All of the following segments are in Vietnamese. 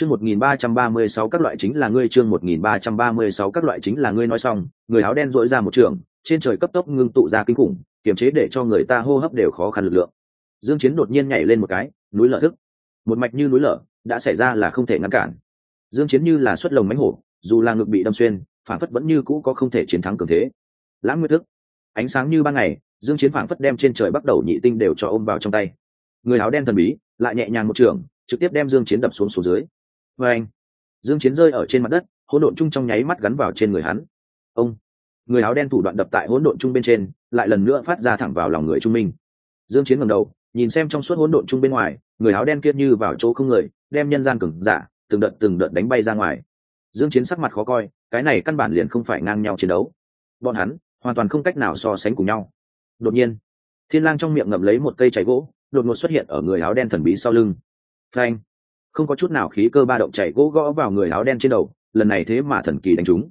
Chương 1336 các loại chính là ngươi chương 1336 các loại chính là ngươi nói xong, người áo đen rỗi ra một trường, trên trời cấp tốc ngưng tụ ra kinh khủng, kiềm chế để cho người ta hô hấp đều khó khăn lực lượng. Dương Chiến đột nhiên nhảy lên một cái, núi lở thức. Một mạch như núi lở, đã xảy ra là không thể ngăn cản. Dương Chiến như là xuất lồng mãnh hổ, dù là ngực bị đâm xuyên, phản phất vẫn như cũ có không thể chiến thắng cường thế. Lãng Nguyệt thức, ánh sáng như ban ngày, Dương Chiến phản phất đem trên trời bắt đầu nhị tinh đều cho ôm vào trong tay. Người áo đen thần bí, lại nhẹ nhàng một trường, trực tiếp đem Dương Chiến đập xuống xuống dưới và anh. Dương chiến rơi ở trên mặt đất, hỗn độn chung trong nháy mắt gắn vào trên người hắn. Ông. Người áo đen thủ đoạn đập tại hỗn độn chung bên trên, lại lần nữa phát ra thẳng vào lòng người trung minh dương chiến ngẩng đầu, nhìn xem trong suốt hỗn độn chung bên ngoài, người áo đen kia như vào chỗ không người, đem nhân gian cứng giả, từng đợt từng đợt đánh bay ra ngoài. Dương chiến sắc mặt khó coi, cái này căn bản liền không phải ngang nhau chiến đấu. Bọn hắn, hoàn toàn không cách nào so sánh cùng nhau. Đột nhiên, thiên lang trong miệng ngậm lấy một cây chảy gỗ, đột ngột xuất hiện ở người áo đen thần bí sau lưng. Phanh không có chút nào khí cơ ba động chảy gỗ gõ vào người áo đen trên đầu, lần này thế mà thần kỳ đánh trúng.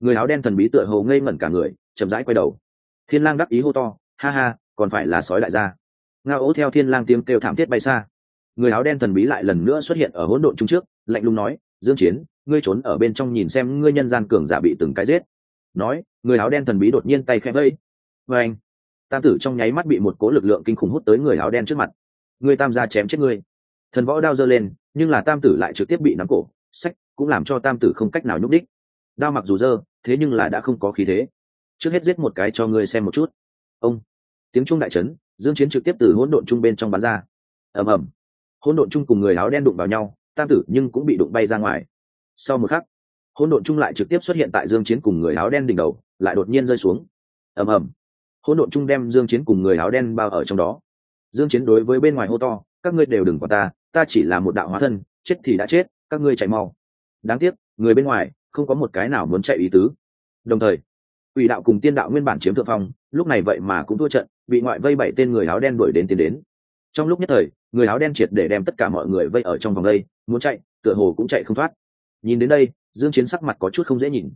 Người áo đen thần bí tựa hồ ngây ngẩn cả người, chậm rãi quay đầu. Thiên lang đắc ý hô to, ha ha, còn phải là sói đại gia. Ngao ố theo thiên lang tiếng kêu thảm thiết bay xa. Người áo đen thần bí lại lần nữa xuất hiện ở hỗn độn trung trước, lạnh lùng nói, dương chiến, ngươi trốn ở bên trong nhìn xem ngươi nhân gian cường giả bị từng cái giết. Nói, người áo đen thần bí đột nhiên tay khẽ vẫy với anh. Tam tử trong nháy mắt bị một cỗ lực lượng kinh khủng hút tới người áo đen trước mặt. Người tam gia chém chết ngươi. Thần võ đao giơ lên nhưng là tam tử lại trực tiếp bị nắm cổ, sách cũng làm cho tam tử không cách nào nhúc đích. Đao mặc dù dơ, thế nhưng là đã không có khí thế. Trước hết giết một cái cho ngươi xem một chút. Ông. Tiếng trung đại trấn dương chiến trực tiếp từ hỗn độn trung bên trong bắn ra. Ầm ầm. Hỗn độn trung cùng người áo đen đụng vào nhau, tam tử nhưng cũng bị đụng bay ra ngoài. Sau một khắc, hỗn độn trung lại trực tiếp xuất hiện tại dương chiến cùng người áo đen đỉnh đầu, lại đột nhiên rơi xuống. Ầm ầm. Hỗn độn trung đem dương chiến cùng người áo đen bao ở trong đó. Dương chiến đối với bên ngoài hô to, các ngươi đều đừng qua ta ta chỉ là một đạo hóa thân, chết thì đã chết, các ngươi chạy mau. Đáng tiếc, người bên ngoài, không có một cái nào muốn chạy ý tứ. Đồng thời ủy đạo cùng tiên đạo nguyên bản chiếm thượng phong, lúc này vậy mà cũng thua trận, bị ngoại vây bảy tên người áo đen đuổi đến tiến đến. Trong lúc nhất thời, người áo đen triệt để đem tất cả mọi người vây ở trong vòng đây, muốn chạy, tựa hồ cũng chạy không thoát. Nhìn đến đây, dương chiến sắc mặt có chút không dễ nhìn.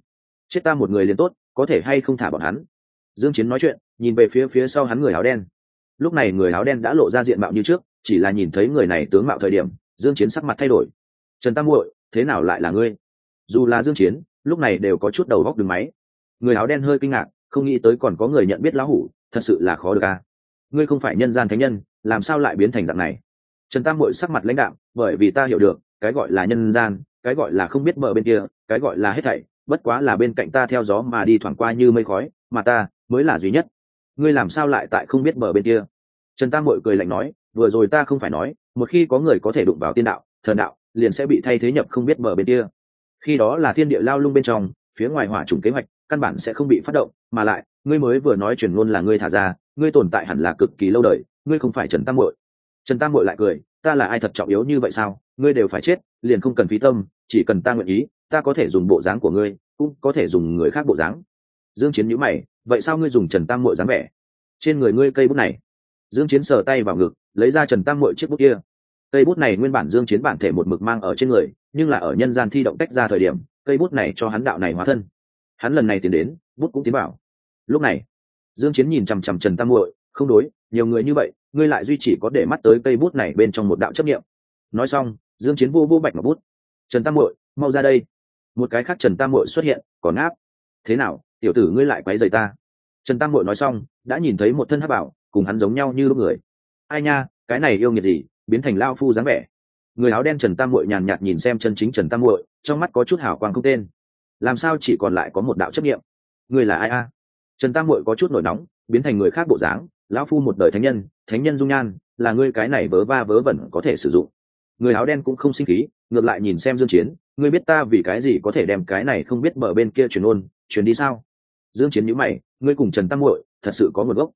Chết ta một người liền tốt, có thể hay không thả bọn hắn? Dương chiến nói chuyện, nhìn về phía phía sau hắn người áo đen. Lúc này người áo đen đã lộ ra diện mạo như trước chỉ là nhìn thấy người này tướng mạo thời điểm, dương chiến sắc mặt thay đổi. Trần tam muội, thế nào lại là ngươi? Dù là dương chiến, lúc này đều có chút đầu góc đường máy. Người áo đen hơi kinh ngạc, không nghĩ tới còn có người nhận biết lão hủ, thật sự là khó được a. Ngươi không phải nhân gian thánh nhân, làm sao lại biến thành dạng này? Trần tam muội sắc mặt lãnh đạm, bởi vì ta hiểu được, cái gọi là nhân gian, cái gọi là không biết mở bên kia, cái gọi là hết thảy, bất quá là bên cạnh ta theo gió mà đi thoảng qua như mây khói, mà ta mới là duy nhất. Ngươi làm sao lại tại không biết mở bên kia? Trần tam muội cười lạnh nói vừa rồi ta không phải nói, một khi có người có thể đụng vào tiên đạo, thần đạo, liền sẽ bị thay thế nhập không biết mở bên kia. Khi đó là thiên địa lao lung bên trong, phía ngoài hỏa trùng kế hoạch, căn bản sẽ không bị phát động, mà lại, ngươi mới vừa nói truyền ngôn là ngươi thả ra, ngươi tồn tại hẳn là cực kỳ lâu đời, ngươi không phải trần tam bội trần tam bội lại cười, ta là ai thật trọng yếu như vậy sao? Ngươi đều phải chết, liền không cần phí tâm, chỉ cần ta nguyện ý, ta có thể dùng bộ dáng của ngươi, cũng có thể dùng người khác bộ dáng. Dương chiến nhíu mày, vậy sao ngươi dùng trần tam bội dáng vẻ? Trên người ngươi cây bút này dương chiến sờ tay vào ngực, lấy ra trần tam mội chiếc bút kia. Cây bút này nguyên bản dương chiến bản thể một mực mang ở trên người, nhưng là ở nhân gian thi động tách ra thời điểm, cây bút này cho hắn đạo này hóa thân. Hắn lần này tiến đến, bút cũng tiến vào. Lúc này, dương chiến nhìn chằm chằm trần tam muội, không đối, nhiều người như vậy, ngươi lại duy trì có để mắt tới cây bút này bên trong một đạo chấp niệm. Nói xong, dương chiến vô vô bạch ngọc bút. Trần tam muội, mau ra đây. Một cái khác trần tam muội xuất hiện, còn áp thế nào, tiểu tử ngươi lại quấy rầy ta? Trần tam muội nói xong, đã nhìn thấy một thân hắc bảo cùng hắn giống nhau như lúc người. Ai nha, cái này yêu nghiệt gì, biến thành lao phu dáng vẻ. Người áo đen trần tam muội nhàn nhạt nhìn xem chân chính trần tam muội, trong mắt có chút hào quang không tên. Làm sao chỉ còn lại có một đạo chấp nghiệm người là ai a? Trần tam muội có chút nổi nóng, biến thành người khác bộ dáng, lão phu một đời thánh nhân thánh nhân dung nhan, là ngươi cái này vớ va vớ vẩn có thể sử dụng. Người áo đen cũng không sinh khí, ngược lại nhìn xem dương chiến, ngươi biết ta vì cái gì có thể đem cái này không biết mở bên kia truyền ôn, truyền đi sao? Dương chiến nhíu mày, ngươi cùng trần tam muội thật sự có nguồn gốc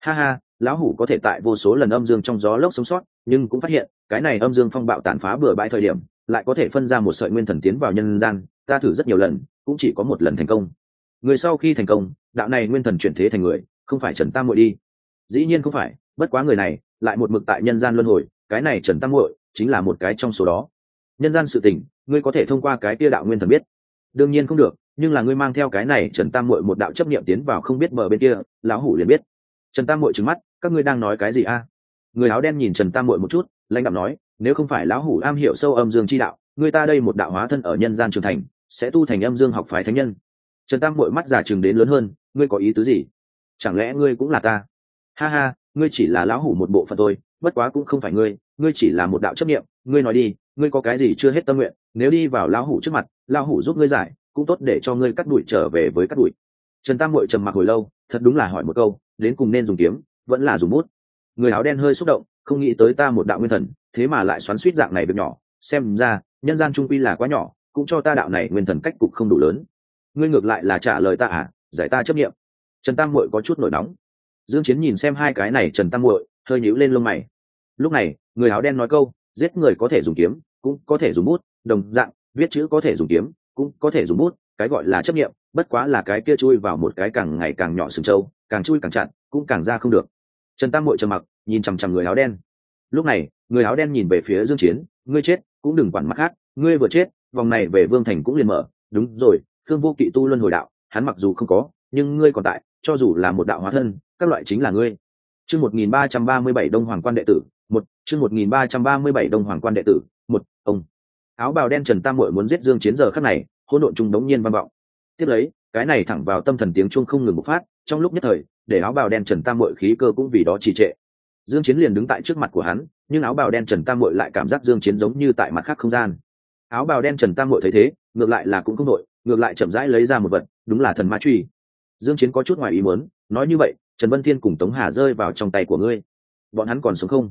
ha ha, lão hủ có thể tại vô số lần âm dương trong gió lốc sống sót, nhưng cũng phát hiện, cái này âm dương phong bạo tàn phá bừa bãi thời điểm, lại có thể phân ra một sợi nguyên thần tiến vào nhân gian, ta thử rất nhiều lần, cũng chỉ có một lần thành công. Người sau khi thành công, đạo này nguyên thần chuyển thế thành người, không phải trần tam muội đi. Dĩ nhiên không phải, bất quá người này, lại một mực tại nhân gian luân hồi, cái này trần tam muội chính là một cái trong số đó. Nhân gian sự tình, ngươi có thể thông qua cái kia đạo nguyên thần biết. Đương nhiên không được, nhưng là ngươi mang theo cái này trần tam muội một đạo chấp niệm tiến vào không biết mở bên kia, lão hủ liền biết trần tam muội trứng mắt, các ngươi đang nói cái gì a? Người áo đen nhìn trần tam muội một chút, lãnh đạo nói, nếu không phải lão hủ am hiểu sâu âm dương chi đạo, người ta đây một đạo hóa thân ở nhân gian trưởng thành, sẽ tu thành âm dương học phái thánh nhân. Trần tam mội mắt giả chừng đến lớn hơn, ngươi có ý tứ gì? Chẳng lẽ ngươi cũng là ta? Ha ha, ngươi chỉ là lão hủ một bộ phận thôi, bất quá cũng không phải ngươi ngươi chỉ là một đạo chấp nghiệm ngươi nói đi, ngươi có cái gì chưa hết tâm nguyện, nếu đi vào lão hủ trước mặt, lão hủ giúp ngươi giải, cũng tốt để cho ngươi cắt đuổi trở về với cắt đuổi. Trần tam mội trầm mặc hồi lâu, thật đúng là hỏi một câu đến cùng nên dùng kiếm, vẫn là dùng bút. Người áo đen hơi xúc động, không nghĩ tới ta một đạo nguyên thần, thế mà lại xoắn suýt dạng này được nhỏ. Xem ra, nhân gian trung quy là quá nhỏ, cũng cho ta đạo này nguyên thần cách cục không đủ lớn. Ngươi ngược lại là trả lời ta à? Giải ta chấp nghiệm trần tam muội có chút nổi nóng. Dương chiến nhìn xem hai cái này trần tam muội, hơi nhíu lên lông mày. Lúc này, người áo đen nói câu, giết người có thể dùng kiếm, cũng có thể dùng bút, đồng dạng, viết chữ có thể dùng kiếm, cũng có thể dùng bút, cái gọi là chấp nghiệm bất quá là cái kia chui vào một cái càng ngày càng nhỏ sừng trâu càng chui càng chặn cũng càng ra không được. Trần tam Mội trầm mặc, nhìn chằm chằm người áo đen. Lúc này, người áo đen nhìn về phía dương chiến, ngươi chết, cũng đừng quản mắt khác, ngươi vừa chết, vòng này về vương thành cũng liền mở. Đúng rồi thương vô kỵ tu luân hồi đạo, hắn mặc dù không có, nhưng ngươi còn tại, cho dù là một đạo hóa thân, các loại chính là ngươi. Chương một nghìn ba trăm ba mươi bảy đông hoàng quan đệ tử, một, chương một nghìn ba trăm ba mươi bảy đông hoàng quan đệ tử, một, ông. Áo bào đen trần tam muội muốn giết dương chiến giờ khắc này, hỗn độn trung đống nhiên vang vọng. Tiếp lấy, cái này thẳng vào tâm thần tiếng chuông không ngừng một phát trong lúc nhất thời, để áo bào đen trần tam muội khí cơ cũng vì đó trì trệ. Dương chiến liền đứng tại trước mặt của hắn, nhưng áo bào đen trần tam muội lại cảm giác dương chiến giống như tại mặt khác không gian. Áo bào đen trần tam muội thấy thế, ngược lại là cũng không nội ngược lại chậm rãi lấy ra một vật, đúng là thần ma truy. Dương chiến có chút ngoài ý muốn, nói như vậy, trần vân thiên cùng tống hà rơi vào trong tay của ngươi. Bọn hắn còn sống không?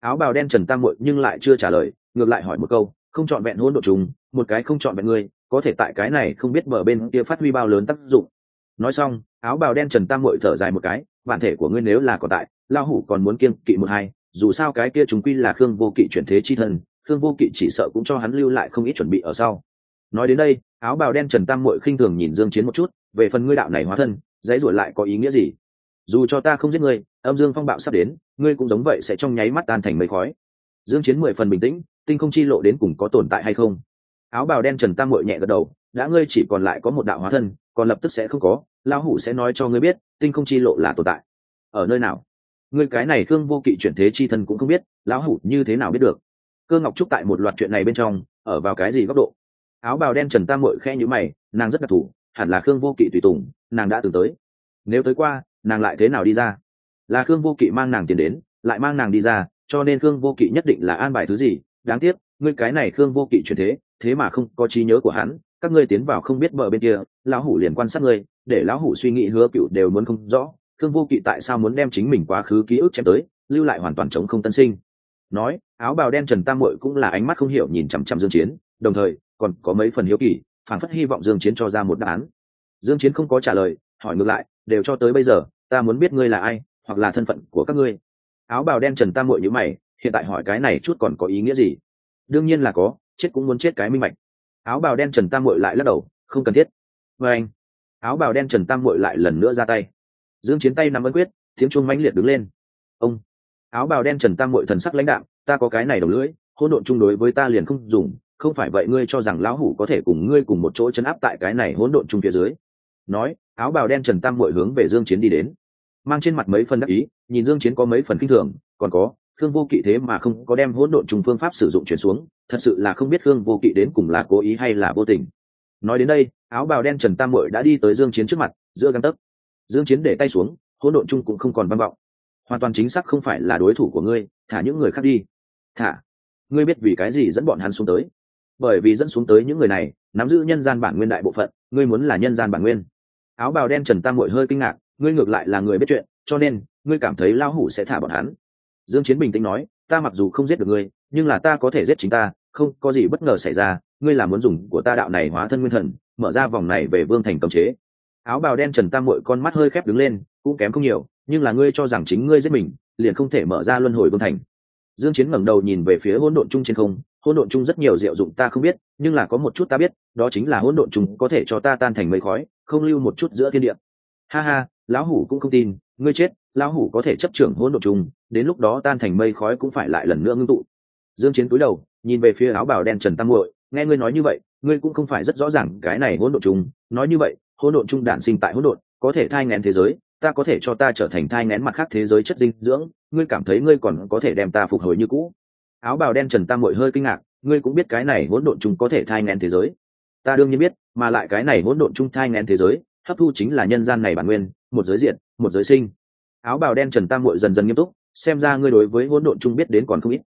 Áo bào đen trần tam muội nhưng lại chưa trả lời, ngược lại hỏi một câu, không chọn vẹn hỗn độ trùng, một cái không chọn vẹn ngươi, có thể tại cái này không biết bờ bên kia phát huy bao lớn tác dụng nói xong, áo bào đen trần tam muội thở dài một cái bản thể của ngươi nếu là còn tại lao hủ còn muốn kiên kỵ một hai, dù sao cái kia chúng quy là khương vô kỵ chuyển thế chi thân khương vô kỵ chỉ sợ cũng cho hắn lưu lại không ít chuẩn bị ở sau. Nói đến đây, áo bào đen trần tam mội khinh thường nhìn dương chiến một chút, về phần ngươi đạo này hóa thân, dãy ruổi lại có ý nghĩa gì? Dù cho ta không giết ngươi, âm dương phong bạo sắp đến, ngươi cũng giống vậy sẽ trong nháy mắt tan thành mây khói. Dương chiến mười phần bình tĩnh, tinh không chi lộ đến cùng có tồn tại hay không? Áo bào đen trần tam mội nhẹ gật đầu, đã ngươi chỉ còn lại có một đạo hóa thân còn lập tức sẽ không có, lão hủ sẽ nói cho ngươi biết, tinh không chi lộ là tồn tại. Ở nơi nào? Ngươi cái này khương vô kỵ chuyển thế chi thân cũng không biết, lão hủ như thế nào biết được? Cơ ngọc trúc tại một loạt chuyện này bên trong, ở vào cái gì góc độ? Áo bào đen trần tam mội khe nhữ mày, nàng rất đặc thù, hẳn là khương vô kỵ tùy tùng, nàng đã từng tới. Nếu tới qua, nàng lại thế nào đi ra? Là khương vô kỵ mang nàng tiền đến, lại mang nàng đi ra, cho nên khương vô kỵ nhất định là an bài thứ gì? Đáng tiếc, ngươi cái này khương vô kỵ chuyển thế thế mà không có trí nhớ của hắn, các ngươi tiến vào không biết bờ bên kia, lão hủ liền quan sát ngươi, để lão hủ suy nghĩ hứa cựu đều muốn không rõ, thương vô kỵ tại sao muốn đem chính mình quá khứ ký ức chém tới, lưu lại hoàn toàn chống không tân sinh. Nói, áo bào đen trần tam mội cũng là ánh mắt không hiểu nhìn chằm chằm dương chiến, đồng thời, còn có mấy phần hiếu kỳ phản phất hy vọng dương chiến cho ra một đáp án. Dương chiến không có trả lời, hỏi ngược lại, đều cho tới bây giờ, ta muốn biết ngươi là ai, hoặc là thân phận của các ngươi? Áo bào đen trần tam muội như mày, hiện tại hỏi cái này chút còn có ý nghĩa gì? Đương nhiên là có chết cũng muốn chết cái minh mạch. Áo bào đen trần tam muội lại lắc đầu, không cần thiết. Với anh, áo bào đen trần tam muội lại lần nữa ra tay. Dương chiến tay nắm ấn quyết, tiếng chuông mãnh liệt đứng lên. Ông, áo bào đen trần tam muội thần sắc lãnh đạm, ta có cái này đầu lưỡi, hỗn độn chung đối với ta liền không dùng, không phải vậy ngươi cho rằng lão hủ có thể cùng ngươi cùng một chỗ chấn áp tại cái này hỗn độn chung phía dưới. Nói, áo bào đen trần tam muội hướng về dương chiến đi đến. Mang trên mặt mấy phần đắc ý, nhìn dương chiến có mấy phần kinh thường, còn có khương vô kỵ thế mà không có đem hỗn độn trùng phương pháp sử dụng chuyển xuống, thật sự là không biết khương vô kỵ đến cùng là cố ý hay là vô tình. Nói đến đây, áo bào đen trần tam muội đã đi tới dương chiến trước mặt, giữa găng tấc. Dương chiến để tay xuống, hỗn độn chung cũng không còn văn vọng. Hoàn toàn chính xác không phải là đối thủ của ngươi, thả những người khác đi. Thả. Ngươi biết vì cái gì dẫn bọn hắn xuống tới? Bởi vì dẫn xuống tới những người này, nắm giữ nhân gian bản nguyên đại bộ phận, ngươi muốn là nhân gian bản nguyên. Áo bào đen trần tam mội hơi kinh ngạc, ngươi ngược lại là người biết chuyện, cho nên, ngươi cảm thấy lao hủ sẽ thả bọn hắn dương chiến bình tĩnh nói, ta mặc dù không giết được ngươi, nhưng là ta có thể giết chính ta, không có gì bất ngờ xảy ra, ngươi là muốn dùng của ta đạo này hóa thân nguyên thần, mở ra vòng này về vương thành cấm chế. Áo bào đen trần tam mội con mắt hơi khép đứng lên, cũng kém không nhiều, nhưng là ngươi cho rằng chính ngươi giết mình, liền không thể mở ra luân hồi vương thành. Dương chiến ngẩng đầu nhìn về phía hỗn độn chung trên không, hỗn độn chung rất nhiều diệu dụng ta không biết, nhưng là có một chút ta biết, đó chính là hỗn độn chung có thể cho ta tan thành mây khói, không lưu một chút giữa thiên địa. Ha ha, lão hủ cũng không tin, ngươi chết, lão hủ có thể chấp trưởng hỗn độn chung đến lúc đó tan thành mây khói cũng phải lại lần nữa ngưng tụ. Dương chiến cúi đầu, nhìn về phía áo bào đen trần tam muội, nghe ngươi nói như vậy, ngươi cũng không phải rất rõ ràng cái này hỗn độn chung, nói như vậy, hỗn độn chung đản sinh tại hỗn độn, có thể thai nghén thế giới, ta có thể cho ta trở thành thai nghén mặt khác thế giới chất dinh dưỡng, ngươi cảm thấy ngươi còn có thể đem ta phục hồi như cũ. Áo bào đen trần tam muội hơi kinh ngạc, ngươi cũng biết cái này hỗn độn chung có thể thai nghén thế giới. Ta đương nhiên biết, mà lại cái này hỗn độn chung thai nghén thế giới, hấp thu chính là nhân gian này bản nguyên, một giới diện một giới sinh. Áo bào đen trần tam muội dần dần nghiêm túc xem ra ngươi đối với hỗn độn chung biết đến còn không ít.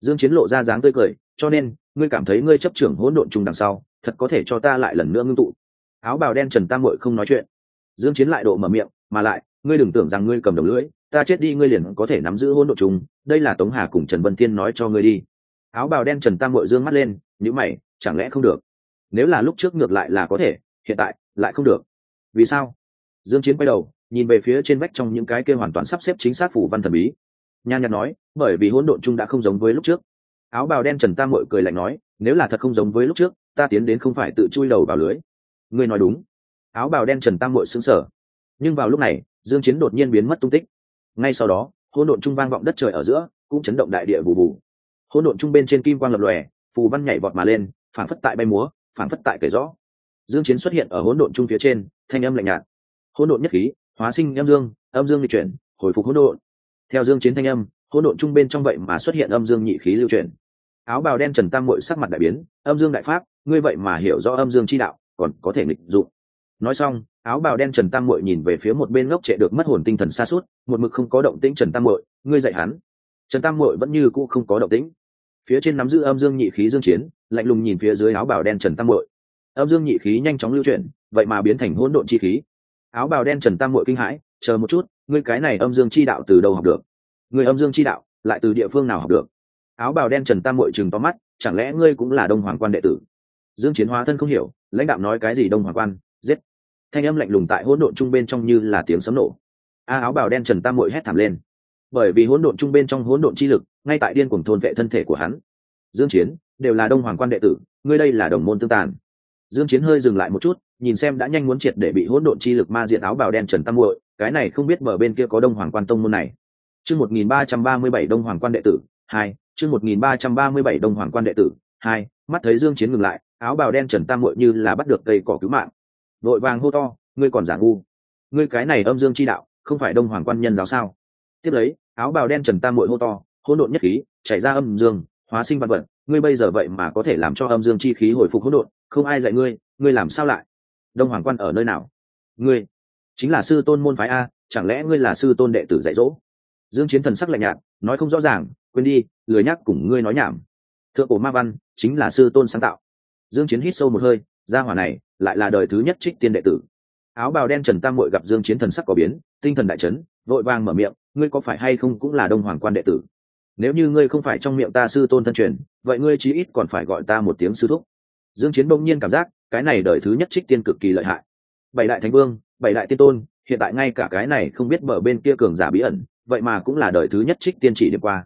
Dương chiến lộ ra dáng tươi cười, cho nên, ngươi cảm thấy ngươi chấp trưởng hỗn độn chung đằng sau, thật có thể cho ta lại lần nữa ngưng tụ. Áo bào đen trần tam muội không nói chuyện. Dương chiến lại độ mở miệng, mà lại, ngươi đừng tưởng rằng ngươi cầm đầu lưỡi, ta chết đi ngươi liền có thể nắm giữ hỗn độn chung, đây là tống hà cùng trần vân thiên nói cho ngươi đi. Áo bào đen trần tam muội dương mắt lên, nhíu mày, chẳng lẽ không được? Nếu là lúc trước ngược lại là có thể, hiện tại lại không được. Vì sao? Dương chiến quay đầu, nhìn về phía trên vách trong những cái kia hoàn toàn sắp xếp chính xác phủ văn thần bí nhan nhạt nói, bởi vì hỗn độn chung đã không giống với lúc trước. Áo bào đen trần tam mội cười lạnh nói, nếu là thật không giống với lúc trước, ta tiến đến không phải tự chui đầu vào lưới. Ngươi nói đúng. Áo bào đen trần tam mội xứng sở nhưng vào lúc này, dương chiến đột nhiên biến mất tung tích. Ngay sau đó, hỗn độn trung vang vọng đất trời ở giữa, cũng chấn động đại địa bù bù. Hỗn độn trung bên trên kim quang lập lòe, phù văn nhảy vọt mà lên, phảng phất tại bay múa, phảng phất tại kể rõ. Dương chiến xuất hiện ở hỗn độn trung phía trên, thanh âm lạnh nhạt. Hỗn độn nhất khí, hóa sinh âm dương âm dương di chuyển, hồi phục hỗn độn theo dương chiến thanh âm, hỗn độn trung bên trong vậy mà xuất hiện âm dương nhị khí lưu truyền áo bào đen trần tam muội sắc mặt đại biến, âm dương đại pháp, ngươi vậy mà hiểu rõ âm dương chi đạo, còn có thể nghịch dụng. Nói xong, áo bào đen trần tam muội nhìn về phía một bên ngốc trệ được mất hồn tinh thần xa suốt, một mực không có động tĩnh trần tam muội, ngươi dạy hắn. Trần tam muội vẫn như cũ không có động tĩnh. Phía trên nắm giữ âm dương nhị khí dương chiến, lạnh lùng nhìn phía dưới áo bào đen trần tam muội. Âm dương nhị khí nhanh chóng lưu chuyển, vậy mà biến thành hỗn độn chi khí. Áo bào đen trần tam muội kinh hãi, chờ một chút ngươi cái này âm dương chi đạo từ đâu học được? Người âm dương chi đạo lại từ địa phương nào học được? Áo bào đen trần tam muội chừng to mắt, chẳng lẽ ngươi cũng là đông hoàng quan đệ tử? Dương chiến hóa thân không hiểu, lãnh đạo nói cái gì đông hoàng quan, giết. Thanh âm lạnh lùng tại hỗn độn trung bên trong như là tiếng sấm nổ. A, áo bào đen trần tam muội hét thảm lên. Bởi vì hỗn độn trung bên trong hỗn độn chi lực, ngay tại điên cuồng thôn vệ thân thể của hắn. Dương chiến, đều là đông hoàng quan đệ tử, ngươi đây là đồng môn tương tàn. Dương chiến hơi dừng lại một chút, nhìn xem đã nhanh muốn triệt để bị hỗn độn chi lực ma diện áo bào đen trần tam muội cái này không biết bờ bên kia có đông hoàng quan tông môn này. Chương 1337 đông hoàng quan đệ tử, hai, chương 1337 đông hoàng quan đệ tử, hai, mắt thấy dương chiến ngừng lại, áo bào đen trần tam muội như là bắt được cây cỏ cứu mạng. Đội vàng hô to, ngươi còn giả ngu? Ngươi cái này âm dương chi đạo, không phải đông hoàng quan nhân giáo sao? Tiếp lấy, áo bào đen trần tam muội hô to, hỗn độn nhất khí, chảy ra âm dương, hóa sinh văn vật, ngươi bây giờ vậy mà có thể làm cho âm dương chi khí hồi phục hỗn độn, không ai dạy ngươi ngươi làm sao lại? Đông hoàng quan ở nơi nào? Ngươi chính là sư tôn môn phái a, chẳng lẽ ngươi là sư tôn đệ tử dạy dỗ? Dương chiến thần sắc lạnh nhạt, nói không rõ ràng, quên đi, lười nhắc cùng ngươi nói nhảm. Thượng cổ ma văn chính là sư tôn sáng tạo. Dương chiến hít sâu một hơi, gia hỏa này lại là đời thứ nhất trích tiên đệ tử. Áo bào đen trần tam muội gặp dương chiến thần sắc có biến, tinh thần đại chấn, vội vàng mở miệng, ngươi có phải hay không cũng là đông hoàng quan đệ tử? Nếu như ngươi không phải trong miệng ta sư tôn thân truyền, vậy ngươi chí ít còn phải gọi ta một tiếng sư thúc. Dương chiến bỗng nhiên cảm giác, cái này đời thứ nhất trích tiên cực kỳ lợi hại. Bảy đại thánh vương bảy đại tiên tôn, hiện tại ngay cả cái này không biết bờ bên kia cường giả bí ẩn, vậy mà cũng là đời thứ nhất trích tiên chỉ điểm qua.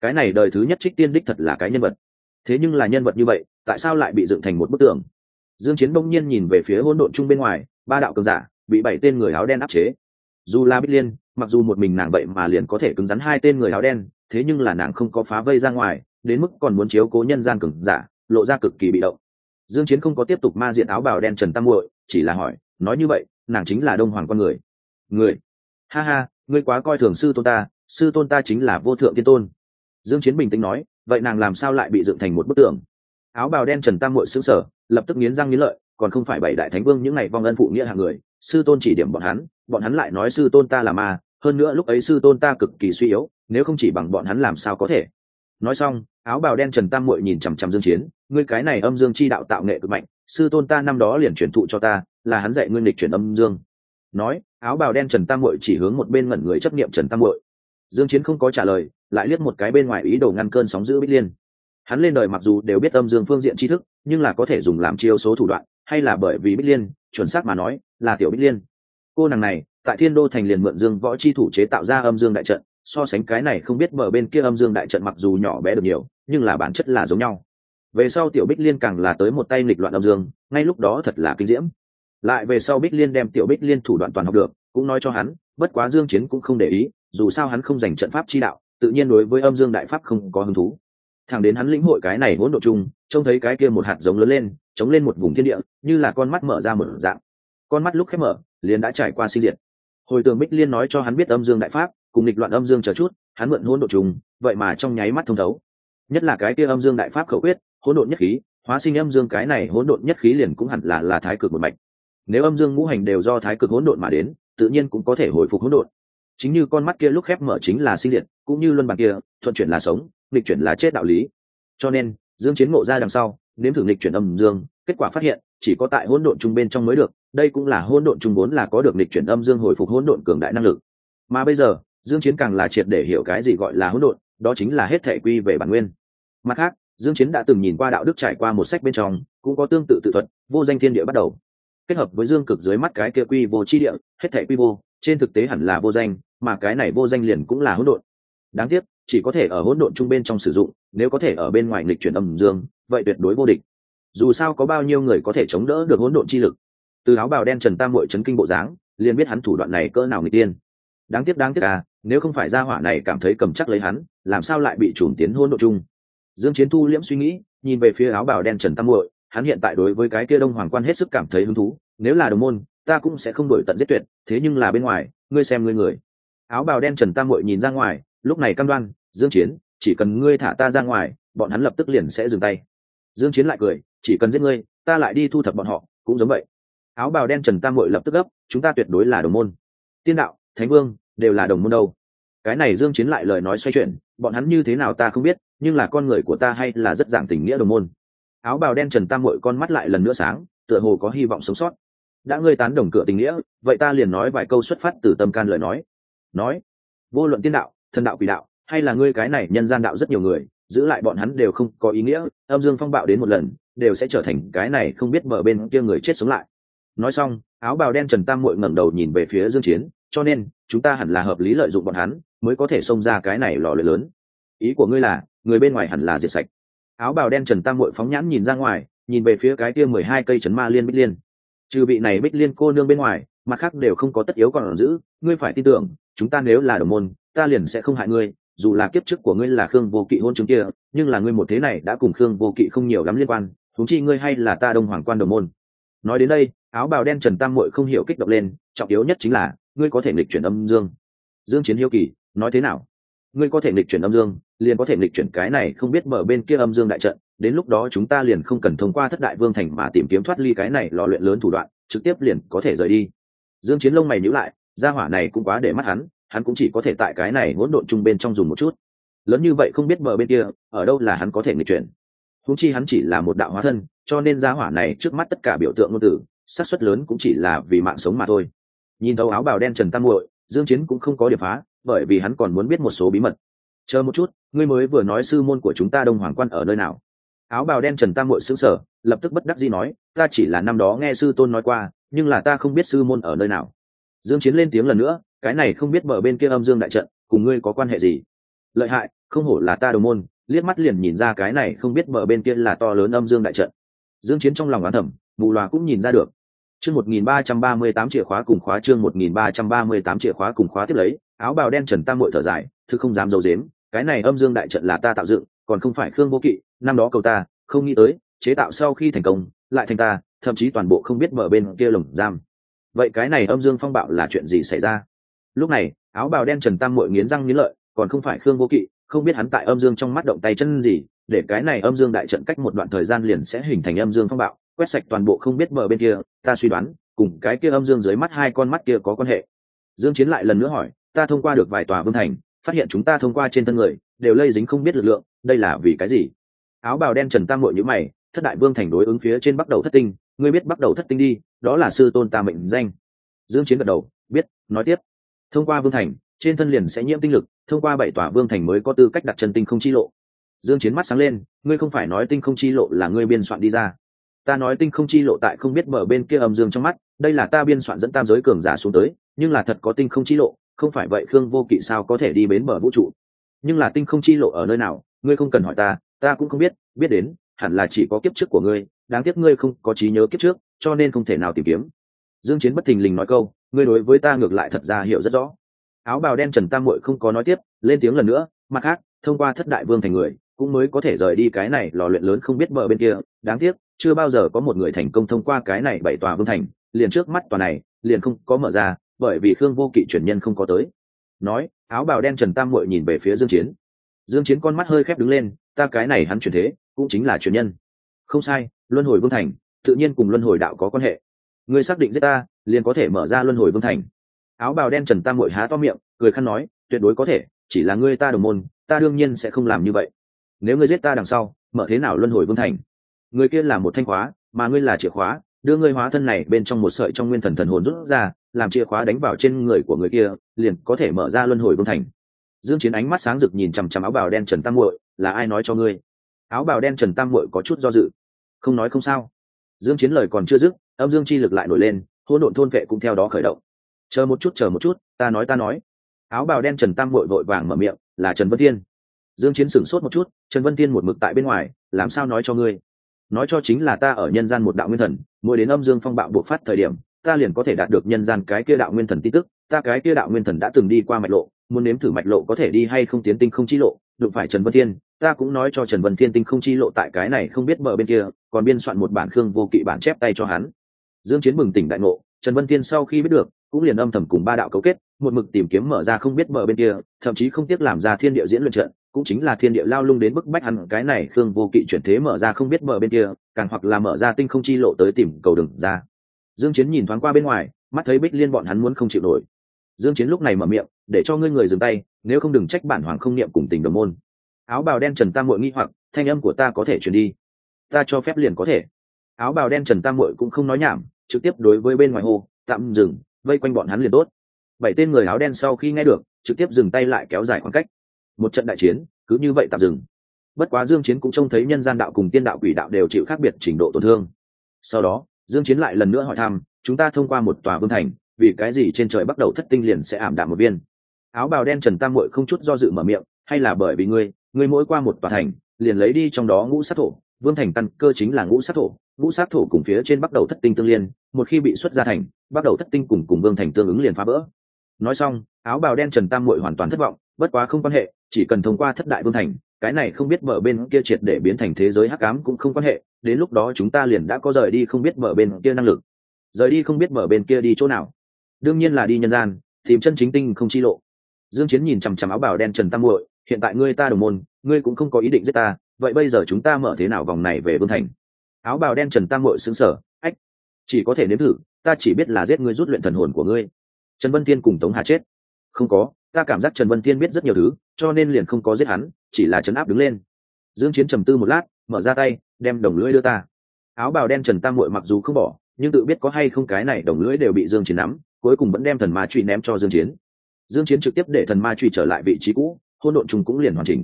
Cái này đời thứ nhất trích tiên đích thật là cái nhân vật. Thế nhưng là nhân vật như vậy, tại sao lại bị dựng thành một bức tường? Dương chiến bỗng nhiên nhìn về phía hỗn độn chung bên ngoài, ba đạo cường giả bị bảy tên người áo đen áp chế. Dù la bích liên, mặc dù một mình nàng vậy mà liền có thể cứng rắn hai tên người áo đen, thế nhưng là nàng không có phá vây ra ngoài, đến mức còn muốn chiếu cố nhân gian cường giả, lộ ra cực kỳ bị động. Dương chiến không có tiếp tục ma diện áo bào đen trần tam muội, chỉ là hỏi, nói như vậy nàng chính là đông hoàng con người. Người? Ha ha, ngươi quá coi thường sư tôn ta, sư tôn ta chính là vô thượng tiên tôn. Dương chiến bình tĩnh nói, vậy nàng làm sao lại bị dựng thành một bức tượng? áo bào đen trần tam muội sững sờ, lập tức nghiến răng nghiến lợi, còn không phải bảy đại thánh vương những ngày vong ân phụ nghĩa hạng người, sư tôn chỉ điểm bọn hắn bọn hắn lại nói sư tôn ta là ma, hơn nữa lúc ấy sư tôn ta cực kỳ suy yếu, nếu không chỉ bằng bọn hắn làm sao có thể? Nói xong, áo bào đen trần tam muội nhìn chằm chằm dương chiến, ngươi cái này âm dương chi đạo tạo nghệ cực mạnh sư tôn ta năm đó liền truyền thụ cho ta, là hắn dạy ngươi lịch chuyển âm dương. Nói, áo bào đen trần tam muội chỉ hướng một bên ngẩn người chấp niệm trần tam muội. Dương chiến không có trả lời, lại liếc một cái bên ngoài ý đồ ngăn cơn sóng dữ bích liên. Hắn lên đời mặc dù đều biết âm dương phương diện tri thức, nhưng là có thể dùng làm chiêu số thủ đoạn, hay là bởi vì bích liên, chuẩn xác mà nói, là tiểu bích liên. Cô nàng này, tại thiên đô thành liền mượn dương võ chi thủ chế tạo ra âm dương đại trận, so sánh cái này không biết mở bên kia âm dương đại trận mặc dù nhỏ bé được nhiều, nhưng là bản chất là giống nhau về sau tiểu bích liên càng là tới một tay nghịch loạn âm dương, ngay lúc đó thật là kinh diễm. Lại về sau bích liên đem tiểu bích liên thủ đoạn toàn học được, cũng nói cho hắn, bất quá dương chiến cũng không để ý, dù sao hắn không dành trận pháp chi đạo, tự nhiên đối với âm dương đại pháp không có hứng thú. Thẳng đến hắn lĩnh hội cái này hỗn độ chung, trông thấy cái kia một hạt giống lớn lên, chống lên một vùng thiên địa, như là con mắt mở ra một dạng. Con mắt lúc khép mở, liền đã trải qua sinh diệt. Hồi tường bích liên nói cho hắn biết âm dương đại pháp, cùng nghịch loạn âm dương chờ chút, hắn mượn hỗn độ trùng vậy mà trong nháy mắt thông thấu. Nhất là cái kia âm dương đại pháp khẩu quyết hỗn độn nhất khí, hóa sinh âm dương cái này hỗn độn nhất khí liền cũng hẳn là là thái cực một mạch. Nếu âm dương ngũ hành đều do thái cực hỗn độn mà đến, tự nhiên cũng có thể hồi phục hỗn độn. Chính như con mắt kia lúc khép mở chính là sinh diệt, cũng như luân bàn kia, thuận chuyển là sống, nghịch chuyển là chết đạo lý. Cho nên, dương chiến ngộ ra đằng sau, nếm thử nghịch chuyển âm dương, kết quả phát hiện, chỉ có tại hỗn độn trung bên trong mới được, đây cũng là hỗn độn trung vốn là có được nghịch chuyển âm dương hồi phục hỗn độn cường đại năng lực. Mà bây giờ, dương chiến càng là triệt để hiểu cái gì gọi là hỗn độn, đó chính là hết thể quy về bản nguyên. Mặt khác dương chiến đã từng nhìn qua đạo đức trải qua một sách bên trong, cũng có tương tự tự thuật, vô danh thiên địa bắt đầu. Kết hợp với dương cực dưới mắt cái kia quy vô chi địa, hết thể quy vô, trên thực tế hẳn là vô danh, mà cái này vô danh liền cũng là hỗn độn. Đáng tiếc, chỉ có thể ở hỗn độn trung bên trong sử dụng, nếu có thể ở bên ngoài nghịch chuyển âm dương, vậy tuyệt đối vô địch. Dù sao có bao nhiêu người có thể chống đỡ được hỗn độn chi lực? Từ áo bào đen trần tam muội chấn kinh bộ dáng, liền biết hắn thủ đoạn này cỡ nào người tiên. Đáng tiếc đáng tiếc à nếu không phải gia hỏa này cảm thấy cầm chắc lấy hắn, làm sao lại bị trùm tiến hỗn độn chung? Dương chiến thu liễm suy nghĩ, nhìn về phía áo bào đen trần tam muội, hắn hiện tại đối với cái kia đông hoàng quan hết sức cảm thấy hứng thú, nếu là đồng môn, ta cũng sẽ không đổi tận giết tuyệt, thế nhưng là bên ngoài, ngươi xem ngươi người. Áo bào đen trần tam muội nhìn ra ngoài, lúc này cam đoan, dương chiến, chỉ cần ngươi thả ta ra ngoài, bọn hắn lập tức liền sẽ dừng tay. Dương chiến lại cười, chỉ cần giết ngươi, ta lại đi thu thập bọn họ, cũng giống vậy. Áo bào đen trần tam muội lập tức gấp, chúng ta tuyệt đối là đồng môn. Tiên đạo, thánh vương, đều là đồng môn đâu cái này dương chiến lại lời nói xoay chuyển, bọn hắn như thế nào ta không biết, nhưng là con người của ta hay là rất giảng tình nghĩa đồng môn. Áo bào đen trần tam muội con mắt lại lần nữa sáng, tựa hồ có hy vọng sống sót. Đã ngươi tán đồng cửa tình nghĩa, vậy ta liền nói vài câu xuất phát từ tâm can lời nói. Nói, vô luận tiên đạo, thần đạo quỷ đạo, hay là ngươi cái này nhân gian đạo rất nhiều người, giữ lại bọn hắn đều không có ý nghĩa, âm dương phong bạo đến một lần, đều sẽ trở thành cái này không biết mở bên kia người chết sống lại. Nói xong, áo bào đen trần tam muội ngẩng đầu nhìn về phía dương chiến cho nên, chúng ta hẳn là hợp lý lợi dụng bọn hắn, mới có thể xông ra cái này lò luyện lớn. Ý của ngươi là, người bên ngoài hẳn là diệt sạch. Áo bào đen trần tam hội phóng nhãn nhìn ra ngoài, nhìn về phía cái kia mười hai cây trấn ma liên bích liên. Trừ vị này bích liên cô nương bên ngoài, mặt khác đều không có tất yếu còn giữ, ngươi phải tin tưởng, chúng ta nếu là đồng môn, ta liền sẽ không hại ngươi, dù là kiếp trước của ngươi là khương vô kỵ hôn chứng kia, nhưng là ngươi một thế này đã cùng khương vô kỵ không nhiều lắm liên quan thúng chi ngươi hay là ta đông hoàng quan đồng môn. Nói đến đây, áo bào đen trần tam muội không hiểu kích động lên, trọng yếu nhất chính là ngươi có thể nghịch chuyển âm dương. Dương chiến hiếu kỳ, nói thế nào? Ngươi có thể nghịch chuyển âm dương, liền có thể nghịch chuyển cái này không biết mở bên kia âm dương đại trận, đến lúc đó chúng ta liền không cần thông qua thất đại vương thành mà tìm kiếm thoát ly cái này lò luyện lớn thủ đoạn, trực tiếp liền có thể rời đi. Dương chiến lông mày nhíu lại, gia hỏa này cũng quá để mắt hắn hắn cũng chỉ có thể tại cái này hỗn độn chung bên trong dùng một chút. Lớn như vậy không biết mở bên kia, ở đâu là hắn có thể nghịch chuyển? Huống chi hắn chỉ là một đạo hóa thân, cho nên gia hỏa này trước mắt tất cả biểu tượng ngôn tử xác suất lớn cũng chỉ là vì mạng sống mà thôi nhìn thấu áo bào đen trần tam muội, dương chiến cũng không có điểm phá, bởi vì hắn còn muốn biết một số bí mật. Chờ một chút, ngươi mới vừa nói sư môn của chúng ta đông hoàng quan ở nơi nào? Áo bào đen trần tam muội sững sờ, lập tức bất đắc dĩ nói, ta chỉ là năm đó nghe sư tôn nói qua, nhưng là ta không biết sư môn ở nơi nào. Dương chiến lên tiếng lần nữa, cái này không biết bờ bên kia âm dương đại trận, cùng ngươi có quan hệ gì? Lợi hại, không hổ là ta đồng môn. Liếc mắt liền nhìn ra cái này không biết bờ bên kia là to lớn âm dương đại trận. Dương chiến trong lòng oán thầm, mù loà cũng nhìn ra được chương 1338 chìa khóa cùng khóa chương 1338 chìa khóa cùng khóa tiếp lấy áo bào đen trần tam muội thở dài thứ không dám giấu giếm, cái này âm dương đại trận là ta tạo dựng còn không phải khương vô kỵ năm đó cầu ta không nghĩ tới chế tạo sau khi thành công lại thành ta thậm chí toàn bộ không biết mở bên kia lồng giam. Vậy cái này âm dương phong bạo là chuyện gì xảy ra? Lúc này áo bào đen trần tam muội nghiến răng nghiến lợi còn không phải khương vô kỵ không biết hắn tại âm dương trong mắt động tay chân gì để cái này âm dương đại trận cách một đoạn thời gian liền sẽ hình thành âm dương phong bạo quét sạch toàn bộ không biết mở bên kia, ta suy đoán, cùng cái kia âm dương dưới mắt hai con mắt kia có quan hệ. Dương chiến lại lần nữa hỏi, ta thông qua được vài tòa vương thành, phát hiện chúng ta thông qua trên thân người, đều lây dính không biết lực lượng, đây là vì cái gì? Áo bào đen trần tam muội như mày, thất đại vương thành đối ứng phía trên bắt đầu thất tinh, ngươi biết bắt đầu thất tinh đi, đó là sư tôn ta mệnh danh. Dương chiến gật đầu, biết, nói tiếp. Thông qua vương thành, trên thân liền sẽ nhiễm tinh lực, thông qua bảy tòa vương thành mới có tư cách đặt chân tinh không chi lộ. Dương chiến mắt sáng lên, ngươi không phải nói tinh không chi lộ là ngươi biên soạn đi ra ta nói tinh không chi lộ tại không biết mở bên kia âm dương trong mắt, đây là ta biên soạn dẫn tam giới cường giả xuống tới, nhưng là thật có tinh không chi lộ, không phải vậy khương vô kỵ sao có thể đi bến mở vũ trụ? Nhưng là tinh không chi lộ ở nơi nào, ngươi không cần hỏi ta ta cũng không biết biết đến, hẳn là chỉ có kiếp trước của ngươi, đáng tiếc ngươi không có trí nhớ kiếp trước, cho nên không thể nào tìm kiếm. Dương chiến bất thình lình nói câu, ngươi đối với ta ngược lại thật ra hiểu rất rõ. Áo bào đen trần tam muội không có nói tiếp, lên tiếng lần nữa, mặt khác, thông qua thất đại vương thành người, cũng mới có thể rời đi cái này lò luyện lớn không biết bờ bên kia, đáng tiếc chưa bao giờ có một người thành công thông qua cái này bảy tòa vương thành, liền trước mắt tòa này liền không có mở ra, bởi vì khương vô kỵ truyền nhân không có tới. Nói, áo bào đen trần tam muội nhìn về phía dương chiến. Dương chiến con mắt hơi khép đứng lên, ta cái này hắn chuyển thế, cũng chính là truyền nhân. Không sai, luân hồi vương thành, tự nhiên cùng luân hồi đạo có quan hệ. Ngươi xác định giết ta, liền có thể mở ra luân hồi vương thành. Áo bào đen trần tam mội há to miệng, cười khăn nói, tuyệt đối có thể, chỉ là ngươi ta đồng môn, ta đương nhiên sẽ không làm như vậy. Nếu ngươi giết ta đằng sau, mở thế nào luân hồi vương thành? Người kia là một thanh khóa, mà ngươi là chìa khóa, đưa ngươi hóa thân này bên trong một sợi trong nguyên thần thần hồn rút ra, làm chìa khóa đánh vào trên người của người kia, liền có thể mở ra luân hồi vương thành. Dương chiến ánh mắt sáng rực nhìn chằm chằm áo bào đen trần tam muội, là ai nói cho ngươi? Áo bào đen trần tam muội có chút do dự. Không nói không sao. Dương chiến lời còn chưa dứt, âm dương chi lực lại nổi lên, hỗn độn thôn vệ cũng theo đó khởi động. Chờ một chút, chờ một chút, ta nói ta nói. Áo bào đen trần tam muội vội vàng mở miệng, là trần vân thiên. Dương chiến sửng sốt một chút, trần vân thiên một mực tại bên ngoài, làm sao nói cho ngươi? Nói cho chính là ta ở nhân gian một đạo nguyên thần, mỗi đến âm dương phong bạo buộc phát thời điểm, ta liền có thể đạt được nhân gian cái kia đạo nguyên thần tin tức, ta cái kia đạo nguyên thần đã từng đi qua mạch lộ, muốn nếm thử mạch lộ có thể đi hay không tiến tinh không chi lộ, đụng phải trần vân thiên, ta cũng nói cho trần vân thiên tinh không chi lộ tại cái này không biết mở bên kia, còn biên soạn một bản khương vô kỵ bản chép tay cho hắn. Dương chiến mừng tỉnh đại ngộ, trần vân thiên sau khi biết được, cũng liền âm thầm cùng ba đạo cấu kết, một mực tìm kiếm mở ra không biết mở bên kia, thậm chí không tiếc làm ra thiên địa diễn luyện trận cũng chính là thiên địa lao lung đến bức bách hắn. Cái này khương vô kỵ chuyển thế mở ra không biết mở bên kia, càng hoặc là mở ra tinh không chi lộ tới tìm cầu đừng ra. Dương chiến nhìn thoáng qua bên ngoài, mắt thấy bích liên bọn hắn muốn không chịu nổi. Dương chiến lúc này mở miệng, để cho ngươi người dừng tay, nếu không đừng trách bản hoàng không niệm cùng tình đồng môn. Áo bào đen trần tam muội nghi hoặc, thanh âm của ta có thể truyền đi. Ta cho phép liền có thể. Áo bào đen trần tam muội cũng không nói nhảm, trực tiếp đối với bên ngoài hồ tạm dừng, vây quanh bọn hắn liền tốt. Bảy tên người áo đen sau khi nghe được, trực tiếp dừng tay lại kéo dài khoảng cách một trận đại chiến, cứ như vậy tạm dừng. Bất quá dương chiến cũng trông thấy nhân gian đạo cùng tiên đạo quỷ đạo đều chịu khác biệt trình độ tổn thương. Sau đó, dương chiến lại lần nữa hỏi thăm, chúng ta thông qua một tòa vương thành, vì cái gì trên trời bắt đầu thất tinh liền sẽ ảm đạm một viên? Áo bào đen trần tam muội không chút do dự mở miệng, hay là bởi vì ngươi ngươi mỗi qua một tòa thành, liền lấy đi trong đó ngũ sát thổ. Vương thành căn cơ chính là ngũ sát thổ, ngũ sát thổ cùng phía trên bắt đầu thất tinh tương liên, một khi bị xuất ra thành bắt đầu thất tinh cùng cùng vương thành tương ứng liền phá vỡ. Nói xong, áo bào đen trần tam muội hoàn toàn thất vọng, bất quá không quan hệ chỉ cần thông qua thất đại vương thành, cái này không biết bờ bên kia triệt để biến thành thế giới hắc ám cũng không quan hệ, đến lúc đó chúng ta liền đã có rời đi không biết bờ bên kia năng lực. Rời đi không biết bờ bên kia đi chỗ nào? Đương nhiên là đi nhân gian, tìm chân chính tinh không chi lộ. Dương chiến nhìn chằm chằm áo bào đen trần tam muội, hiện tại ngươi ta đồng môn, ngươi cũng không có ý định giết ta, vậy bây giờ chúng ta mở thế nào vòng này về vương thành? Áo bào đen trần tam muội sững sờ, ách, chỉ có thể nếm thử, ta chỉ biết là giết ngươi rút luyện thần hồn của ngươi. Trần vân tiên cùng tống hà chết. Không có ta cảm giác trần vân thiên biết rất nhiều thứ, cho nên liền không có giết hắn, chỉ là chấn áp đứng lên. Dương chiến trầm tư một lát, mở ra tay, đem đồng lưỡi đưa ta. Áo bào đen trần tam muội mặc dù không bỏ, nhưng tự biết có hay không cái này đồng lưỡi đều bị dương chiến nắm, cuối cùng vẫn đem thần ma truy ném cho dương chiến. Dương chiến trực tiếp để thần ma truy trở lại vị trí cũ hôn độn trùng cũng liền hoàn chỉnh.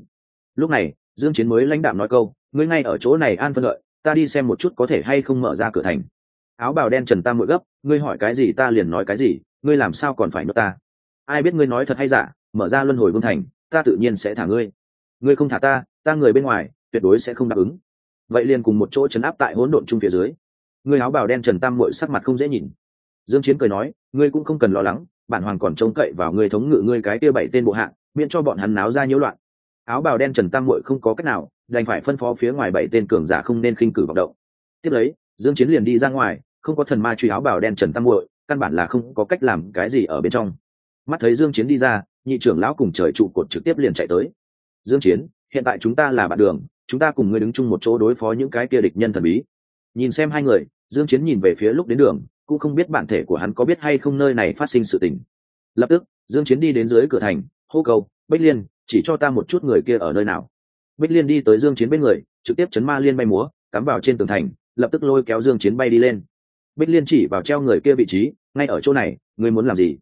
Lúc này, dương chiến mới lãnh đạm nói câu, ngươi ngay ở chỗ này an phân lợi, ta đi xem một chút có thể hay không mở ra cửa thành. Áo bào đen trần tam muội gấp, ngươi hỏi cái gì ta liền nói cái gì, ngươi làm sao còn phải nói ta? Ai biết ngươi nói thật hay giả, mở ra luân hồi vương thành, ta tự nhiên sẽ thả ngươi. Ngươi không thả ta ta người bên ngoài, tuyệt đối sẽ không đáp ứng. Vậy liền cùng một chỗ chấn áp tại hỗn độn chung phía dưới. Ngươi áo bào đen trần tam muội sắc mặt không dễ nhìn. Dương chiến cười nói, ngươi cũng không cần lo lắng, bản hoàng còn trông cậy vào ngươi thống ngự ngươi cái kia bảy tên bộ hạ, miễn cho bọn hắn náo ra nhiễu loạn. Áo bào đen trần tam muội không có cách nào, đành phải phân phó phía ngoài bảy tên cường giả không nên khinh cử vọng động. Tiếp lấy, dương chiến liền đi ra ngoài, không có thần ma truy áo bào đen trần tam muội, căn bản là không có cách làm cái gì ở bên trong mắt thấy dương chiến đi ra, nhị trưởng lão cùng trời trụ cột trực tiếp liền chạy tới. Dương chiến, hiện tại chúng ta là bạn đường, chúng ta cùng ngươi đứng chung một chỗ đối phó những cái kia địch nhân thần bí. Nhìn xem hai người, dương chiến nhìn về phía lúc đến đường, cũng không biết bản thể của hắn có biết hay không nơi này phát sinh sự tình. Lập tức, dương chiến đi đến dưới cửa thành, hô cầu, bích liên, chỉ cho ta một chút người kia ở nơi nào. Bích liên đi tới dương chiến bên người, trực tiếp chấn ma liên bay múa, cắm vào trên tường thành, lập tức lôi kéo dương chiến bay đi lên. Bích liên chỉ vào treo người kia vị trí, ngay ở chỗ này, ngươi muốn làm gì?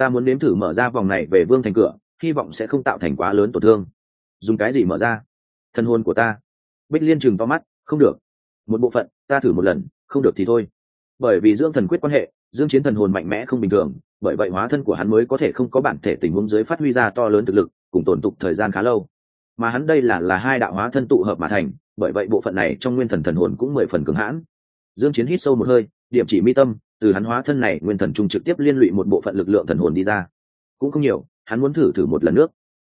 Ta muốn nếm thử mở ra vòng này về vương thành cửa, hy vọng sẽ không tạo thành quá lớn tổn thương. Dùng cái gì mở ra? Thân hồn của ta. Bích liên chừng to mắt, không được. Một bộ phận, ta thử một lần, không được thì thôi. Bởi vì dưỡng thần quyết quan hệ, dương chiến thần hồn mạnh mẽ không bình thường, bởi vậy hóa thân của hắn mới có thể không có bản thể tình huống dưới phát huy ra to lớn thực lực, cùng tổn tục thời gian khá lâu. Mà hắn đây là là hai đạo hóa thân tụ hợp mà thành, bởi vậy bộ phận này trong nguyên thần thần hồn cũng mười phần cứng hãn. Dương chiến hít sâu một hơi, điểm chỉ mi tâm từ hắn hóa thân này, nguyên thần trung trực tiếp liên lụy một bộ phận lực lượng thần hồn đi ra. Cũng không nhiều, hắn muốn thử thử một lần nước.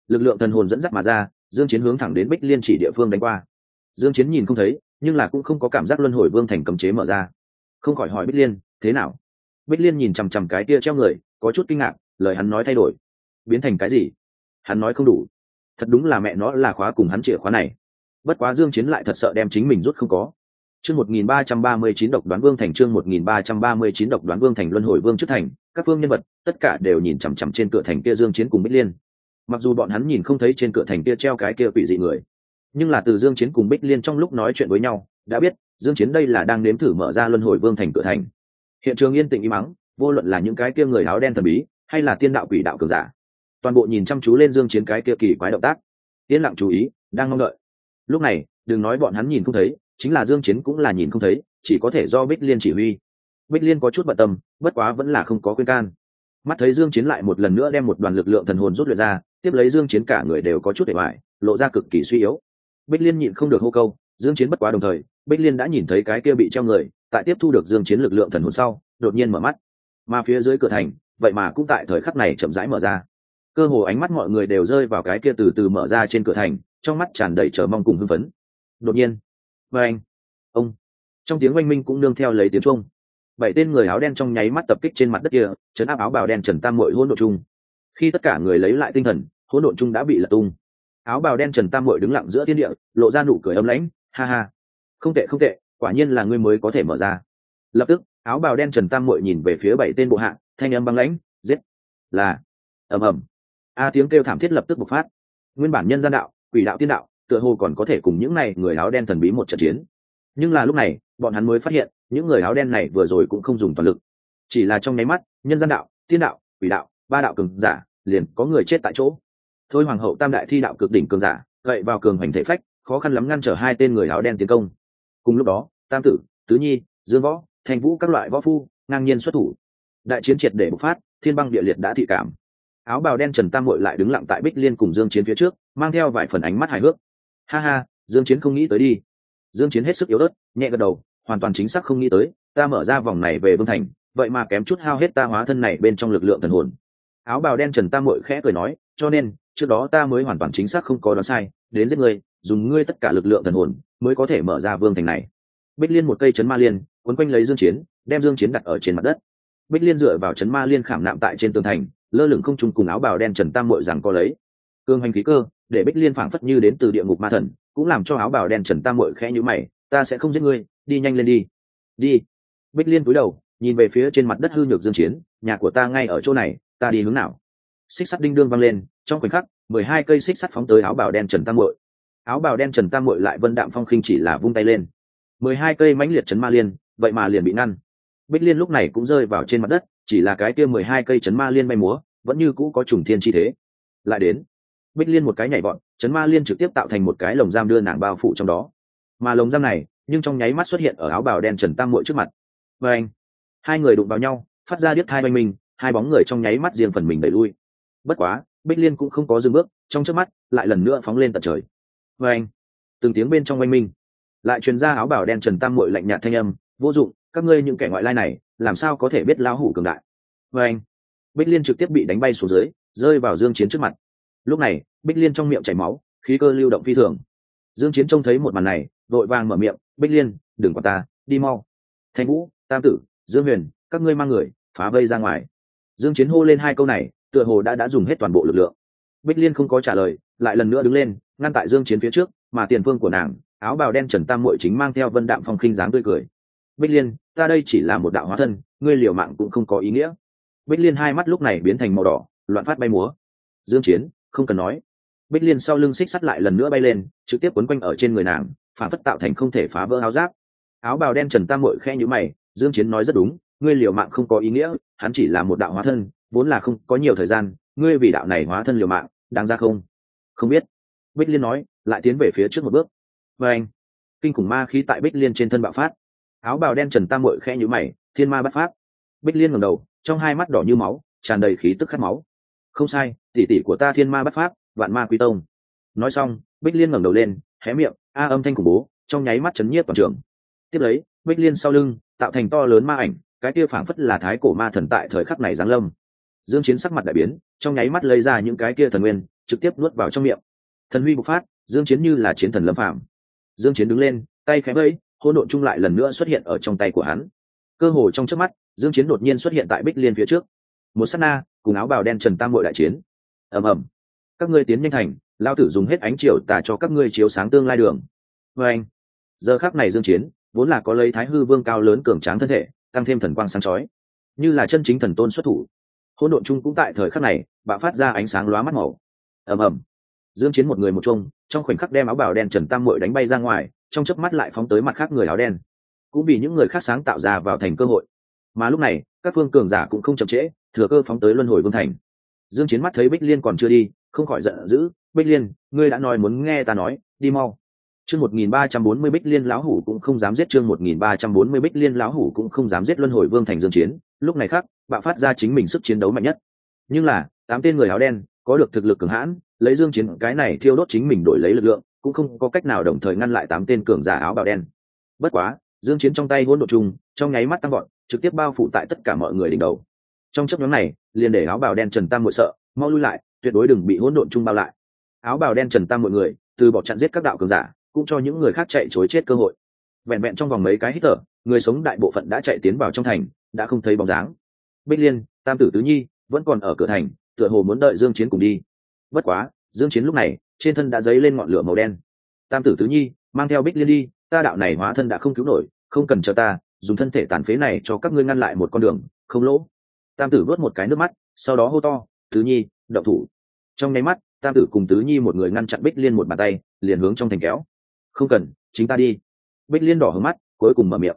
Lực lượng thần hồn dẫn dắt mà ra, dương chiến hướng thẳng đến bích liên chỉ địa phương đánh qua. Dương chiến nhìn không thấy, nhưng là cũng không có cảm giác luân hồi vương thành cấm chế mở ra. Không khỏi hỏi bích liên, thế nào? Bích liên nhìn chằm chằm cái tia treo người, có chút kinh ngạc, lời hắn nói thay đổi. Biến thành cái gì? Hắn nói không đủ. Thật đúng là mẹ nó là khóa cùng hắn chìa khóa này. Bất quá dương chiến lại thật sợ đem chính mình rút không có chương 1339 độc đoán vương thành, chương 1339 độc đoán vương thành, luân hồi vương trước thành. Các phương nhân vật, tất cả đều nhìn chằm chằm trên cửa thành kia dương chiến cùng bích liên. Mặc dù bọn hắn nhìn không thấy trên cửa thành kia treo cái kia quỷ dị người, nhưng là từ dương chiến cùng bích liên trong lúc nói chuyện với nhau, đã biết dương chiến đây là đang nếm thử mở ra luân hồi vương thành cửa thành. Hiện trường yên tĩnh im mắng vô luận là những cái kia người áo đen thần bí, hay là tiên đạo quỷ đạo cường giả, toàn bộ nhìn chăm chú lên dương chiến cái kia kỳ quái động tác. Yên lặng chú ý, đang mong đợi. Lúc này, đừng nói bọn hắn nhìn không thấy chính là dương chiến cũng là nhìn không thấy, chỉ có thể do bích liên chỉ huy. Bích liên có chút bận tâm, bất quá vẫn là không có khuyên can. Mắt thấy dương chiến lại một lần nữa đem một đoàn lực lượng thần hồn rút luyện ra, tiếp lấy dương chiến cả người đều có chút để bại lộ ra cực kỳ suy yếu. Bích liên nhịn không được hô câu, dương chiến bất quá đồng thời, bích liên đã nhìn thấy cái kia bị treo người, tại tiếp thu được dương chiến lực lượng thần hồn sau, đột nhiên mở mắt. Mà phía dưới cửa thành, vậy mà cũng tại thời khắc này chậm rãi mở ra. Cơ hồ ánh mắt mọi người đều rơi vào cái kia từ từ mở ra trên cửa thành, trong mắt tràn đầy chờ mong cùng hưng phấn. Đột nhiên và anh. Ông. Trong tiếng oanh minh cũng nương theo lấy tiếng trung bảy tên người áo đen trong nháy mắt tập kích trên mặt đất kia, chấn áp áo bào đen trần tam mội hỗn độn chung. Khi tất cả người lấy lại tinh thần, hỗn độn chung đã bị lật tung. Áo bào đen trần tam mội đứng lặng giữa thiên địa, lộ ra nụ cười ấm lãnh, ha ha. Không tệ không tệ, quả nhiên là ngươi mới có thể mở ra. Lập tức, áo bào đen trần tam mội nhìn về phía bảy tên bộ hạ, thanh âm băng lãnh, giết. Là. Ầm ầm. A tiếng kêu thảm thiết lập tức bộc phát. Nguyên bản nhân gian đạo, quỷ đạo tiên đạo tựa hồ còn có thể cùng những này người áo đen thần bí một trận chiến. Nhưng là lúc này, bọn hắn mới phát hiện, những người áo đen này vừa rồi cũng không dùng toàn lực. Chỉ là trong nháy mắt, nhân gian đạo, tiên đạo, quỷ đạo, ba đạo cường giả, liền có người chết tại chỗ. Thôi hoàng hậu tam đại thi đạo cực đỉnh cường giả, gậy vào cường hành thể phách, khó khăn lắm ngăn trở hai tên người áo đen tiến công. Cùng lúc đó, tam tử, tứ nhi, dương võ thành vũ các loại võ phu, ngang nhiên xuất thủ. Đại chiến triệt để bộc phát, thiên băng địa liệt đã thị cảm. Áo bào đen trần tam hội lại đứng lặng tại bích liên cùng dương chiến phía trước, mang theo vài phần ánh mắt hài hước ha ha, dương chiến không nghĩ tới đi. Dương chiến hết sức yếu ớt, nhẹ gật đầu, hoàn toàn chính xác không nghĩ tới, ta mở ra vòng này về vương thành, vậy mà kém chút hao hết ta hóa thân này bên trong lực lượng thần hồn. Áo bào đen trần tam muội khẽ cười nói, cho nên, trước đó ta mới hoàn toàn chính xác không có đoán sai, đến giết ngươi, dùng ngươi tất cả lực lượng thần hồn, mới có thể mở ra vương thành này. Bích liên một cây chấn ma liên, quấn quanh lấy dương chiến, đem dương chiến đặt ở trên mặt đất. Bích liên dựa vào chấn ma liên khảm nạm tại trên tường thành, lơ lửng không trung cùng áo bào đen trần tam muội rằng có lấy. Cương hành khí cơ để bích liên phảng phất như đến từ địa ngục ma thần, cũng làm cho áo bào đen trần tam mội khẽ nhữ mày, ta sẽ không giết ngươi, đi nhanh lên đi. Đi? Bích liên cúi đầu, nhìn về phía trên mặt đất hư nhược dương chiến, nhà của ta ngay ở chỗ này, ta đi hướng nào? Xích sắt đinh đương văng lên, trong khoảnh khắc, mười hai cây xích sắt phóng tới áo bào đen trần tam mội áo bào đen trần tam mội lại vân đạm phong khinh chỉ là vung tay lên. Mười hai cây mãnh liệt chấn ma liên, vậy mà liền bị ngăn. Bích liên lúc này cũng rơi vào trên mặt đất, chỉ là cái kia mười hai cây chấn ma liên bay múa, vẫn như cũ có trùng thiên chi thế. Lại đến bích liên một cái nhảy bọn chấn ma liên trực tiếp tạo thành một cái lồng giam đưa nàng bao phủ trong đó. Mà lồng giam này, nhưng trong nháy mắt xuất hiện ở áo bào đen trần tam mội trước mặt. Và anh, hai người đụng vào nhau, phát ra điếc hai oanh minh, hai bóng người trong nháy mắt riêng phần mình đẩy lui. Bất quá, bích liên cũng không có dừng bước, trong trước mắt, lại lần nữa phóng lên tận trời. Và anh, từng tiếng bên trong oanh minh, lại truyền ra áo bào đen trần tam mội lạnh nhạt thanh âm, vô dụng, các ngươi những kẻ ngoại lai này, làm sao có thể biết lão hủ cường đại? Và anh, bích liên trực tiếp bị đánh bay xuống dưới, rơi vào dương chiến trước mặt lúc này, bích liên trong miệng chảy máu, khí cơ lưu động phi thường. Dương chiến trông thấy một màn này, vội vàng mở miệng, bích liên, đừng qua ta, đi mau. Thanh vũ, tam tử, dương huyền, các ngươi mang người, phá vây ra ngoài. Dương chiến hô lên hai câu này, tựa hồ đã đã dùng hết toàn bộ lực lượng. Bích liên không có trả lời, lại lần nữa đứng lên, ngăn tại dương chiến phía trước, mà tiền phương của nàng, áo bào đen trần tam muội chính mang theo vân đạm phong khinh dáng tươi cười. Bích liên, ta đây chỉ là một đạo hóa thân, ngươi liều mạng cũng không có ý nghĩa. Bích liên hai mắt lúc này biến thành màu đỏ, loạn phát bay múa. Dương chiến không cần nói. Bích liên sau lưng xích sắt lại lần nữa bay lên, trực tiếp quấn quanh ở trên người nàng, phản phất tạo thành không thể phá vỡ áo giáp. Áo bào đen trần tam mội khe nhữ mày, dương chiến nói rất đúng, ngươi liều mạng không có ý nghĩa, hắn chỉ là một đạo hóa thân, vốn là không có nhiều thời gian, ngươi vì đạo này hóa thân liều mạng, đáng ra không? Không biết. Bích liên nói, lại tiến về phía trước một bước. Và anh, kinh khủng ma khí tại bích liên trên thân bạo phát. Áo bào đen trần tam mội khe nhữ mày, thiên ma bắt phát. Bích liên ngẩng đầu, trong hai mắt đỏ như máu, tràn đầy khí tức khát máu. Không sai tỷ tỷ của ta thiên ma bất pháp, vạn ma quy tông. Nói xong, bích liên ngẩng đầu lên, hé miệng, a âm thanh khủng bố, trong nháy mắt chấn nhiếp toàn trường. Tiếp lấy, bích liên sau lưng, tạo thành to lớn ma ảnh, cái kia phảng phất là thái cổ ma thần tại thời khắc này giáng lâm. Dương chiến sắc mặt đại biến, trong nháy mắt lấy ra những cái kia thần nguyên, trực tiếp nuốt vào trong miệng. Thần huy bộc phát, dương chiến như là chiến thần lâm phàm. Dương chiến đứng lên, tay khẽ vẫy, hỗn độn chung lại lần nữa xuất hiện ở trong tay của hắn. Cơ hồ trong chớp mắt, dương chiến đột nhiên xuất hiện tại bích liên phía trước. Một sát na, cùng áo bào đen trần tam bội đại chiến ầm ầm. Các ngươi tiến nhanh thành, lao tử dùng hết ánh chiều tà cho các ngươi chiếu sáng tương lai đường. Vê anh, giờ khác này dương chiến, vốn là có lấy thái hư vương cao lớn cường tráng thân thể, tăng thêm thần quang sáng chói. Như là chân chính thần tôn xuất thủ. Hỗn độn chung cũng tại thời khắc này, bạo phát ra ánh sáng lóa mắt màu. Ầm ầm. Dương chiến một người một chung, trong khoảnh khắc đem áo bào đen trần tam muội đánh bay ra ngoài, trong chớp mắt lại phóng tới mặt khác người áo đen. Cũng vì những người khác sáng tạo ra vào thành cơ hội. Mà lúc này, các phương cường giả cũng không chậm trễ, thừa cơ phóng tới luân hồi vương thành dương chiến mắt thấy bích liên còn chưa đi, không khỏi giận dữ. Bích liên, ngươi đã nói muốn nghe ta nói, đi mau. Chương 1340 bích liên lão hủ cũng không dám giết, chương 1340 bích liên lão hủ cũng không dám giết luân hồi vương thành dương chiến. Lúc này khác, bạo phát ra chính mình sức chiến đấu mạnh nhất. Nhưng là, tám tên người áo đen, có được thực lực cường hãn, lấy dương chiến cái này thiêu đốt chính mình đổi lấy lực lượng, cũng không có cách nào đồng thời ngăn lại tám tên cường giả áo bào đen. Bất quá, dương chiến trong tay hỗn độ chung trong nháy mắt tăng vọt, trực tiếp bao phủ tại tất cả mọi người đỉnh đầu trong chấp nhóm này, liền để áo bào đen trần tam muội sợ, mau lui lại, tuyệt đối đừng bị hỗn độn chung bao lại. Áo bào đen trần tam mọi người, từ bỏ chặn giết các đạo cường giả, cũng cho những người khác chạy chối chết cơ hội. Vẹn vẹn trong vòng mấy cái hít thở, người sống đại bộ phận đã chạy tiến vào trong thành, đã không thấy bóng dáng. Bích liên, tam tử tứ nhi, vẫn còn ở cửa thành, tựa hồ muốn đợi dương chiến cùng đi. Bất quá, dương chiến lúc này, trên thân đã dấy lên ngọn lửa màu đen. Tam tử tứ nhi, mang theo bích liên đi, ta đạo này hóa thân đã không cứu nổi, không cần chờ ta, dùng thân thể tàn phế này cho các ngươi ngăn lại một con đường, không lỗ tam tử vớt một cái nước mắt, sau đó hô to, tứ nhi đậu thủ. Trong nháy mắt, tam tử cùng tứ nhi một người ngăn chặn bích liên một bàn tay, liền hướng trong thành kéo. Không cần, chính ta đi. Bích liên đỏ hướng mắt, cuối cùng mở miệng.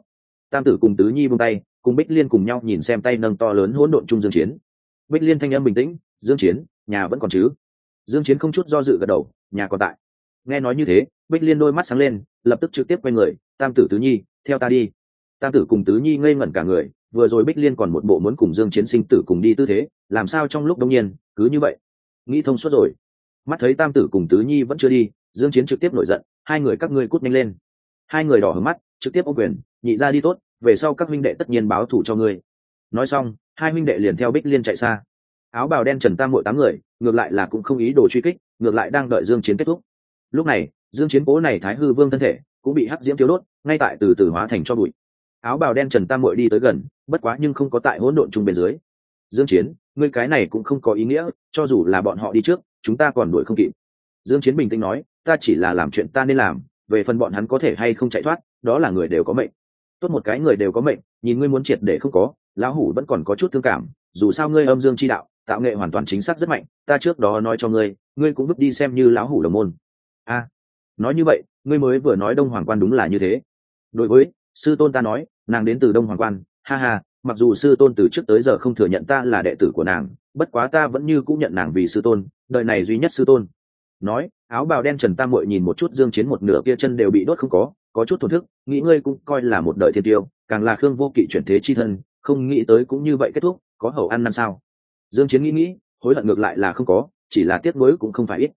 Tam tử cùng tứ nhi buông tay, cùng bích liên cùng nhau nhìn xem tay nâng to lớn hỗn độn chung dương chiến. Bích liên thanh âm bình tĩnh, dương chiến, nhà vẫn còn chứ? Dương chiến không chút do dự gật đầu, nhà còn tại. Nghe nói như thế, bích liên đôi mắt sáng lên, lập tức trực tiếp quay người, tam tử tứ nhi, theo ta đi. Tam tử cùng tứ nhi ngây ngẩn cả người vừa rồi bích liên còn một bộ muốn cùng dương chiến sinh tử cùng đi tư thế, làm sao trong lúc đông nhiên, cứ như vậy? Nghĩ thông suốt rồi. Mắt thấy tam tử cùng tứ nhi vẫn chưa đi, dương chiến trực tiếp nổi giận, hai người các ngươi cút nhanh lên. Hai người đỏ hướng mắt, trực tiếp ô quyền, nhị ra đi tốt, về sau các huynh đệ tất nhiên báo thù cho ngươi. Nói xong, hai huynh đệ liền theo bích liên chạy xa. Áo bào đen trần tam muội tám người, ngược lại là cũng không ý đồ truy kích, ngược lại đang đợi dương chiến kết thúc. Lúc này, dương chiến cố này thái hư vương thân thể cũng bị hắc diễm thiếu đốt, ngay tại từ từ hóa thành cho bụi áo bào đen trần tam mội đi tới gần, bất quá nhưng không có tại hỗn độn chung bên dưới. Dương chiến, ngươi cái này cũng không có ý nghĩa, cho dù là bọn họ đi trước, chúng ta còn đuổi không kịp. Dương chiến bình tĩnh nói, ta chỉ là làm chuyện ta nên làm, về phần bọn hắn có thể hay không chạy thoát, đó là người đều có mệnh. Tốt một cái người đều có mệnh, nhìn ngươi muốn triệt để không có, lão hủ vẫn còn có chút thương cảm, dù sao ngươi âm dương chi đạo, tạo nghệ hoàn toàn chính xác rất mạnh, ta trước đó nói cho ngươi ngươi cũng bước đi xem như lão hủ đồng môn. A, nói như vậy, ngươi mới vừa nói đông hoàng quan đúng là như thế. Đối với sư tôn ta nói, nàng đến từ đông hoàng quan, ha ha, mặc dù sư tôn từ trước tới giờ không thừa nhận ta là đệ tử của nàng, bất quá ta vẫn như cũng nhận nàng vì sư tôn, đời này duy nhất sư tôn. Nói, áo bào đen trần tam mội nhìn một chút dương chiến một nửa kia chân đều bị đốt không có có chút thổn thức, nghĩ ngươi cũng coi là một đời thiên tiêu, càng là khương vô kỵ chuyển thế chi thân, không nghĩ tới cũng như vậy kết thúc, có hậu ăn năn sao? Dương chiến nghĩ nghĩ, hối hận ngược lại là không có, chỉ là tiếc nuối cũng không phải ít.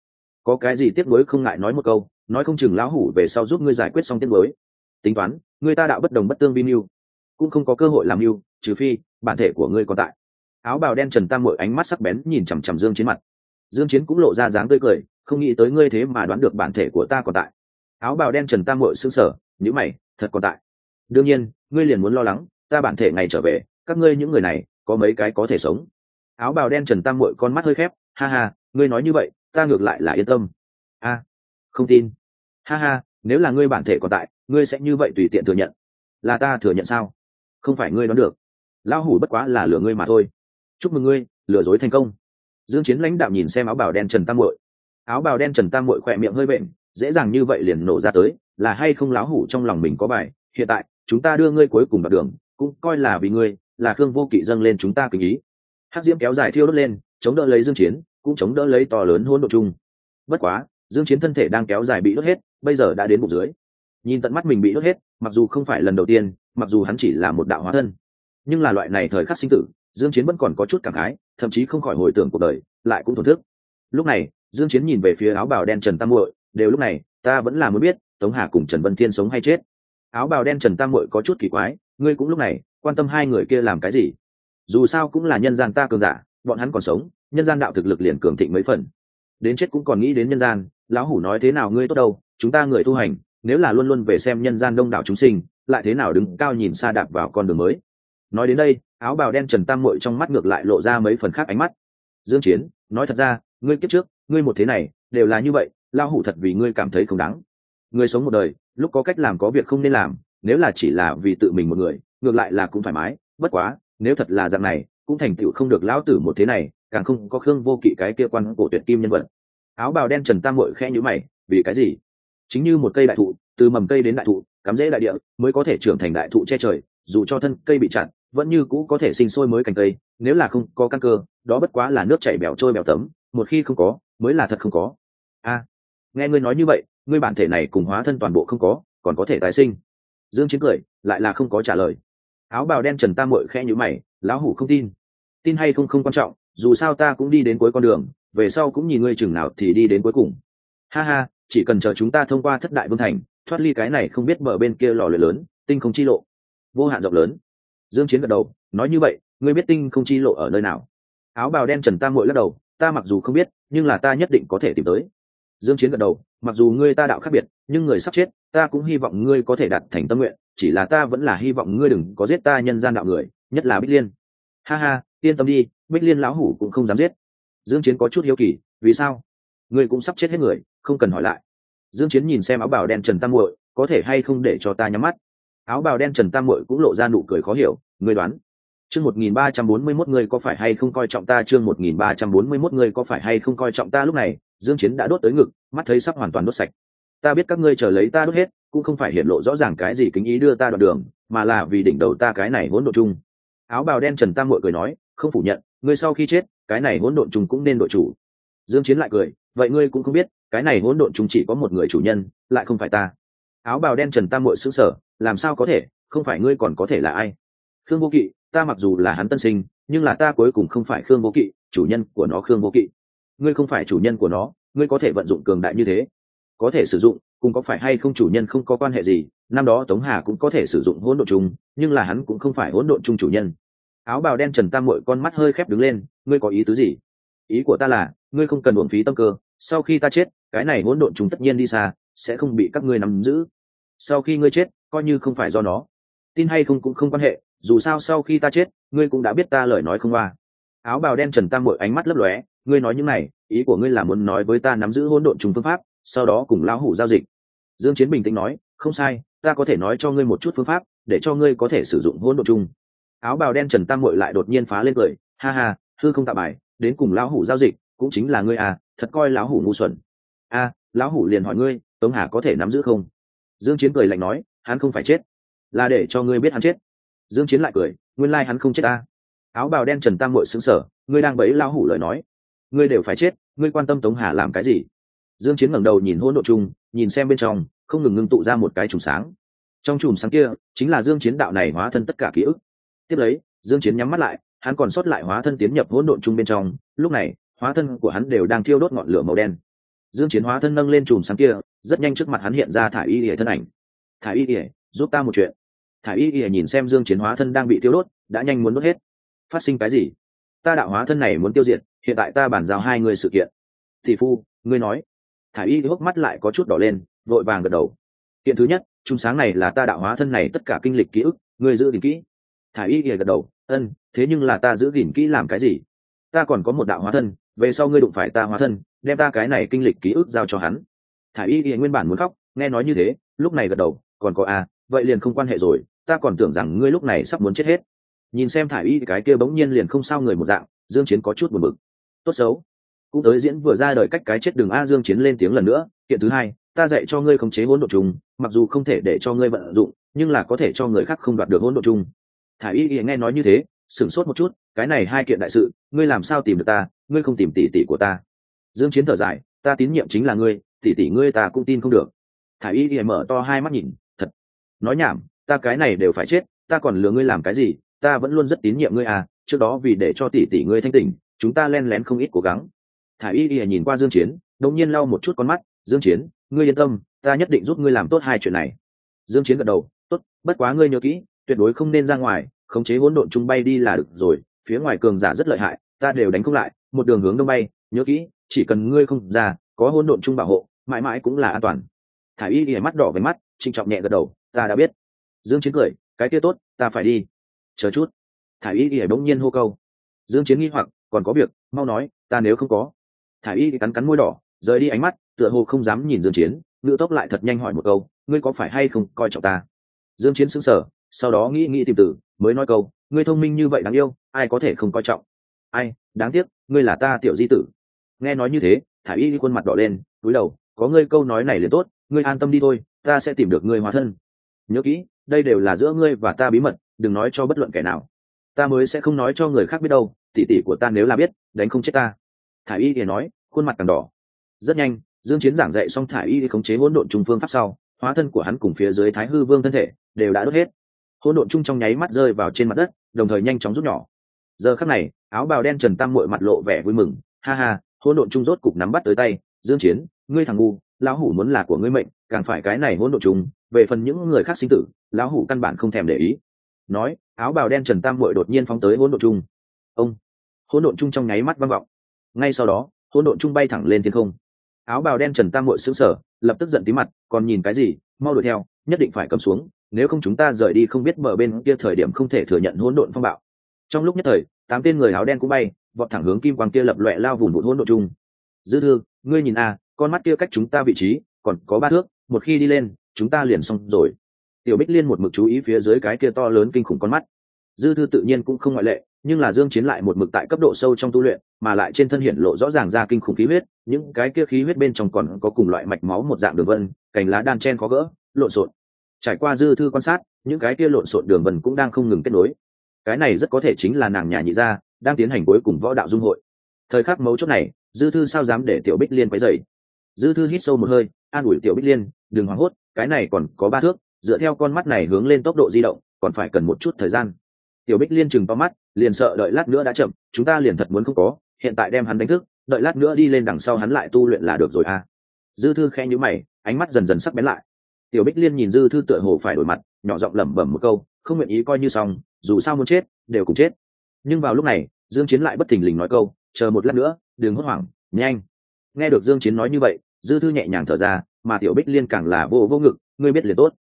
Có cái gì tiếc nuối không ngại nói một câu, nói không chừng lão hủ về sau giúp ngươi giải quyết xong tiếc nuối. Tính toán người ta đạo bất đồng bất tương vi mưu, cũng không có cơ hội làm mưu, trừ phi bản thể của ngươi còn tại. Áo bào đen trần tam mội ánh mắt sắc bén nhìn chằm chằm dương chiến mặt. Dương chiến cũng lộ ra dáng tươi cười, không nghĩ tới ngươi thế mà đoán được bản thể của ta còn tại. Áo bào đen trần tam mội sững sờ, nhíu mày, thật còn tại. Đương nhiên, ngươi liền muốn lo lắng, ta bản thể ngày trở về, các ngươi những người này, có mấy cái có thể sống. Áo bào đen trần tam mội con mắt hơi khép, ha ha, ngươi nói như vậy, ta ngược lại là yên tâm. A, không tin. Ha ha, nếu là ngươi bản thể còn tại ngươi sẽ như vậy tùy tiện thừa nhận. Là ta thừa nhận sao? Không phải ngươi đoán được. Lão hủ bất quá là lừa ngươi mà thôi. Chúc mừng ngươi, lừa dối thành công. Dương chiến lãnh đạo nhìn xem áo bào đen trần tam muội. Áo bào đen trần tam muội khỏe miệng hơi bệnh dễ dàng như vậy liền nổ ra tới, là hay không lão hủ trong lòng mình có bài? Hiện tại, chúng ta đưa ngươi cuối cùng vào đường, cũng coi là vì ngươi, là khương vô kỵ dâng lên chúng ta kính ý. Hắc diễm kéo dài thiêu đốt lên, chống đỡ lấy dương chiến, cũng chống đỡ lấy to lớn hỗn độ chung. Bất quá, dương chiến thân thể đang kéo dài bị đốt hết, bây giờ đã đến bụng dưới nhìn tận mắt mình bị đốt hết, mặc dù không phải lần đầu tiên, mặc dù hắn chỉ là một đạo hóa thân. Nhưng là loại này thời khắc sinh tử, dương chiến vẫn còn có chút cảm khái, thậm chí không khỏi hồi tưởng cuộc đời, lại cũng thổn thức. Lúc này, dương chiến nhìn về phía áo bào đen trần tam muội, đều lúc này, ta vẫn là muốn biết, tống hà cùng trần vân thiên sống hay chết. Áo bào đen trần tam muội có chút kỳ quái, ngươi cũng lúc này, quan tâm hai người kia làm cái gì? Dù sao cũng là nhân gian ta cường giả, bọn hắn còn sống, nhân gian đạo thực lực liền cường thịnh mấy phần. Đến chết cũng còn nghĩ đến nhân gian, lão hủ nói thế nào ngươi tốt đâu, chúng ta người tu hành nếu là luôn luôn về xem nhân gian đông đảo chúng sinh, lại thế nào đứng cao nhìn xa đạp vào con đường mới? Nói đến đây, áo bào đen trần tam muội trong mắt ngược lại lộ ra mấy phần khác ánh mắt. Dương chiến, nói thật ra, ngươi kiếp trước, ngươi một thế này, đều là như vậy lao hủ thật vì ngươi cảm thấy không đáng. Người sống một đời, lúc có cách làm có việc không nên làm, nếu là chỉ là vì tự mình một người, ngược lại là cũng thoải mái, bất quá, nếu thật là dạng này, cũng thành tựu không được lão tử một thế này, càng không có khương vô kỵ cái kia quan cổ tuyệt kim nhân vật. Áo bào đen trần tam mội khẽ nhữ mày, vì cái gì? Chính như một cây đại thụ, từ mầm cây đến đại thụ, cắm rễ đại địa mới có thể trưởng thành đại thụ che trời, dù cho thân cây bị chặn vẫn như cũ có thể sinh sôi mới cành cây, nếu là không có căn cơ, đó bất quá là nước chảy bẻo trôi bẻo tấm, một khi không có, mới là thật không có. A, nghe ngươi nói như vậy, ngươi bản thể này cùng hóa thân toàn bộ không có, còn có thể tái sinh. Dương chiến cười, lại là không có trả lời. Áo bào đen trần tam muội khẽ nhíu mày, lão hủ không tin. Tin hay không không quan trọng, dù sao ta cũng đi đến cuối con đường, về sau cũng nhìn ngươi chừng nào thì đi đến cuối cùng. Ha ha chỉ cần chờ chúng ta thông qua thất đại vương thành, thoát ly cái này không biết mở bên kia lò luyện lớn, tinh không chi lộ. Vô hạn rộng lớn. Dương chiến gật đầu, nói như vậy, ngươi biết tinh không chi lộ ở nơi nào? Áo bào đen trần tam mội lắc đầu, ta mặc dù không biết, nhưng là ta nhất định có thể tìm tới. Dương chiến gật đầu, mặc dù ngươi ta đạo khác biệt, nhưng người sắp chết, ta cũng hy vọng ngươi có thể đạt thành tâm nguyện, chỉ là ta vẫn là hy vọng ngươi đừng có giết ta nhân gian đạo người, nhất là bích liên. Ha ha, yên tâm đi, bích liên lão hủ cũng không dám giết. Dương chiến có chút hiếu kỳ, vì sao? Ngươi cũng sắp chết hết người không cần hỏi lại. Dương chiến nhìn xem áo bào đen trần tam muội, có thể hay không để cho ta nhắm mắt? Áo bào đen trần tam muội cũng lộ ra nụ cười khó hiểu ngươi đoán, chương 1341 người có phải hay không coi trọng ta? Chương 1341 người có phải hay không coi trọng ta? Lúc này, dương chiến đã đốt tới ngực, mắt thấy sắp hoàn toàn đốt sạch. Ta biết các ngươi chờ lấy ta đốt hết, cũng không phải hiện lộ rõ ràng cái gì kính ý đưa ta đoạn đường, mà là vì đỉnh đầu ta cái này hỗn độn chung. Áo bào đen trần tam muội cười nói, không phủ nhận, ngươi sau khi chết, cái này hỗn độn chung cũng nên đội chủ. Dương chiến lại cười, vậy ngươi cũng không biết cái này hỗn độn chúng chỉ có một người chủ nhân, lại không phải ta. Áo bào đen trần tam muội sững sờ, làm sao có thể, không phải ngươi còn có thể là ai? Khương vô kỵ, ta mặc dù là hắn tân sinh, nhưng là ta cuối cùng không phải khương vô kỵ, chủ nhân của nó khương vô kỵ. Ngươi không phải chủ nhân của nó, ngươi có thể vận dụng cường đại như thế. Có thể sử dụng cũng có phải hay không chủ nhân không có quan hệ gì, năm đó tống hà cũng có thể sử dụng hỗn độn chung, nhưng là hắn cũng không phải hỗn độn chung chủ nhân. Áo bào đen trần tam mội con mắt hơi khép đứng lên, ngươi có ý tứ gì? Ý của ta là, ngươi không cần uổng phí tâm cơ sau khi ta chết, cái này hỗn độn chúng tất nhiên đi xa, sẽ không bị các ngươi nắm giữ. Sau khi ngươi chết, coi như không phải do nó. Tin hay không cũng không quan hệ, dù sao sau khi ta chết, ngươi cũng đã biết ta lời nói không qua. Áo bào đen trần tam bội ánh mắt lấp lóe, ngươi nói những này, ý của ngươi là muốn nói với ta nắm giữ hỗn độn trùng phương pháp, sau đó cùng lão hủ giao dịch. Dương chiến bình tĩnh nói, không sai, ta có thể nói cho ngươi một chút phương pháp, để cho ngươi có thể sử dụng hỗn độn chung. Áo bào đen trần tam bội lại đột nhiên phá lên cười, ha ha, hư không tạ bài, đến cùng lão hủ giao dịch, cũng chính là ngươi à thật coi lão hủ ngu xuẩn. A, lão hủ liền hỏi ngươi, tống hà có thể nắm giữ không? Dương chiến cười lạnh nói, hắn không phải chết, là để cho ngươi biết hắn chết. Dương chiến lại cười, nguyên lai hắn không chết ta. Áo bào đen trần tam muội sững sờ, ngươi đang bẫy lão hủ lời nói. Ngươi đều phải chết, ngươi quan tâm tống hà làm cái gì? Dương chiến ngẩng đầu nhìn hỗn độn chung, nhìn xem bên trong, không ngừng ngưng tụ ra một cái chùm sáng. Trong chùm sáng kia, chính là dương chiến đạo này hóa thân tất cả ký ức. Tiếp lấy, dương chiến nhắm mắt lại, hắn còn sót lại hóa thân tiến nhập hỗn độn chung bên trong. Lúc này hóa thân của hắn đều đang thiêu đốt ngọn lửa màu đen. Dương chiến hóa thân nâng lên chùm sáng kia, rất nhanh trước mặt hắn hiện ra thải y lìa thân ảnh. Thải y lìa giúp ta một chuyện. Thải y lìa nhìn xem dương chiến hóa thân đang bị thiêu đốt, đã nhanh muốn đốt hết. Phát sinh cái gì? Ta đạo hóa thân này muốn tiêu diệt, hiện tại ta bàn giao hai người sự kiện. Thị phu, ngươi nói. Thải y hốc mắt lại có chút đỏ lên, vội vàng gật đầu. Kiện thứ nhất, chùm sáng này là ta đạo hóa thân này tất cả kinh lịch ký ức, ngươi giữ gìn kỹ. Thải y gật đầu. Ân, thế nhưng là ta giữ gìn kỹ làm cái gì? Ta còn có một đạo hóa thân về sau ngươi đụng phải ta hóa thân đem ta cái này kinh lịch ký ức giao cho hắn. Thả y y nguyên bản muốn khóc nghe nói như thế lúc này gật đầu còn có a à, vậy liền không quan hệ rồi ta còn tưởng rằng ngươi lúc này sắp muốn chết hết. Nhìn xem thả y cái kia bỗng nhiên liền không sao người một dạng dương chiến có chút buồn bực. Tốt xấu. Cũng tới diễn vừa ra đời cách cái chết đường a dương chiến lên tiếng lần nữa kiện thứ hai ta dạy cho ngươi khống chế hỗn độ trùng mặc dù không thể để cho ngươi vận dụng nhưng là có thể cho người khác không đoạt được hỗn độ trùng. Thả y y nghe nói như thế sửng sốt một chút, cái này hai kiện đại sự, ngươi làm sao tìm được ta, ngươi không tìm tỷ tỷ của ta. Dương chiến thở dài, ta tín nhiệm chính là ngươi, tỷ tỷ ngươi ta cũng tin không được. Thả y thì mở to hai mắt nhìn, thật. Nói nhảm, ta cái này đều phải chết, ta còn lừa ngươi làm cái gì, ta vẫn luôn rất tín nhiệm ngươi à trước đó vì để cho tỷ tỷ ngươi thanh tỉnh, chúng ta len lén không ít cố gắng. Thả y thì nhìn qua dương chiến đột nhiên lau một chút con mắt, dương chiến, ngươi yên tâm, ta nhất định giúp ngươi làm tốt hai chuyện này. Dương chiến gật đầu, tốt, bất quá ngươi nhớ kỹ, tuyệt đối không nên ra ngoài khống chế hỗn độn chung bay đi là được rồi, phía ngoài cường giả rất lợi hại, ta đều đánh không lại, một đường hướng đông bay, nhớ kỹ, chỉ cần ngươi không ra, có hỗn độn chung bảo hộ, mãi mãi cũng là an toàn. Thả y ghẻ mắt đỏ với mắt, trịnh trọng nhẹ gật đầu, ta đã biết. Dương chiến cười, cái kia tốt, ta phải đi. Chờ chút. Thả y ghẻ bỗng nhiên hô câu. Dương chiến nghi hoặc, còn có việc, mau nói, ta nếu không có. Thả y cắn cắn môi đỏ, rời đi ánh mắt, tựa hồ không dám nhìn dương chiến, ngữ tốc lại thật nhanh hỏi một câu, ngươi có phải hay không coi trọng ta? Dương chiến sững sờ, sau đó nghĩ nghĩ tìm từ mới nói câu, ngươi thông minh như vậy đáng yêu, ai có thể không coi trọng? Ai, đáng tiếc, ngươi là ta tiểu di tử. Nghe nói như thế, thả y khuôn mặt đỏ lên, cúi đầu, có ngươi câu nói này liền tốt, ngươi an tâm đi thôi, ta sẽ tìm được ngươi hóa thân. Nhớ kỹ, đây đều là giữa ngươi và ta bí mật, đừng nói cho bất luận kẻ nào. Ta mới sẽ không nói cho người khác biết đâu, tỉ tỉ của ta nếu là biết, đánh không chết ta. Thả y thì nói, khuôn mặt càng đỏ. Rất nhanh, dương chiến giảng dạy xong thả y khống chế hỗn độn trung phương pháp sau, hóa thân của hắn cùng phía dưới thái hư vương thân thể đều đã đốt hết hỗn độn trung trong nháy mắt rơi vào trên mặt đất, đồng thời nhanh chóng rút nhỏ. Giờ khắc này, áo bào đen trần tam muội mặt lộ vẻ vui mừng. Ha ha, hỗn độn trung rốt cục nắm bắt tới tay. Dương chiến, ngươi thằng ngu, lão hủ muốn là của ngươi mệnh, càng phải cái này hỗn độn trung về phần những người khác sinh tử, lão hủ căn bản không thèm để ý. Nói, áo bào đen trần tam muội đột nhiên phóng tới hỗn độn trung ông, hỗn độn trung trong nháy mắt vang vọng. Ngay sau đó, hỗn độn trung bay thẳng lên thiên không. Áo bào đen trần tam muội sững sờ, lập tức giận tí mặt, còn nhìn cái gì, mau đuổi theo, nhất định phải cầm xuống nếu không chúng ta rời đi không biết mở bên kia thời điểm không thể thừa nhận hỗn độn phong bạo. Trong lúc nhất thời, tám tên người áo đen cũng bay, vọt thẳng hướng kim quang kia lập loẹ lao vùng vụn hỗn độn chung. Dư thư, ngươi nhìn a, con mắt kia cách chúng ta vị trí còn có ba thước, một khi đi lên, chúng ta liền xong rồi. Tiểu bích liên một mực chú ý phía dưới cái kia to lớn kinh khủng con mắt. Dư thư tự nhiên cũng không ngoại lệ, nhưng là dương chiến lại một mực tại cấp độ sâu trong tu luyện, mà lại trên thân hiện lộ rõ ràng ra kinh khủng khí huyết, những cái kia khí huyết bên trong còn có cùng loại mạch máu một dạng đường vân, cành lá đan chen khó gỡ, lộn xộn trải qua dư thư quan sát, những cái kia lộn xộn đường vần cũng đang không ngừng kết nối. Cái này rất có thể chính là nàng nhà nhị gia đang tiến hành cuối cùng võ đạo dung hội. Thời khắc mấu chốt này, dư thư sao dám để tiểu bích liên quấy dày dư thư hít sâu một hơi, an ủi tiểu bích liên, đừng hoảng hốt, cái này còn có ba thước, dựa theo con mắt này hướng lên tốc độ di động, còn phải cần một chút thời gian. Tiểu bích liên chừng to mắt, liền sợ đợi lát nữa đã chậm, chúng ta liền thật muốn không có, hiện tại đem hắn đánh thức, đợi lát nữa đi lên đằng sau hắn lại tu luyện là được rồi à. Dư thư khe nhữ mày, ánh mắt dần dần sắc bén lại tiểu bích liên nhìn dư thư tựa hồ phải đổi mặt, nhỏ giọng lẩm bẩm một câu, không nguyện ý coi như xong, dù sao muốn chết, đều cùng chết. Nhưng vào lúc này, dương chiến lại bất thình lình nói câu, chờ một lát nữa, đừng hốt hoảng, nhanh. Nghe được dương chiến nói như vậy, dư thư nhẹ nhàng thở ra, mà tiểu bích liên càng là vô vô ngực, ngươi biết liền tốt.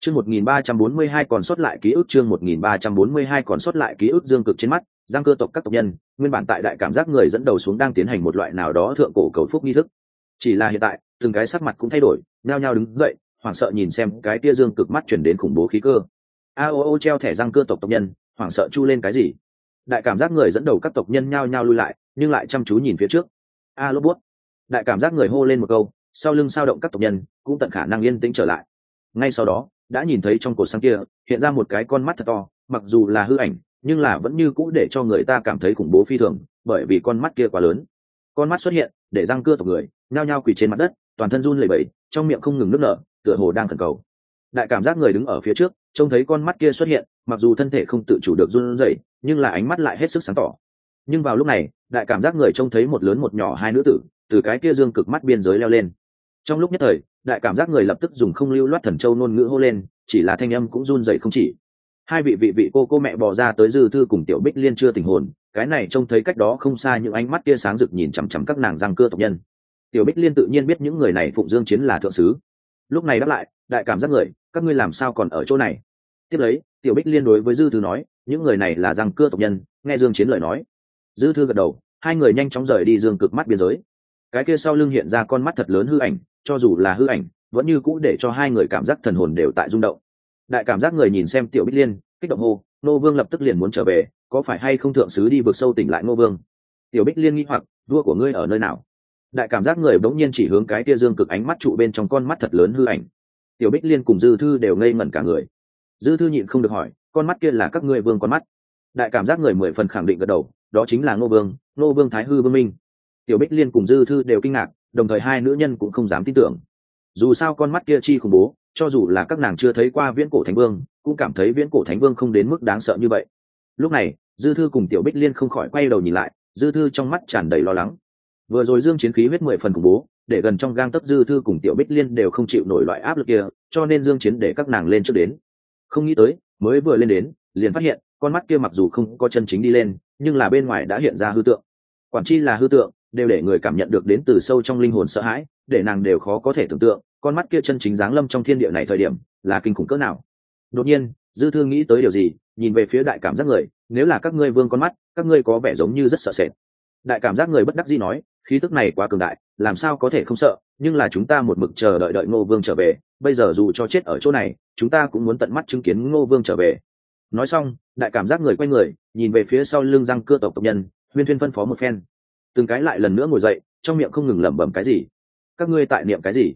Chương 1342 còn sót lại ký ức, chương 1342 còn sót lại ký ức dương cực trên mắt, giang cơ tộc các tộc nhân, nguyên bản tại đại cảm giác người dẫn đầu xuống đang tiến hành một loại nào đó thượng cổ cầu phúc nghi thức. Chỉ là hiện tại, từng cái sắc mặt cũng thay đổi, nhao nhao đứng dậy hoảng sợ nhìn xem cái tia dương cực mắt chuyển đến khủng bố khí cơ. A o o treo thẻ răng cơ tộc tộc nhân, hoảng sợ chu lên cái gì? Đại cảm giác người dẫn đầu các tộc nhân nhao nhao lui lại, nhưng lại chăm chú nhìn phía trước. A lốp bút. Đại cảm giác người hô lên một câu, sau lưng sao động các tộc nhân, cũng tận khả năng yên tĩnh trở lại. Ngay sau đó, đã nhìn thấy trong cột sáng kia, hiện ra một cái con mắt thật to, mặc dù là hư ảnh, nhưng là vẫn như cũ để cho người ta cảm thấy khủng bố phi thường, bởi vì con mắt kia quá lớn. Con mắt xuất hiện, để răng cưa tộc người, nhao nhao quỳ trên mặt đất, toàn thân run lẩy bẩy, trong miệng không ngừng nước nở tựa hồ đang thần cầu. Đại cảm giác người đứng ở phía trước, trông thấy con mắt kia xuất hiện, mặc dù thân thể không tự chủ được run rẩy, nhưng là ánh mắt lại hết sức sáng tỏ. Nhưng vào lúc này, đại cảm giác người trông thấy một lớn một nhỏ hai nữ tử, từ cái kia dương cực mắt biên giới leo lên. Trong lúc nhất thời, đại cảm giác người lập tức dùng không lưu loát thần châu ngôn ngữ hô lên, chỉ là thanh âm cũng run dậy không chỉ. Hai vị vị vị cô cô mẹ bỏ ra tới dư thư cùng tiểu bích liên chưa tình hồn, cái này trông thấy cách đó không xa những ánh mắt kia sáng rực nhìn chằm chằm các nàng răng cưa tộc nhân. Tiểu bích liên tự nhiên biết những người này phụng dương chiến là thượng sứ lúc này đáp lại, đại cảm giác người, các ngươi làm sao còn ở chỗ này? Tiếp lấy, tiểu bích liên đối với dư thư nói, những người này là răng cưa tộc nhân, nghe dương chiến lời nói. Dư thư gật đầu, hai người nhanh chóng rời đi dương cực mắt biên giới. Cái kia sau lưng hiện ra con mắt thật lớn hư ảnh, cho dù là hư ảnh, vẫn như cũ để cho hai người cảm giác thần hồn đều tại rung động. Đại cảm giác người nhìn xem tiểu bích liên, kích động hô, nô vương lập tức liền muốn trở về, có phải hay không thượng sứ đi vượt sâu tỉnh lại nô vương? Tiểu bích liên nghi hoặc, vua của ngươi ở nơi nào? Đại cảm giác người bỗng nhiên chỉ hướng cái tia dương cực ánh mắt trụ bên trong con mắt thật lớn hư ảnh. Tiểu bích liên cùng dư thư đều ngây ngẩn cả người. Dư thư nhịn không được hỏi, con mắt kia là các ngươi vương con mắt? Đại cảm giác người mười phần khẳng định gật đầu, đó chính là ngô vương ngô vương thái hư vương minh. Tiểu bích liên cùng dư thư đều kinh ngạc, đồng thời hai nữ nhân cũng không dám tin tưởng. Dù sao con mắt kia chi khủng bố, cho dù là các nàng chưa thấy qua viễn cổ thánh vương, cũng cảm thấy viễn cổ thánh vương không đến mức đáng sợ như vậy. Lúc này, dư thư cùng tiểu bích liên không khỏi quay đầu nhìn lại, dư thư trong mắt tràn đầy lo lắng vừa rồi dương chiến khí huyết mười phần khủng bố, để gần trong gang tấc dư thư cùng tiểu bích liên đều không chịu nổi loại áp lực kia, cho nên dương chiến để các nàng lên trước đến. Không nghĩ tới, mới vừa lên đến, liền phát hiện, con mắt kia mặc dù không có chân chính đi lên, nhưng là bên ngoài đã hiện ra hư tượng. Quản chi là hư tượng, đều để người cảm nhận được đến từ sâu trong linh hồn sợ hãi, để nàng đều khó có thể tưởng tượng, con mắt kia chân chính dáng lâm trong thiên địa này thời điểm, là kinh khủng cỡ nào. Đột nhiên, dư thư nghĩ tới điều gì, nhìn về phía đại cảm giác người, nếu là các ngươi vương con mắt, các ngươi có vẻ giống như rất sợ sệt đại cảm giác người bất đắc dĩ nói, khí tức này quá cường đại, làm sao có thể không sợ, nhưng là chúng ta một mực chờ đợi đợi ngô vương trở về, bây giờ dù cho chết ở chỗ này, chúng ta cũng muốn tận mắt chứng kiến ngô vương trở về. Nói xong, đại cảm giác người quay người, nhìn về phía sau lưng răng cưa tộc tộc nhân huyên thuyên phân phó một phen. Từng cái lại lần nữa ngồi dậy, trong miệng không ngừng lẩm bẩm cái gì. Các ngươi tại niệm cái gì?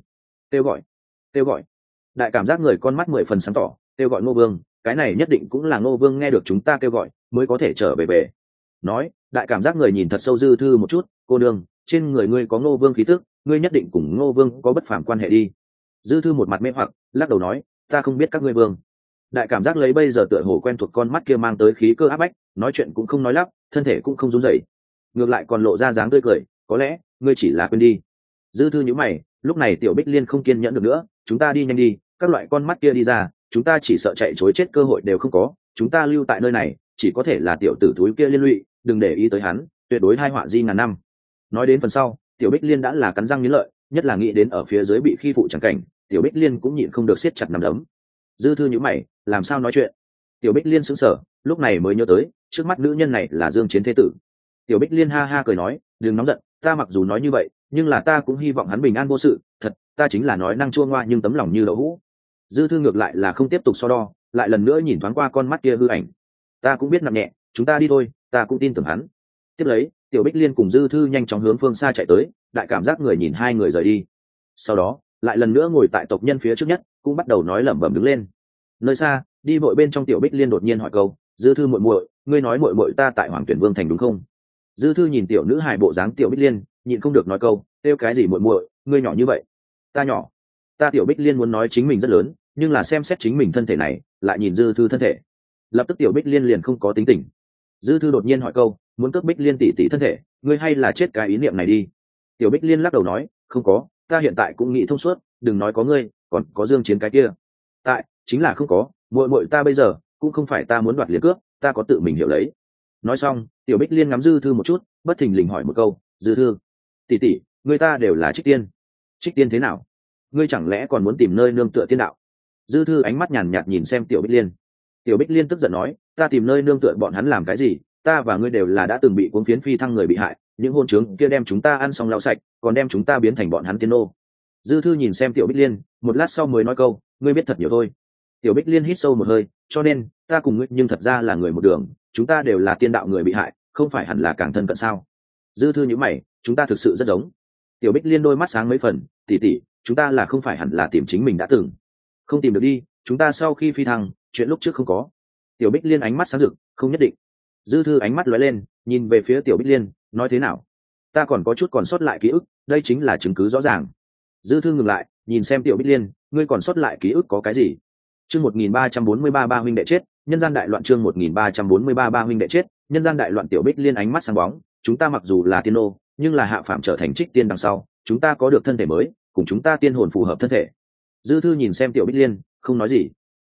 Kêu gọi kêu gọi. Đại cảm giác người con mắt mười phần sáng tỏ, kêu gọi ngô vương, cái này nhất định cũng là ngô vương nghe được chúng ta kêu gọi, mới có thể trở về về. Nói đại cảm giác người nhìn thật sâu dư thư một chút, cô đương trên người ngươi có ngô vương khí tức, ngươi nhất định cùng ngô vương có bất phản quan hệ đi. Dư thư một mặt mê hoặc, lắc đầu nói, ta không biết các ngươi vương. Đại cảm giác lấy bây giờ tựa hồ quen thuộc con mắt kia mang tới khí cơ áp bách, nói chuyện cũng không nói lắp, thân thể cũng không run rẩy. Ngược lại còn lộ ra dáng tươi cười, có lẽ, ngươi chỉ là quên đi. Dư thư nhữ mày, lúc này tiểu bích liên không kiên nhẫn được nữa, chúng ta đi nhanh đi, các loại con mắt kia đi ra, chúng ta chỉ sợ chạy chối chết cơ hội đều không có, chúng ta lưu tại nơi này chỉ có thể là tiểu tử túi kia liên lụy, đừng để ý tới hắn, tuyệt đối hai họa di ngàn năm. Nói đến phần sau, tiểu bích liên đã là cắn răng nghiến lợi, nhất là nghĩ đến ở phía dưới bị khi phụ chẳng cảnh, tiểu bích liên cũng nhịn không được siết chặt nằm đấm. Dư thư nhữ mày, làm sao nói chuyện? Tiểu bích liên sững sờ, lúc này mới nhớ tới, trước mắt nữ nhân này là dương chiến thế tử. Tiểu bích liên ha ha cười nói, đừng nóng giận, ta mặc dù nói như vậy, nhưng là ta cũng hy vọng hắn bình an vô sự, thật, ta chính là nói năng chua ngoa nhưng tấm lòng như đậu hũ. Dư thư ngược lại là không tiếp tục so đo, lại lần nữa nhìn thoáng qua con mắt kia hư ảnh ta cũng biết nặng nhẹ, chúng ta đi thôi, ta cũng tin tưởng hắn. Tiếp lấy, tiểu bích liên cùng dư thư nhanh chóng hướng phương xa chạy tới, đại cảm giác người nhìn hai người rời đi. Sau đó, lại lần nữa ngồi tại tộc nhân phía trước nhất, cũng bắt đầu nói lẩm bẩm đứng lên. Nơi xa, đi vội bên trong tiểu bích liên đột nhiên hỏi câu, dư thư muội muội, ngươi nói muội muội ta tại hoàng tuyển vương thành đúng không? Dư thư nhìn tiểu nữ hài bộ dáng tiểu bích liên, nhịn không được nói câu, kêu cái gì muội muội, ngươi nhỏ như vậy? Ta nhỏ. Ta tiểu bích liên muốn nói chính mình rất lớn, nhưng là xem xét chính mình thân thể này, lại nhìn dư thư thân thể lập tức tiểu bích liên liền không có tính tình. Dư thư đột nhiên hỏi câu, muốn cướp bích liên tỷ tỷ thân thể, ngươi hay là chết cái ý niệm này đi? Tiểu bích liên lắc đầu nói, không có, ta hiện tại cũng nghĩ thông suốt, đừng nói có ngươi, còn có dương chiến cái kia. Tại, chính là không có, muội muội ta bây giờ, cũng không phải ta muốn đoạt liền cướp, ta có tự mình hiểu lấy. Nói xong, tiểu bích liên ngắm dư thư một chút, bất thình lình hỏi một câu, dư thư, tỷ tỷ, người ta đều là trích tiên. Trích tiên thế nào? Ngươi chẳng lẽ còn muốn tìm nơi nương tựa tiên đạo? Dư thư ánh mắt nhàn nhạt nhìn xem tiểu bích liên tiểu bích liên tức giận nói, ta tìm nơi nương tựa bọn hắn làm cái gì? Ta và ngươi đều là đã từng bị cuốn phiến phi thăng người bị hại, những hôn trướng kia đem chúng ta ăn xong lau sạch, còn đem chúng ta biến thành bọn hắn tiên nô. Dư thư nhìn xem tiểu bích liên, một lát sau mới nói câu, ngươi biết thật nhiều thôi. Tiểu bích liên hít sâu một hơi, cho nên, ta cùng ngươi nhưng thật ra là người một đường, chúng ta đều là tiên đạo người bị hại, không phải hẳn là càng thân cận sao? Dư thư nhữ mày, chúng ta thực sự rất giống. Tiểu bích liên đôi mắt sáng mấy phần tỉ tỉ chúng ta là không phải hẳn là tìm chính mình đã từng. Không tìm được đi chúng ta sau khi phi thăng, chuyện lúc trước không có. Tiểu bích liên ánh mắt sáng rực, không nhất định. Dư thư ánh mắt lóe lên, nhìn về phía tiểu bích liên, nói thế nào? Ta còn có chút còn sót lại ký ức, đây chính là chứng cứ rõ ràng. Dư thư ngừng lại, nhìn xem tiểu bích liên, ngươi còn sót lại ký ức có cái gì? Chương một nghìn ba trăm bốn mươi ba ba huynh đệ chết, nhân gian đại loạn chương một nghìn ba trăm bốn mươi ba ba huynh đệ chết, nhân gian đại loạn tiểu bích liên ánh mắt sáng bóng, chúng ta mặc dù là tiên ô nhưng là hạ phạm trở thành trích tiên đằng sau, chúng ta có được thân thể mới, cùng chúng ta tiên hồn phù hợp thân thể. Dư thư nhìn xem tiểu bích liên không nói gì.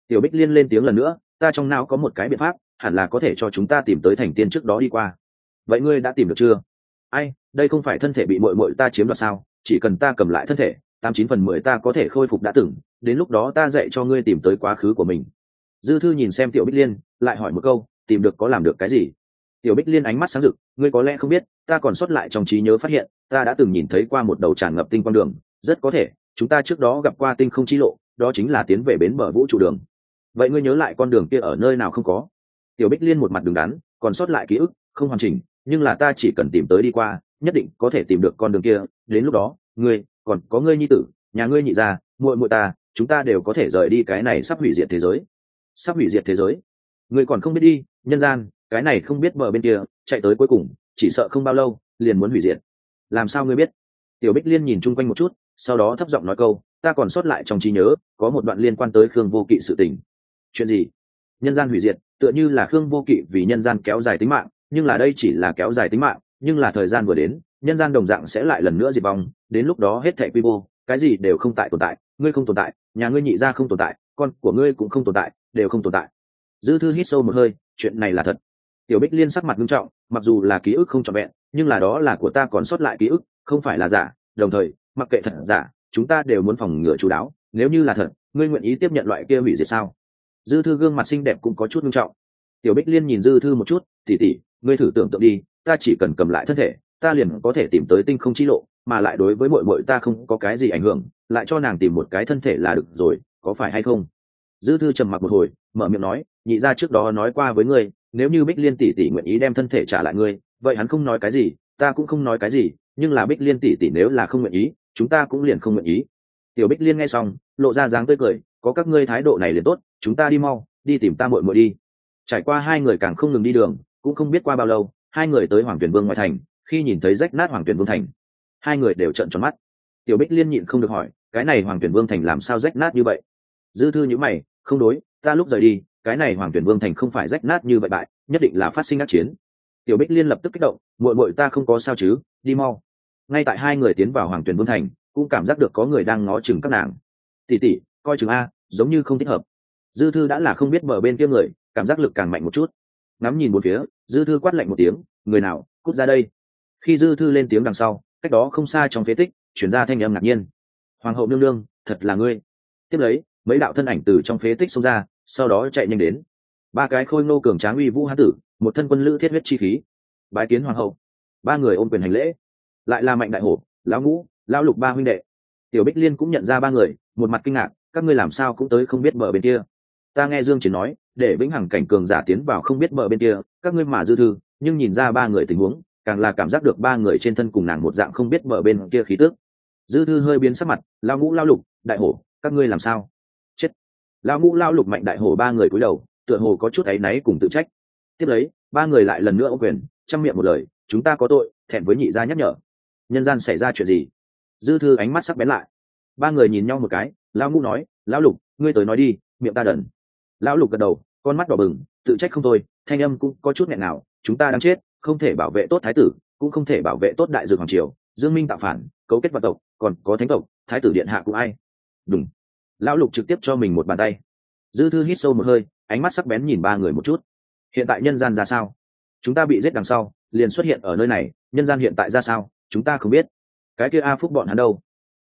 Tiểu bích liên lên tiếng lần nữa, ta trong não có một cái biện pháp, hẳn là có thể cho chúng ta tìm tới thành tiên trước đó đi qua. Vậy ngươi đã tìm được chưa? Ai, đây không phải thân thể bị mội mội ta chiếm đoạt sao? Chỉ cần ta cầm lại thân thể, tám chín phần mười ta có thể khôi phục đã từng, đến lúc đó ta dạy cho ngươi tìm tới quá khứ của mình. Dư thư nhìn xem tiểu bích liên, lại hỏi một câu, tìm được có làm được cái gì? Tiểu bích liên ánh mắt sáng rực, ngươi có lẽ không biết, ta còn sót lại trong trí nhớ phát hiện, ta đã từng nhìn thấy qua một đầu tràn ngập tinh quang đường, rất có thể, chúng ta trước đó gặp qua tinh không chi lộ đó chính là tiến về bến bờ vũ trụ đường. Vậy ngươi nhớ lại con đường kia ở nơi nào không có? Tiểu bích liên một mặt đường đắn, còn sót lại ký ức, không hoàn chỉnh, nhưng là ta chỉ cần tìm tới đi qua, nhất định có thể tìm được con đường kia. Đến lúc đó, ngươi, còn có ngươi nhi tử, nhà ngươi nhị gia, muội muội ta, chúng ta đều có thể rời đi cái này sắp hủy diệt thế giới. Sắp hủy diệt thế giới? Ngươi còn không biết đi, nhân gian, cái này không biết bờ bên kia, chạy tới cuối cùng, chỉ sợ không bao lâu, liền muốn hủy diệt. Làm sao ngươi biết? Tiểu bích liên nhìn chung quanh một chút sau đó thấp giọng nói câu, ta còn sót lại trong trí nhớ, có một đoạn liên quan tới khương vô kỵ sự tình. Chuyện gì? Nhân gian hủy diệt, tựa như là khương vô kỵ vì nhân gian kéo dài tính mạng, nhưng là đây chỉ là kéo dài tính mạng, nhưng là thời gian vừa đến, nhân gian đồng dạng sẽ lại lần nữa diệt vong, đến lúc đó hết thẻ quy vô cái gì đều không tại tồn tại, ngươi không tồn tại, nhà ngươi nhị gia không tồn tại, con của ngươi cũng không tồn tại, đều không tồn tại. Dư thư hít sâu một hơi, chuyện này là thật. Tiểu bích liên sắc mặt nghiêm trọng, mặc dù là ký ức không trọn vẹn, nhưng là đó là của ta còn sót lại ký ức, không phải là giả, đồng thời mặc kệ thật giả, chúng ta đều muốn phòng ngừa chú đáo, nếu như là thật, ngươi nguyện ý tiếp nhận loại kia hủy diệt sao? Dư thư gương mặt xinh đẹp cũng có chút nghiêm trọng. Tiểu bích liên nhìn dư thư một chút tỉ tỉ ngươi thử tưởng tượng đi, ta chỉ cần cầm lại thân thể, ta liền có thể tìm tới tinh không chi lộ, mà lại đối với mội mội ta không có cái gì ảnh hưởng, lại cho nàng tìm một cái thân thể là được rồi, có phải hay không? Dư thư trầm mặc một hồi, mở miệng nói, nhị ra trước đó nói qua với ngươi, nếu như bích liên tỷ tỷ nguyện ý đem thân thể trả lại ngươi, vậy hắn không nói cái gì, ta cũng không nói cái gì, nhưng là bích liên tỷ tỷ nếu là không nguyện ý chúng ta cũng liền không nguyện ý. Tiểu bích liên nghe xong, lộ ra dáng tươi cười, có các ngươi thái độ này liền tốt, chúng ta đi mau, đi tìm ta muội muội đi. Trải qua hai người càng không ngừng đi đường, cũng không biết qua bao lâu, hai người tới hoàng tuyển vương ngoại thành, khi nhìn thấy rách nát hoàng tuyển vương thành, hai người đều trợn tròn mắt. Tiểu bích liên nhịn không được hỏi, cái này hoàng tuyển vương thành làm sao rách nát như vậy? Dư thư nhữ mày, không đối, ta lúc rời đi, cái này hoàng tuyển vương thành không phải rách nát như vậy bại, nhất định là phát sinh ác chiến. Tiểu bích liên lập tức kích động, muội muội ta không có sao chứ, đi mau ngay tại hai người tiến vào hoàng tuyển vương thành, cũng cảm giác được có người đang ngó chừng các nàng. Tỉ tỉ coi chừng a, giống như không thích hợp. Dư thư đã là không biết mở bên kia người, cảm giác lực càng mạnh một chút. Ngắm nhìn một phía, dư thư quát lạnh một tiếng, người nào, cút ra đây. Khi dư thư lên tiếng đằng sau, cách đó không xa trong phế tích, chuyển ra thanh âm ngạc nhiên. Hoàng hậu nương nương, thật là ngươi. Tiếp lấy, mấy đạo thân ảnh từ trong phế tích xông ra, sau đó chạy nhanh đến. Ba cái khôi ngô cường tráng uy vũ hán tử, một thân quân lữ thiết huyết chi khí. Bái kiến hoàng hậu. Ba người ôm quyền hành lễ lại là mạnh đại hổ, lão ngũ, lão lục ba huynh đệ. Tiểu bích liên cũng nhận ra ba người, một mặt kinh ngạc, các ngươi làm sao cũng tới không biết bờ bên kia. Ta nghe dương chỉ nói, để vĩnh hằng cảnh cường giả tiến vào không biết bờ bên kia, các ngươi mà dư thư, nhưng nhìn ra ba người tình huống, càng là cảm giác được ba người trên thân cùng nàng một dạng không biết bờ bên kia khí tước dư thư hơi biến sắc mặt lao ngũ lao lục, đại hổ, các ngươi làm sao? Chết. Lao ngũ lao lục mạnh đại hổ ba người cúi đầu, tựa hồ có chút áy náy cùng tự trách. Tiếp lấy, ba người lại lần nữa ô quyền, chăm miệng một lời, chúng ta có tội, thẹn với nhị gia nhắc nhở nhân gian xảy ra chuyện gì? Dư thư ánh mắt sắc bén lại. Ba người nhìn nhau một cái, lão ngũ nói, lão lục, ngươi tới nói đi, miệng ta đần. Lão lục gật đầu, con mắt đỏ bừng, tự trách không thôi, thanh âm cũng có chút nghẹn nào chúng ta đang chết, không thể bảo vệ tốt thái tử, cũng không thể bảo vệ tốt đại dược hoàng triều, dương minh tạo phản, cấu kết vạn tộc, còn có thánh tộc, thái tử điện hạ cũng ai? Đúng lão lục trực tiếp cho mình một bàn tay. Dư thư hít sâu một hơi, ánh mắt sắc bén nhìn ba người một chút. Hiện tại nhân gian ra sao? Chúng ta bị giết đằng sau, liền xuất hiện ở nơi này, nhân gian hiện tại ra sao? Chúng ta không biết. Cái kia a phúc bọn hắn đâu?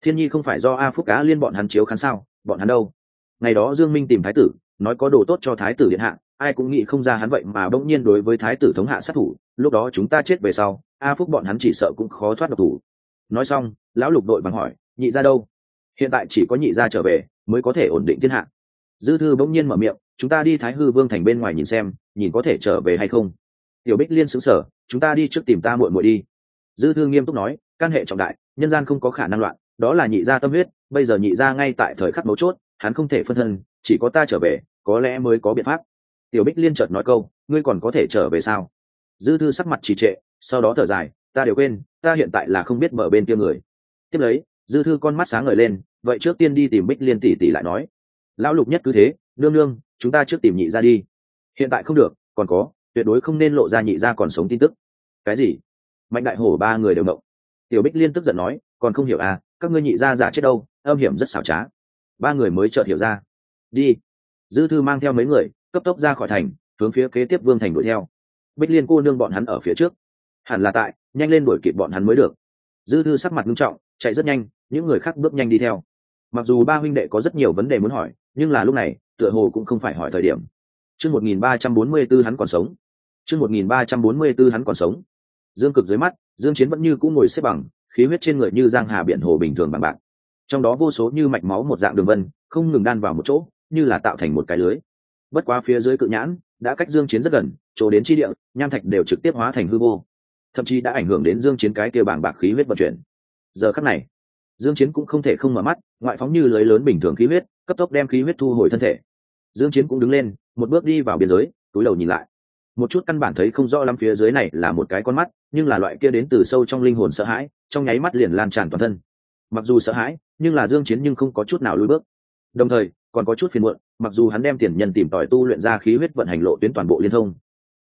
Thiên nhi không phải do a phúc cá liên bọn hắn chiếu khán sao? Bọn hắn đâu? Ngày đó dương minh tìm thái tử, nói có đồ tốt cho thái tử điện hạ, ai cũng nghĩ không ra hắn vậy mà bỗng nhiên đối với thái tử thống hạ sát thủ, lúc đó chúng ta chết về sau, a phúc bọn hắn chỉ sợ cũng khó thoát độc thủ. Nói xong, lão lục đội bằng hỏi, nhị ra đâu? Hiện tại chỉ có nhị ra trở về, mới có thể ổn định thiên hạ. Dư thư bỗng nhiên mở miệng, chúng ta đi thái hư vương thành bên ngoài nhìn xem, nhìn có thể trở về hay không? Tiểu bích liên xứng sở chúng ta đi trước tìm ta muội muội đi dư thương nghiêm túc nói căn hệ trọng đại, nhân gian không có khả năng loạn, đó là nhị gia tâm huyết, bây giờ nhị gia ngay tại thời khắc mấu chốt, hắn không thể phân thân, chỉ có ta trở về, có lẽ mới có biện pháp. Tiểu bích liên chợt nói câu, ngươi còn có thể trở về sao? Dư thư sắc mặt trì trệ, sau đó thở dài, ta đều quên, ta hiện tại là không biết mở bên kia người. Tiếp lấy, dư thư con mắt sáng ngời lên, vậy trước tiên đi tìm bích liên tỷ tỷ lại nói. Lão lục nhất cứ thế, nương nương, chúng ta trước tìm nhị ra đi. Hiện tại không được, còn có, tuyệt đối không nên lộ ra nhị ra còn sống tin tức. Cái gì? Mạnh đại hổ ba người đều động. Tiểu bích liên tức giận nói, còn không hiểu à các ngươi nhị ra giả chết đâu, âm hiểm rất xảo trá. Ba người mới chợt hiểu ra. Đi. Dư thư mang theo mấy người, cấp tốc ra khỏi thành, hướng phía kế tiếp vương thành đuổi theo. Bích liên cô nương bọn hắn ở phía trước. Hẳn là tại, nhanh lên đuổi kịp bọn hắn mới được. Dư thư sắc mặt nghiêm trọng, chạy rất nhanh, những người khác bước nhanh đi theo. Mặc dù ba huynh đệ có rất nhiều vấn đề muốn hỏi, nhưng là lúc này, tựa hồ cũng không phải hỏi thời điểm. Chương một nghìn ba trăm bốn mươi b ố hắn còn sống. Chương một nghìn ba trăm bốn mươi b ố hắn còn sống dương cực dưới mắt, dương chiến vẫn như cũ ngồi xếp bằng, khí huyết trên người như giang hà biển hồ bình thường bằng bạc. Trong đó vô số như mạch máu một dạng đường vân, không ngừng đan vào một chỗ, như là tạo thành một cái lưới. Bất quá phía dưới cự nhãn, đã cách dương chiến rất gần, chỗ đến chi địa, nham thạch đều trực tiếp hóa thành hư vô. Thậm chí đã ảnh hưởng đến dương chiến cái kia bảng bạc khí huyết vận chuyển. Giờ khắc này, dương chiến cũng không thể không mở mắt, ngoại phóng như lưới lớn bình thường khí huyết, cấp tốc đem khí huyết thu hồi thân thể. Dương chiến cũng đứng lên, một bước đi vào biên giới, túi đầu nhìn lại một chút căn bản thấy không rõ lắm phía dưới này là một cái con mắt, nhưng là loại kia đến từ sâu trong linh hồn sợ hãi, trong nháy mắt liền lan tràn toàn thân. Mặc dù sợ hãi, nhưng là dương chiến nhưng không có chút nào lùi bước. Đồng thời, còn có chút phiền muộn, mặc dù hắn đem tiền nhân tìm tòi tu luyện ra khí huyết vận hành lộ tuyến toàn bộ liên thông.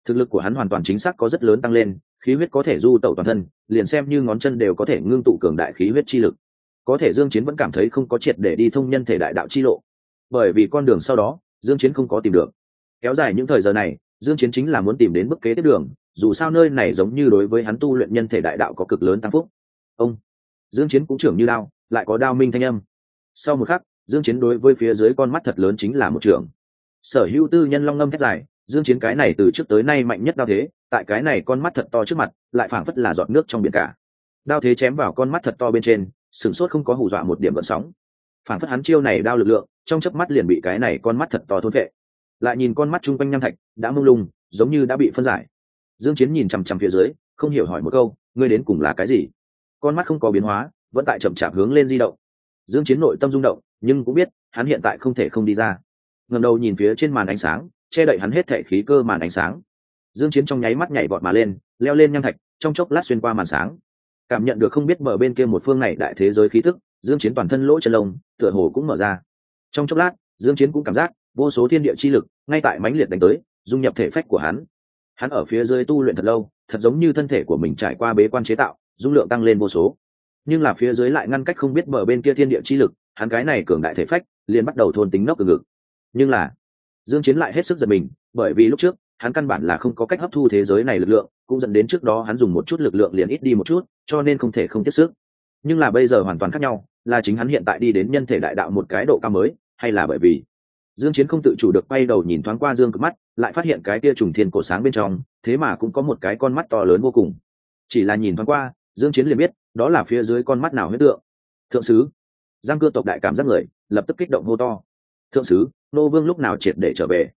Thực lực của hắn hoàn toàn chính xác có rất lớn tăng lên, khí huyết có thể du tẩu toàn thân, liền xem như ngón chân đều có thể ngưng tụ cường đại khí huyết chi lực. Có thể dương chiến vẫn cảm thấy không có triệt để đi thông nhân thể đại đạo chi lộ. Bởi vì con đường sau đó, dương chiến không có tìm được. Kéo dài những thời giờ này dương chiến chính là muốn tìm đến bước kế tiếp đường, dù sao nơi này giống như đối với hắn tu luyện nhân thể đại đạo có cực lớn tăng phúc. Ông, dương chiến cũng trưởng như đao, lại có đao minh thanh âm. Sau một khắc, dương chiến đối với phía dưới con mắt thật lớn chính là một trưởng. Sở hữu tư nhân long ngâm thét dài, dương chiến cái này từ trước tới nay mạnh nhất đao thế, tại cái này con mắt thật to trước mặt, lại phảng phất là giọt nước trong biển cả. Đao thế chém vào con mắt thật to bên trên, sừng sốt không có hù dọa một điểm gợn sóng. Phảng phất hắn chiêu này đao lực lượng, trong chớp mắt liền bị cái này con mắt thật to thôn vệ lại nhìn con mắt chung quanh nham thạch, đã mông lung, giống như đã bị phân giải. Dương chiến nhìn chằm chằm phía dưới, không hiểu hỏi một câu, ngươi đến cùng là cái gì? Con mắt không có biến hóa, vẫn tại chậm chạp hướng lên di động. Dương chiến nội tâm rung động, nhưng cũng biết, hắn hiện tại không thể không đi ra. Ngẩng đầu nhìn phía trên màn ánh sáng, che đậy hắn hết thể khí cơ màn ánh sáng. Dương chiến trong nháy mắt nhảy vọt mà lên, leo lên nham thạch, trong chốc lát xuyên qua màn sáng. Cảm nhận được không biết mở bên kia một phương này đại thế giới khí tức, dương chiến toàn thân lỗ chân lông, tựa hồ cũng mở ra. Trong chốc lát, dương chiến cũng cảm giác vô số thiên địa chi lực, ngay tại mãnh liệt đánh tới, dung nhập thể phách của hắn. Hắn ở phía dưới tu luyện thật lâu, thật giống như thân thể của mình trải qua bế quan chế tạo, dung lượng tăng lên vô số. Nhưng là phía dưới lại ngăn cách không biết bờ bên kia thiên địa chi lực, hắn cái này cường đại thể phách, liền bắt đầu thôn tính nóc từ ngực. Nhưng là, dương chiến lại hết sức giật mình, bởi vì lúc trước, hắn căn bản là không có cách hấp thu thế giới này lực lượng, cũng dẫn đến trước đó hắn dùng một chút lực lượng liền ít đi một chút, cho nên không thể không tiếp sức nhưng là bây giờ hoàn toàn khác nhau, là chính hắn hiện tại đi đến nhân thể đại đạo một cái độ cao mới, hay là bởi vì dương chiến không tự chủ được quay đầu nhìn thoáng qua dương cực mắt, lại phát hiện cái kia trùng thiên cổ sáng bên trong, thế mà cũng có một cái con mắt to lớn vô cùng. Chỉ là nhìn thoáng qua, dương chiến liền biết, đó là phía dưới con mắt nào huyết tượng. Thượng sứ. Giang cưa tộc đại cảm giác người, lập tức kích động hô to. Thượng sứ, nô vương lúc nào triệt để trở về?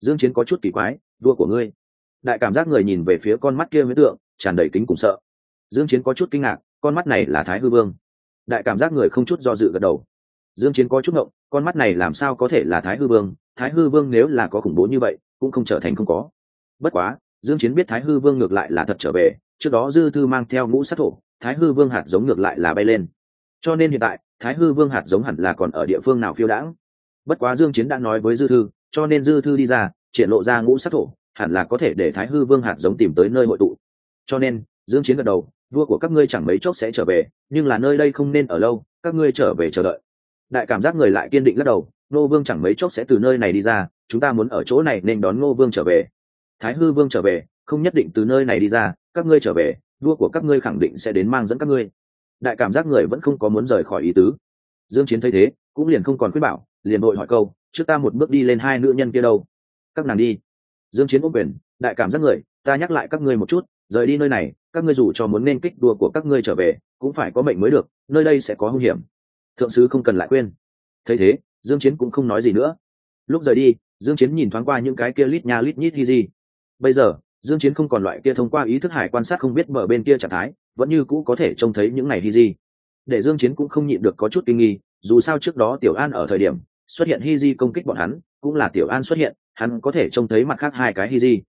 Dương chiến có chút kỳ quái, vua của ngươi. Đại cảm giác người nhìn về phía con mắt kia huyết tượng, tràn đầy kính cùng sợ. Dương chiến có chút kinh ngạc, con mắt này là thái hư vương. Đại cảm giác người không chút do dự gật đầu. Dương chiến có chút ngộng con mắt này làm sao có thể là thái hư vương? Thái hư vương nếu là có khủng bố như vậy, cũng không trở thành không có. Bất quá, dương chiến biết thái hư vương ngược lại là thật trở về, trước đó dư thư mang theo ngũ sát thổ, thái hư vương hạt giống ngược lại là bay lên. Cho nên hiện tại, thái hư vương hạt giống hẳn là còn ở địa phương nào phiêu đãng? Bất quá dương chiến đã nói với dư thư, cho nên dư thư đi ra, triển lộ ra ngũ sát thổ, hẳn là có thể để thái hư vương hạt giống tìm tới nơi hội tụ. Cho nên, dương chiến gật đầu, vua của các ngươi chẳng mấy chốc sẽ trở về, nhưng là nơi đây không nên ở lâu, các ngươi trở về chờ đợi đại cảm giác người lại kiên định lắc đầu nô vương chẳng mấy chốc sẽ từ nơi này đi ra, chúng ta muốn ở chỗ này nên đón ngô vương trở về. Thái hư vương trở về, không nhất định từ nơi này đi ra, các ngươi trở về, vua của các ngươi khẳng định sẽ đến mang dẫn các ngươi. Đại cảm giác người vẫn không có muốn rời khỏi ý tứ. Dương chiến thấy thế, cũng liền không còn khuyết bảo, liền đội hỏi câu, trước ta một bước đi lên hai nữ nhân kia đâu? Các nàng đi. Dương chiến ôm quyền, đại cảm giác người, ta nhắc lại các ngươi một chút, rời đi nơi này, các ngươi dù cho muốn nên kích đua của các ngươi trở về, cũng phải có mệnh mới được, nơi đây sẽ có hung hiểm thượng sứ không cần lại quên. Thấy thế, dương chiến cũng không nói gì nữa. Lúc rời đi, dương chiến nhìn thoáng qua những cái kia lít nha lít nhít hi gì bây giờ, dương chiến không còn loại kia thông qua ý thức hải quan sát không biết mở bên kia trạng thái, vẫn như cũ có thể trông thấy những ngày hi gì để dương chiến cũng không nhịn được có chút kinh nghi, dù sao trước đó tiểu an ở thời điểm, xuất hiện hi di công kích bọn hắn, cũng là tiểu an xuất hiện, hắn có thể trông thấy mặt khác hai cái hi di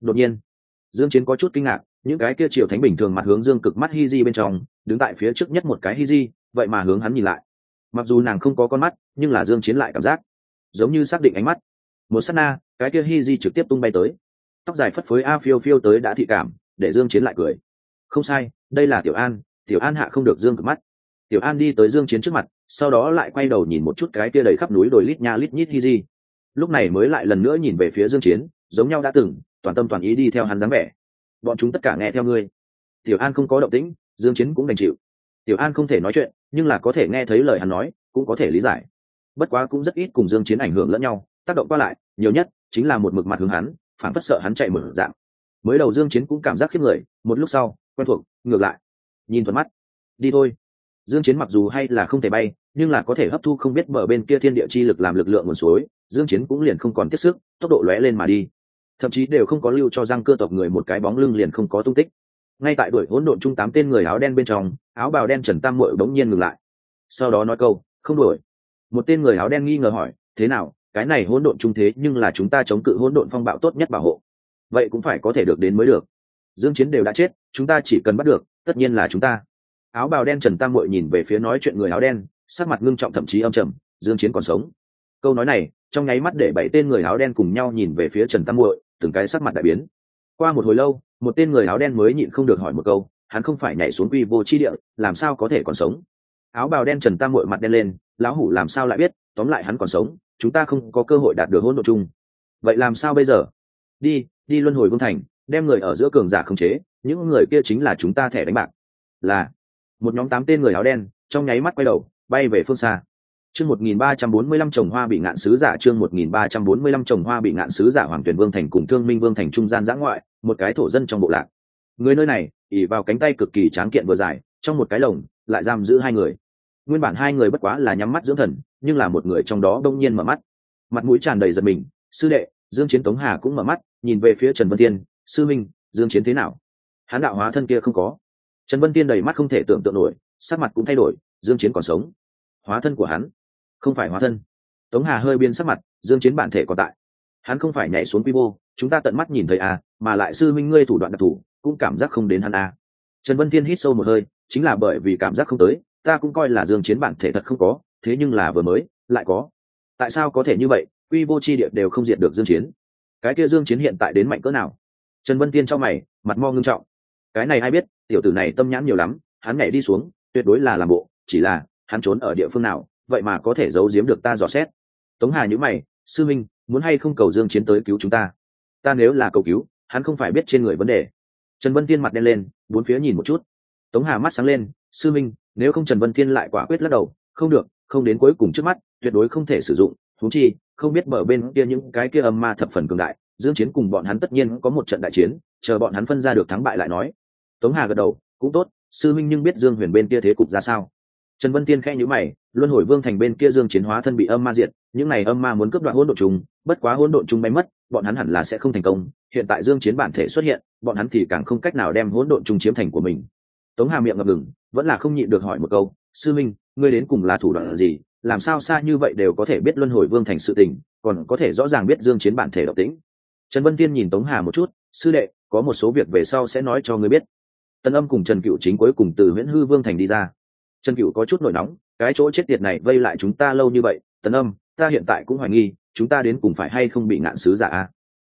đột nhiên, dương chiến có chút kinh ngạc, những cái kia triều thánh bình thường mặt hướng dương cực mắt hi di bên trong, đứng tại phía trước nhất một cái hi di vậy mà hướng hắn nhìn lại mặc dù nàng không có con mắt, nhưng là dương chiến lại cảm giác, giống như xác định ánh mắt. Một sát na, cái kia hi di trực tiếp tung bay tới. Tóc dài phất phới a phiêu phiêu tới đã thị cảm, để dương chiến lại cười. Không sai, đây là tiểu an tiểu an hạ không được dương cực mắt. Tiểu an đi tới dương chiến trước mặt, sau đó lại quay đầu nhìn một chút cái kia đầy khắp núi đồi lít nha lít nhít hi di lúc này mới lại lần nữa nhìn về phía dương chiến, giống nhau đã từng, toàn tâm toàn ý đi theo hắn dáng vẻ. Bọn chúng tất cả nghe theo ngươi. Tiểu an không có động tĩnh, dương chiến cũng đành chịu. Tiểu an không thể nói chuyện nhưng là có thể nghe thấy lời hắn nói, cũng có thể lý giải. Bất quá cũng rất ít cùng dương chiến ảnh hưởng lẫn nhau, tác động qua lại, nhiều nhất chính là một mực mặt hướng hắn phản phất sợ hắn chạy mở dạng. Mới đầu dương chiến cũng cảm giác khiếp người, một lúc sau, quen thuộc, ngược lại. Nhìn thuận mắt. Đi thôi. Dương chiến mặc dù hay là không thể bay, nhưng là có thể hấp thu không biết mở bên kia thiên địa chi lực làm lực lượng nguồn suối, dương chiến cũng liền không còn tiết sức, tốc độ lóe lên mà đi. Thậm chí đều không có lưu cho răng cơ tộc người một cái bóng lưng liền không có tung tích ngay tại đuổi hỗn độn chung tám tên người áo đen bên trong, áo bào đen trần tam muội bỗng nhiên ngừng lại. Sau đó nói câu, không đuổi. Một tên người áo đen nghi ngờ hỏi, thế nào, cái này hỗn độn chung thế nhưng là chúng ta chống cự hỗn độn phong bạo tốt nhất bảo hộ. Vậy cũng phải có thể được đến mới được. Dương chiến đều đã chết, chúng ta chỉ cần bắt được, tất nhiên là chúng ta. Áo bào đen trần tam muội nhìn về phía nói chuyện người áo đen, sắc mặt ngưng trọng thậm chí âm trầm, dương chiến còn sống. Câu nói này, trong nháy mắt để bảy tên người áo đen cùng nhau nhìn về phía trần tam muội, từng cái sắc mặt đại biến. Qua một hồi lâu một tên người áo đen mới nhịn không được hỏi một câu, hắn không phải nhảy xuống quy vô chi địa, làm sao có thể còn sống? Áo bào đen trần tam mội mặt đen lên, lão hủ làm sao lại biết, tóm lại hắn còn sống, chúng ta không có cơ hội đạt được hỗn độ chung. Vậy làm sao bây giờ? Đi đi luân hồi vương thành, đem người ở giữa cường giả khống chế, những người kia chính là chúng ta thẻ đánh bạc. Là, một nhóm tám tên người áo đen, trong nháy mắt quay đầu, bay về phương xa. Chương 1345 trồng hoa bị ngạn sứ giả chương 1345 trồng hoa bị ngạn sứ giả Hoàng Tuyển Vương thành cùng Thương Minh Vương thành trung gian giã ngoại, một cái thổ dân trong bộ lạc. Người nơi này, ỉ vào cánh tay cực kỳ tráng kiện vừa dài, trong một cái lồng, lại giam giữ hai người. Nguyên bản hai người bất quá là nhắm mắt dưỡng thần, nhưng là một người trong đó đông nhiên mở mắt. Mặt mũi tràn đầy giật mình, sư đệ, Dương Chiến Tống Hà cũng mở mắt, nhìn về phía Trần Vân Tiên, sư minh, Dương Chiến thế nào? Hắn đạo hóa thân kia không có. Trần Vân Tiên đầy mắt không thể tưởng tượng nổi, sắc mặt cũng thay đổi, Dương Chiến còn sống. Hóa thân của hắn không phải hóa thân. Tống hà hơi biên sắc mặt, dương chiến bản thể còn tại. Hắn không phải nhảy xuống quy mô, chúng ta tận mắt nhìn thấy à mà lại sư minh ngươi thủ đoạn đặc thù, cũng cảm giác không đến hắn à trần vân thiên hít sâu một hơi, chính là bởi vì cảm giác không tới, ta cũng coi là dương chiến bản thể thật không có, thế nhưng là vừa mới, lại có. Tại sao có thể như vậy, quy vô chi địa đều không diệt được dương chiến? Cái kia dương chiến hiện tại đến mạnh cỡ nào? Trần vân thiên cho mày, mặt mo ngưng trọng. Cái này ai biết, tiểu tử này tâm nhãn nhiều lắm, hắn nhảy đi xuống, tuyệt đối là làm bộ, chỉ là, hắn trốn ở địa phương nào? Vậy mà có thể giấu giếm được ta dò xét. Tống hà nhữ mày, sư minh, muốn hay không cầu dương chiến tới cứu chúng ta? Ta nếu là cầu cứu, hắn không phải biết trên người vấn đề. Trần vân tiên mặt đen lên, bốn phía nhìn một chút. Tống hà mắt sáng lên, sư minh, nếu không trần vân tiên lại quả quyết lắc đầu, không được, không đến cuối cùng trước mắt, tuyệt đối không thể sử dụng. Thú chi, không biết mở bên kia những cái kia âm ma thập phần cường đại, dương chiến cùng bọn hắn tất nhiên có một trận đại chiến, chờ bọn hắn phân ra được thắng bại lại nói. Tống hà gật đầu, cũng tốt, sư minh nhưng biết dương huyền bên kia thế cục ra sao trần vân tiên khẽ nhíu mày, luân hồi vương thành bên kia dương chiến hóa thân bị âm ma diệt, những này âm ma muốn cướp đoạt hỗn độn trùng bất quá hỗn độn trùng bay mất, bọn hắn hẳn là sẽ không thành công. Hiện tại dương chiến bản thể xuất hiện, bọn hắn thì càng không cách nào đem hỗn độn trùng chiếm thành của mình. Tống hà miệng ngập ngừng, vẫn là không nhịn được hỏi một câu, sư minh, ngươi đến cùng là thủ đoạn là gì? Làm sao xa như vậy đều có thể biết luân hồi vương thành sự tình, còn có thể rõ ràng biết dương chiến bản thể độc tĩnh trần vân tiên nhìn tống hà một chút, sư đệ, có một số việc về sau sẽ nói cho ngươi biết. Tân âm cùng trần cựu chính cuối cùng từ nguyễn hư vương thành đi ra trần cựu có chút nổi nóng, cái chỗ chết tiệt này vây lại chúng ta lâu như vậy, tần âm, ta hiện tại cũng hoài nghi, chúng ta đến cùng phải hay không bị ngạn sứ giả a?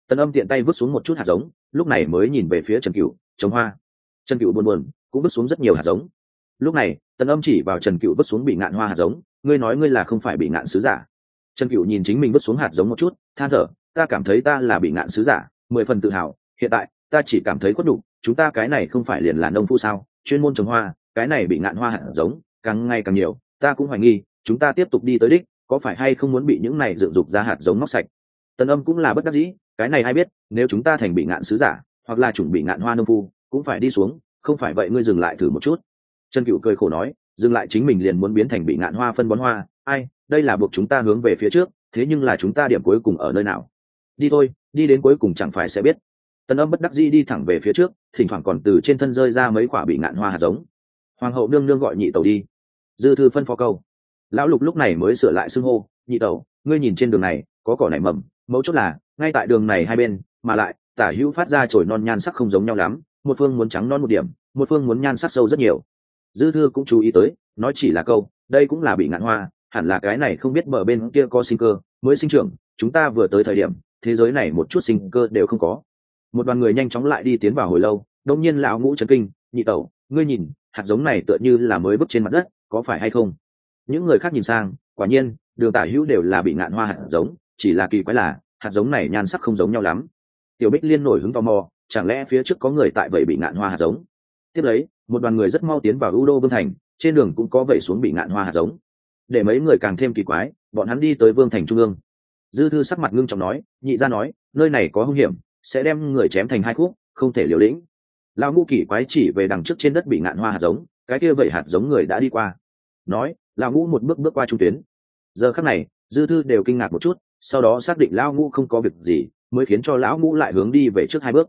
Tần âm tiện tay vứt xuống một chút hạt giống, lúc này mới nhìn về phía trần cựu trồng hoa. Trần cựu buồn buồn, cũng vứt xuống rất nhiều hạt giống. Lúc này, tần âm chỉ vào trần cựu vứt xuống bị ngạn hoa hạt giống, ngươi nói ngươi là không phải bị ngạn sứ giả. Trần cựu nhìn chính mình vứt xuống hạt giống một chút, than thở, ta cảm thấy ta là bị ngạn sứ giả, mười phần tự hào, hiện tại, ta chỉ cảm thấy khuất đủ chúng ta cái này không phải liền là nông phu sao, chuyên môn trồng hoa cái này bị ngạn hoa hạt giống, càng ngày càng nhiều, ta cũng hoài nghi, chúng ta tiếp tục đi tới đích, có phải hay không muốn bị những này dựng dục ra hạt giống móc sạch? Tần âm cũng là bất đắc dĩ, cái này ai biết, nếu chúng ta thành bị ngạn sứ giả, hoặc là chuẩn bị ngạn hoa nông phu, cũng phải đi xuống, không phải vậy ngươi dừng lại thử một chút. Trần cựu cười khổ nói, dừng lại chính mình liền muốn biến thành bị ngạn hoa phân bón hoa, ai, đây là buộc chúng ta hướng về phía trước, thế nhưng là chúng ta điểm cuối cùng ở nơi nào? Đi thôi, đi đến cuối cùng chẳng phải sẽ biết. Tần âm bất đắc dĩ đi thẳng về phía trước, thỉnh thoảng còn từ trên thân rơi ra mấy quả bị ngạn hoa hạt giống hoàng hậu nương nương gọi nhị tẩu đi. Dư thư phân phó câu. Lão lục lúc này mới sửa lại xưng hô, nhị tẩu, ngươi nhìn trên đường này, có cỏ nảy mầm, mấu chốt là, ngay tại đường này hai bên, mà lại, tả hữu phát ra chồi non nhan sắc không giống nhau lắm, một phương muốn trắng non một điểm, một phương muốn nhan sắc sâu rất nhiều. Dư thư cũng chú ý tới, nói chỉ là câu, đây cũng là bị ngạn hoa, hẳn là cái này không biết bờ bên kia có sinh cơ, mới sinh trưởng, chúng ta vừa tới thời điểm, thế giới này một chút sinh cơ đều không có. Một đoàn người nhanh chóng lại đi tiến vào hồi lâu, đông nhiên lão ngũ trấn kinh, nhị tẩu, ngươi nhìn hạt giống này tựa như là mới bước trên mặt đất, có phải hay không? Những người khác nhìn sang, quả nhiên, đường tả hữu đều là bị ngạn hoa hạt giống, chỉ là kỳ quái là, hạt giống này nhan sắc không giống nhau lắm. Tiểu bích liên nổi hứng tò mò, chẳng lẽ phía trước có người tại vậy bị ngạn hoa hạt giống? Tiếp lấy, một đoàn người rất mau tiến vào u đô vương thành, trên đường cũng có vẩy xuống bị ngạn hoa hạt giống. Để mấy người càng thêm kỳ quái, bọn hắn đi tới vương thành trung ương. Dư thư sắc mặt ngưng trọng nói, nhị ra nói, nơi này có hung hiểm, sẽ đem người chém thành hai khúc, không thể liều lĩnh lao ngũ kỳ quái chỉ về đằng trước trên đất bị ngạn hoa hạt giống, cái kia vậy hạt giống người đã đi qua. Nói, lão ngũ một bước bước qua trung tuyến. Giờ khắc này, dư thư đều kinh ngạc một chút, sau đó xác định lão ngũ không có việc gì, mới khiến cho lão ngũ lại hướng đi về trước hai bước.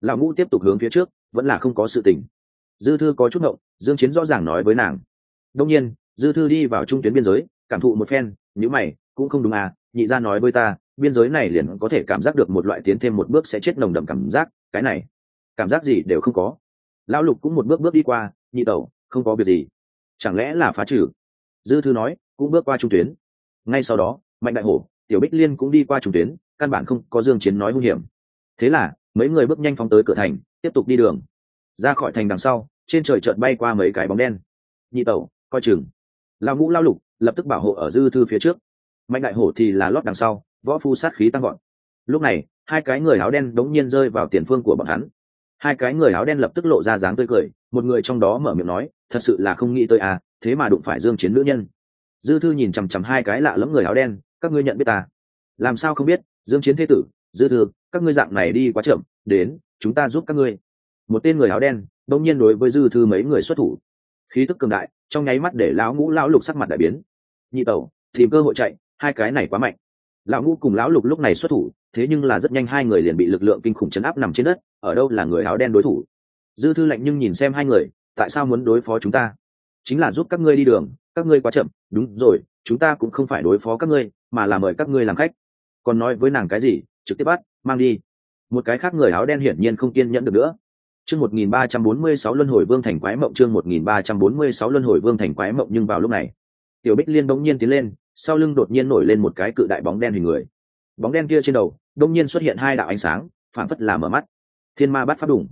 Lão ngũ tiếp tục hướng phía trước, vẫn là không có sự tình. Dư thư có chút ngộng, dương chiến rõ ràng nói với nàng. Đông nhiên, dư thư đi vào trung tuyến biên giới, cảm thụ một phen nếu mày, cũng không đúng à nhị gia nói với ta, biên giới này liền có thể cảm giác được một loại tiến thêm một bước sẽ chết nồng đậm cảm giác, cái này cảm giác gì đều không có. Lão lục cũng một bước bước đi qua, nhị tẩu, không có việc gì. Chẳng lẽ là phá trừ? Dư thư nói, cũng bước qua trung tuyến. Ngay sau đó, mạnh đại hổ, tiểu bích liên cũng đi qua trung tuyến, căn bản không có dương chiến nói nguy hiểm. Thế là, mấy người bước nhanh phóng tới cửa thành, tiếp tục đi đường. Ra khỏi thành đằng sau, trên trời chợt bay qua mấy cái bóng đen. Nhị tẩu, coi chừng. Lao ngũ lao lục lập tức bảo hộ ở dư thư phía trước. Mạnh đại hổ thì là lót đằng sau, võ phu sát khí tăng gọn lúc này, hai cái người áo đen đống nhiên rơi vào tiền phương của bọn hắn hai cái người áo đen lập tức lộ ra dáng tươi cười, một người trong đó mở miệng nói, thật sự là không nghĩ tới à thế mà đụng phải dương chiến nữ nhân. Dư thư nhìn chằm chằm hai cái lạ lẫm người áo đen, các ngươi nhận biết ta? Làm sao không biết, dương chiến thế tử, dư thư, các ngươi dạng này đi quá chậm, đến, chúng ta giúp các ngươi. Một tên người áo đen, đông nhiên đối với dư thư mấy người xuất thủ. Khí tức cường đại, trong nháy mắt để lão ngũ, lão lục sắc mặt đại biến. Nhị tẩu, tìm cơ hội chạy, hai cái này quá mạnh. Lão ngũ cùng lão lục lúc này xuất thủ thế nhưng là rất nhanh hai người liền bị lực lượng kinh khủng chấn áp nằm trên đất, ở đâu là người áo đen đối thủ? Dư thư lạnh nhưng nhìn xem hai người, tại sao muốn đối phó chúng ta? Chính là giúp các ngươi đi đường, các ngươi quá chậm, đúng rồi, chúng ta cũng không phải đối phó các ngươi, mà là mời các ngươi làm khách. Còn nói với nàng cái gì, trực tiếp bắt, mang đi. Một cái khác người áo đen hiển nhiên không kiên nhẫn được nữa. Chương một nghìn ba trăm bốn mươi sáu luân hồi vương thành quái mộng, chương một nghìn ba trăm bốn mươi sáu luân hồi vương thành quái mộng nhưng vào lúc này, tiểu bích liên bỗng nhiên tiến lên, sau lưng đột nhiên nổi lên một cái cự đại bóng đen hình người. Bóng đen kia trên đầu đông nhiên xuất hiện hai đạo ánh sáng phản phất là mở mắt. Thiên ma bắt pháp đủng.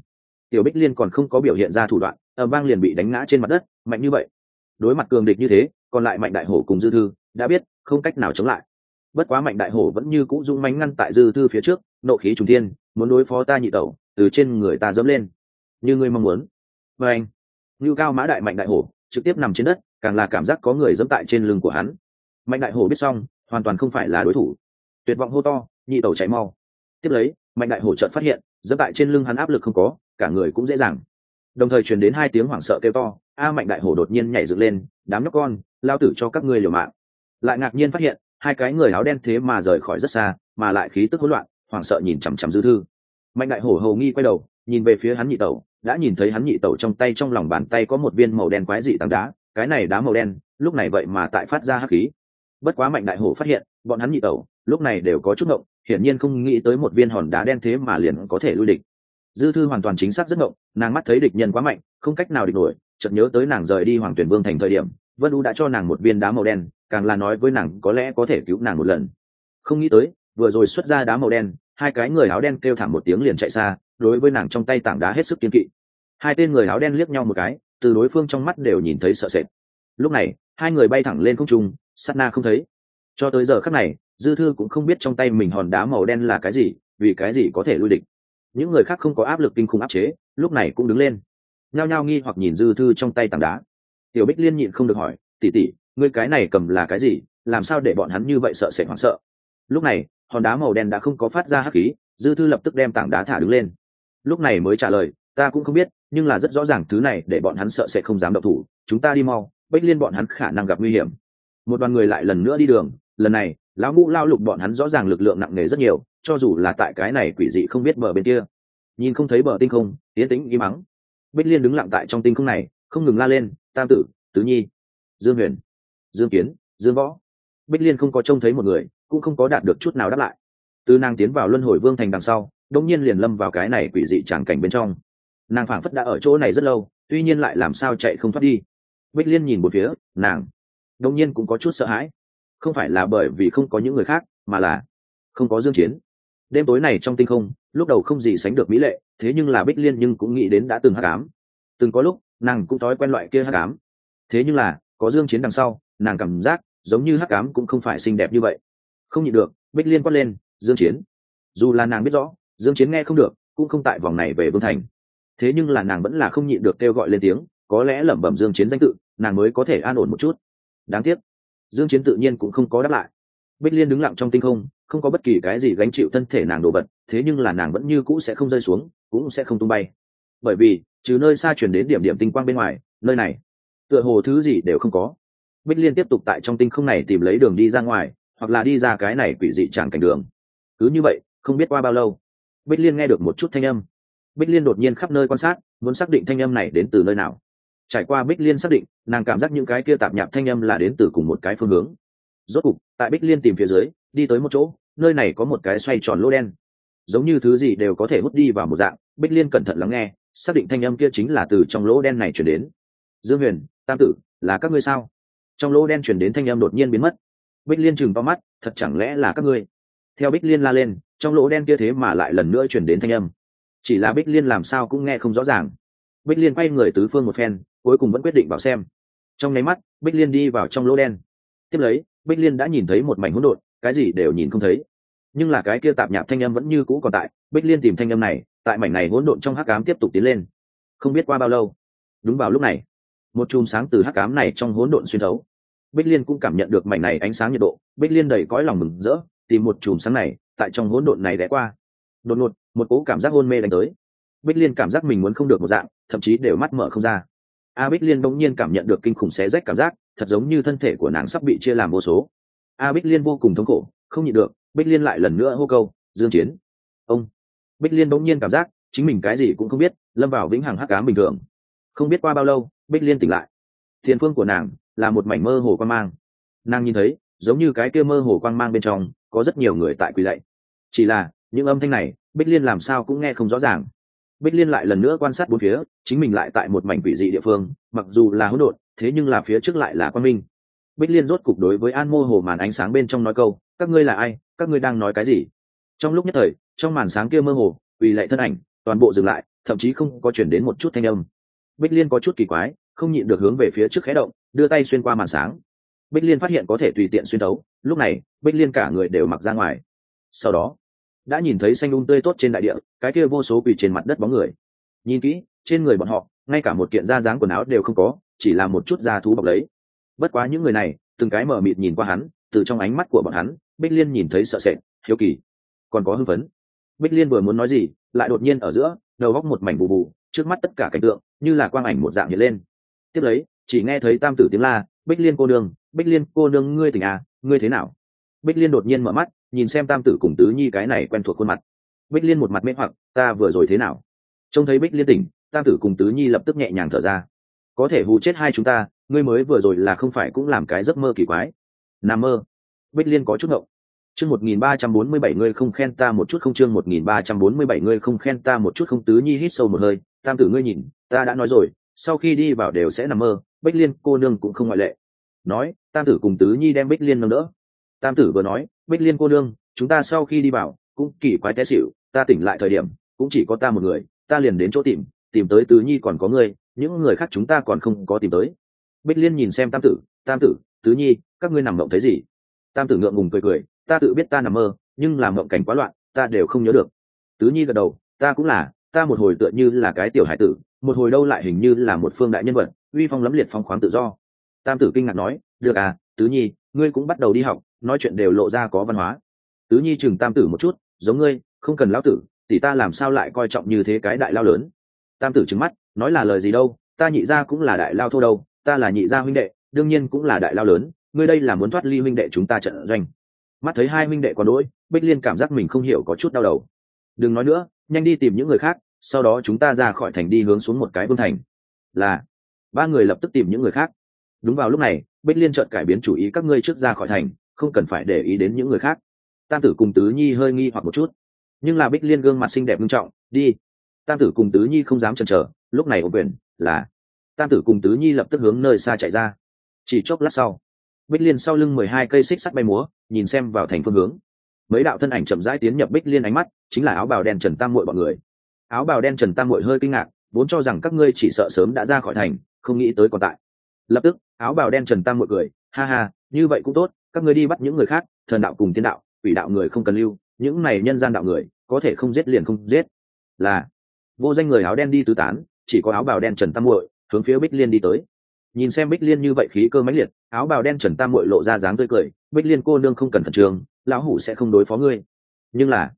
Tiểu bích liên còn không có biểu hiện ra thủ đoạn ở bang liền bị đánh ngã trên mặt đất, mạnh như vậy. Đối mặt cường địch như thế, còn lại mạnh đại hổ cùng dư thư đã biết, không cách nào chống lại. Bất quá mạnh đại hổ vẫn như cũ dũng mánh ngăn tại dư thư phía trước, nộ khí trùng thiên, muốn đối phó ta nhị tẩu, từ trên người ta dẫm lên. Như ngươi mong muốn. Và anh, ngưu cao mã đại mạnh đại hổ trực tiếp nằm trên đất, càng là cảm giác có người dẫm tại trên lưng của hắn. Mạnh đại hổ biết xong, hoàn toàn không phải là đối thủ. Tuyệt vọng hô to nhị tẩu chạy mau. Tiếp lấy, mạnh đại hổ chợt phát hiện dẫm tại trên lưng hắn áp lực không có, cả người cũng dễ dàng. Đồng thời truyền đến hai tiếng hoảng sợ kêu to, a mạnh đại hổ đột nhiên nhảy dựng lên, đám nhóc con, lao tử cho các ngươi liều mạng. Lại ngạc nhiên phát hiện, hai cái người áo đen thế mà rời khỏi rất xa, mà lại khí tức hỗn loạn, hoảng sợ nhìn chằm chằm dư thư. Mạnh đại hổ hầu nghi quay đầu, nhìn về phía hắn nhị tẩu, đã nhìn thấy hắn nhị tẩu trong tay trong lòng bàn tay có một viên màu đen quái dị tảng đá, cái này đá màu đen, lúc này vậy mà tại phát ra hắc khí. Bất quá mạnh đại hổ phát hiện, bọn hắn nhị tẩu, lúc này đều có chút ngộng hiển nhiên không nghĩ tới một viên hòn đá đen thế mà liền có thể lui địch. Dư thư hoàn toàn chính xác rất ngộng, nàng mắt thấy địch nhân quá mạnh, không cách nào địch nổi, chợt nhớ tới nàng rời đi hoàng tuyển vương thành thời điểm, vân u đã cho nàng một viên đá màu đen, càng là nói với nàng có lẽ có thể cứu nàng một lần. Không nghĩ tới, vừa rồi xuất ra đá màu đen, hai cái người áo đen kêu thảm một tiếng liền chạy xa, đối với nàng trong tay tảng đá hết sức kiên kỵ. Hai tên người áo đen liếc nhau một cái, từ đối phương trong mắt đều nhìn thấy sợ sệt. Lúc này, hai người bay thẳng lên không trung, sát na không thấy cho tới giờ khắc này, dư thư cũng không biết trong tay mình hòn đá màu đen là cái gì, vì cái gì có thể lui địch. Những người khác không có áp lực kinh khủng áp chế, lúc này cũng đứng lên. Nhao nhao nghi hoặc nhìn dư thư trong tay tảng đá. Tiểu bích liên nhịn không được hỏi tỉ tỉ ngươi cái này cầm là cái gì? Làm sao để bọn hắn như vậy sợ sệt hoảng sợ? Lúc này, hòn đá màu đen đã không có phát ra hắc khí, dư thư lập tức đem tảng đá thả đứng lên. Lúc này mới trả lời, ta cũng không biết, nhưng là rất rõ ràng thứ này để bọn hắn sợ sẽ không dám động thủ, chúng ta đi mau bách liên bọn hắn khả năng gặp nguy hiểm. Một đoàn người lại lần nữa đi đường lần này, lão ngũ lao lục bọn hắn rõ ràng lực lượng nặng nề rất nhiều, cho dù là tại cái này quỷ dị không biết bờ bên kia. Nhìn không thấy bờ tinh không tiến tĩnh im mắng bích liên đứng lặng tại trong tinh không này, không ngừng la lên, tam tử, tứ nhi, dương huyền, dương kiến, dương võ. Bích liên không có trông thấy một người, cũng không có đạt được chút nào đáp lại. Từ nàng tiến vào luân hồi vương thành đằng sau đông nhiên liền lâm vào cái này quỷ dị tràng cảnh bên trong. Nàng phảng phất đã ở chỗ này rất lâu, tuy nhiên lại làm sao chạy không thoát đi. Bích liên nhìn một phía, nàng đông nhiên cũng có chút sợ hãi không phải là bởi vì không có những người khác, mà là không có dương chiến. Đêm tối này trong tinh không, lúc đầu không gì sánh được mỹ lệ, thế nhưng là bích liên nhưng cũng nghĩ đến đã từng hắc ám. Từng có lúc, nàng cũng thói quen loại kia hắc ám. Thế nhưng là, có dương chiến đằng sau, nàng cảm giác giống như hắc ám cũng không phải xinh đẹp như vậy. Không nhịn được, bích liên quát lên, dương chiến. Dù là nàng biết rõ, dương chiến nghe không được, cũng không tại vòng này về vương thành. Thế nhưng là nàng vẫn là không nhịn được kêu gọi lên tiếng, có lẽ lẩm bẩm dương chiến danh tự, nàng mới có thể an ổn một chút. Đáng tiếc dương chiến tự nhiên cũng không có đáp lại. Bích liên đứng lặng trong tinh không không có bất kỳ cái gì gánh chịu thân thể nàng đổ bật thế nhưng là nàng vẫn như cũ sẽ không rơi xuống, cũng sẽ không tung bay. Bởi vì, trừ nơi xa truyền đến điểm điểm tinh quang bên ngoài, nơi này, tựa hồ thứ gì đều không có. Bích liên tiếp tục tại trong tinh không này tìm lấy đường đi ra ngoài, hoặc là đi ra cái này quỷ dị chẳng cảnh đường. Cứ như vậy, không biết qua bao lâu, bích liên nghe được một chút thanh âm. Bích liên đột nhiên khắp nơi quan sát, muốn xác định thanh âm này đến từ nơi nào trải qua bích liên xác định, nàng cảm giác những cái kia tạp nhạp thanh âm là đến từ cùng một cái phương hướng. Rốt cục, tại bích liên tìm phía dưới, đi tới một chỗ, nơi này có một cái xoay tròn lỗ đen. Giống như thứ gì đều có thể hút đi vào một dạng, bích liên cẩn thận lắng nghe, xác định thanh âm kia chính là từ trong lỗ đen này chuyển đến. Dương huyền, tam tử, là các ngươi sao? Trong lỗ đen chuyển đến thanh âm đột nhiên biến mất. Bích liên chừng to mắt, thật chẳng lẽ là các ngươi? Theo bích liên la lên, trong lỗ đen kia thế mà lại lần nữa chuyển đến thanh âm. Chỉ là bích liên làm sao cũng nghe không rõ ràng. Bích liên quay người tứ phương một phen cuối cùng vẫn quyết định vào xem. Trong nháy mắt, bích liên đi vào trong lỗ đen. Tiếp lấy, bích liên đã nhìn thấy một mảnh hỗn độn, cái gì đều nhìn không thấy. Nhưng là cái kia tạp nhạp thanh âm vẫn như cũ còn tại, bích liên tìm thanh âm này, tại mảnh này hỗn độn trong hắc cám tiếp tục tiến lên. Không biết qua bao lâu, đúng vào lúc này, một chùm sáng từ hắc cám này trong hỗn độn xuyên thấu. Bích liên cũng cảm nhận được mảnh này ánh sáng nhiệt độ, bích liên đầy cõi lòng mừng rỡ, tìm một chùm sáng này, tại trong hỗn độn này ghé qua. Đột ngột, một cố cảm giác hôn mê đánh tới. Bích liên cảm giác mình muốn không được một dạng, thậm chí đều mắt mở không ra a bích liên bỗng nhiên cảm nhận được kinh khủng xé rách cảm giác, thật giống như thân thể của nàng sắp bị chia làm vô số. A bích liên vô cùng thống khổ, không nhịn được, bích liên lại lần nữa hô câu, dương chiến. Ông. Bích liên bỗng nhiên cảm giác, chính mình cái gì cũng không biết, lâm vào vĩnh hằng hắc ám bình thường. Không biết qua bao lâu, bích liên tỉnh lại. Thiên phương của nàng là một mảnh mơ hồ quan mang. Nàng nhìn thấy, giống như cái kia mơ hồ quang mang bên trong, có rất nhiều người tại quỳ lạy. Chỉ là, những âm thanh này, bích liên làm sao cũng nghe không rõ ràng bích liên lại lần nữa quan sát bốn phía, chính mình lại tại một mảnh quỷ dị địa phương, mặc dù là hỗn độn, thế nhưng là phía trước lại là quan minh. Bích liên rốt cục đối với an mô hồ màn ánh sáng bên trong nói câu, các ngươi là ai? Các ngươi đang nói cái gì? Trong lúc nhất thời, trong màn sáng kia mơ hồ ủy lệ thân ảnh, toàn bộ dừng lại, thậm chí không có chuyển đến một chút thanh âm. Bích liên có chút kỳ quái, không nhịn được hướng về phía trước khé động, đưa tay xuyên qua màn sáng. Bích liên phát hiện có thể tùy tiện xuyên tấu. lúc này, bích liên cả người đều mặc ra ngoài. Sau đó đã nhìn thấy xanh un um tươi tốt trên đại địa, cái kia vô số quỷ trên mặt đất bóng người. Nhìn kỹ, trên người bọn họ, ngay cả một kiện da dáng quần áo đều không có, chỉ là một chút da thú bọc lấy. Bất quá những người này, từng cái mờ mịt nhìn qua hắn, từ trong ánh mắt của bọn hắn, bích liên nhìn thấy sợ sệt, hiếu kỳ. Còn có hưng phấn. Bích liên vừa muốn nói gì, lại đột nhiên ở giữa, đầu góc một mảnh bù bù, trước mắt tất cả cảnh tượng như là quang ảnh một dạng hiện lên. Tiếp lấy, chỉ nghe thấy tam tử tiếng la, bích liên cô nương, bích liên cô nương ngươi tỉnh à ngươi thế nào? Bích liên đột nhiên mở mắt nhìn xem tam tử cùng tứ nhi cái này quen thuộc khuôn mặt. Bích liên một mặt mê hoặc, ta vừa rồi thế nào? Trông thấy bích liên tỉnh, tam tử cùng tứ nhi lập tức nhẹ nhàng thở ra. Có thể hù chết hai chúng ta, ngươi mới vừa rồi là không phải cũng làm cái giấc mơ kỳ quái. Nằm mơ. Bích liên có chút ngậu chương một nghìn ba trăm bốn mươi bảy, ngươi không khen ta một chút không? Chương một nghìn ba trăm bốn mươi bảy, ngươi không khen ta một chút không? Tứ nhi hít sâu một hơi, tam tử ngươi nhìn, ta đã nói rồi, sau khi đi vào đều sẽ nằm mơ. Bích liên, cô nương cũng không ngoại lệ. Nói, tam tử cùng tứ nhi đem bích liên nâng đỡ tam tử vừa nói, bích liên cô nương, chúng ta sau khi đi vào, cũng kỳ quái té xịu ta tỉnh lại thời điểm, cũng chỉ có ta một người, ta liền đến chỗ tìm tìm tới tứ nhi còn có người những người khác chúng ta còn không có tìm tới. Bích liên nhìn xem tam tử tam tử, tứ nhi, các ngươi nằm mộng thấy gì? Tam tử ngượng ngùng cười cười, ta tự biết ta nằm mơ, nhưng làm mộng cảnh quá loạn, ta đều không nhớ được. Tứ nhi gật đầu, ta cũng là, ta một hồi tựa như là cái tiểu hải tử, một hồi đâu lại hình như là một phương đại nhân vật, uy phong lấm liệt phong khoáng tự do. Tam tử kinh ngạc nói, được à tứ nhi ngươi cũng bắt đầu đi học, nói chuyện đều lộ ra có văn hóa. Tứ nhi chừng tam tử một chút, giống ngươi, không cần lão tử, tỷ ta làm sao lại coi trọng như thế cái đại lao lớn. Tam tử trừng mắt, nói là lời gì đâu, ta nhị gia cũng là đại lao thô đâu, ta là nhị gia huynh đệ, đương nhiên cũng là đại lao lớn, ngươi đây là muốn thoát ly huynh đệ chúng ta trận doanh. Mắt thấy hai huynh đệ còn đỗi bích liên cảm giác mình không hiểu có chút đau đầu. Đừng nói nữa, nhanh đi tìm những người khác, sau đó chúng ta ra khỏi thành đi hướng xuống một cái vương thành. Là, ba người lập tức tìm những người khác. Đúng vào lúc này bích liên trợt cải biến chủ ý các ngươi trước ra khỏi thành, không cần phải để ý đến những người khác. Tam tử cùng tứ nhi hơi nghi hoặc một chút. Nhưng là bích liên gương mặt xinh đẹp nghiêm trọng, đi. Tam tử cùng tứ nhi không dám chần chờ, lúc này ô quyền là tam tử cùng tứ nhi lập tức hướng nơi xa chạy ra. Chỉ chốc lát sau, bích liên sau lưng mười hai cây xích sắt bay múa, nhìn xem vào thành phương hướng. Mấy đạo thân ảnh chậm rãi tiến nhập bích liên ánh mắt, chính là áo bào đen trần tam muội bọn người. Áo bào đen trần tam muội hơi kinh ngạc, vốn cho rằng các ngươi chỉ sợ sớm đã ra khỏi thành, không nghĩ tới còn tại lập tức, áo bào đen trần tam muội cười, ha ha, như vậy cũng tốt, các ngươi đi bắt những người khác, thần đạo cùng tiên đạo, quỷ đạo người không cần lưu, những này nhân gian đạo người, có thể không giết liền không giết. Là, vô danh người áo đen đi tứ tán, chỉ có áo bào đen trần tam muội hướng phía bích liên đi tới. Nhìn xem bích liên như vậy khí cơ mãnh liệt, áo bào đen trần tam muội lộ ra dáng tươi cười, bích liên cô nương không cần thần trường lão hủ sẽ không đối phó ngươi. Nhưng là,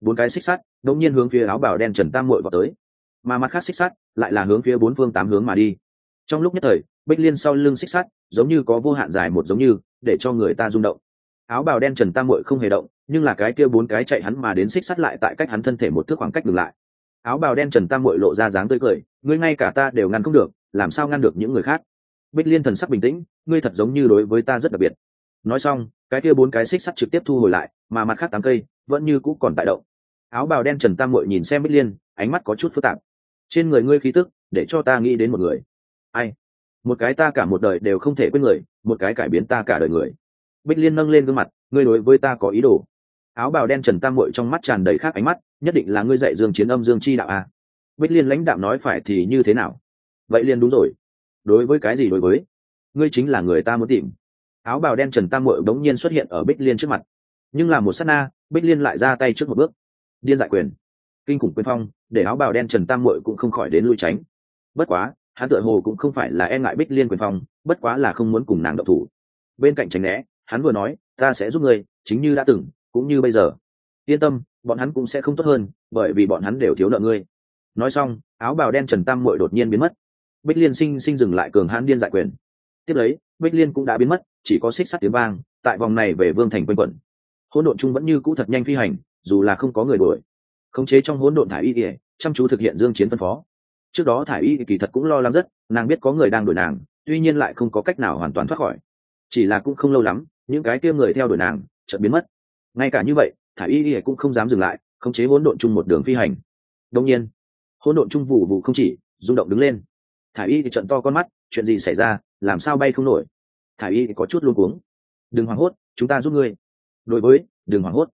bốn cái xích sắt đột nhiên hướng phía áo bào đen trần tam muội vào tới. Mà mặt khác xích sắt lại là hướng phía bốn phương tám hướng mà đi. Trong lúc nhất thời bích liên sau lưng xích sắt, giống như có vô hạn dài một giống như, để cho người ta rung động. Áo bào đen trần tam muội không hề động, nhưng là cái kia bốn cái chạy hắn mà đến xích sắt lại tại cách hắn thân thể một thước khoảng cách ngừng lại. Áo bào đen trần tam muội lộ ra dáng tươi cười, ngươi ngay cả ta đều ngăn không được, làm sao ngăn được những người khác? Bích liên thần sắc bình tĩnh, ngươi thật giống như đối với ta rất đặc biệt. Nói xong, cái kia bốn cái xích sắt trực tiếp thu hồi lại, mà mặt khác tám cây vẫn như cũ còn tại động. Áo bào đen trần tam muội nhìn xem bích liên, ánh mắt có chút phức tạp. Trên người ngươi khí tức, để cho ta nghĩ đến một người. Ai? Một cái ta cả một đời đều không thể quên người, một cái cải biến ta cả đời người. Bích liên nâng lên gương mặt, ngươi đối với ta có ý đồ. Áo bào đen trần tam muội trong mắt tràn đầy khác ánh mắt, nhất định là ngươi dạy dương chiến âm dương chi đạo à. bích liên lãnh đạm nói phải thì như thế nào? Vậy liên đúng rồi. Đối với cái gì đối với? Ngươi chính là người ta muốn tìm. Áo bào đen trần tam muội bỗng nhiên xuất hiện ở bích liên trước mặt. Nhưng là một sát na, bích liên lại ra tay trước một bước. Điên dại quyền. Kinh khủng quyền phong, để áo bào đen trần tam muội cũng không khỏi đến lui tránh. Bất quá hắn tựa hồ cũng không phải là e ngại bích liên quyền phong, bất quá là không muốn cùng nàng độc thủ. Bên cạnh tránh né, hắn vừa nói, ta sẽ giúp ngươi, chính như đã từng, cũng như bây giờ. Yên tâm, bọn hắn cũng sẽ không tốt hơn, bởi vì bọn hắn đều thiếu nợ ngươi. Nói xong, áo bào đen trần tam mội đột nhiên biến mất. Bích liên sinh sinh dừng lại cường hãn điên dại quyền. Tiếp lấy, bích liên cũng đã biến mất, chỉ có xích sắt tiếng vang, tại vòng này về vương thành quanh quẩn. Hỗn độn chung vẫn như cũ thật nhanh phi hành, dù là không có người đuổi. Khống chế trong hỗn độn thả y ỉa chăm chú thực hiện dương chiến phân phó trước đó thải y kỳ thật cũng lo lắng rất, nàng biết có người đang đuổi nàng, tuy nhiên lại không có cách nào hoàn toàn thoát khỏi. Chỉ là cũng không lâu lắm, những cái kia người theo đuổi nàng chợt biến mất. Ngay cả như vậy, thải y cũng không dám dừng lại, khống chế hỗn độn chung một đường phi hành. Đông nhiên, hỗn độn chung vụ vụ không chỉ, rung động đứng lên. Thải y thì trận to con mắt, chuyện gì xảy ra, làm sao bay không nổi. Thải y thì có chút luôn cuống. Đừng hoảng hốt, chúng ta giúp ngươi. Đối với, đừng hoảng hốt.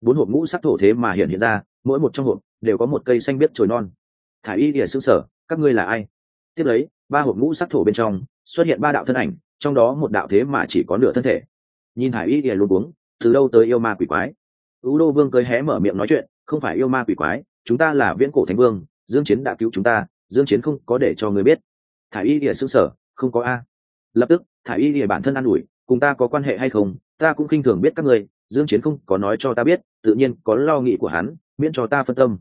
Bốn hộp ngũ sắc thổ thế mà hiện hiện ra, mỗi một trong hộp đều có một cây xanh biết trồi non thả y ỉa xương sở các ngươi là ai? Tiếp lấy, ba hộp ngũ sắc thổ bên trong xuất hiện ba đạo thân ảnh, trong đó một đạo thế mà chỉ có nửa thân thể. Nhìn thả y ỉa luôn uống từ đâu tới yêu ma quỷ quái? Ưu đô vương cơi hé mở miệng nói chuyện, không phải yêu ma quỷ quái, chúng ta là viễn cổ thánh vương, dương chiến đã cứu chúng ta, dương chiến không có để cho người biết. Thả y ỉa xương sở không có a. Lập tức thả y ỉa bản thân an ủi, cùng ta có quan hệ hay không, ta cũng khinh thường biết các ngươi, dương chiến không có nói cho ta biết, tự nhiên có lo nghĩ của hắn, miễn cho ta phân tâm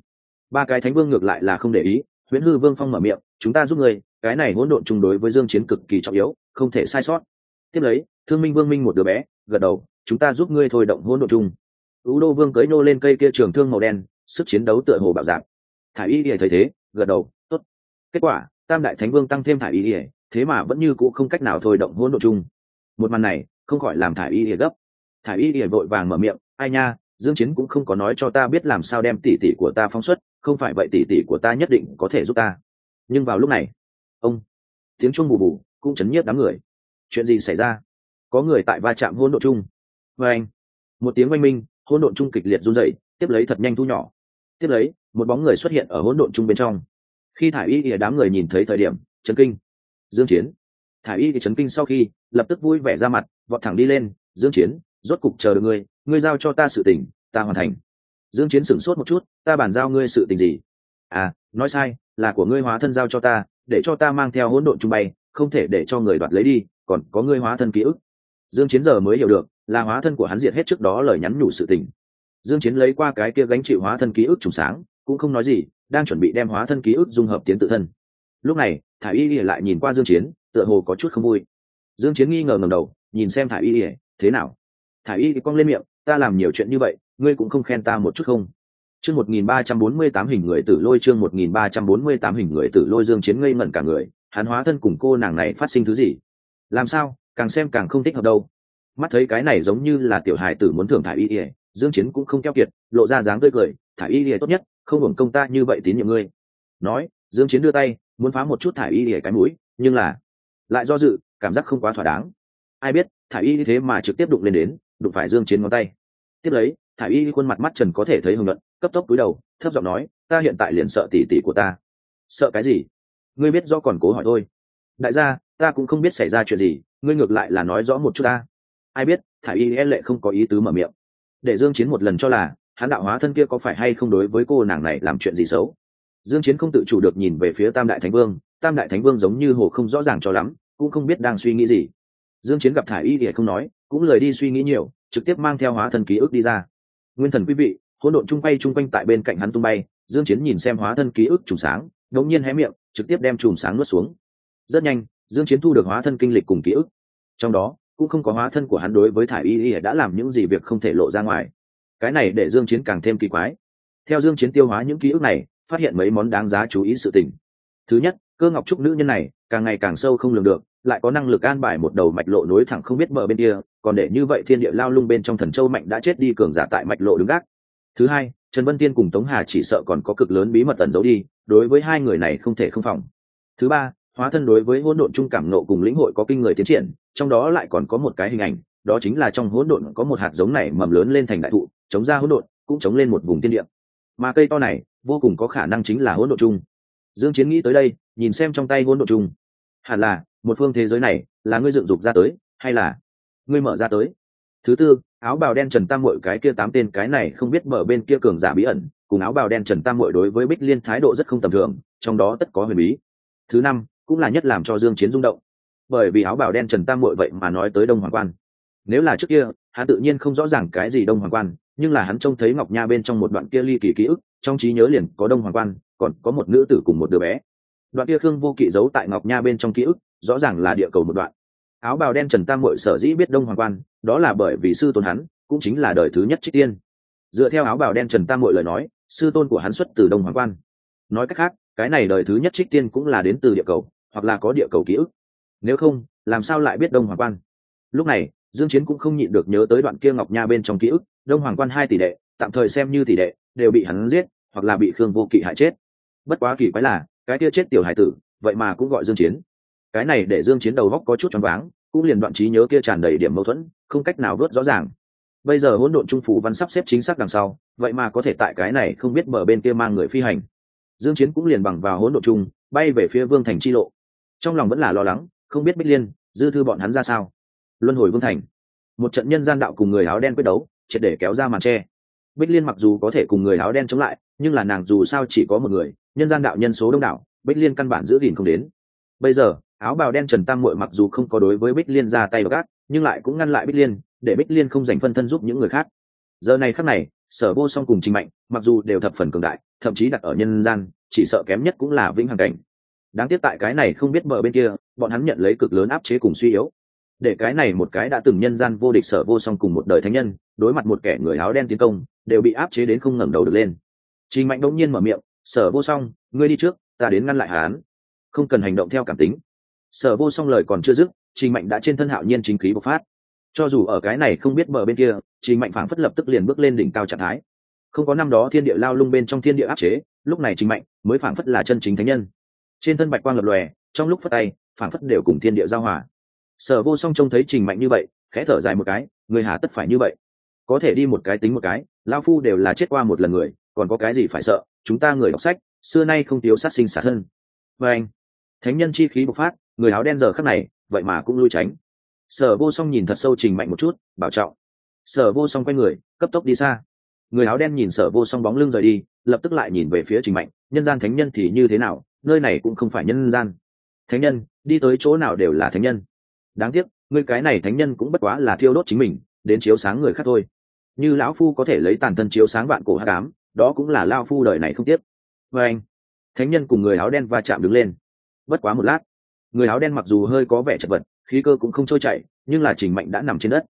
ba cái thánh vương ngược lại là không để ý, huyễn hư vương phong mở miệng, chúng ta giúp người cái này hỗn độn chung đối với dương chiến cực kỳ trọng yếu, không thể sai sót. Tiếp lấy, thương minh vương minh một đứa bé, gật đầu, chúng ta giúp ngươi thôi động hỗn độn chung. Ưu đô vương cưỡi nô lên cây kia trường thương màu đen, sức chiến đấu tựa hồ bạo dạng thải y lìa thấy thế, gật đầu, tốt. Kết quả, tam đại thánh vương tăng thêm thải y lìa thế mà vẫn như cũ không cách nào thôi động hỗn độn chung. Một màn này, không khỏi làm thải y lìa gấp. Thải y lìa vội vàng mở miệng, ai nha, dương chiến cũng không có nói cho ta biết làm sao đem tỷ tỷ của ta phóng xuất không phải vậy tỷ tỷ của ta nhất định có thể giúp ta. Nhưng vào lúc này, ông, tiếng chuông bù bù, cũng chấn nhiếp đám người. Chuyện gì xảy ra? Có người tại va chạm hỗn độn chung. Với anh, một tiếng oanh minh, hỗn độn chung kịch liệt run rẩy, tiếp lấy thật nhanh thu nhỏ. Tiếp lấy, một bóng người xuất hiện ở hỗn độn chung bên trong. Khi thải y thì đám người nhìn thấy thời điểm, chấn kinh. Dương chiến. Thải y thì chấn kinh sau khi, lập tức vui vẻ ra mặt, vọt thẳng đi lên. Dương chiến, rốt cục chờ được ngươi. Ngươi giao cho ta sự tình, ta hoàn thành dương chiến sửng sốt một chút, ta bàn giao ngươi sự tình gì? À nói sai, là của ngươi hóa thân giao cho ta, để cho ta mang theo hỗn độn trung bay, không thể để cho người đoạt lấy đi, còn có ngươi hóa thân ký ức. Dương chiến giờ mới hiểu được, là hóa thân của hắn diệt hết trước đó lời nhắn nhủ sự tình. Dương chiến lấy qua cái kia gánh chịu hóa thân ký ức trùng sáng, cũng không nói gì, đang chuẩn bị đem hóa thân ký ức dung hợp tiến tự thân. Lúc này, thải y lại nhìn qua dương chiến, tựa hồ có chút không vui. Dương chiến nghi ngờ ngẩng đầu, nhìn xem thải y thế nào? Thả y thì cong lên miệng, ta làm nhiều chuyện như vậy ngươi cũng không khen ta một chút không? Chương một nghìn ba trăm bốn mươi tám hình người tử lôi, chương một nghìn ba trăm bốn mươi tám hình người tử lôi dương chiến ngây ngẩn cả người, hắn hóa thân cùng cô nàng này phát sinh thứ gì? Làm sao? Càng xem càng không thích hợp đâu. Mắt thấy cái này giống như là tiểu hài tử muốn thưởng thả y ỉa dương chiến cũng không keo kiệt, lộ ra dáng tươi cười, thả y ỉa tốt nhất, không hưởng công ta như vậy tín nhiệm ngươi. Nói, dương chiến đưa tay, muốn phá một chút thả y ỉa cái mũi, nhưng là lại do dự, cảm giác không quá thỏa đáng. Ai biết, thả y thế mà trực tiếp đụng lên đến, đụng phải dương chiến ngón tay. Tiếp lấy thả y khuôn mặt mắt trần có thể thấy hưng luận, cấp tốc cúi đầu, thấp giọng nói, ta hiện tại liền sợ tỷ tỷ của ta. Sợ cái gì? Ngươi biết do còn cố hỏi thôi đại gia, ta cũng không biết xảy ra chuyện gì, ngươi ngược lại là nói rõ một chút ta. Ai biết thả y e lệ không có ý tứ mở miệng. Để dương chiến một lần cho là, hắn đạo hóa thân kia có phải hay không đối với cô nàng này làm chuyện gì xấu? Dương chiến không tự chủ được nhìn về phía tam đại thánh vương, tam đại thánh vương giống như hồ không rõ ràng cho lắm, cũng không biết đang suy nghĩ gì. Dương chiến gặp thả y thì không nói, cũng lời đi suy nghĩ nhiều, trực tiếp mang theo hóa thân ký ức đi ra nguyên thần quý vị, hỗn độn chung bay chung quanh tại bên cạnh hắn tung bay, dương chiến nhìn xem hóa thân ký ức trùng sáng, đột nhiên hé miệng, trực tiếp đem trùng sáng nuốt xuống. Rất nhanh, dương chiến thu được hóa thân kinh lịch cùng ký ức. Trong đó, cũng không có hóa thân của hắn đối với thải y y đã làm những gì việc không thể lộ ra ngoài. Cái này để dương chiến càng thêm kỳ quái. Theo dương chiến tiêu hóa những ký ức này, phát hiện mấy món đáng giá chú ý sự tình. Thứ nhất, cơ ngọc trúc nữ nhân này, càng ngày càng sâu không lường được lại có năng lực an bài một đầu mạch lộ nối thẳng không biết bờ bên kia, còn để như vậy thiên địa lao lung bên trong thần châu mạnh đã chết đi cường giả tại mạch lộ đứng gác. Thứ hai, trần vân tiên cùng tống hà chỉ sợ còn có cực lớn bí mật tẩn giấu đi, đối với hai người này không thể không phòng. Thứ ba, hóa thân đối với hỗn độn trung cảm nộ cùng lĩnh hội có kinh người tiến triển, trong đó lại còn có một cái hình ảnh, đó chính là trong hỗn độn có một hạt giống này mầm lớn lên thành đại thụ, chống ra hỗn độn, cũng chống lên một vùng tiên địa. Mà cây to này, vô cùng có khả năng chính là hỗn độn chung dương chiến nghĩ tới đây, nhìn xem trong tay hỗn độn chung hẳn là một phương thế giới này là ngươi dựng dục ra tới, hay là ngươi mở ra tới? Thứ tư, áo bào đen trần tam mội cái kia tám tên cái này không biết mở bên kia cường giả bí ẩn, cùng áo bào đen trần tam mội đối với bích liên thái độ rất không tầm thường, trong đó tất có huyền bí. Thứ năm, cũng là nhất làm cho dương chiến rung động. Bởi vì áo bào đen trần tam mội vậy mà nói tới đông hoàng quan. Nếu là trước kia, hắn tự nhiên không rõ ràng cái gì đông hoàng quan, nhưng là hắn trông thấy ngọc nha bên trong một đoạn kia ly kỳ ký ức, trong trí nhớ liền có đông hoàng quan, còn có một nữ tử cùng một đứa bé. Đoạn kia khương vô kỵ giấu tại ngọc nha bên trong ký ức rõ ràng là địa cầu một đoạn. Áo bào đen trần tam mội sở dĩ biết đông hoàng quan, đó là bởi vì sư tôn hắn cũng chính là đời thứ nhất trích tiên. Dựa theo áo bào đen trần tam mội lời nói, sư tôn của hắn xuất từ đông hoàng quan. Nói cách khác, cái này đời thứ nhất trích tiên cũng là đến từ địa cầu, hoặc là có địa cầu ký ức. Nếu không, làm sao lại biết đông hoàng quan? Lúc này, dương chiến cũng không nhịn được nhớ tới đoạn kia ngọc nha bên trong ký ức, đông hoàng quan hai tỷ đệ, tạm thời xem như tỷ đệ, đều bị hắn giết, hoặc là bị khương vô kỵ hại chết. Bất quá kỳ quái là, cái kia chết tiểu hải tử, vậy mà cũng gọi dương chiến cái này để dương chiến đầu góc có chút choáng váng, cũng liền đoạn trí nhớ kia tràn đầy điểm mâu thuẫn, không cách nào vớt rõ ràng. Bây giờ hỗn độn trung phủ văn sắp xếp chính xác đằng sau, vậy mà có thể tại cái này không biết mở bên kia mang người phi hành. Dương chiến cũng liền bằng vào hỗn độn trung, bay về phía vương thành chi lộ. Trong lòng vẫn là lo lắng, không biết bích liên, dư thư bọn hắn ra sao. Luân hồi vương thành. Một trận nhân gian đạo cùng người áo đen quyết đấu, triệt để kéo ra màn tre. Bích liên mặc dù có thể cùng người áo đen chống lại, nhưng là nàng dù sao chỉ có một người, nhân gian đạo nhân số đông đảo, bích liên căn bản giữ gìn không đến. Bây giờ áo bào đen trần tam muội mặc dù không có đối với bích liên ra tay gác nhưng lại cũng ngăn lại bích liên, để bích liên không dành phân thân giúp những người khác. Giờ này khắc này, sở vô song cùng trình mạnh, mặc dù đều thập phần cường đại, thậm chí đặt ở nhân gian, chỉ sợ kém nhất cũng là vĩnh hằng cảnh. Đáng tiếc tại cái này không biết mở bên kia, bọn hắn nhận lấy cực lớn áp chế cùng suy yếu. Để cái này một cái đã từng nhân gian vô địch sở vô song cùng một đời thánh nhân, đối mặt một kẻ người áo đen tiến công, đều bị áp chế đến không ngẩng đầu được lên. Trình mạnh đông nhiên mở miệng, sở vô song, ngươi đi trước, ta đến ngăn lại hán không cần hành động theo cảm tính sở vô song lời còn chưa dứt, trình mạnh đã trên thân hạo nhiên chính khí bộc phát. Cho dù ở cái này không biết mở bên kia, trình mạnh phảng phất lập tức liền bước lên đỉnh cao trạng thái. Không có năm đó thiên địa lao lung bên trong thiên địa áp chế, lúc này trình mạnh mới phảng phất là chân chính thánh nhân. Trên thân bạch quang lập lòe, trong lúc phất tay, phảng phất đều cùng thiên địa giao hòa. Sở vô song trông thấy trình mạnh như vậy, khẽ thở dài một cái, người hà tất phải như vậy. Có thể đi một cái tính một cái lao phu đều là chết qua một lần người, còn có cái gì phải sợ, chúng ta người đọc sách, xưa nay không thiếu sát sinh xả thân. Và anh, thánh nhân chi khí bộc phát người áo đen giờ khắc này, vậy mà cũng lui tránh. Sở vô song nhìn thật sâu trình mạnh một chút, bảo trọng. Sở vô song quay người, cấp tốc đi xa. Người áo đen nhìn sở vô song bóng lưng rời đi, lập tức lại nhìn về phía trình mạnh, nhân gian thánh nhân thì như thế nào, nơi này cũng không phải nhân gian. Thánh nhân, đi tới chỗ nào đều là thánh nhân. Đáng tiếc, người cái này thánh nhân cũng bất quá là thiêu đốt chính mình, đến chiếu sáng người khác thôi. Như lão phu có thể lấy tàn thân chiếu sáng vạn cổ hát cám đó cũng là lao phu đời này không tiếp vê anh, thánh nhân cùng người áo đen va chạm đứng lên. Bất quá một lát người áo đen mặc dù hơi có vẻ chật vật, khí cơ cũng không trôi chảy, nhưng là trình mạnh đã nằm trên đất.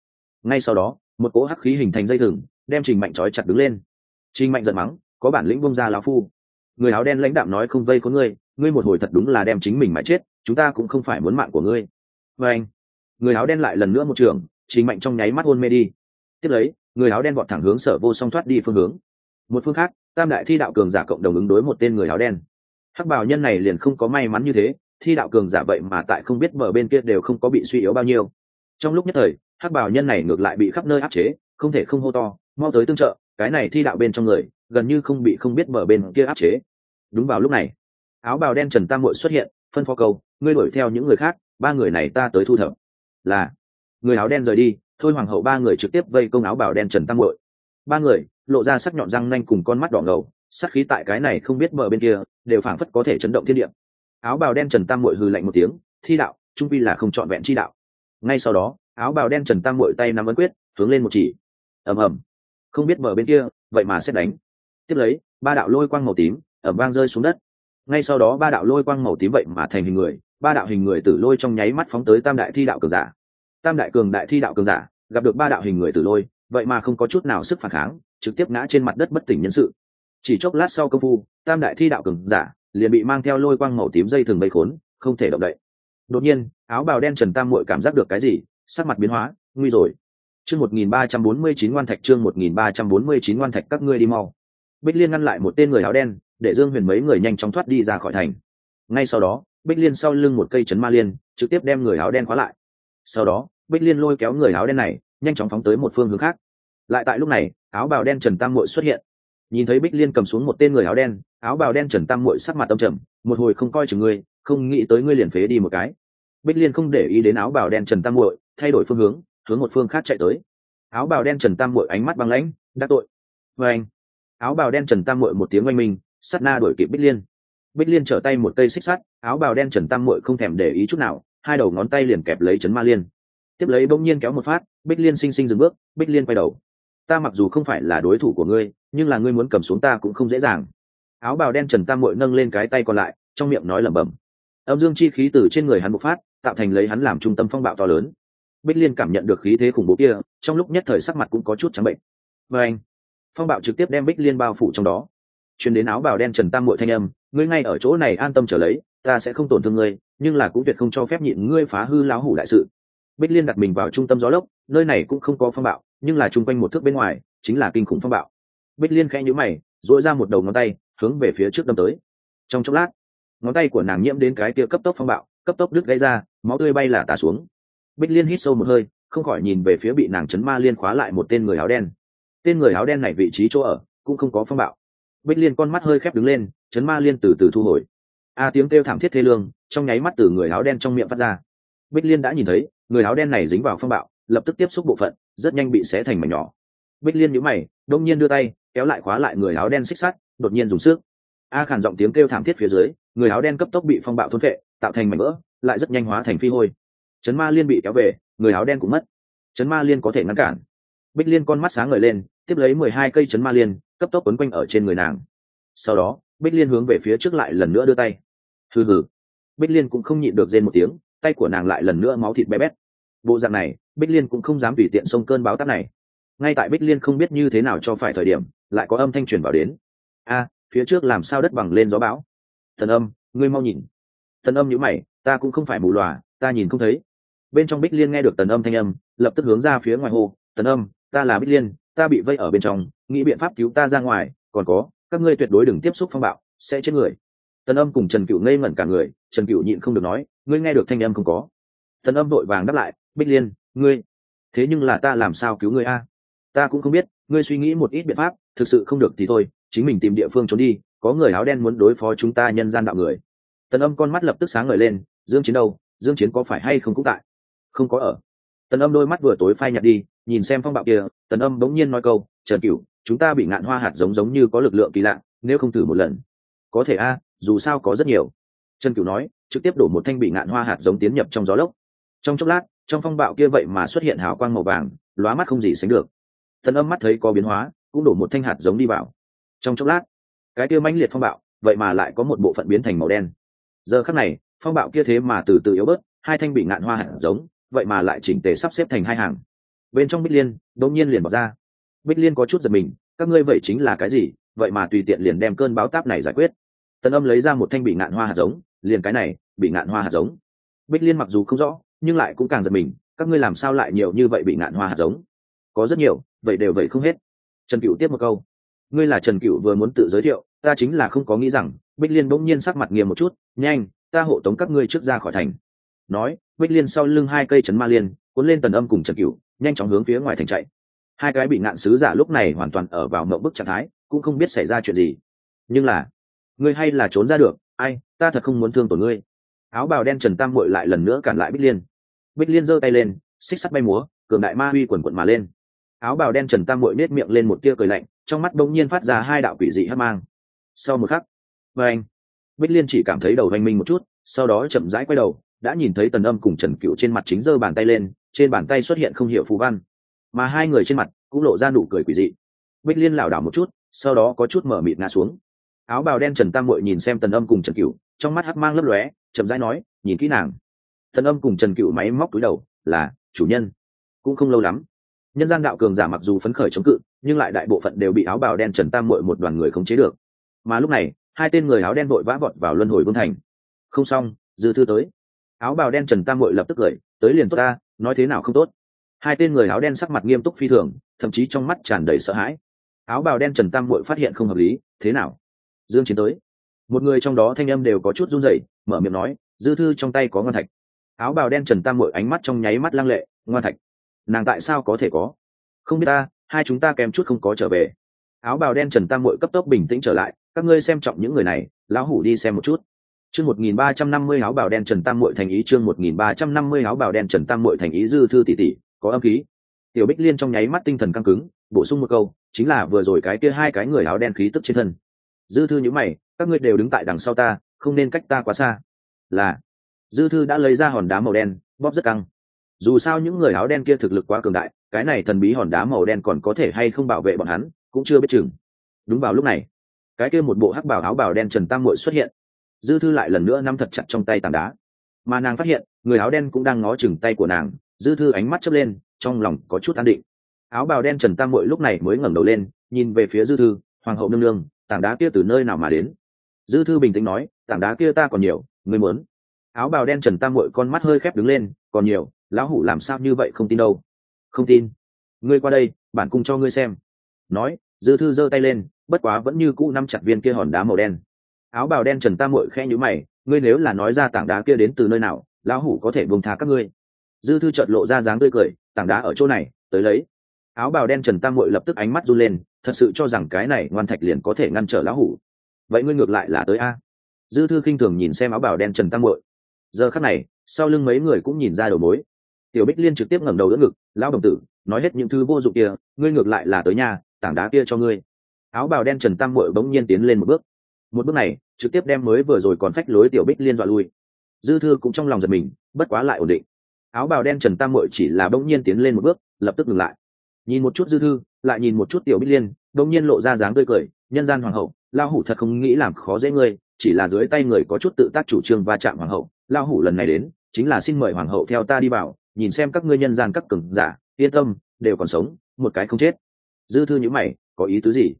Ngay sau đó, một cỗ hắc khí hình thành dây thừng, đem trình mạnh trói chặt đứng lên. Trình mạnh giận mắng, có bản lĩnh bông ra lão phu. Người áo đen lãnh đạm nói, không vây có ngươi ngươi một hồi thật đúng là đem chính mình mà chết, chúng ta cũng không phải muốn mạng của ngươi. Và anh, người áo đen lại lần nữa một trường, trình mạnh trong nháy mắt hôn mê đi. Tiếp lấy, người áo đen vọt thẳng hướng sở vô song thoát đi phương hướng. Một phương khác, tam đại thi đạo cường giả cộng đồng ứng đối một tên người áo đen. Hắc bảo nhân này liền không có may mắn như thế thi đạo cường giả vậy mà tại không biết mở bên kia đều không có bị suy yếu bao nhiêu. Trong lúc nhất thời, hắc bảo nhân này ngược lại bị khắp nơi áp chế, không thể không hô to, mau tới tương trợ, cái này thi đạo bên trong người, gần như không bị không biết mở bên kia áp chế. Đúng vào lúc này, áo bào đen trần tam muội xuất hiện, phân phó cầu ngươi đuổi theo những người khác, ba người này ta tới thu thập. Là, người áo đen rời đi, thôi hoàng hậu ba người trực tiếp vây công áo bào đen trần tam muội. Ba người, lộ ra sắc nhọn răng nanh cùng con mắt đỏ ngầu sắc khí tại cái này không biết mở bên kia, đều phảng phất có thể chấn động thiên địa áo bào đen trần tam muội hừ lạnh một tiếng, thi đạo, trung vi là không chọn vẹn chi đạo. Ngay sau đó, áo bào đen trần tam muội tay nắm ấn quyết, hướng lên một chỉ. Ầm ầm. Không biết mở bên kia, vậy mà xét đánh. Tiếp lấy, ba đạo lôi quang màu tím ẩm vang rơi xuống đất. Ngay sau đó, ba đạo lôi quang màu tím vậy mà thành hình người, ba đạo hình người tử lôi trong nháy mắt phóng tới tam đại thi đạo cường giả. Tam đại cường đại thi đạo cường giả, gặp được ba đạo hình người tử lôi, vậy mà không có chút nào sức phản kháng, trực tiếp ngã trên mặt đất bất tỉnh nhân sự. Chỉ chốc lát sau công phu, tam đại thi đạo cường giả liền bị mang theo lôi quang màu tím dây thường bầy khốn, không thể động đậy. Đột nhiên, áo bào đen trần tam Mội cảm giác được cái gì, sắc mặt biến hóa, nguy rồi. Chương một nghìn ba trăm bốn mươi chín ngoan thạch, chương một nghìn ba trăm bốn mươi chín ngoan thạch, các ngươi đi mau. Bích liên ngăn lại một tên người áo đen, để dương huyền mấy người nhanh chóng thoát đi ra khỏi thành. Ngay sau đó, bích liên sau lưng một cây chấn ma liên, trực tiếp đem người áo đen khóa lại. Sau đó, bích liên lôi kéo người áo đen này, nhanh chóng phóng tới một phương hướng khác. Lại tại lúc này, áo bào đen trần tam Mội xuất hiện. Nhìn thấy bích liên cầm xuống một tên người áo đen áo bào đen trần tam muội sắc mặt âm trầm, một hồi không coi chừng ngươi, không nghĩ tới ngươi liền phế đi một cái. Bích liên không để ý đến áo bào đen trần tam muội, thay đổi phương hướng hướng một phương khác chạy tới. Áo bào đen trần tam muội ánh mắt băng lãnh đắc tội. Vê anh. Áo bào đen trần tam muội một tiếng oanh minh, sắt na đuổi kịp bích liên. Bích liên trở tay một cây xích sắt, áo bào đen trần tam muội không thèm để ý chút nào, hai đầu ngón tay liền kẹp lấy chấn ma liên. Tiếp lấy bỗng nhiên kéo một phát, bích liên sinh sinh dừng bước, bích liên quay đầu. Ta mặc dù không phải là đối thủ của ngươi, nhưng là ngươi muốn cầm xuống ta cũng không dễ dàng áo bào đen trần tam mội nâng lên cái tay còn lại, trong miệng nói lẩm bẩm. Âm dương chi khí từ trên người hắn bộc phát, tạo thành lấy hắn làm trung tâm phong bạo to lớn. Bích liên cảm nhận được khí thế khủng bố kia, trong lúc nhất thời sắc mặt cũng có chút trắng bệnh. Và anh, phong bạo trực tiếp đem bích liên bao phủ trong đó. Chuyển đến áo bào đen trần tam mội thanh âm, ngươi ngay ở chỗ này an tâm trở lấy, ta sẽ không tổn thương ngươi, nhưng là cũng tuyệt không cho phép nhịn ngươi phá hư láo hủ đại sự. Bích liên đặt mình vào trung tâm gió lốc, nơi này cũng không có phong bạo, nhưng là chung quanh một thước bên ngoài, chính là kinh khủng phong bạo. Bích liên khẽ nhữ mày dỗi ra một đầu ngón tay hướng về phía trước đâm tới. Trong chốc lát, ngón tay của nàng nhiễm đến cái kia cấp tốc phong bạo, cấp tốc đứt gãy ra, máu tươi bay là tả xuống. Bích liên hít sâu một hơi, không khỏi nhìn về phía bị nàng chấn ma liên khóa lại một tên người áo đen. Tên người áo đen này vị trí chỗ ở cũng không có phong bạo. Bích liên con mắt hơi khép đứng lên, chấn ma liên từ từ thu hồi. A à, tiếng kêu thảm thiết thê lương trong nháy mắt từ người áo đen trong miệng phát ra. Bích liên đã nhìn thấy, người áo đen này dính vào phong bạo, lập tức tiếp xúc bộ phận, rất nhanh bị xé thành mảnh nhỏ. Bích liên nhíu mày, đông nhiên đưa tay, kéo lại khóa lại người áo đen xích sắt đột nhiên dùng sức. A khản giọng tiếng kêu thảm thiết phía dưới, người áo đen cấp tốc bị phong bạo thôn phệ, tạo thành mảnh vỡ, lại rất nhanh hóa thành phi hôi. Chấn ma liên bị kéo về, người áo đen cũng mất. Chấn ma liên có thể ngăn cản. Bích liên con mắt sáng ngời lên, tiếp lấy mười hai cây chấn ma liên, cấp tốc quấn quanh ở trên người nàng. Sau đó, bích liên hướng về phía trước lại lần nữa đưa tay. Hừ hừ. Bích liên cũng không nhịn được rên một tiếng, tay của nàng lại lần nữa máu thịt bé bét. Bộ dạng này, bích liên cũng không dám tùy tiện xông cơn báo táp này. Ngay tại bích liên không biết như thế nào cho phải thời điểm, lại có âm thanh truyền vào đến a, phía trước làm sao đất bằng lên gió bão? Thần âm, ngươi mau nhìn. Thần âm nhữ mày, ta cũng không phải mù lòa ta nhìn không thấy. Bên trong bích liên nghe được tần âm thanh âm, lập tức hướng ra phía ngoài hồ tần âm, ta là bích liên, ta bị vây ở bên trong, nghĩ biện pháp cứu ta ra ngoài, còn có, các ngươi tuyệt đối đừng tiếp xúc phong bạo, sẽ chết người. Tần âm cùng trần cựu ngây ngẩn cả người, trần cựu nhịn không được nói, ngươi nghe được thanh âm không có? Tần âm vội vàng đáp lại, bích liên, ngươi, thế nhưng là ta làm sao cứu ngươi a? Ta cũng không biết, ngươi suy nghĩ một ít biện pháp, thực sự không được thì thôi chính mình tìm địa phương trốn đi, có người áo đen muốn đối phó chúng ta nhân gian đạo người. Tần âm con mắt lập tức sáng ngời lên, dương chiến đâu? Dương chiến có phải hay không cũng tại? Không có ở. Tần âm đôi mắt vừa tối phai nhạt đi, nhìn xem phong bạo kia, tần âm bỗng nhiên nói câu, trần cửu, chúng ta bị ngạn hoa hạt giống giống như có lực lượng kỳ lạ, nếu không thử một lần. Có thể a, dù sao có rất nhiều. Trần cửu nói, trực tiếp đổ một thanh bị ngạn hoa hạt giống tiến nhập trong gió lốc. Trong chốc lát, trong phong bạo kia vậy mà xuất hiện hào quang màu vàng, lóa mắt không gì sánh được. Tần âm mắt thấy có biến hóa, cũng đổ một thanh hạt giống đi vào trong chốc lát, cái kia mãnh liệt phong bạo, vậy mà lại có một bộ phận biến thành màu đen. Giờ khắc này, phong bạo kia thế mà từ từ yếu bớt, hai thanh bị ngạn hoa hạt giống, vậy mà lại chỉnh tề sắp xếp thành hai hàng. Bên trong bích liên, đột nhiên liền bỏ ra. Bích liên có chút giật mình, các ngươi vậy chính là cái gì? Vậy mà tùy tiện liền đem cơn báo táp này giải quyết. Tần âm lấy ra một thanh bị ngạn hoa hạt giống, liền cái này, bị ngạn hoa hạt giống. Bích liên mặc dù không rõ, nhưng lại cũng càng giật mình, các ngươi làm sao lại nhiều như vậy bị ngạn hoa hạt giống? Có rất nhiều, vậy đều vậy không hết. Trần cựu tiếp một câu ngươi là trần cựu vừa muốn tự giới thiệu, ta chính là không có nghĩ rằng, bích liên bỗng nhiên sắc mặt nghiêm một chút, nhanh, ta hộ tống các ngươi trước ra khỏi thành. Nói, bích liên sau lưng hai cây chấn ma liên, cuốn lên tần âm cùng trần cựu nhanh chóng hướng phía ngoài thành chạy. Hai cái bị ngạn sứ giả lúc này hoàn toàn ở vào mậu bức trạng thái, cũng không biết xảy ra chuyện gì. Nhưng là, ngươi hay là trốn ra được, ai, ta thật không muốn thương tổn ngươi. Áo bào đen trần tam mội lại lần nữa cản lại bích liên. Bích liên giơ tay lên, xích sắt bay múa, cường đại ma uy quần quận mà lên áo bào đen trần tam mội nết miệng lên một tia cười lạnh, trong mắt bỗng nhiên phát ra hai đạo quỷ dị hấp mang. Sau một khắc, và anh, bích liên chỉ cảm thấy đầu hoành minh một chút, sau đó chậm rãi quay đầu, đã nhìn thấy tần âm cùng trần cựu trên mặt chính giơ bàn tay lên, trên bàn tay xuất hiện không hiểu phù văn. Mà hai người trên mặt cũng lộ ra nụ cười quỷ dị. Bích liên lảo đảo một chút, sau đó có chút mở mịt ngã xuống. Áo bào đen trần tam muội nhìn xem tần âm cùng trần cựu trong mắt hắc mang lấp lóe, chậm rãi nói, nhìn kỹ nàng. Tần âm cùng trần cựu máy móc túi đầu, là chủ nhân. Cũng không lâu lắm nhân gian đạo cường giả mặc dù phấn khởi chống cự, nhưng lại đại bộ phận đều bị áo bào đen trần tam muội một đoàn người khống chế được. Mà lúc này, hai tên người áo đen vội vã vọt vào luân hồi vương thành. Không xong, dư thư tới. Áo bào đen trần tam muội lập tức cười, tới liền tốt ta, nói thế nào không tốt? Hai tên người áo đen sắc mặt nghiêm túc phi thường, thậm chí trong mắt tràn đầy sợ hãi. Áo bào đen trần tam muội phát hiện không hợp lý, thế nào? Dương chiến tới. Một người trong đó thanh âm đều có chút run rẩy, mở miệng nói, dư thư trong tay có ngoan thạch. Áo bào đen trần tam muội ánh mắt trong nháy mắt lăng lệ, ngoan thạch nàng tại sao có thể có? Không biết ta, hai chúng ta kèm chút không có trở về. Áo bào đen trần tam muội cấp tốc bình tĩnh trở lại, các ngươi xem trọng những người này, lão hủ đi xem một chút. Chương một nghìn ba trăm năm mươi áo bào đen trần tam muội thành ý, chương một nghìn ba trăm năm mươi áo bào đen trần tam muội thành ý, dư thư tỷ tỷ, có âm khí. Tiểu bích liên trong nháy mắt tinh thần căng cứng, bổ sung một câu, chính là vừa rồi cái kia hai cái người áo đen khí tức trên thân. Dư thư nhữ mày, các ngươi đều đứng tại đằng sau ta, không nên cách ta quá xa. Là, dư thư đã lấy ra hòn đá màu đen, bóp rất căng dù sao những người áo đen kia thực lực quá cường đại, cái này thần bí hòn đá màu đen còn có thể hay không bảo vệ bọn hắn, cũng chưa biết chừng. Đúng vào lúc này, cái kia một bộ hắc bảo áo bào đen trần tam mội xuất hiện. Dư thư lại lần nữa nắm thật chặt trong tay tảng đá. Mà nàng phát hiện, người áo đen cũng đang ngó chừng tay của nàng, dư thư ánh mắt chớp lên, trong lòng có chút an định. Áo bào đen trần tam mội lúc này mới ngẩng đầu lên, nhìn về phía dư thư, hoàng hậu nương nương, tảng đá kia từ nơi nào mà đến? Dư thư bình tĩnh nói, tảng đá kia ta còn nhiều, ngươi muốn. Áo bào đen trần tam mội con mắt hơi khép đứng lên, còn nhiều lão hủ làm sao như vậy không tin đâu? Không tin. Ngươi qua đây, bản cung cho ngươi xem. Nói, dư thư giơ tay lên, bất quá vẫn như cũ nắm chặt viên kia hòn đá màu đen. Áo bào đen trần tam mội khe nhữ mày, ngươi nếu là nói ra tảng đá kia đến từ nơi nào, lão hủ có thể buông tha các ngươi. Dư thư trợt lộ ra dáng tươi cười, tảng đá ở chỗ này, tới lấy. Áo bào đen trần tam mội lập tức ánh mắt run lên, thật sự cho rằng cái này ngoan thạch liền có thể ngăn trở lão hủ. Vậy ngươi ngược lại là tới a? Dư thư khinh thường nhìn xem áo bào đen trần tam mội giờ khắc này, sau lưng mấy người cũng nhìn ra đầu mối tiểu bích liên trực tiếp ngẩng đầu đỡ ngực, lão đồng tử, nói hết những thứ vô dụng kia, ngươi ngược lại là tới nhà, tảng đá kia cho ngươi. Áo bào đen trần tam mội bỗng nhiên tiến lên một bước. Một bước này, trực tiếp đem mới vừa rồi còn phách lối tiểu bích liên dọa lui. Dư thư cũng trong lòng giật mình, bất quá lại ổn định. Áo bào đen trần tam mội chỉ là bỗng nhiên tiến lên một bước, lập tức ngừng lại. Nhìn một chút dư thư, lại nhìn một chút tiểu bích liên, bỗng nhiên lộ ra dáng tươi cười, nhân gian hoàng hậu lao hủ thật không nghĩ làm khó dễ ngươi, chỉ là dưới tay người có chút tự tác chủ trương va chạm hoàng hậu. Lao hủ lần này đến, chính là xin mời hoàng hậu theo ta đi vào nhìn xem các ngươi nhân gian các cường giả, yên tâm, đều còn sống, một cái không chết. Dư thư nhữ mày, có ý tứ gì?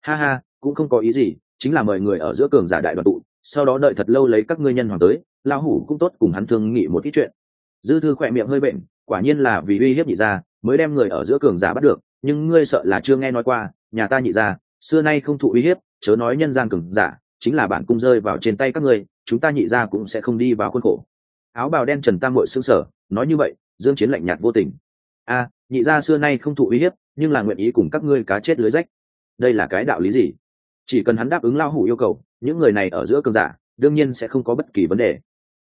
Ha ha, cũng không có ý gì, chính là mời người ở giữa cường giả đại đoàn tụ, sau đó đợi thật lâu lấy các ngươi nhân hoàng tới, lão hủ cũng tốt cùng hắn thương nghị một ít chuyện. Dư thư khỏe miệng hơi bệnh, quả nhiên là vì uy hiếp nhị gia, mới đem người ở giữa cường giả bắt được, nhưng ngươi sợ là chưa nghe nói qua, nhà ta nhị gia, xưa nay không thụ uy hiếp, chớ nói nhân gian cường giả, chính là bản cung rơi vào trên tay các ngươi, chúng ta nhị gia cũng sẽ không đi vào khuôn khổ. Áo bào đen trần tam mội xương sở nói như vậy dương chiến lạnh nhạt vô tình. A, nhị gia xưa nay không thụ uy hiếp, nhưng là nguyện ý cùng các ngươi cá chết lưới rách. Đây là cái đạo lý gì? Chỉ cần hắn đáp ứng lao hủ yêu cầu, những người này ở giữa cương giả, đương nhiên sẽ không có bất kỳ vấn đề.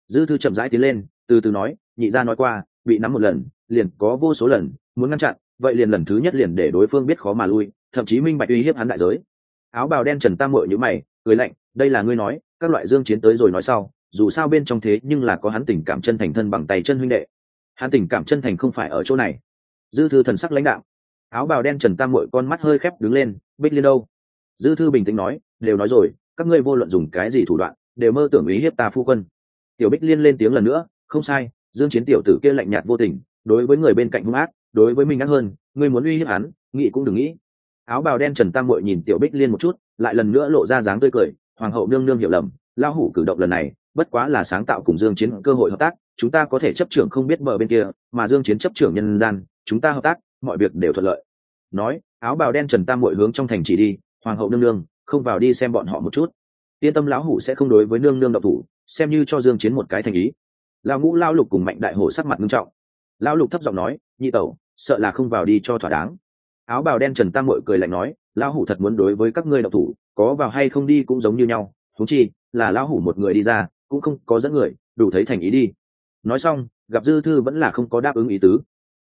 Dư thư chậm rãi tiến lên, từ từ nói, nhị gia nói qua, bị nắm một lần, liền có vô số lần, muốn ngăn chặn, vậy liền lần thứ nhất liền để đối phương biết khó mà lui, thậm chí minh bạch uy hiếp hắn đại giới. Áo bào đen trần tam mội như mày, cười lạnh, đây là ngươi nói, các loại dương chiến tới rồi nói sau, dù sao bên trong thế nhưng là có hắn tình cảm chân thành thân bằng tay chân huynh đệ hắn tình cảm chân thành không phải ở chỗ này. Dư thư thần sắc lãnh đạo. Áo bào đen trần tam mội con mắt hơi khép đứng lên, bích liên đâu? Dư thư bình tĩnh nói, đều nói rồi, các ngươi vô luận dùng cái gì thủ đoạn, đều mơ tưởng ý hiếp ta phu quân. Tiểu bích liên lên tiếng lần nữa, không sai, dương chiến tiểu tử kia lạnh nhạt vô tình, đối với người bên cạnh hung ác, đối với mình ác hơn, ngươi muốn uy hiếp hắn, nghĩ cũng đừng nghĩ. Áo bào đen trần tam mội nhìn tiểu bích liên một chút, lại lần nữa lộ ra dáng tươi cười, hoàng hậu nương nương hiểu lầm lao hủ cử động lần này, bất quá là sáng tạo cùng dương chiến cơ hội hợp tác chúng ta có thể chấp trưởng không biết bờ bên kia, mà dương chiến chấp trưởng nhân gian, chúng ta hợp tác, mọi việc đều thuận lợi. Nói, áo bào đen trần tam muội hướng trong thành chỉ đi, hoàng hậu nương nương, không vào đi xem bọn họ một chút. Yên tâm lão hủ sẽ không đối với nương nương độc thủ, xem như cho dương chiến một cái thành ý. Lão ngũ lao lục cùng mạnh đại hổ sắc mặt nghiêm trọng. Lão lục thấp giọng nói, nhị tẩu, sợ là không vào đi cho thỏa đáng. Áo bào đen trần tam muội cười lạnh nói, lão hủ thật muốn đối với các ngươi độc thủ, có vào hay không đi cũng giống như nhau. Huống chi, là lão hủ một người đi ra, cũng không có dẫn người, đủ thấy thành ý đi nói xong, gặp dư thư vẫn là không có đáp ứng ý tứ.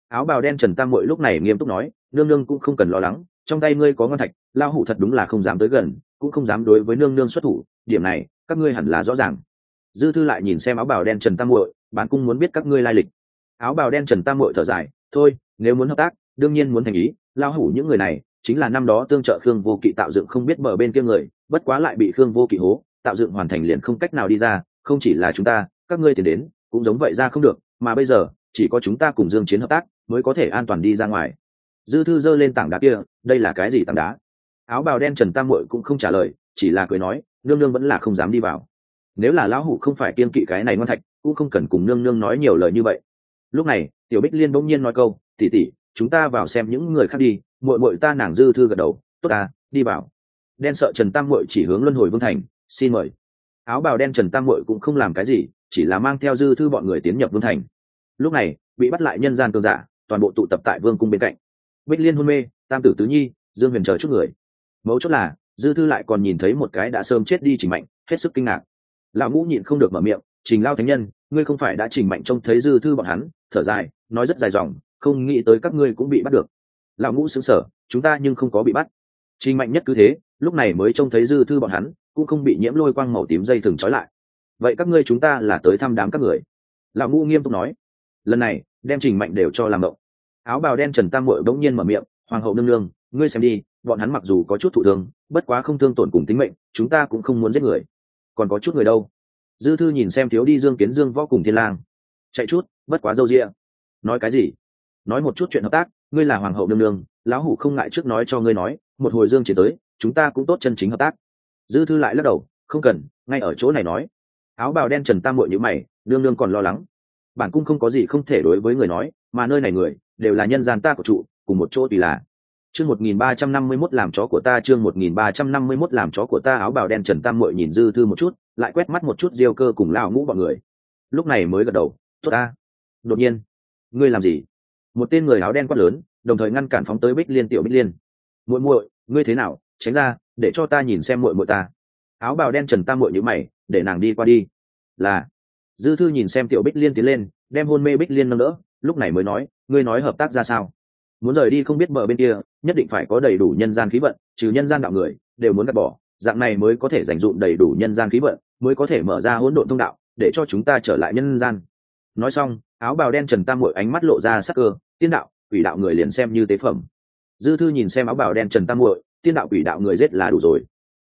Áo bào đen trần tam mội lúc này nghiêm túc nói, nương nương cũng không cần lo lắng, trong tay ngươi có ngon thạch lao hủ thật đúng là không dám tới gần, cũng không dám đối với nương nương xuất thủ, điểm này, các ngươi hẳn là rõ ràng. Dư thư lại nhìn xem áo bào đen trần tam muội bản cung muốn biết các ngươi lai lịch. Áo bào đen trần tam muội thở dài, thôi, nếu muốn hợp tác, đương nhiên muốn thành ý lao hủ những người này, chính là năm đó tương trợ khương vô kỵ tạo dựng không biết mở bên kia người, bất quá lại bị khương vô kỵ hố, tạo dựng hoàn thành liền không cách nào đi ra, không chỉ là chúng ta, các ngươi tiền đến cũng giống vậy ra không được, mà bây giờ, chỉ có chúng ta cùng dương chiến hợp tác, mới có thể an toàn đi ra ngoài. Dư thư giơ lên tảng đá kia, đây là cái gì tảng đá? Áo bào đen trần tam muội cũng không trả lời, chỉ là cười nói, nương nương vẫn là không dám đi vào. Nếu là lão hủ không phải kiên kỵ cái này ngon thạch, cũng không cần cùng nương nương nói nhiều lời như vậy. Lúc này, tiểu bích liên bỗng nhiên nói câu tỉ tỉ chúng ta vào xem những người khác đi, muội muội ta nàng dư thư gật đầu, tốt ta, đi vào. Đen sợ trần tam muội chỉ hướng luân hồi vương thành, xin mời. Áo bào đen trần tam muội cũng không làm cái gì chỉ là mang theo dư thư bọn người tiến nhập vương thành. Lúc này, bị bắt lại nhân gian cường giả, toàn bộ tụ tập tại vương cung bên cạnh. Bích liên hôn mê, tam tử tứ nhi, dương huyền chờ chút người. Mấu chốt là, dư thư lại còn nhìn thấy một cái đã sớm chết đi trình mạnh, hết sức kinh ngạc. Lão ngũ nhịn không được mở miệng, trình lao thánh nhân, ngươi không phải đã trình mạnh trông thấy dư thư bọn hắn? Thở dài, nói rất dài dòng, không nghĩ tới các ngươi cũng bị bắt được. Lão ngũ xứng sở chúng ta nhưng không có bị bắt. Trình mạnh nhất cứ thế, lúc này mới trông thấy dư thư bọn hắn, cũng không bị nhiễm lôi quang màu tím dây thừng trói lại vậy các ngươi chúng ta là tới thăm đám các người. Lão ngũ nghiêm túc nói. Lần này, đem trình mạnh đều cho làm động. Áo bào đen trần tam mội bỗng nhiên mở miệng, hoàng hậu nương nương, ngươi xem đi, bọn hắn mặc dù có chút thụ thương, bất quá không thương tổn cùng tính mệnh, chúng ta cũng không muốn giết người. Còn có chút người đâu? Dư thư nhìn xem thiếu đi dương kiến dương võ cùng thiên lang. Chạy chút, bất quá dâu rịa nói cái gì? Nói một chút chuyện hợp tác, ngươi là hoàng hậu nương nương, lão hủ không ngại trước nói cho ngươi nói, một hồi dương chỉ tới, chúng ta cũng tốt chân chính hợp tác. Dư thư lại lắc đầu, không cần, ngay ở chỗ này nói áo bào đen trần tam muội như mày nương nương còn lo lắng. Bản cung không có gì không thể đối với người nói, mà nơi này người, đều là nhân gian ta của trụ, cùng một chỗ tùy là. Chương một nghìn ba trăm năm mươi mốt làm chó của ta, chương một nghìn ba trăm năm mươi mốt làm chó của ta, áo bào đen trần tam muội nhìn dư thư một chút, lại quét mắt một chút diêu cơ cùng lao ngũ bọn người. Lúc này mới gật đầu, tốt ta. Đột nhiên, ngươi làm gì? Một tên người áo đen quát lớn, đồng thời ngăn cản phóng tới bích liên tiểu bích liên. Muội muội, ngươi thế nào? Tránh ra, để cho ta nhìn xem muội muội ta. Áo bào đen trần tam muội nhữ mày để nàng đi qua đi. Là, dư thư nhìn xem tiểu bích liên tiến lên, đem hôn mê bích liên nâng đỡ, lúc này mới nói, ngươi nói hợp tác ra sao? Muốn rời đi không biết bờ bên kia, nhất định phải có đầy đủ nhân gian khí vận, trừ nhân gian đạo người, đều muốn gạt bỏ. Dạng này mới có thể dành dụm đầy đủ nhân gian khí vận, mới có thể mở ra hỗn độn thông đạo, để cho chúng ta trở lại nhân gian. Nói xong, áo bào đen trần tam mội ánh mắt lộ ra sắc cơ, tiên đạo, quỷ đạo người liền xem như tế phẩm. Dư thư nhìn xem áo bào đen trần tam muội, tiên đạo, quỷ đạo người giết là đủ rồi.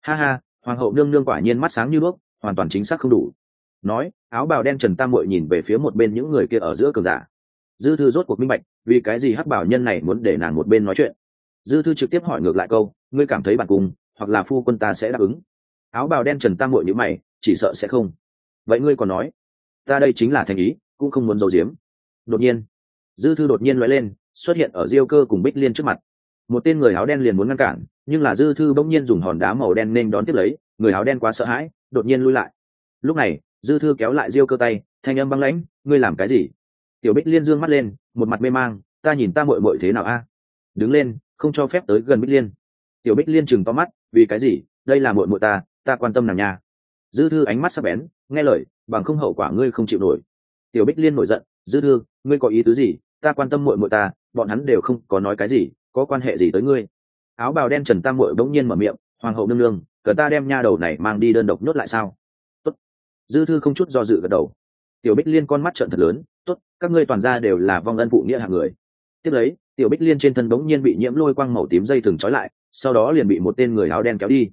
Ha ha, hoàng hậu nương nương quả nhiên mắt sáng như đuốc hoàn toàn chính xác không đủ. Nói, áo bào đen trần tam muội nhìn về phía một bên những người kia ở giữa cường giả. Dư thư rốt cuộc minh bạch, vì cái gì hắc bảo nhân này muốn để nàng một bên nói chuyện. Dư thư trực tiếp hỏi ngược lại câu, ngươi cảm thấy bản cung hoặc là phu quân ta sẽ đáp ứng? Áo bào đen trần tam muội như mày, chỉ sợ sẽ không. Vậy ngươi còn nói, ta đây chính là thành ý, cũng không muốn giấu giếm. Đột nhiên, dư thư đột nhiên nói lên, xuất hiện ở diêu cơ cùng bích liên trước mặt. Một tên người áo đen liền muốn ngăn cản, nhưng là dư thư bỗng nhiên dùng hòn đá màu đen nên đón tiếp lấy, người áo đen quá sợ hãi đột nhiên lui lại. Lúc này, dư thư kéo lại diêu cơ tay, thanh âm băng lãnh, ngươi làm cái gì? Tiểu bích liên dương mắt lên, một mặt mê mang, ta nhìn ta mội mội thế nào a? Đứng lên, không cho phép tới gần bích liên. Tiểu bích liên chừng to mắt, vì cái gì? Đây là mội mội ta ta quan tâm nàng nhà. dư thư ánh mắt sắc bén, nghe lời, bằng không hậu quả ngươi không chịu nổi. Tiểu bích liên nổi giận, dư thư, ngươi có ý tứ gì? Ta quan tâm mội mội ta, bọn hắn đều không có nói cái gì, có quan hệ gì tới ngươi? Áo bào đen trần tam mội bỗng nhiên mở miệng, hoàng hậu nương nương cần ta đem nha đầu này mang đi đơn độc nhốt lại sao? Tốt. dư thư không chút do dự gật đầu. Tiểu bích liên con mắt trợn thật lớn. Tốt, các ngươi toàn ra đều là vong ân phụ nghĩa hạng người. Tiếp lấy, tiểu bích liên trên thân bỗng nhiên bị nhiễm lôi quang màu tím dây thừng trói lại, sau đó liền bị một tên người áo đen kéo đi.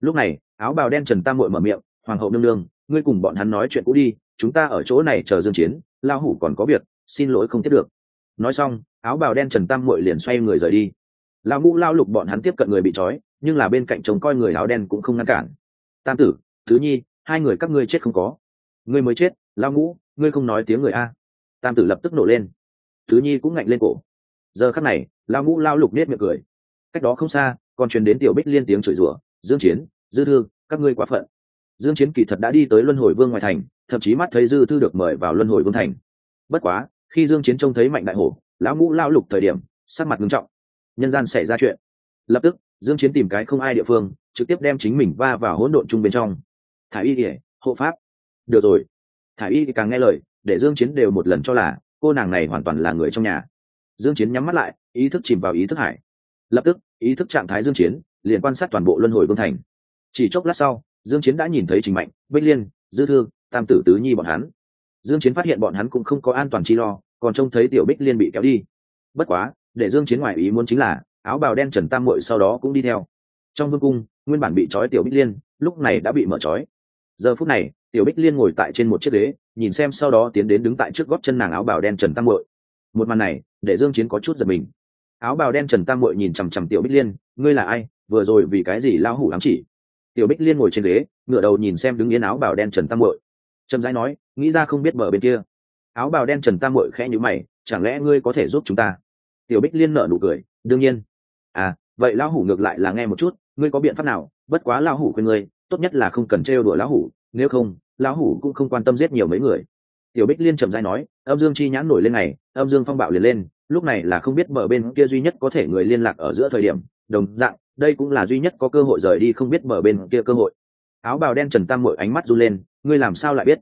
Lúc này, áo bào đen trần tam mội mở miệng, hoàng hậu nương nương, ngươi cùng bọn hắn nói chuyện cũ đi, chúng ta ở chỗ này chờ dương chiến lao hủ còn có việc, xin lỗi không tiếp được. Nói xong, áo bào đen trần tam mội liền xoay người rời đi. Lao ngũ lao lục bọn hắn tiếp cận người bị trói nhưng là bên cạnh chồng coi người áo đen cũng không ngăn cản. Tam tử, thứ nhi, hai người các ngươi chết không có. Ngươi mới chết lao ngũ, ngươi không nói tiếng người a. Tam tử lập tức nổ lên. Thứ nhi cũng ngạnh lên cổ. Giờ khắc này lao ngũ lao lục nết miệng cười. Cách đó không xa, còn truyền đến tiểu bích liên tiếng chửi rủa, dương chiến, dư thư, các ngươi quá phận. Dương chiến kỳ thật đã đi tới luân hồi vương ngoài thành, thậm chí mắt thấy dư thư được mời vào luân hồi vương thành. Bất quá, khi dương chiến trông thấy mạnh đại hổ, lão ngũ lao lục thời điểm, sắc mặt nghiêm trọng. Nhân gian xảy ra chuyện. Lập tức dương chiến tìm cái không ai địa phương, trực tiếp đem chính mình va vào hỗn độn chung bên trong. Thải y kể hộ pháp. Được rồi. Thải y thì càng nghe lời, để dương chiến đều một lần cho là, cô nàng này hoàn toàn là người trong nhà. Dương chiến nhắm mắt lại, ý thức chìm vào ý thức hải. Lập tức, ý thức trạng thái dương chiến, liền quan sát toàn bộ luân hồi vương thành. Chỉ chốc lát sau, dương chiến đã nhìn thấy trình mạnh, bích liên, dư thương tam tử tứ nhi bọn hắn. Dương chiến phát hiện bọn hắn cũng không có an toàn chi lo, còn trông thấy tiểu bích liên bị kéo đi. Bất quá, để dương chiến ngoài ý muốn chính là áo bào đen trần tam muội sau đó cũng đi theo. Trong vương cung, nguyên bản bị trói tiểu bích liên, lúc này đã bị mở trói. Giờ phút này, tiểu bích liên ngồi tại trên một chiếc ghế, nhìn xem sau đó tiến đến đứng tại trước gót chân nàng áo bào đen trần tam muội. Một màn này, để dương chiến có chút giật mình. Áo bào đen trần tam muội nhìn chằm chằm tiểu bích liên, ngươi là ai? Vừa rồi vì cái gì lao hủ ám chỉ? Tiểu bích liên ngồi trên ghế ngựa đầu nhìn xem đứng yên áo bào đen trần tam muội. Trầm rãi nói, nghĩ ra không biết bờ bên kia. Áo bào đen trần tam muội khẽ nhíu mày, chẳng lẽ ngươi có thể giúp chúng ta? Tiểu bích liên nở nụ cười, đương nhiên à vậy lão hủ ngược lại là nghe một chút, ngươi có biện pháp nào? Bất quá lão hủ khuyên ngươi, tốt nhất là không cần trêu đùa lão hủ, nếu không, lão hủ cũng không quan tâm giết nhiều mấy người. Tiểu bích liên trầm dai nói, âm dương chi nhãn nổi lên này, âm dương phong bạo liền lên, lúc này là không biết mở bên kia duy nhất có thể người liên lạc ở giữa thời điểm, đồng dạng, đây cũng là duy nhất có cơ hội rời đi không biết mở bên kia cơ hội. Áo bào đen trần tam mội ánh mắt run lên, ngươi làm sao lại biết?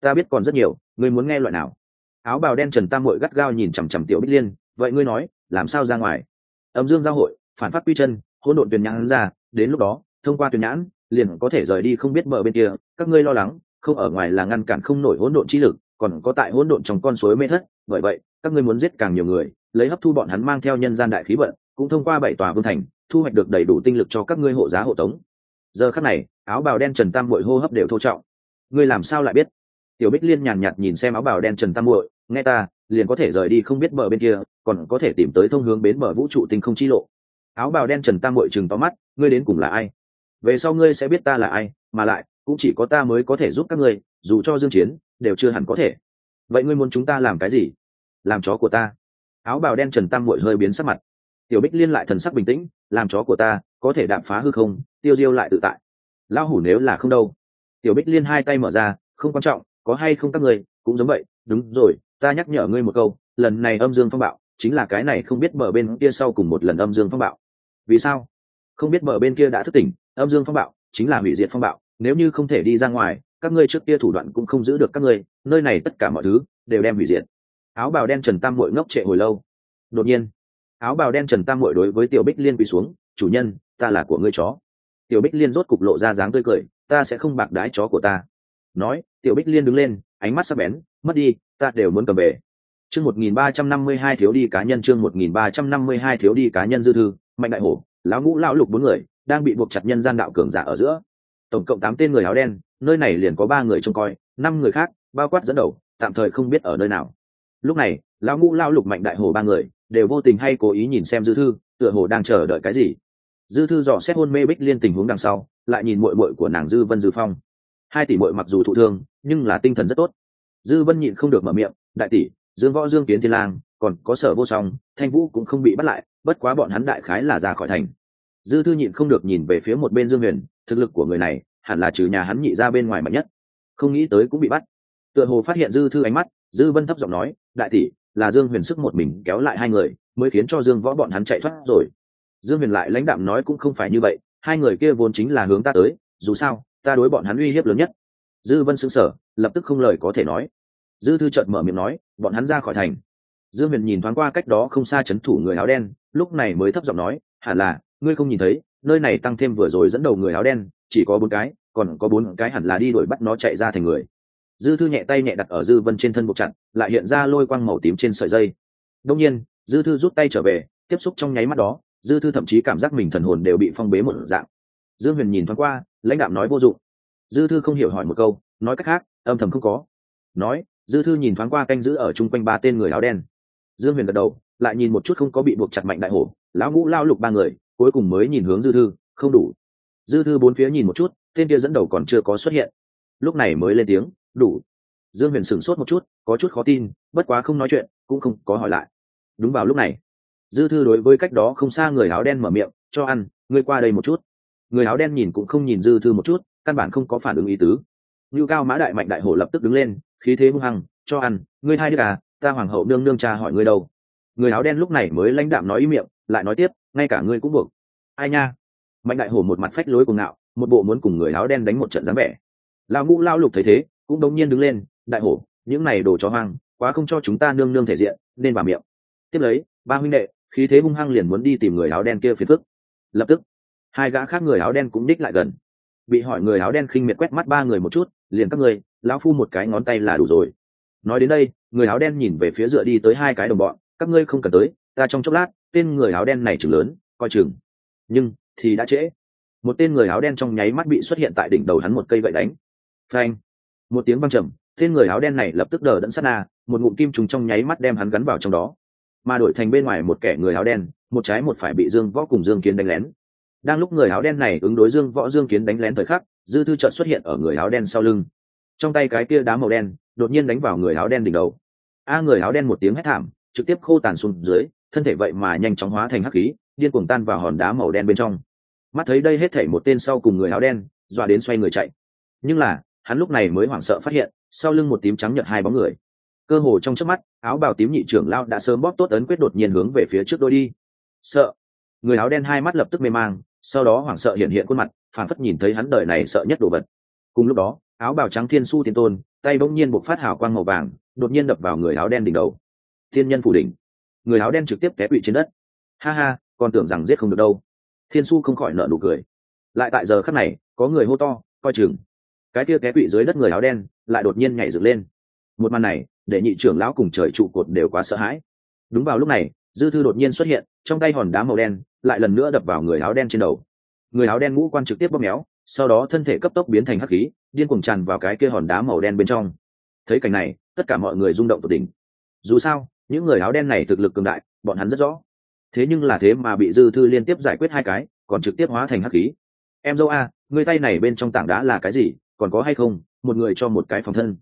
Ta biết còn rất nhiều, ngươi muốn nghe loại nào? Áo bào đen trần tam mội gắt gao nhìn chằm chằm tiểu bích liên, vậy ngươi nói, làm sao ra ngoài? Âm dương giao hội, phản phát quy chân, hỗn độn tuyển nhãn ra, đến lúc đó, thông qua tuyển nhãn, liền có thể rời đi không biết mở bên kia. Các ngươi lo lắng, không ở ngoài là ngăn cản không nổi hỗn độn chi lực, còn có tại hỗn độn trong con suối mê thất. Bởi vậy, các ngươi muốn giết càng nhiều người, lấy hấp thu bọn hắn mang theo nhân gian đại khí vận, cũng thông qua bảy tòa vương thành, thu hoạch được đầy đủ tinh lực cho các ngươi hộ giá hộ tống. Giờ khắc này, áo bào đen trần tam bội hô hấp đều thô trọng. Ngươi làm sao lại biết? Tiểu bích liên nhàn nhạt nhìn xem áo bào đen trần tam bội nghe ta liền có thể rời đi không biết bờ bên kia, còn có thể tìm tới thông hướng bến bờ vũ trụ tinh không chi lộ. Áo bào đen trần tam bội chừng to mắt, ngươi đến cùng là ai? Về sau ngươi sẽ biết ta là ai, mà lại, cũng chỉ có ta mới có thể giúp các ngươi, dù cho dương chiến, đều chưa hẳn có thể. Vậy ngươi muốn chúng ta làm cái gì? Làm chó của ta. Áo bào đen trần tam bội hơi biến sắc mặt. Tiểu bích liên lại thần sắc bình tĩnh, làm chó của ta, có thể đạp phá hư không, tiêu diêu lại tự tại. Lão hủ nếu là không đâu. Tiểu bích liên hai tay mở ra, không quan trọng, có hay không các người cũng giống vậy, đúng rồi ta nhắc nhở ngươi một câu, lần này âm dương phong bạo, chính là cái này không biết bờ bên kia sau cùng một lần âm dương phong bạo. Vì sao? Không biết bờ bên kia đã thức tỉnh, âm dương phong bạo chính là hủy diệt phong bạo, nếu như không thể đi ra ngoài, các ngươi trước kia thủ đoạn cũng không giữ được các ngươi, nơi này tất cả mọi thứ đều đem hủy diệt. Áo bào đen trần tam mội ngốc trệ hồi lâu. Đột nhiên, áo bào đen trần tam mội đối với tiểu bích liên quỳ xuống, chủ nhân, ta là của ngươi chó. Tiểu bích liên rốt cục lộ ra dáng tươi cười, ta sẽ không bạc đái chó của ta. Nói, tiểu bích liên đứng lên, ánh mắt sắc bén, mất đi ta đều muốn cầm về. Chương một nghìn ba trăm năm mươi hai thiếu đi cá nhân, chương một nghìn ba trăm năm mươi hai thiếu đi cá nhân dư thư, mạnh đại hổ, lão ngũ, lão lục bốn người, đang bị buộc chặt nhân gian đạo cường giả ở giữa. Tổng cộng tám tên người áo đen, nơi này liền có ba người trông coi, năm người khác, bao quát dẫn đầu, tạm thời không biết ở nơi nào. Lúc này, lão ngũ, lão lục, mạnh đại hổ ba người, đều vô tình hay cố ý nhìn xem dư thư, tựa hồ đang chờ đợi cái gì. Dư thư dò xét hôn mê bích liên tình huống đằng sau, lại nhìn mội mội của nàng dư vân dư phong. Hai tỷ mội mặc dù thụ thương, nhưng là tinh thần rất tốt dư vân nhịn không được mở miệng, đại tỷ, dương võ dương kiến thiên lang, còn có sở vô song, thanh vũ cũng không bị bắt lại, bất quá bọn hắn đại khái là ra khỏi thành. Dư thư nhịn không được nhìn về phía một bên dương huyền, thực lực của người này, hẳn là trừ nhà hắn nhị ra bên ngoài mạnh nhất. Không nghĩ tới cũng bị bắt. Tựa hồ phát hiện dư thư ánh mắt, dư vân thấp giọng nói, đại tỷ, là dương huyền sức một mình kéo lại hai người, mới khiến cho dương võ bọn hắn chạy thoát rồi. Dương huyền lại lãnh đạm nói, cũng không phải như vậy, hai người kia vốn chính là hướng ta tới, dù sao, ta đối bọn hắn uy hiếp lớn nhất dư vân xứng sở lập tức không lời có thể nói. Dư thư trợt mở miệng nói, bọn hắn ra khỏi thành. Dương huyền nhìn thoáng qua cách đó không xa c h ấ n thủ người áo đen, lúc này mới thấp giọng nói, hẳn là, ngươi không nhìn thấy, nơi này tăng thêm vừa rồi dẫn đầu người áo đen, chỉ có bốn cái, còn có bốn cái hẳn là đi đuổi bắt nó chạy ra thành người. Dư thư nhẹ tay nhẹ đặt ở dư vân trên thân buộc chặt, lại hiện ra lôi quang màu tím trên sợi dây. Đông nhiên, dư thư rút tay trở về, tiếp xúc trong nháy mắt đó, dư thư thậm chí cảm giác mình thần hồn đều bị phong bế một dạng. Dương huyền nhìn thoáng qua, lãnh đạo nói vô dụng dư thư không hiểu hỏi một câu, nói cách khác, âm thầm không có. Nói, dư thư nhìn thoáng qua canh giữ ở chung quanh ba tên người áo đen. Dương huyền gật đầu, lại nhìn một chút không có bị buộc chặt mạnh đại hổ, lão ngũ lao lục ba người, cuối cùng mới nhìn hướng dư thư, không đủ. Dư thư bốn phía nhìn một chút, tên kia dẫn đầu còn chưa có xuất hiện. Lúc này mới lên tiếng, đủ. Dương huyền sửng sốt một chút, có chút khó tin, bất quá không nói chuyện, cũng không có hỏi lại. Đúng vào lúc này, dư thư đối với cách đó không xa người áo đen mở miệng, cho ăn, ngươi qua đây một chút. Người áo đen nhìn cũng không nhìn dư thư một chút căn bản không có phản ứng ý tứ. Như cao mã đại mạnh đại hổ lập tức đứng lên, khí thế hung hăng, cho ăn, ngươi hai đứa à ta hoàng hậu nương nương cha hỏi ngươi đâu? Người áo đen lúc này mới lãnh đạm nói ý miệng, lại nói tiếp, ngay cả ngươi cũng buộc. Ai nha? Mạnh đại hổ một mặt phách lối cùng ngạo, một bộ muốn cùng người áo đen đánh một trận dáng vẻ. Lao ngũ lao lục thấy thế, cũng đống nhiên đứng lên, đại hổ, những này đồ chó hoang, quá không cho chúng ta nương nương thể diện, nên vào miệng. Tiếp lấy, ba huynh đệ, khí thế hung hăng liền muốn đi tìm người áo đen kia phiền phức. Lập tức, hai gã khác người áo đen cũng đích lại gần bị hỏi người áo đen khinh miệt quét mắt ba người một chút, liền các người lão phu một cái ngón tay là đủ rồi. Nói đến đây, người áo đen nhìn về phía dựa đi tới hai cái đồng bọn, các ngươi không cần tới, ta trong chốc lát, tên người áo đen này chừng lớn, coi chừng. Nhưng, thì đã trễ. Một tên người áo đen trong nháy mắt bị xuất hiện tại đỉnh đầu hắn một cây gậy đánh. Phanh. Một tiếng văng trầm, tên người áo đen này lập tức đờ đẫn sát na, một ngụm kim trùng trong nháy mắt đem hắn gắn vào trong đó. Mà đổi thành bên ngoài một kẻ người áo đen, một trái một phải bị dương võ cùng dương kiến đánh lén đang lúc người áo đen này ứng đối dương võ dương kiến đánh lén thời khắc, dư thư trợn xuất hiện ở người áo đen sau lưng. Trong tay cái kia đá màu đen, đột nhiên đánh vào người áo đen đỉnh đầu. A, người áo đen một tiếng hét thảm, trực tiếp khô tàn xuống dưới, thân thể vậy mà nhanh chóng hóa thành hắc khí, điên cuồng tan vào hòn đá màu đen bên trong. Mắt thấy đây hết thảy một tên sau cùng người áo đen, dọa đến xoay người chạy. Nhưng là, hắn lúc này mới hoảng sợ phát hiện, sau lưng một tím trắng nhợt hai bóng người. Cơ hồ trong chớp mắt, áo bào tím nhị trưởng lao đã sớm bóp tốt ấn quyết đột nhiên hướng về phía trước đôi đi. Sợ. Người áo đen hai mắt lập tức mê mang sau đó hoảng sợ hiện hiện khuôn mặt phản phất nhìn thấy hắn đời này sợ nhất đồ vật. Cùng lúc đó, áo bào trắng thiên su tiên tôn, tay bỗng nhiên bộc phát hào quang màu vàng, đột nhiên đập vào người áo đen đỉnh đầu. Thiên nhân phủ đỉnh. Người áo đen trực tiếp té quỵ trên đất. Ha ha, còn tưởng rằng giết không được đâu. Thiên su không khỏi nợ nụ cười. Lại tại giờ khắc này, có người hô to, coi chừng. Cái kia té quỵ dưới đất người áo đen lại đột nhiên nhảy dựng lên. Một màn này, để nhị trưởng lão cùng trời trụ cột đều quá sợ hãi. Đúng vào lúc này, dư thư đột nhiên xuất hiện, trong tay hòn đá màu đen lại lần nữa đập vào người áo đen trên đầu. Người áo đen ngũ quan trực tiếp bóp méo, sau đó thân thể cấp tốc biến thành hắc khí, điên cuồng tràn vào cái kia hòn đá màu đen bên trong. Thấy cảnh này, tất cả mọi người rung động tột đỉnh. Dù sao, những người áo đen này thực lực cường đại, bọn hắn rất rõ. Thế nhưng là thế mà bị dư thư liên tiếp giải quyết hai cái, còn trực tiếp hóa thành hắc khí. Em dâu a, người tay này bên trong tảng đá là cái gì, còn có hay không? Một người cho một cái phòng thân.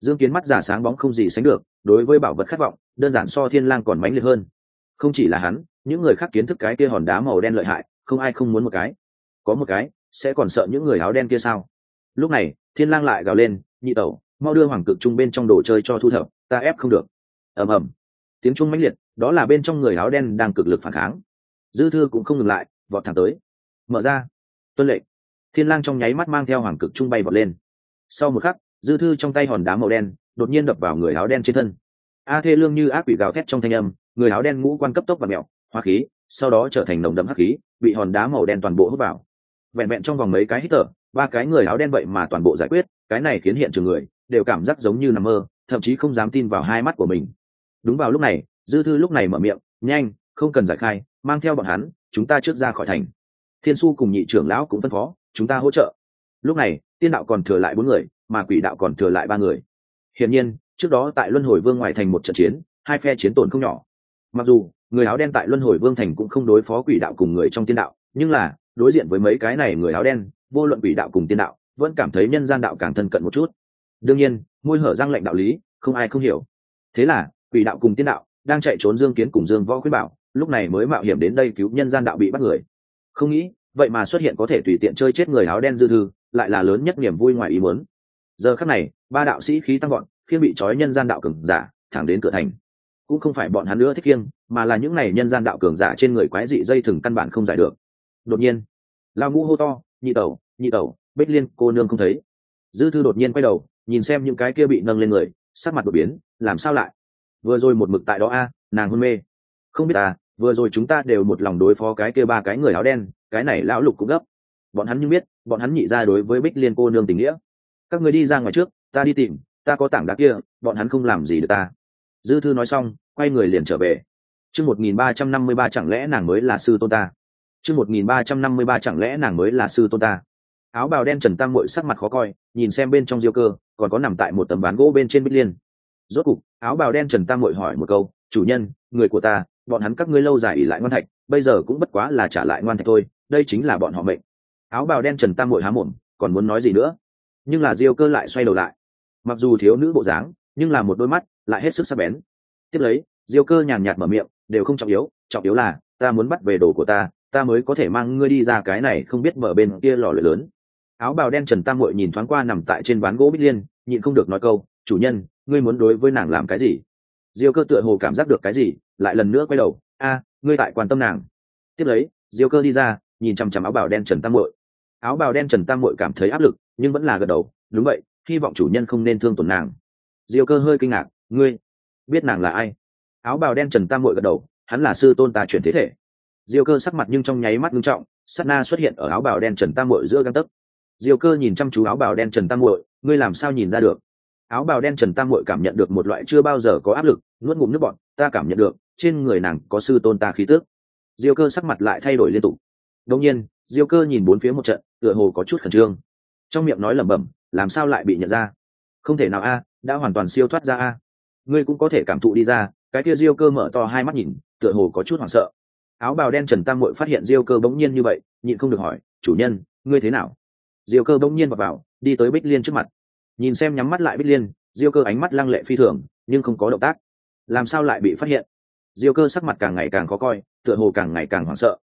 Dương kiến mắt giả sáng bóng không gì sánh được, đối với bảo vật khát vọng, đơn giản so thiên lang còn mãnh liệt hơn. Không chỉ là hắn những người khác kiến thức cái kia hòn đá màu đen lợi hại, không ai không muốn một cái. Có một cái, sẽ còn sợ những người áo đen kia sao? Lúc này, thiên lang lại gào lên, nhị tẩu, mau đưa hoàng cực trung bên trong đồ chơi cho thu thập, ta ép không được. Ầm ầm. Tiếng trung mãnh liệt, đó là bên trong người áo đen đang cực lực phản kháng. Dư thư cũng không ngừng lại, vọt thẳng tới. Mở ra. Tuân lệnh. Thiên lang trong nháy mắt mang theo hoàng cực trung bay vọt lên. Sau một khắc, dư thư trong tay hòn đá màu đen, đột nhiên đập vào người áo đen trên thân. A thê lương như ác quỷ gào thét trong thanh âm, người áo đen ngũ quan cấp tốc và mẹo hoa khí, sau đó trở thành nồng đậm hắc khí, bị hòn đá màu đen toàn bộ hút vào. Vẹn vẹn trong vòng mấy cái hít thở, ba cái người áo đen vậy mà toàn bộ giải quyết, cái này khiến hiện trường người đều cảm giác giống như nằm mơ, thậm chí không dám tin vào hai mắt của mình. Đúng vào lúc này, dư thư lúc này mở miệng, nhanh, không cần giải khai, mang theo bọn hắn, chúng ta trước ra khỏi thành. Thiên su cùng nhị trưởng lão cũng phân phó, chúng ta hỗ trợ. Lúc này, tiên đạo còn thừa lại bốn người, mà quỷ đạo còn thừa lại ba người. Hiển nhiên, trước đó tại luân hồi vương ngoài thành một trận chiến, hai phe chiến tổn không nhỏ. Mặc dù người áo đen tại luân hồi vương thành cũng không đối phó quỷ đạo cùng người trong tiên đạo, nhưng là, đối diện với mấy cái này người áo đen, vô luận quỷ đạo cùng tiên đạo, vẫn cảm thấy nhân gian đạo càng thân cận một chút. Đương nhiên, môi hở răng lệnh đạo lý, không ai không hiểu. Thế là, quỷ đạo cùng tiên đạo đang chạy trốn dương kiến cùng dương võ khuyết bảo, lúc này mới mạo hiểm đến đây cứu nhân gian đạo bị bắt người. Không nghĩ, vậy mà xuất hiện có thể tùy tiện chơi chết người áo đen dư thư, lại là lớn nhất niềm vui ngoài ý muốn. Giờ khắc này, ba đạo sĩ khí tăng gọn khi bị trói nhân gian đạo cường giả, thẳng đến cửa thành cũng không phải bọn hắn nữa thích kiêng, mà là những này nhân gian đạo cường giả trên người quái dị dây thừng căn bản không giải được. Đột nhiên lao ngũ hô to, nhị tẩu nhị tẩu, bích liên, cô nương không thấy. Dư thư đột nhiên quay đầu, nhìn xem những cái kia bị nâng lên người, sắc mặt đột biến, làm sao lại? Vừa rồi một mực tại đó a à, nàng hôn mê. Không biết à vừa rồi chúng ta đều một lòng đối phó cái kia ba cái người áo đen, cái này lão lục cũng gấp. Bọn hắn nhưng biết, bọn hắn nhị ra đối với bích liên cô nương tình nghĩa. Các người đi ra ngoài trước, ta đi tìm, ta có tảng đá kia, bọn hắn không làm gì được ta dư thư nói xong, quay người liền trở về. Chương một nghìn ba trăm năm mươi ba chẳng lẽ nàng mới là sư tôn ta? Chương một nghìn ba trăm năm mươi ba chẳng lẽ nàng mới là sư tôn ta? Áo bào đen trần tam mội sắc mặt khó coi, nhìn xem bên trong diêu cơ, còn có nằm tại một tấm ván gỗ bên trên bích liên. Rốt cục, áo bào đen trần tam mội hỏi một câu, chủ nhân, người của ta, bọn hắn các ngươi lâu dài ỉ lại ngoan thạch, bây giờ cũng bất quá là trả lại ngoan thạch thôi, đây chính là bọn họ mệnh. Áo bào đen trần tam mội há mồm, còn muốn nói gì nữa? Nhưng là diêu cơ lại xoay đầu lại. Mặc dù thiếu nữ bộ dáng nhưng là một đôi mắt lại hết sức sắc bén. Tiếp lấy, diêu cơ nhàn nhạt mở miệng, đều không trọng yếu trọng yếu là, ta muốn bắt về đồ của ta ta mới có thể mang ngươi đi ra cái này không biết mở bên kia lò lửa lớn. Áo bào đen trần tam muội nhìn thoáng qua nằm tại trên ván gỗ bích liên, nhịn không được nói câu, chủ nhân, ngươi muốn đối với nàng làm cái gì? Diêu cơ tựa hồ cảm giác được cái gì, lại lần nữa quay đầu, a, ngươi tại quan tâm nàng. Tiếp lấy, diêu cơ đi ra, nhìn chằm chằm áo bào đen trần tam muội. Áo bào đen trần tam muội cảm thấy áp lực, nhưng vẫn là gật đầu, đúng vậy, hy vọng chủ nhân không nên thương tổn nàng diêu cơ hơi kinh ngạc, ngươi biết nàng là ai? Áo bào đen trần tam muội gật đầu, hắn là sư tôn ta chuyển thế thể. Diêu cơ sắc mặt nhưng trong nháy mắt ngưng trọng, sát na xuất hiện ở áo bào đen trần tam muội giữa găng tấc. Diêu cơ nhìn chăm chú áo bào đen trần tam muội, ngươi làm sao nhìn ra được? Áo bào đen trần tam muội cảm nhận được một loại chưa bao giờ có áp lực, nuốt ngụm nước bọn ta cảm nhận được, trên người nàng có sư tôn ta khí tước diêu cơ sắc mặt lại thay đổi liên tục. Đông nhiên, diêu cơ nhìn bốn phía một trận, tựa hồ có chút khẩn trương. Trong miệng nói lẩm bẩm, làm sao lại bị nhận ra? Không thể nào a đã hoàn toàn siêu thoát ra a. Ngươi cũng có thể cảm thụ đi ra cái kia diêu cơ mở to hai mắt nhìn tựa hồ có chút hoảng sợ. Áo bào đen trần tam mội phát hiện diêu cơ bỗng nhiên như vậy nhịn không được hỏi chủ nhân ngươi thế nào? Diêu cơ bỗng nhiên vào, vào đi tới bích liên trước mặt. Nhìn xem nhắm mắt lại bích liên diêu cơ ánh mắt lăng lệ phi thường nhưng không có động tác. Làm sao lại bị phát hiện? Diêu cơ sắc mặt càng ngày càng khó coi tựa hồ càng ngày càng hoảng sợ.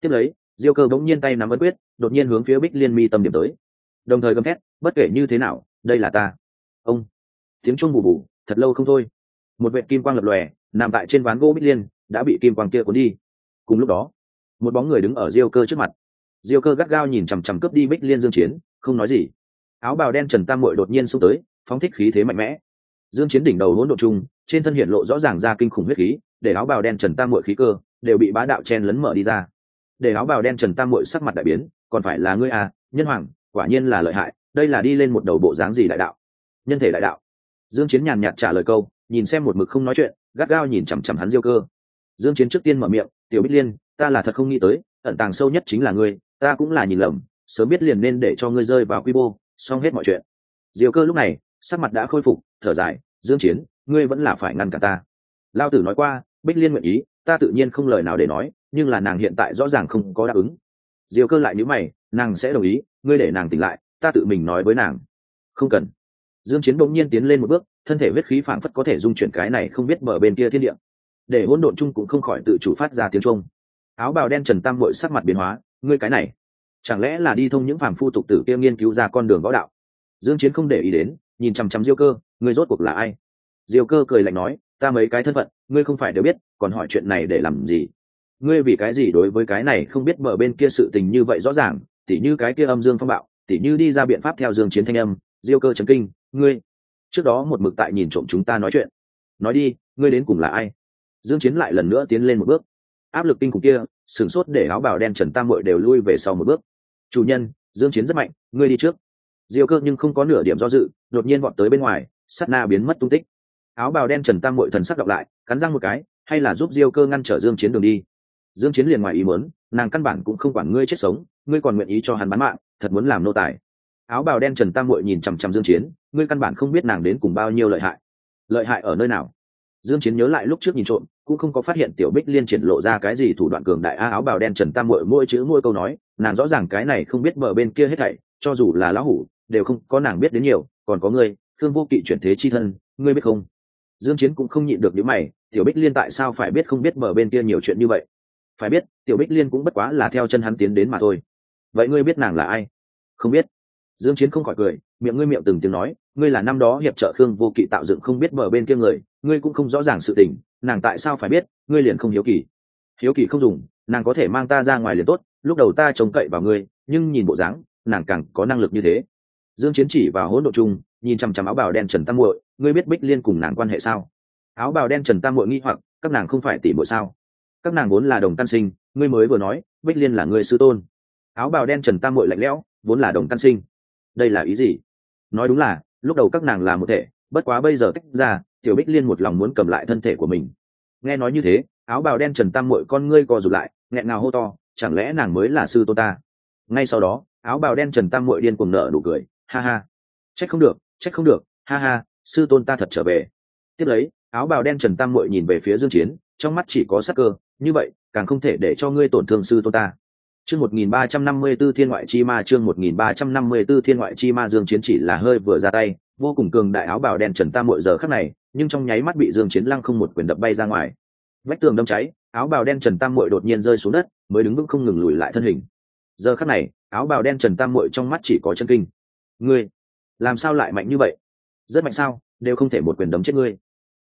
Tiếp lấy diêu cơ bỗng nhiên tay nắm ấn quyết đột nhiên hướng phía bích liên mi tâm điểm tới. Đồng thời gầm thét bất kể như thế nào đây là ta ông. Tiếng chuông bù bù, thật lâu không thôi. Một vệ kim quang lập lòe, nằm tại trên ván gỗ bích liên, đã bị kim quang kia cuốn đi. Cùng lúc đó, một bóng người đứng ở diêu cơ trước mặt. Diêu cơ gắt gao nhìn chằm chằm cướp đi bích liên dương chiến, không nói gì. Áo bào đen trần tam muội đột nhiên xông tới, phóng thích khí thế mạnh mẽ. Dương chiến đỉnh đầu hỗn độ chung trên thân hiện lộ rõ ràng ra kinh khủng huyết khí, để áo bào đen trần tam muội khí cơ đều bị bá đạo chen lấn mở đi ra. Để áo bào đen trần tam muội sắc mặt đại biến, còn phải là ngươi à nhân hoàng, quả nhiên là lợi hại, đây là đi lên một đầu bộ dáng gì đại đạo? Nhân thể đại đạo. Dương chiến nhàn nhạt trả lời câu, nhìn xem một mực không nói chuyện, gắt gao nhìn chằm chằm hắn diêu cơ. Dương chiến trước tiên mở miệng, tiểu bích liên, ta là thật không nghĩ tới, ẩn tàng sâu nhất chính là ngươi, ta cũng là nhìn lầm, sớm biết liền nên để cho ngươi rơi vào quy mô, xong hết mọi chuyện. Diêu cơ lúc này, sắc mặt đã khôi phục, thở dài, dương chiến, ngươi vẫn là phải ngăn cả ta. Lao tử nói qua, bích liên nguyện ý, ta tự nhiên không lời nào để nói, nhưng là nàng hiện tại rõ ràng không có đáp ứng. Diêu cơ lại nhíu mày, nàng sẽ đồng ý, ngươi để nàng tỉnh lại, ta tự mình nói với nàng. Không cần dương chiến bỗng nhiên tiến lên một bước, thân thể huyết khí phảng phất có thể dung chuyển cái này không biết mở bên kia thiên địa. Để hỗn độn chung cũng không khỏi tự chủ phát ra tiếng trung áo bào đen trần tam bội sắc mặt biến hóa, ngươi cái này, chẳng lẽ là đi thông những phàm phu tục tử kia nghiên cứu ra con đường võ đạo? Dương chiến không để ý đến, nhìn chăm chăm diêu cơ, ngươi rốt cuộc là ai? Diêu cơ cười lạnh nói, ta mấy cái thân phận, ngươi không phải đều biết, còn hỏi chuyện này để làm gì? Ngươi vì cái gì đối với cái này không biết mở bên kia sự tình như vậy rõ ràng, tỉ như cái kia âm dương phong bạo, tỉ như đi ra biện pháp theo dương chiến thanh âm diêu cơ chấn kinh, ngươi. Trước đó một mực tại nhìn trộm chúng ta nói chuyện. Nói đi, ngươi đến cùng là ai? Dương chiến lại lần nữa tiến lên một bước. Áp lực kinh khủng kia sửng sốt để áo bào đen trần tam muội đều lui về sau một bước. Chủ nhân, dương chiến rất mạnh, ngươi đi trước. Diêu cơ nhưng không có nửa điểm do dự, đột nhiên vọt tới bên ngoài, sát na biến mất tung tích. Áo bào đen trần tam muội thần sắc đọc lại, cắn răng một cái, hay là giúp diêu cơ ngăn trở dương chiến đường đi? Dương chiến liền ngoài ý muốn, nàng căn bản cũng không quản ngươi chết sống, ngươi còn nguyện ý cho hắn bán mạng, thật muốn làm nô tài áo bào đen trần tam muội nhìn chằm chằm dương chiến, ngươi căn bản không biết nàng đến cùng bao nhiêu lợi hại. Lợi hại ở nơi nào? Dương chiến nhớ lại lúc trước nhìn trộm, cũng không có phát hiện tiểu bích liên triển lộ ra cái gì thủ đoạn cường đại a, áo bào đen trần tam muội mỗi chữ mỗi câu nói, nàng rõ ràng cái này không biết bờ bên kia hết thảy, cho dù là lão hủ, đều không có nàng biết đến nhiều, còn có ngươi thương vô kỵ chuyển thế chi thân, ngươi biết không? Dương chiến cũng không nhịn được những mày, tiểu bích liên tại sao phải biết không biết bờ bên kia nhiều chuyện như vậy? Phải biết, tiểu bích liên cũng bất quá là theo chân hắn tiến đến mà thôi. Vậy ngươi biết nàng là ai? Không biết dương chiến không khỏi cười, miệng ngươi miệng từng tiếng nói, ngươi là năm đó hiệp trợ khương vô kỵ tạo dựng không biết bờ bên kia người, ngươi cũng không rõ ràng sự tình, nàng tại sao phải biết, ngươi liền không hiếu kỳ. Hiếu kỳ không dùng, nàng có thể mang ta ra ngoài liền tốt, lúc đầu ta trông cậy vào ngươi, nhưng nhìn bộ dáng, nàng càng có năng lực như thế. Dương chiến chỉ vào hỗn độ chung, nhìn chăm chăm áo bào đen trần tam muội, ngươi biết bích liên cùng nàng quan hệ sao? Áo bào đen trần tam muội nghi hoặc, các nàng không phải tỷ muội sao? Các nàng vốn là đồng căn sinh, ngươi mới vừa nói, bích liên là người sư tôn. Áo bào đen trần tam muội lạnh lẽo, vốn là đồng căn sinh đây là ý gì? Nói đúng là, lúc đầu các nàng là một thể, bất quá bây giờ tách ra, tiểu bích liên một lòng muốn cầm lại thân thể của mình. Nghe nói như thế, áo bào đen trần tam mội con ngươi co rụt lại, nghẹn ngào hô to, chẳng lẽ nàng mới là sư tô ta? Ngay sau đó, áo bào đen trần tam mội điên cuồng nở nụ cười, ha ha. Trách không được, trách không được, ha ha, sư tôn ta thật trở về. Tiếp lấy, áo bào đen trần tam mội nhìn về phía dương chiến, trong mắt chỉ có sắc cơ, như vậy, càng không thể để cho ngươi tổn thương sư tôn ta. Chương 1354 Thiên ngoại chi ma chương 1354 Thiên ngoại chi ma Dương Chiến chỉ là hơi vừa ra tay, vô cùng cường đại áo bào đen Trần Tam muội giờ khắc này, nhưng trong nháy mắt bị Dương Chiến lăng không một quyền đập bay ra ngoài. Vách tường đâm cháy, áo bào đen Trần Tam muội đột nhiên rơi xuống đất, mới đứng vững không ngừng lùi lại thân hình. Giờ khắc này, áo bào đen Trần Tam muội trong mắt chỉ có chân kinh. Ngươi, làm sao lại mạnh như vậy? Rất mạnh sao, đều không thể một quyền đấm chết ngươi.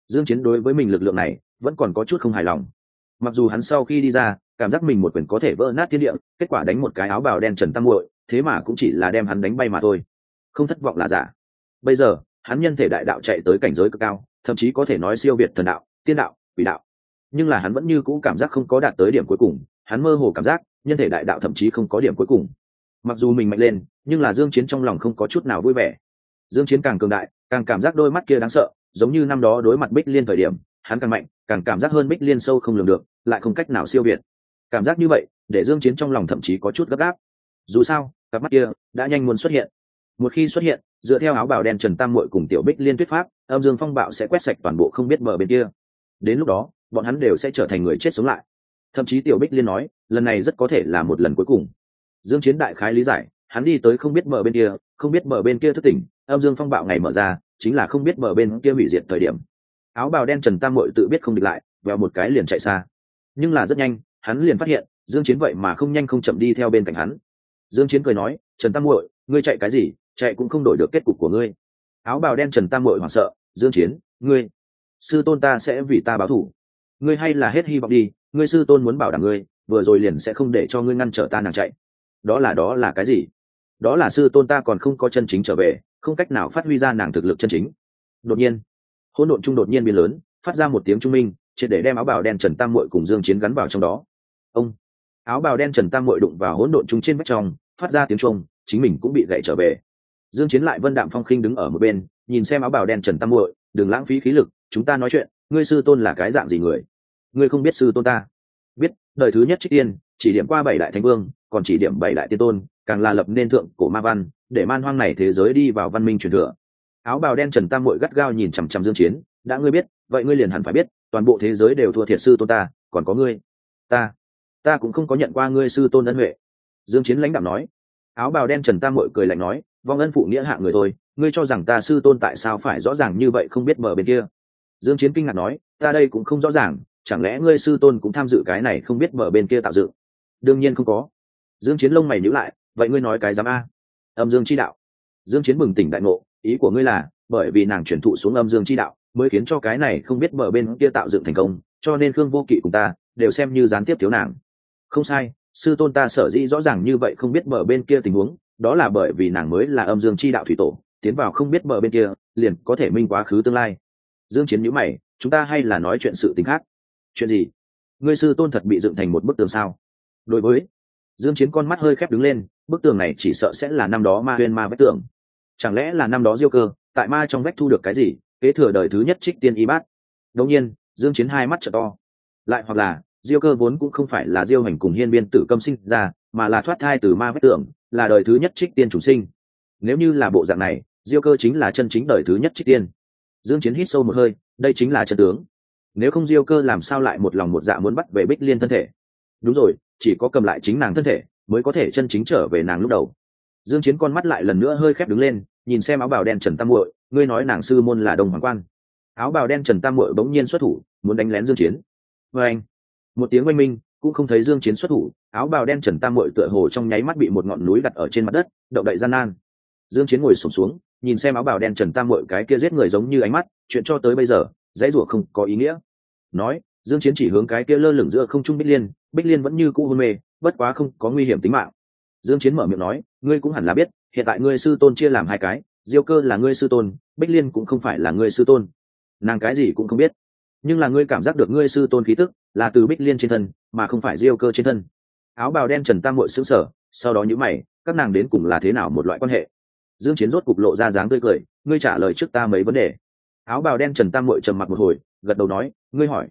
Dương Chiến đối với mình lực lượng này, vẫn còn có chút không hài lòng. Mặc dù hắn sau khi đi ra, cảm giác mình một quyền có thể vỡ nát thiên địa, kết quả đánh một cái áo bào đen trần tam muội, thế mà cũng chỉ là đem hắn đánh bay mà thôi. Không thất vọng là giả. Bây giờ, hắn nhân thể đại đạo chạy tới cảnh giới cực cao, thậm chí có thể nói siêu việt thần đạo, tiên đạo, quỷ đạo. Nhưng là hắn vẫn như cũ cảm giác không có đạt tới điểm cuối cùng, hắn mơ hồ cảm giác, nhân thể đại đạo thậm chí không có điểm cuối cùng. Mặc dù mình mạnh lên, nhưng là dương chiến trong lòng không có chút nào vui vẻ. Dương chiến càng cường đại, càng cảm giác đôi mắt kia đáng sợ, giống như năm đó đối mặt bích liên thời điểm, hắn càng mạnh, càng cảm giác hơn bích liên sâu không lường được, lại không cách nào siêu việt cảm giác như vậy, để dương chiến trong lòng thậm chí có chút gấp gáp. Dù sao, cặp mắt kia đã nhanh muốn xuất hiện. Một khi xuất hiện, dựa theo áo bào đen trần tam muội cùng tiểu bích liên tuyết pháp, âm dương phong bạo sẽ quét sạch toàn bộ không biết bờ bên kia. Đến lúc đó, bọn hắn đều sẽ trở thành người chết sống lại. Thậm chí tiểu bích liên nói, lần này rất có thể là một lần cuối cùng. Dương chiến đại khái lý giải, hắn đi tới không biết bờ bên kia, không biết bờ bên kia thức tỉnh, âm dương phong bạo ngày mở ra, chính là không biết bờ bên kia hủy diệt thời điểm. Áo bào đen trần tam muội tự biết không địch lại vào một cái liền chạy xa. Nhưng là rất nhanh hắn liền phát hiện, dương chiến vậy mà không nhanh không chậm đi theo bên cạnh hắn. Dương chiến cười nói, trần tam muội, ngươi chạy cái gì? Chạy cũng không đổi được kết cục của ngươi. Áo bào đen trần tam muội hoảng sợ, dương chiến, ngươi, sư tôn ta sẽ vì ta báo thù ngươi hay là hết hy vọng đi, ngươi sư tôn muốn bảo đảm ngươi, vừa rồi liền sẽ không để cho ngươi ngăn trở ta nàng chạy. Đó là đó là cái gì? Đó là sư tôn ta còn không có chân chính trở về, không cách nào phát huy ra nàng thực lực chân chính. Đột nhiên, hỗn độn trung đột nhiên biến lớn, phát ra một tiếng trung minh, triệt để đem áo bào đen trần tam muội cùng dương chiến gắn vào trong đó áo bào đen trần tam mội đụng vào hỗn độn chúng trên vách trong, phát ra tiếng trung chính mình cũng bị gậy trở về. Dương chiến lại vân đạm phong khinh đứng ở một bên, nhìn xem áo bào đen trần tam mội đừng lãng phí khí lực, chúng ta nói chuyện, ngươi sư tôn là cái dạng gì người? Ngươi không biết sư tôn ta? Biết, đời thứ nhất trích tiên, chỉ điểm qua bảy đại thánh vương, còn chỉ điểm bảy đại tiên tôn, càng là lập nên thượng cổ ma văn, để man hoang này thế giới đi vào văn minh truyền thừa. Áo bào đen trần tam mội gắt gao nhìn chằm chằm dương chiến, đã ngươi biết, vậy ngươi liền hẳn phải biết, toàn bộ thế giới đều thua thiệt sư tôn ta, còn có ngươi, ta ta cũng không có nhận qua ngươi sư tôn ân huệ. Dương chiến lãnh đạo nói. Áo bào đen trần tam mội cười lạnh nói, vong ân phụ nghĩa hạ người thôi, ngươi cho rằng ta sư tôn tại sao phải rõ ràng như vậy không biết mở bên kia? Dương chiến kinh ngạc nói, ta đây cũng không rõ ràng, chẳng lẽ ngươi sư tôn cũng tham dự cái này không biết mở bên kia tạo dựng? Đương nhiên không có. Dương chiến lông mày nhíu lại, vậy ngươi nói cái dám a. Âm dương chi đạo. Dương chiến bừng tỉnh đại ngộ, ý của ngươi là, bởi vì nàng chuyển thụ xuống âm dương chi đạo, mới khiến cho cái này không biết mở bên kia tạo dựng thành công, cho nên khương vô kỵ cùng ta, đều xem như gián tiếp thiếu nàng không sai, sư tôn ta sở dĩ rõ ràng như vậy không biết bờ bên kia tình huống, đó là bởi vì nàng mới là âm dương chi đạo thủy tổ, tiến vào không biết bờ bên kia, liền có thể minh quá khứ tương lai. Dương chiến nhíu mày, chúng ta hay là nói chuyện sự tình khác. Chuyện gì? Ngươi sư tôn thật bị dựng thành một bức tường sao? Đối với, dương chiến con mắt hơi khép đứng lên, bức tường này chỉ sợ sẽ là năm đó ma huyên ma vách tường. Chẳng lẽ là năm đó diêu cơ, tại ma trong vách thu được cái gì, kế thừa đời thứ nhất trích tiên y bát? Đột nhiên, dương chiến hai mắt trợ to. Lại hoặc là diêu cơ vốn cũng không phải là diêu hành cùng hiên biên tử câm sinh ra, mà là thoát thai từ ma vết tưởng là đời thứ nhất trích tiên chủ sinh. Nếu như là bộ dạng này, diêu cơ chính là chân chính đời thứ nhất trích tiên. Dương chiến hít sâu một hơi, đây chính là chân tướng. Nếu không diêu cơ làm sao lại một lòng một dạ muốn bắt về bích liên thân thể? Đúng rồi, chỉ có cầm lại chính nàng thân thể, mới có thể chân chính trở về nàng lúc đầu. Dương chiến con mắt lại lần nữa hơi khép đứng lên, nhìn xem áo bào đen trần tam muội, ngươi nói nàng sư môn là đồng hoàng quan. Áo bào đen trần tam muội bỗng nhiên xuất thủ, muốn đánh lén dương chiến. Với anh một tiếng oanh minh cũng không thấy dương chiến xuất thủ áo bào đen trần tam muội tựa hồ trong nháy mắt bị một ngọn núi đặt ở trên mặt đất động đậy gian nan. Dương chiến ngồi sụp xuống, xuống nhìn xem áo bào đen trần tam muội cái kia giết người giống như ánh mắt chuyện cho tới bây giờ dãy rủa không có ý nghĩa. Nói dương chiến chỉ hướng cái kia lơ lửng giữa không trung bích liên bích liên vẫn như cũ hôn mê bất quá không có nguy hiểm tính mạng. Dương chiến mở miệng nói ngươi cũng hẳn là biết hiện tại ngươi sư tôn chia làm hai cái diêu cơ là ngươi sư tôn bích liên cũng không phải là ngươi sư tôn. Nàng cái gì cũng không biết nhưng là ngươi cảm giác được ngươi sư tôn khí tức là từ bích liên trên thân, mà không phải diêu cơ trên thân. Áo bào đen trần tam muội sững sờ, sau đó nhữ mày, các nàng đến cùng là thế nào một loại quan hệ? Dương chiến rốt cục lộ ra dáng tươi cười, ngươi trả lời trước ta mấy vấn đề. Áo bào đen trần tam muội trầm mặt một hồi, gật đầu nói, ngươi hỏi,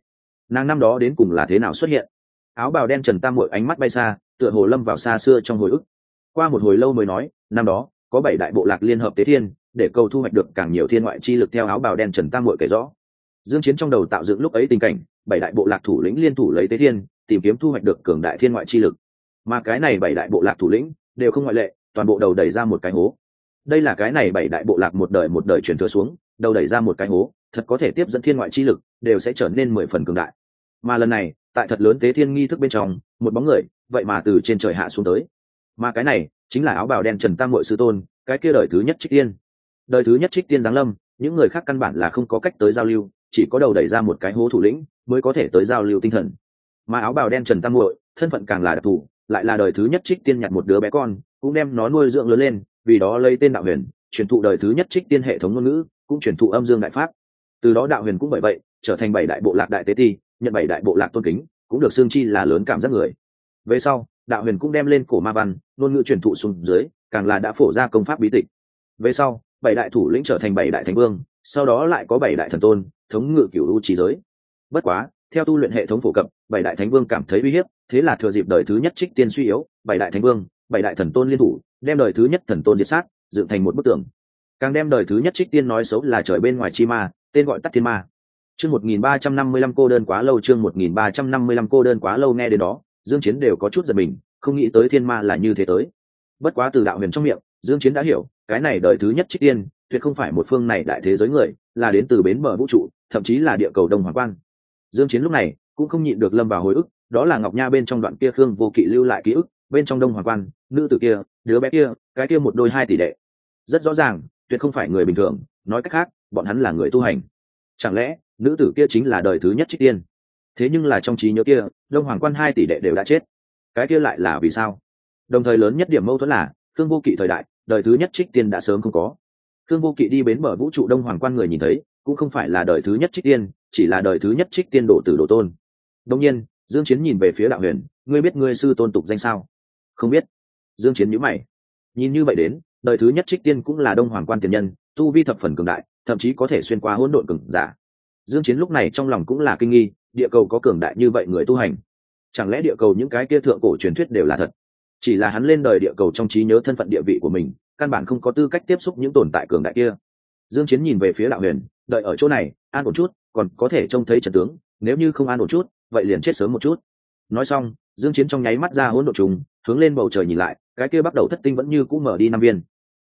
nàng năm đó đến cùng là thế nào xuất hiện? Áo bào đen trần tam muội ánh mắt bay xa, tựa hồ lâm vào xa xưa trong hồi ức. Qua một hồi lâu mới nói, năm đó, có bảy đại bộ lạc liên hợp tế thiên, để cầu thu hoạch được càng nhiều thiên ngoại chi lực theo áo bào đen trần tam muội kể rõ dương chiến trong đầu tạo dựng lúc ấy tình cảnh, bảy đại bộ lạc thủ lĩnh liên thủ lấy tế thiên, tìm kiếm thu hoạch được cường đại thiên ngoại chi lực. Mà cái này bảy đại bộ lạc thủ lĩnh đều không ngoại lệ, toàn bộ đầu đẩy ra một cái hố. Đây là cái này bảy đại bộ lạc một đời một đời truyền thừa xuống, đầu đẩy ra một cái hố, thật có thể tiếp dẫn thiên ngoại chi lực, đều sẽ trở nên mười phần cường đại. Mà lần này, tại thật lớn tế thiên nghi thức bên trong, một bóng người, vậy mà từ trên trời hạ xuống tới. Mà cái này, chính là áo bào đen trần tam muội sư tôn, cái kia đời thứ nhất trích tiên. Đời thứ nhất trích tiên giáng lâm, những người khác căn bản là không có cách tới giao lưu chỉ có đầu đẩy ra một cái hố thủ lĩnh mới có thể tới giao lưu tinh thần. Mà áo bào đen trần tam muội, thân phận càng là đặc thù, lại là đời thứ nhất trích tiên nhặt một đứa bé con, cũng đem nó nuôi dưỡng lớn lên, vì đó lấy tên đạo huyền, truyền thụ đời thứ nhất trích tiên hệ thống ngôn ngữ, cũng truyền thụ âm dương đại pháp. Từ đó đạo huyền cũng bởi vậy, trở thành bảy đại bộ lạc đại tế ti, nhận bảy đại bộ lạc tôn kính, cũng được xương chi là lớn cảm giác người. Về sau, đạo huyền cũng đem lên cổ ma văn, ngôn ngữ truyền thụ xuống dưới, càng là đã phổ ra công pháp bí tịch. Về sau, bảy đại thủ lĩnh trở thành bảy đại thánh vương, sau đó lại có bảy đại thần tôn thống ngự cửu u trí giới. Bất quá, theo tu luyện hệ thống phổ cập, bảy đại thánh vương cảm thấy uy hiếp, thế là thừa dịp đời thứ nhất trích tiên suy yếu, bảy đại thánh vương, bảy đại thần tôn liên thủ, đem đời thứ nhất thần tôn diệt sát, dựng thành một bức tường. Càng đem đời thứ nhất trích tiên nói xấu là trời bên ngoài chi ma, tên gọi tắt thiên ma. Chương một nghìn ba trăm năm mươi lăm cô đơn quá lâu, chương một nghìn ba trăm năm mươi lăm cô đơn quá lâu nghe đến đó, dương chiến đều có chút giật mình, không nghĩ tới thiên ma là như thế tới. Bất quá từ đạo huyền trong miệng, dương chiến đã hiểu, cái này đời thứ nhất trích tiên, tuyệt không phải một phương này đại thế giới người, là đến từ bến bờ vũ trụ thậm chí là địa cầu đông hoàng quan dương chiến lúc này cũng không nhịn được lâm vào hồi ức, đó là ngọc nha bên trong đoạn kia khương vô kỵ lưu lại ký ức, bên trong đông hoàng quan nữ tử kia, đứa bé kia, cái kia một đôi hai tỷ đệ. Rất rõ ràng, tuyệt không phải người bình thường, nói cách khác, bọn hắn là người tu hành. Chẳng lẽ, nữ tử kia chính là đời thứ nhất trích tiên? Thế nhưng là trong trí nhớ kia, đông hoàng quan hai tỷ đệ đều đã chết. Cái kia lại là vì sao? Đồng thời lớn nhất điểm mâu thuẫn là thương vô kỵ thời đại, đời thứ nhất trích tiên đã sớm không có. Thương vô kỵ đi bến mở vũ trụ đông hoàng quan người nhìn thấy cũng không phải là đời thứ nhất trích tiên, chỉ là đời thứ nhất trích tiên đổ tử đồ tôn. Đông nhiên, dương chiến nhìn về phía đạo huyền, ngươi biết ngươi sư tôn tục danh sao? Không biết. Dương chiến nhíu mày. Nhìn như vậy đến, đời thứ nhất trích tiên cũng là đông hoàng quan tiền nhân, tu vi thập phần cường đại, thậm chí có thể xuyên qua hỗn độn cường giả. Dương chiến lúc này trong lòng cũng là kinh nghi, địa cầu có cường đại như vậy người tu hành, chẳng lẽ địa cầu những cái kia thượng cổ truyền thuyết đều là thật? Chỉ là hắn lên đời địa cầu trong trí nhớ thân phận địa vị của mình, căn bản không có tư cách tiếp xúc những tồn tại cường đại kia dương chiến nhìn về phía đạo huyền, đợi ở chỗ này, an ổn chút, còn có thể trông thấy trận tướng, nếu như không an ổn chút, vậy liền chết sớm một chút. Nói xong, dương chiến trong nháy mắt ra hỗn độn trùng, hướng lên bầu trời nhìn lại, cái kia bắt đầu thất tinh vẫn như cũ mở đi năm viên.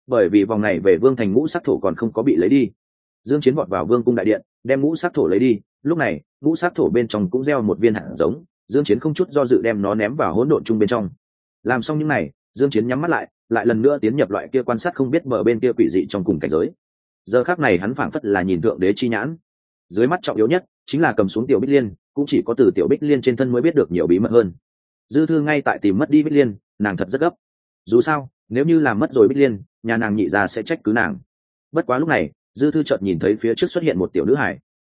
Bởi vì vòng này về vương thành ngũ sát thổ còn không có bị lấy đi. Dương chiến vọt vào vương cung đại điện, đem ngũ sát thổ lấy đi. Lúc này, ngũ sát thổ bên trong cũng gieo một viên hạt giống, dương chiến không chút do dự đem nó ném vào hỗn độn chung bên trong. Làm xong những này, dương chiến nhắm mắt lại lại lần nữa tiến nhập loại kia quan sát không biết mở bên kia quỷ dị trong cùng cảnh giới giờ khắc này hắn phảng phất là nhìn thượng đế chi nhãn. Dưới mắt trọng yếu nhất chính là cầm xuống tiểu bích liên, cũng chỉ có từ tiểu bích liên trên thân mới biết được nhiều bí mật hơn. Dư thư ngay tại tìm mất đi bích liên, nàng thật rất gấp. Dù sao, nếu như làm mất rồi bích liên, nhà nàng nhị ra sẽ trách cứ nàng. Bất quá lúc này, dư thư chợt nhìn thấy phía trước xuất hiện một tiểu nữ hải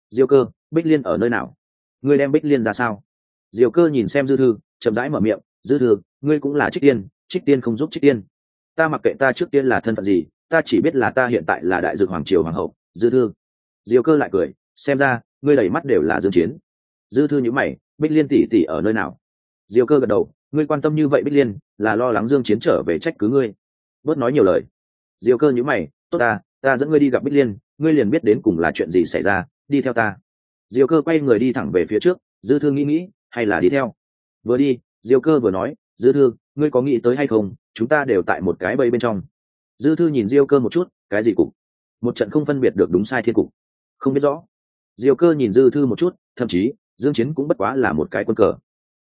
diêu cơ, bích liên ở nơi nào? Ngươi đem bích liên ra sao? Diều cơ nhìn xem dư thư, chậm rãi mở miệng, dư thư, ngươi cũng là trích tiên trích tiên không giúp trích tiên. Ta mặc kệ ta trước tiên là thân phận gì ta chỉ biết là ta hiện tại là đại dược hoàng triều hoàng hậu, dư thư. Diều cơ lại cười, xem ra, ngươi đầy mắt đều là dương chiến. Dư thư nhíu mày, bích liên tỷ tỷ ở nơi nào? Diều cơ gật đầu, ngươi quan tâm như vậy bích liên, là lo lắng dương chiến trở về trách cứ ngươi. Bớt nói nhiều lời. Diều cơ nhíu mày, tốt ta ta dẫn ngươi đi gặp bích liên, ngươi liền biết đến cùng là chuyện gì xảy ra, đi theo ta. Diều cơ quay người đi thẳng về phía trước, dư thư nghĩ nghĩ, hay là đi theo? Vừa đi diều cơ vừa nói, dư thư, ngươi có nghĩ tới hay không, chúng ta đều tại một cái bẫy bên trong dư thư nhìn diêu cơ một chút, cái gì cục? Một trận không phân biệt được đúng sai thiên cục. Không biết rõ. Diêu cơ nhìn dư thư một chút, thậm chí, dương chiến cũng bất quá là một cái quân cờ.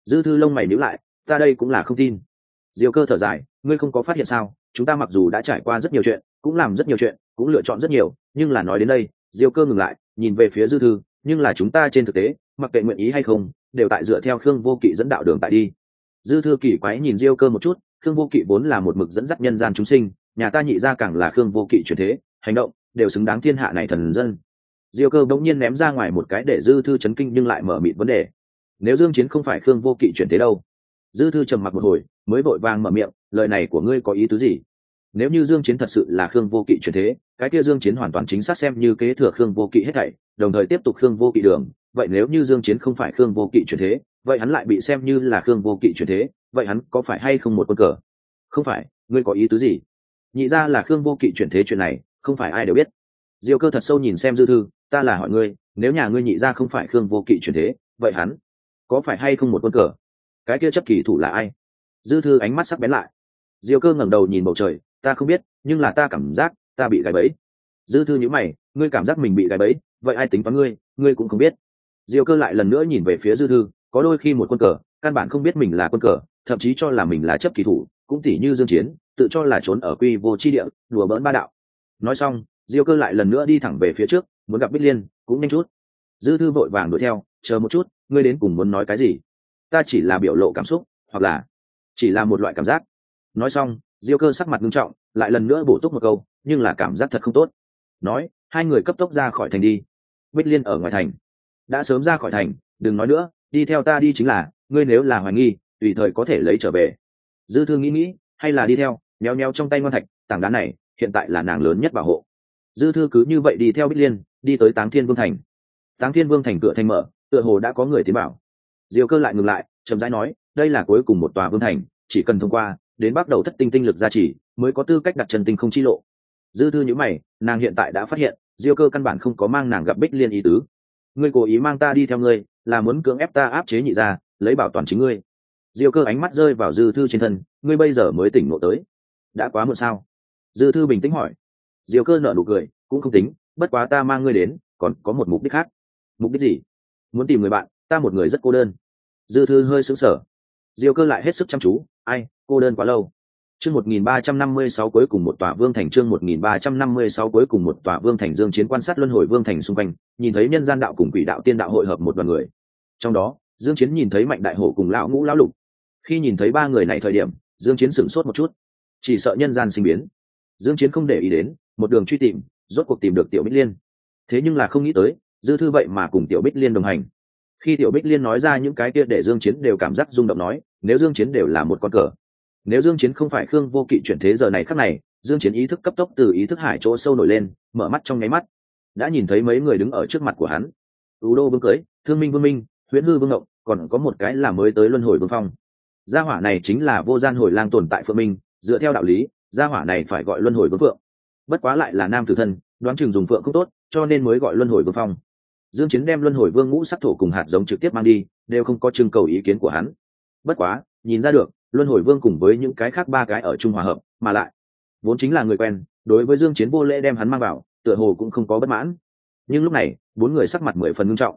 Dư thư lông mày nhíu lại, ta đây cũng là không tin. Diêu cơ thở dài, ngươi không có phát hiện sao? Chúng ta mặc dù đã trải qua rất nhiều chuyện, cũng làm rất nhiều chuyện, cũng lựa chọn rất nhiều, nhưng là nói đến đây, diêu cơ ngừng lại, nhìn về phía dư thư, nhưng là chúng ta trên thực tế, mặc kệ nguyện ý hay không, đều tại dựa theo khương vô kỵ dẫn đạo đường tại đi. Dư thư kỳ quái nhìn diêu cơ một chút, khương vô kỵ vốn là một mực dẫn dắt nhân gian chúng sinh nhà ta nhị ra càng là khương vô kỵ truyền thế, hành động đều xứng đáng thiên hạ này thần dân. Diêu cơ bỗng nhiên ném ra ngoài một cái để dư thư chấn kinh nhưng lại mở mịt vấn đề. Nếu dương chiến không phải khương vô kỵ truyền thế đâu? Dư thư trầm mặc một hồi, mới vội vàng mở miệng, lời này của ngươi có ý tứ gì? Nếu như dương chiến thật sự là khương vô kỵ truyền thế, cái kia dương chiến hoàn toàn chính xác xem như kế thừa khương vô kỵ hết thảy, đồng thời tiếp tục khương vô kỵ đường, vậy nếu như dương chiến không phải khương vô kỵ truyền thế, vậy hắn lại bị xem như là khương vô kỵ truyền thế, vậy hắn có phải hay không một quân cờ? Không phải, ngươi có ý tứ gì? Nhị ra là khương vô kỵ chuyển thế chuyện này, không phải ai đều biết. Diêu cơ thật sâu nhìn xem dư thư, ta là hỏi ngươi, nếu nhà ngươi nhị ra không phải khương vô kỵ chuyển thế, vậy hắn có phải hay không một quân cờ? Cái kia chấp kỳ thủ là ai? Dư thư ánh mắt sắc bén lại. Diêu cơ ngẩng đầu nhìn bầu trời, ta không biết, nhưng là ta cảm giác ta bị gài bẫy. Dư thư nhíu mày, ngươi cảm giác mình bị gài bẫy, vậy ai tính toán ngươi ngươi cũng không biết. Diêu cơ lại lần nữa nhìn về phía dư thư, có đôi khi một quân cờ, căn bản không biết mình là quân cờ, thậm chí cho là mình là chấp kỳ thủ, cũng tỉ như dương chiến tự cho là trốn ở quy vô chi địa, đùa bỡn ba đạo. Nói xong, diêu cơ lại lần nữa đi thẳng về phía trước, muốn gặp bích liên, cũng nhanh chút. Dư thư vội vàng đuổi theo, chờ một chút, ngươi đến cùng muốn nói cái gì? Ta chỉ là biểu lộ cảm xúc, hoặc là chỉ là một loại cảm giác. Nói xong, diêu cơ sắc mặt nghiêm trọng, lại lần nữa bổ túc một câu, nhưng là cảm giác thật không tốt. Nói, hai người cấp tốc ra khỏi thành đi. Bích liên ở ngoài thành. Đã sớm ra khỏi thành, đừng nói nữa, đi theo ta đi chính là, ngươi nếu là hoài nghi, tùy thời có thể lấy trở về. Dư thương nghĩ nghĩ, hay là đi theo méo méo trong tay ngon thạch, tảng đá này, hiện tại là nàng lớn nhất bảo hộ. Dư thư cứ như vậy đi theo bích liên, đi tới táng thiên vương thành. Táng thiên vương thành cửa thành mở, tựa hồ đã có người tiến bảo diều cơ lại ngừng lại, chậm rãi nói, đây là cuối cùng một tòa vương thành, chỉ cần thông qua, đến bắt đầu thất tinh tinh lực gia trì, mới có tư cách đặt chân tinh không chi lộ. Dư thư nhữ mày, nàng hiện tại đã phát hiện, diêu cơ căn bản không có mang nàng gặp bích liên ý tứ. Ngươi cố ý mang ta đi theo ngươi, là muốn cưỡng ép ta áp chế nhị ra lấy bảo toàn chính ngươi. Diêu cơ ánh mắt rơi vào dư thư trên thân, ngươi bây giờ mới tỉnh ngộ tới đã quá muộn sao? Dư thư bình tĩnh hỏi. Diêu cơ nở nụ cười, cũng không tính, bất quá ta mang ngươi đến, còn có một mục đích khác. Mục đích gì? Muốn tìm người bạn, ta một người rất cô đơn. Dư thư hơi sững sờ. Diêu cơ lại hết sức chăm chú, ai, cô đơn quá lâu. Chương một nghìn ba trăm năm mươi sáu cuối cùng một tòa vương thành, chương một nghìn ba trăm năm mươi sáu cuối cùng một tòa vương thành dương chiến quan sát luân hồi vương thành xung quanh, nhìn thấy nhân gian đạo cùng quỷ đạo tiên đạo hội hợp một đoàn người. Trong đó, dương chiến nhìn thấy mạnh đại hổ cùng lão ngũ lão lục. Khi nhìn thấy ba người này thời điểm, dương chiến sửng sốt một chút chỉ sợ nhân gian sinh biến. Dương chiến không để ý đến, một đường truy tìm, rốt cuộc tìm được tiểu bích liên. Thế nhưng là không nghĩ tới, dư thư vậy mà cùng tiểu bích liên đồng hành. Khi tiểu bích liên nói ra những cái kia để dương chiến đều cảm giác rung động nói, nếu dương chiến đều là một con cờ, nếu dương chiến không phải khương vô kỵ chuyển thế giờ này khắc này, dương chiến ý thức cấp tốc từ ý thức hải chỗ sâu nổi lên, mở mắt trong nháy mắt. Đã nhìn thấy mấy người đứng ở trước mặt của hắn. Ưu đô vương cưới, thương minh vương minh, huyễn hư vương ngộng còn có một cái là mới tới luân hồi vương phong. Gia hỏa này chính là vô gian hồi lang tồn tại phượng minh dựa theo đạo lý, gia hỏa này phải gọi luân hồi vương phượng. Bất quá lại là nam tử thân, đoán chừng dùng phượng không tốt, cho nên mới gọi luân hồi vương phong. Dương chiến đem luân hồi vương ngũ sắc thổ cùng hạt giống trực tiếp mang đi, đều không có trưng cầu ý kiến của hắn. Bất quá, nhìn ra được, luân hồi vương cùng với những cái khác ba cái ở trung hòa hợp, mà lại, vốn chính là người quen, đối với dương chiến vô lễ đem hắn mang vào, tựa hồ cũng không có bất mãn. Nhưng lúc này, bốn người sắc mặt mười phần nghiêm trọng.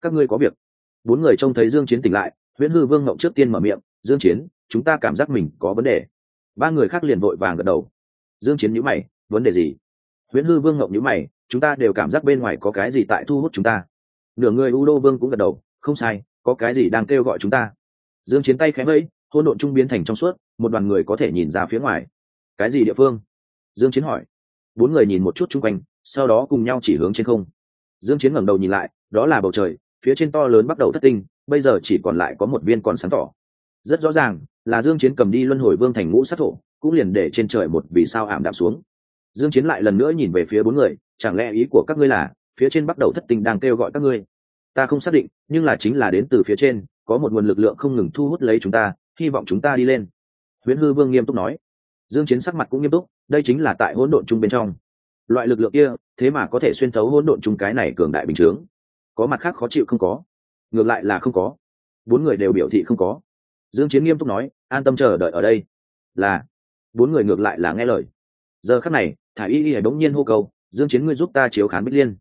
Các ngươi có việc. Bốn người trông thấy dương chiến tỉnh lại huyễn hư vương ngậm trước tiên mở miệng, dương chiến, chúng ta cảm giác mình có vấn đề ba người khác liền vội vàng gật đầu. Dương chiến nhíu mày, vấn đề gì? Huyễn hư vương ngậm nhíu mày, chúng ta đều cảm giác bên ngoài có cái gì tại thu hút chúng ta. Nửa người u đô vương cũng gật đầu, không sai, có cái gì đang kêu gọi chúng ta? Dương chiến tay khẽ vẫy, hỗn độn trung biến thành trong suốt, một đoàn người có thể nhìn ra phía ngoài. Cái gì địa phương? Dương chiến hỏi. Bốn người nhìn một chút chung quanh, sau đó cùng nhau chỉ hướng trên không. Dương chiến ngẩng đầu nhìn lại, đó là bầu trời, phía trên to lớn bắt đầu thất tinh, bây giờ chỉ còn lại có một viên còn sáng tỏ rất rõ ràng, là dương chiến cầm đi luân hồi vương thành ngũ sát thổ, cũng liền để trên trời một vì sao ảm đạm xuống. Dương chiến lại lần nữa nhìn về phía bốn người, chẳng lẽ ý của các ngươi là, phía trên bắt đầu thất tình đang kêu gọi các ngươi? Ta không xác định, nhưng là chính là đến từ phía trên, có một nguồn lực lượng không ngừng thu hút lấy chúng ta, hy vọng chúng ta đi lên. Huyễn hư vương nghiêm túc nói. Dương chiến sắc mặt cũng nghiêm túc, đây chính là tại hỗn độn chung bên trong. Loại lực lượng kia, thế mà có thể xuyên thấu hỗn độn chung cái này cường đại bình thường có mặt khác khó chịu không có. Ngược lại là không có. Bốn người đều biểu thị không có dương chiến nghiêm túc nói, an tâm chờ đợi ở đây. Là, bốn người ngược lại là nghe lời. Giờ khắc này thả y y bỗng nhiên hô cầu dương chiến ngươi giúp ta chiếu khán bích liên.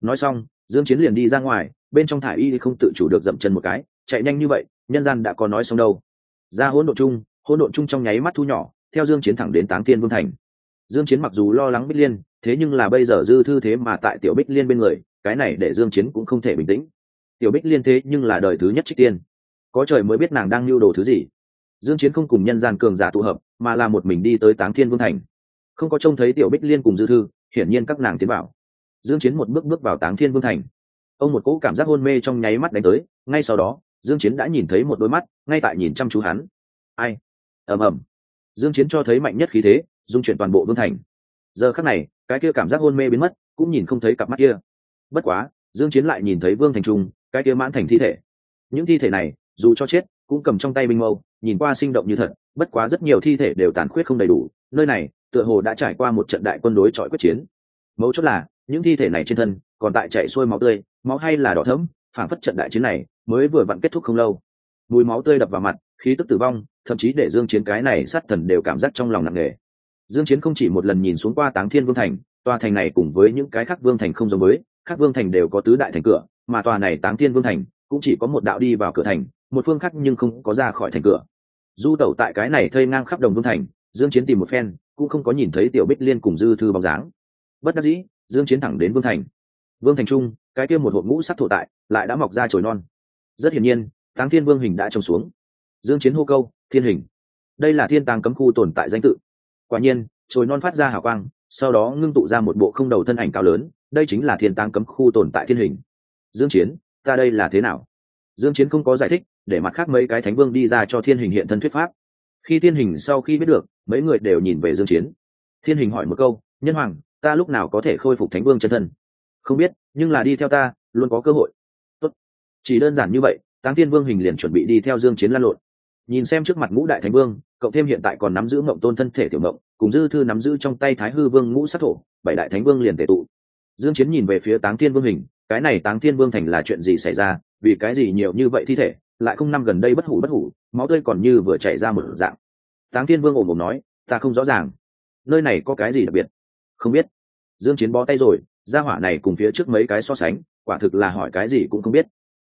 Nói xong, dương chiến liền đi ra ngoài, bên trong thả y không tự chủ được dậm chân một cái, chạy nhanh như vậy, nhân gian đã có nói xong đâu. Ra hỗn độn chung, hỗn độn chung trong nháy mắt thu nhỏ, theo dương chiến thẳng đến táng thiên vương thành. Dương chiến mặc dù lo lắng bích liên, thế nhưng là bây giờ dư thư thế mà tại tiểu bích liên bên người, cái này để dương chiến cũng không thể bình tĩnh. Tiểu bích liên thế nhưng là đời thứ nhất trích tiên có trời mới biết nàng đang lưu đồ thứ gì. Dương chiến không cùng nhân gian cường giả tụ hợp, mà là một mình đi tới táng thiên vương thành. Không có trông thấy tiểu bích liên cùng dư thư, hiển nhiên các nàng tiến vào. Dương chiến một bước bước vào táng thiên vương thành. Ông một cỗ cảm giác hôn mê trong nháy mắt đánh tới, ngay sau đó, dương chiến đã nhìn thấy một đôi mắt, ngay tại nhìn chăm chú hắn. Ai? Ầm ầm. Dương chiến cho thấy mạnh nhất khí thế dung chuyển toàn bộ vương thành. Giờ khắc này, cái kia cảm giác hôn mê biến mất, cũng nhìn không thấy cặp mắt kia. Bất quá, dương chiến lại nhìn thấy vương thành trung, cái kia mãn thành thi thể. Những thi thể này dù cho chết, cũng cầm trong tay binh mâu, nhìn qua sinh động như thật, bất quá rất nhiều thi thể đều tàn khuyết không đầy đủ, nơi này, tựa hồ đã trải qua một trận đại quân đối chọi quyết chiến. Mấu chốt là, những thi thể này trên thân, còn tại chạy xuôi máu tươi, máu hay là đỏ thẫm phản phất trận đại chiến này, mới vừa vặn kết thúc không lâu. Mùi máu tươi đập vào mặt, khí tức tử vong, thậm chí để dương chiến cái này sát thần đều cảm giác trong lòng nặng nề. Dương chiến không chỉ một lần nhìn xuống qua táng thiên vương thành, tòa thành này cùng với những cái khác vương thành không giống với, khác vương thành đều có tứ đại thành cửa, mà tòa này táng thiên vương thành cũng chỉ có một đạo đi vào cửa thành, một phương khác nhưng không có ra khỏi thành cửa. Du tẩu tại cái này thây ngang khắp đồng vương thành, dương chiến tìm một phen, cũng không có nhìn thấy tiểu bích liên cùng dư thư bóng dáng. Bất đắc dĩ, dương chiến thẳng đến vương thành. Vương thành trung, cái kia một hộp ngũ sắc thổ tại, lại đã mọc ra chồi non. Rất hiển nhiên, táng thiên vương hình đã trồng xuống. Dương chiến hô câu, thiên hình, đây là thiên tàng cấm khu tồn tại danh tự. Quả nhiên, chồi non phát ra hào quang, sau đó ngưng tụ ra một bộ không đầu thân ảnh cao lớn, đây chính là thiên tàng cấm khu tồn tại thiên hình. Dương chiến ta đây là thế nào? Dương chiến không có giải thích, để mặt khác mấy cái thánh vương đi ra cho thiên hình hiện thân thuyết pháp. Khi thiên hình sau khi biết được, mấy người đều nhìn về dương chiến. Thiên hình hỏi một câu, nhân hoàng, ta lúc nào có thể khôi phục thánh vương chân thân? Không biết, nhưng là đi theo ta, luôn có cơ hội. Tốt. chỉ đơn giản như vậy, táng thiên vương hình liền chuẩn bị đi theo dương chiến lan lộn. Nhìn xem trước mặt ngũ đại thánh vương cậu thêm hiện tại còn nắm giữ mộng tôn thân thể tiểu mộng, cùng dư thư nắm giữ trong tay thái hư vương ngũ sát thổ, bảy đại thánh vương liền tề tụ. Dương chiến nhìn về phía táng thiên vương hình cái này táng thiên vương thành là chuyện gì xảy ra? Vì cái gì nhiều như vậy thi thể? Lại không năm gần đây bất hủ bất hủ, máu tươi còn như vừa chảy ra một dạng. Táng thiên vương ồm ồm nói, ta không rõ ràng. Nơi này có cái gì đặc biệt? Không biết. Dương chiến bó tay rồi, gia hỏa này cùng phía trước mấy cái so sánh, quả thực là hỏi cái gì cũng không biết.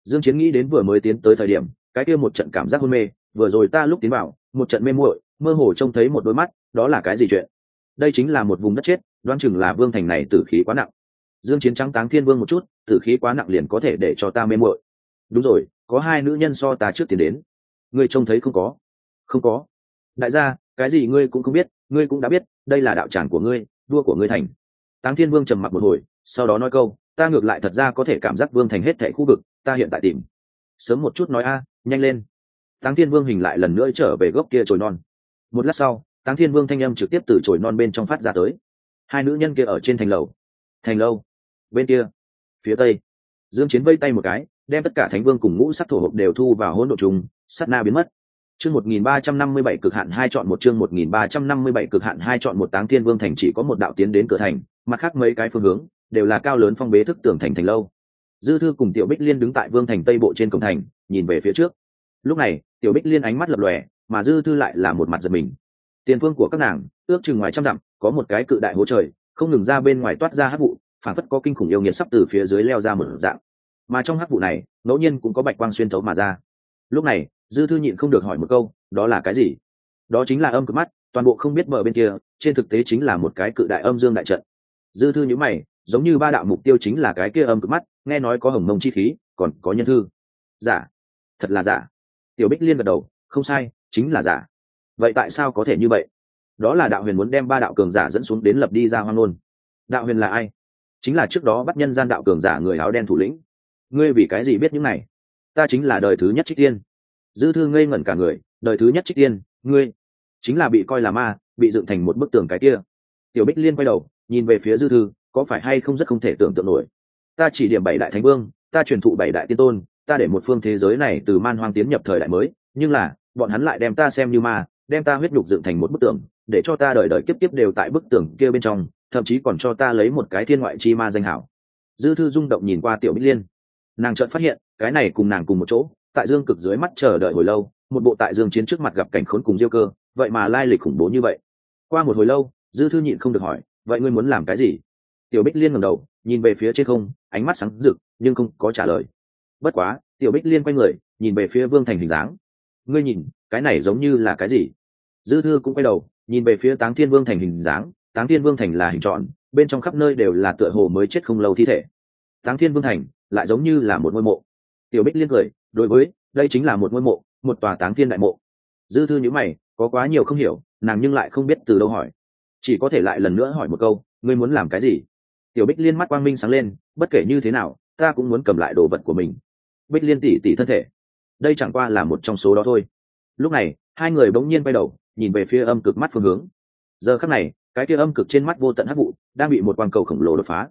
Dương chiến nghĩ đến vừa mới tiến tới thời điểm, cái kia một trận cảm giác hôn mê, vừa rồi ta lúc tiến vào, một trận mê muội, mơ hồ trông thấy một đôi mắt, đó là cái gì chuyện? Đây chính là một vùng đất chết đoan chừng là vương thành này tử khí quá nặng dương chiến trắng táng thiên vương một chút, tử khí quá nặng liền có thể để cho ta mê muội. Đúng rồi, có hai nữ nhân so ta trước tiền đến. Ngươi trông thấy không có? Không có. Đại gia, cái gì ngươi cũng không biết, ngươi cũng đã biết, đây là đạo tràng của ngươi đua của ngươi thành. Táng thiên vương trầm mặc một hồi, sau đó nói câu, ta ngược lại thật ra có thể cảm giác vương thành hết thẻ khu vực, ta hiện tại tìm. Sớm một chút nói a, nhanh lên. Táng thiên vương hình lại lần nữa trở về gốc kia trồi non. Một lát sau, táng thiên vương thanh âm trực tiếp từ trồi non bên trong phát ra tới. Hai nữ nhân kia ở trên thành lầu. Thành lâu bên kia. Phía tây. Dương chiến vây tay một cái, đem tất cả thánh vương cùng ngũ sắc thổ hộp đều thu vào hỗn độ trùng, sát na biến mất. Chương 1357 cực hạn hai chọn một, chương 1357 cực hạn hai chọn một táng thiên vương thành chỉ có một đạo tiến đến cửa thành, mặt khác mấy cái phương hướng đều là cao lớn phong bế thức tường thành thành lâu. Dư thư cùng tiểu bích liên đứng tại vương thành tây bộ trên cổng thành, nhìn về phía trước. Lúc này, tiểu bích liên ánh mắt lập lòe, mà dư thư lại là một mặt giật mình. Tiền phương của các nàng, ước chừng ngoài trăm dặm, có một cái cự đại hỗ trời, không ngừng ra bên ngoài toát ra hát vụ phản phất có kinh khủng yêu nghiệt sắp từ phía dưới leo ra một dạng. Mà trong hắc vụ này, ngẫu nhiên cũng có bạch quang xuyên thấu mà ra. Lúc này, dư thư nhịn không được hỏi một câu, đó là cái gì? Đó chính là âm cực mắt, toàn bộ không biết mở bên kia, trên thực tế chính là một cái cự đại âm dương đại trận. Dư thư nhữ mày, giống như ba đạo mục tiêu chính là cái kia âm cực mắt, nghe nói có hồng mông chi khí, còn có nhân thư. Giả. Thật là giả. Tiểu bích liên gật đầu, không sai, chính là giả. Vậy tại sao có thể như vậy? Đó là đạo huyền muốn đem ba đạo cường giả dẫn xuống đến lập đi ra hoang ngôn. Đạo huyền là ai? Chính là trước đó bắt nhân gian đạo cường giả người áo đen thủ lĩnh. Ngươi vì cái gì biết những này? Ta chính là đời thứ nhất trích tiên. Dư thư ngây ngẩn cả người, đời thứ nhất trích tiên, ngươi chính là bị coi là ma, bị dựng thành một bức tường cái kia. Tiểu bích liên quay đầu, nhìn về phía dư thư, có phải hay không rất không thể tưởng tượng nổi. Ta chỉ điểm bảy đại thánh vương, ta truyền thụ bảy đại tiên tôn, ta để một phương thế giới này từ man hoang tiến nhập thời đại mới, nhưng là, bọn hắn lại đem ta xem như ma, đem ta huyết nhục dựng thành một bức tường, để cho ta đời đời kiếp kiếp đều tại bức tường kia bên trong thậm chí còn cho ta lấy một cái thiên ngoại chi ma danh hảo. Dư thư rung động nhìn qua tiểu bích liên. Nàng chợt phát hiện, cái này cùng nàng cùng một chỗ, tại dương cực dưới mắt chờ đợi hồi lâu, một bộ tại dương chiến trước mặt gặp cảnh khốn cùng diêu cơ, vậy mà lai lịch khủng bố như vậy. Qua một hồi lâu, dư thư nhịn không được hỏi, vậy ngươi muốn làm cái gì? Tiểu bích liên ngẩng đầu, nhìn về phía trên không, ánh mắt sáng rực, nhưng không có trả lời. Bất quá, tiểu bích liên quay người, nhìn về phía vương thành hình dáng. Ngươi nhìn, cái này giống như là cái gì? Dư thư cũng quay đầu, nhìn về phía táng thiên vương thành hình dáng táng thiên vương thành là hình tròn, bên trong khắp nơi đều là tựa hồ mới chết không lâu thi thể. Táng thiên vương thành lại giống như là một ngôi mộ. Tiểu bích liên cười, đối với, đây chính là một ngôi mộ, một tòa táng thiên đại mộ. Dư thư nhữ mày, có quá nhiều không hiểu, nàng nhưng lại không biết từ đâu hỏi. Chỉ có thể lại lần nữa hỏi một câu, ngươi muốn làm cái gì? Tiểu bích liên mắt quang minh sáng lên, bất kể như thế nào, ta cũng muốn cầm lại đồ vật của mình. Bích liên tỉ tỉ thân thể. Đây chẳng qua là một trong số đó thôi. Lúc này, hai người bỗng nhiên bay đầu, nhìn về phía âm cực mắt phương hướng. Giờ khắc này cái kia âm cực trên mắt vô tận hắc vụ đang bị một quang cầu khổng lồ đột phá.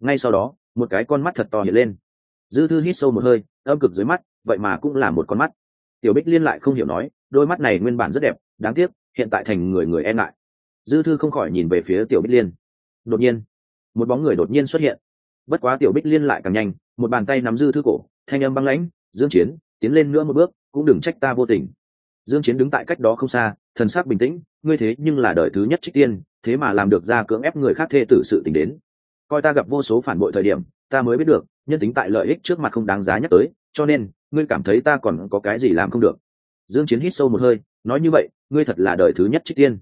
Ngay sau đó, một cái con mắt thật to hiện lên. Dư thư hít sâu một hơi, âm cực dưới mắt, vậy mà cũng là một con mắt. Tiểu bích liên lại không hiểu nói, đôi mắt này nguyên bản rất đẹp, đáng tiếc, hiện tại thành người người e ngại. Dư thư không khỏi nhìn về phía tiểu bích liên. Đột nhiên, một bóng người đột nhiên xuất hiện. Bất quá tiểu bích liên lại càng nhanh, một bàn tay nắm dư thư cổ, thanh âm băng lãnh, dương chiến, tiến lên nữa một bước, cũng đừng trách ta vô tình. Dương chiến đứng tại cách đó không xa thần sắc bình tĩnh, ngươi thế nhưng là đời thứ nhất trích tiên, thế mà làm được ra cưỡng ép người khác thê tử sự tình đến. Coi ta gặp vô số phản bội thời điểm, ta mới biết được, nhân tính tại lợi ích trước mặt không đáng giá nhắc tới, cho nên, ngươi cảm thấy ta còn có cái gì làm không được? Dương chiến hít sâu một hơi, nói như vậy, ngươi thật là đời thứ nhất trích tiên.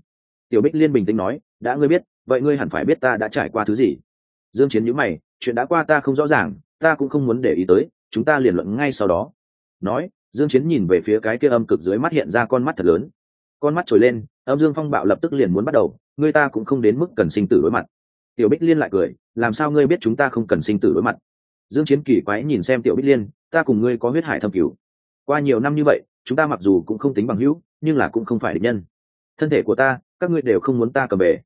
Tiểu bích liên bình tĩnh nói, đã ngươi biết, vậy ngươi hẳn phải biết ta đã trải qua thứ gì. Dương chiến nhíu mày, chuyện đã qua ta không rõ ràng, ta cũng không muốn để ý tới, chúng ta liền luận ngay sau đó. Nói, dương chiến nhìn về phía cái kia âm cực dưới mắt hiện ra con mắt thật lớn con mắt trồi lên, âm dương phong bạo lập tức liền muốn bắt đầu ngươi ta cũng không đến mức cần sinh tử đối mặt. Tiểu bích liên lại cười, làm sao ngươi biết chúng ta không cần sinh tử đối mặt? Dương chiến kỳ quái nhìn xem tiểu bích liên, ta cùng ngươi có huyết hải thâm cứu qua nhiều năm như vậy, chúng ta mặc dù cũng không tính bằng hữu, nhưng là cũng không phải địch nhân. Thân thể của ta, các ngươi đều không muốn ta cầm bể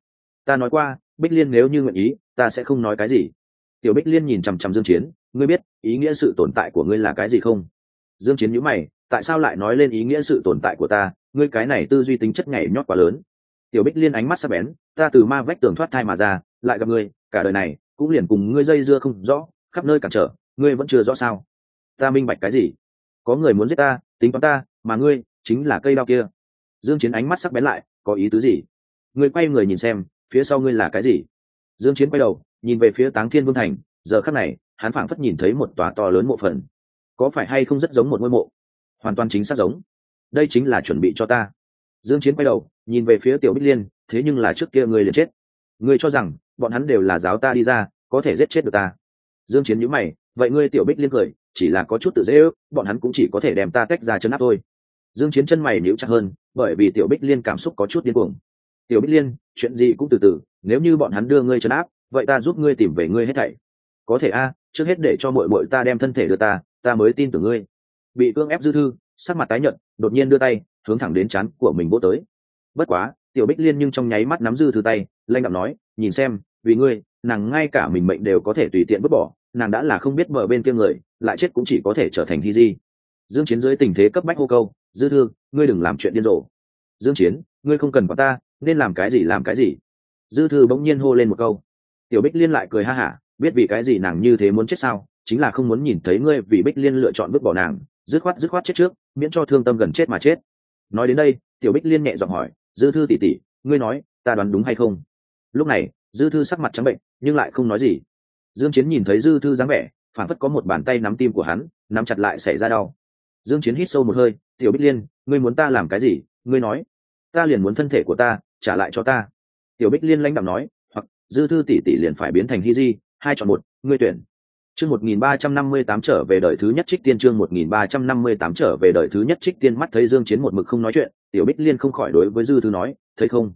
ta nói qua, bích liên nếu như nguyện ý, ta sẽ không nói cái gì. Tiểu bích liên nhìn chằm chằm dương chiến, ngươi biết, ý nghĩa sự tồn tại của ngươi là cái gì không? Dương chiến nhíu mày, tại sao lại nói lên ý nghĩa sự tồn tại của ta? Ngươi cái này tư duy tính chất nhảy nhót quá lớn. Tiểu bích liên ánh mắt sắc bén, ta từ ma vách tường thoát thai mà ra, lại gặp ngươi, cả đời này, cũng liền cùng ngươi dây dưa không rõ, khắp nơi cản trở, ngươi vẫn chưa rõ sao? Ta minh bạch cái gì? Có người muốn giết ta, tính toán ta, mà ngươi chính là cây đao kia. Dương chiến ánh mắt sắc bén lại, có ý tứ gì? Ngươi quay người nhìn xem, phía sau ngươi là cái gì? Dương chiến quay đầu, nhìn về phía táng thiên vương thành, giờ khắc này, hắn phảng phất nhìn thấy một tòa to lớn mộ phần có phải hay không rất giống một ngôi mộ? Hoàn toàn chính xác giống. Đây chính là chuẩn bị cho ta. Dương chiến quay đầu, nhìn về phía tiểu bích liên, thế nhưng là trước kia ngươi liền chết. Ngươi cho rằng, bọn hắn đều là giáo ta đi ra, có thể giết chết được ta. Dương chiến nhíu mày, vậy ngươi tiểu bích liên cười, chỉ là có chút tự dễ ước, bọn hắn cũng chỉ có thể đem ta tách ra chân áp thôi. Dương chiến chân mày nhíu chặt hơn, bởi vì tiểu bích liên cảm xúc có chút điên cuồng. Tiểu bích liên, chuyện gì cũng từ từ, nếu như bọn hắn đưa ngươi chân áp, vậy ta giúp ngươi tìm về ngươi hết thảy. Có thể a, trước hết để cho muội muội ta đem thân thể đưa ta ta mới tin tưởng ngươi. Bị cương ép dư thư, sắc mặt tái nhợt, đột nhiên đưa tay, hướng thẳng đến chán của mình vỗ tới. Bất quá, tiểu bích liên nhưng trong nháy mắt nắm dư thư tay lanh đạm nói, nhìn xem, vì ngươi, nàng ngay cả mình mệnh đều có thể tùy tiện vứt bỏ, nàng đã là không biết mở bên kia người, lại chết cũng chỉ có thể trở thành hy di. Dương chiến dưới tình thế cấp bách hô câu, dư thư, ngươi đừng làm chuyện điên rồ. Dương chiến, ngươi không cần có ta, nên làm cái gì làm cái gì. Dư thư bỗng nhiên hô lên một câu. Tiểu bích liên lại cười ha hả, biết vì cái gì nàng như thế muốn chết sao? Chính là không muốn nhìn thấy ngươi vì bích liên lựa chọn vứt bỏ nàng, dứt khoát dứt khoát chết trước, miễn cho thương tâm gần chết mà chết. Nói đến đây, tiểu bích liên nhẹ giọng hỏi, dư thư tỷ tỷ, ngươi nói, ta đoán đúng hay không? Lúc này, dư thư sắc mặt trắng bệnh, nhưng lại không nói gì. Dương chiến nhìn thấy dư thư dáng vẻ phản phất có một bàn tay nắm tim của hắn, nắm chặt lại xảy ra đau. Dương chiến hít sâu một hơi, tiểu bích liên, ngươi muốn ta làm cái gì? Ngươi nói, ta liền muốn thân thể của ta trả lại cho ta. Tiểu bích liên lãnh đạm nói, hoặc, dư thư tỷ tỷ liền phải biến thành hy di, hai chọn một, ngươi tuyển chương một nghìn ba trăm năm mươi tám trở về đời thứ nhất trích tiên, chương một nghìn ba trăm năm mươi tám trở về đời thứ nhất trích tiên mắt thấy dương chiến một mực không nói chuyện, tiểu bích liên không khỏi đối với dư thư nói, thấy không?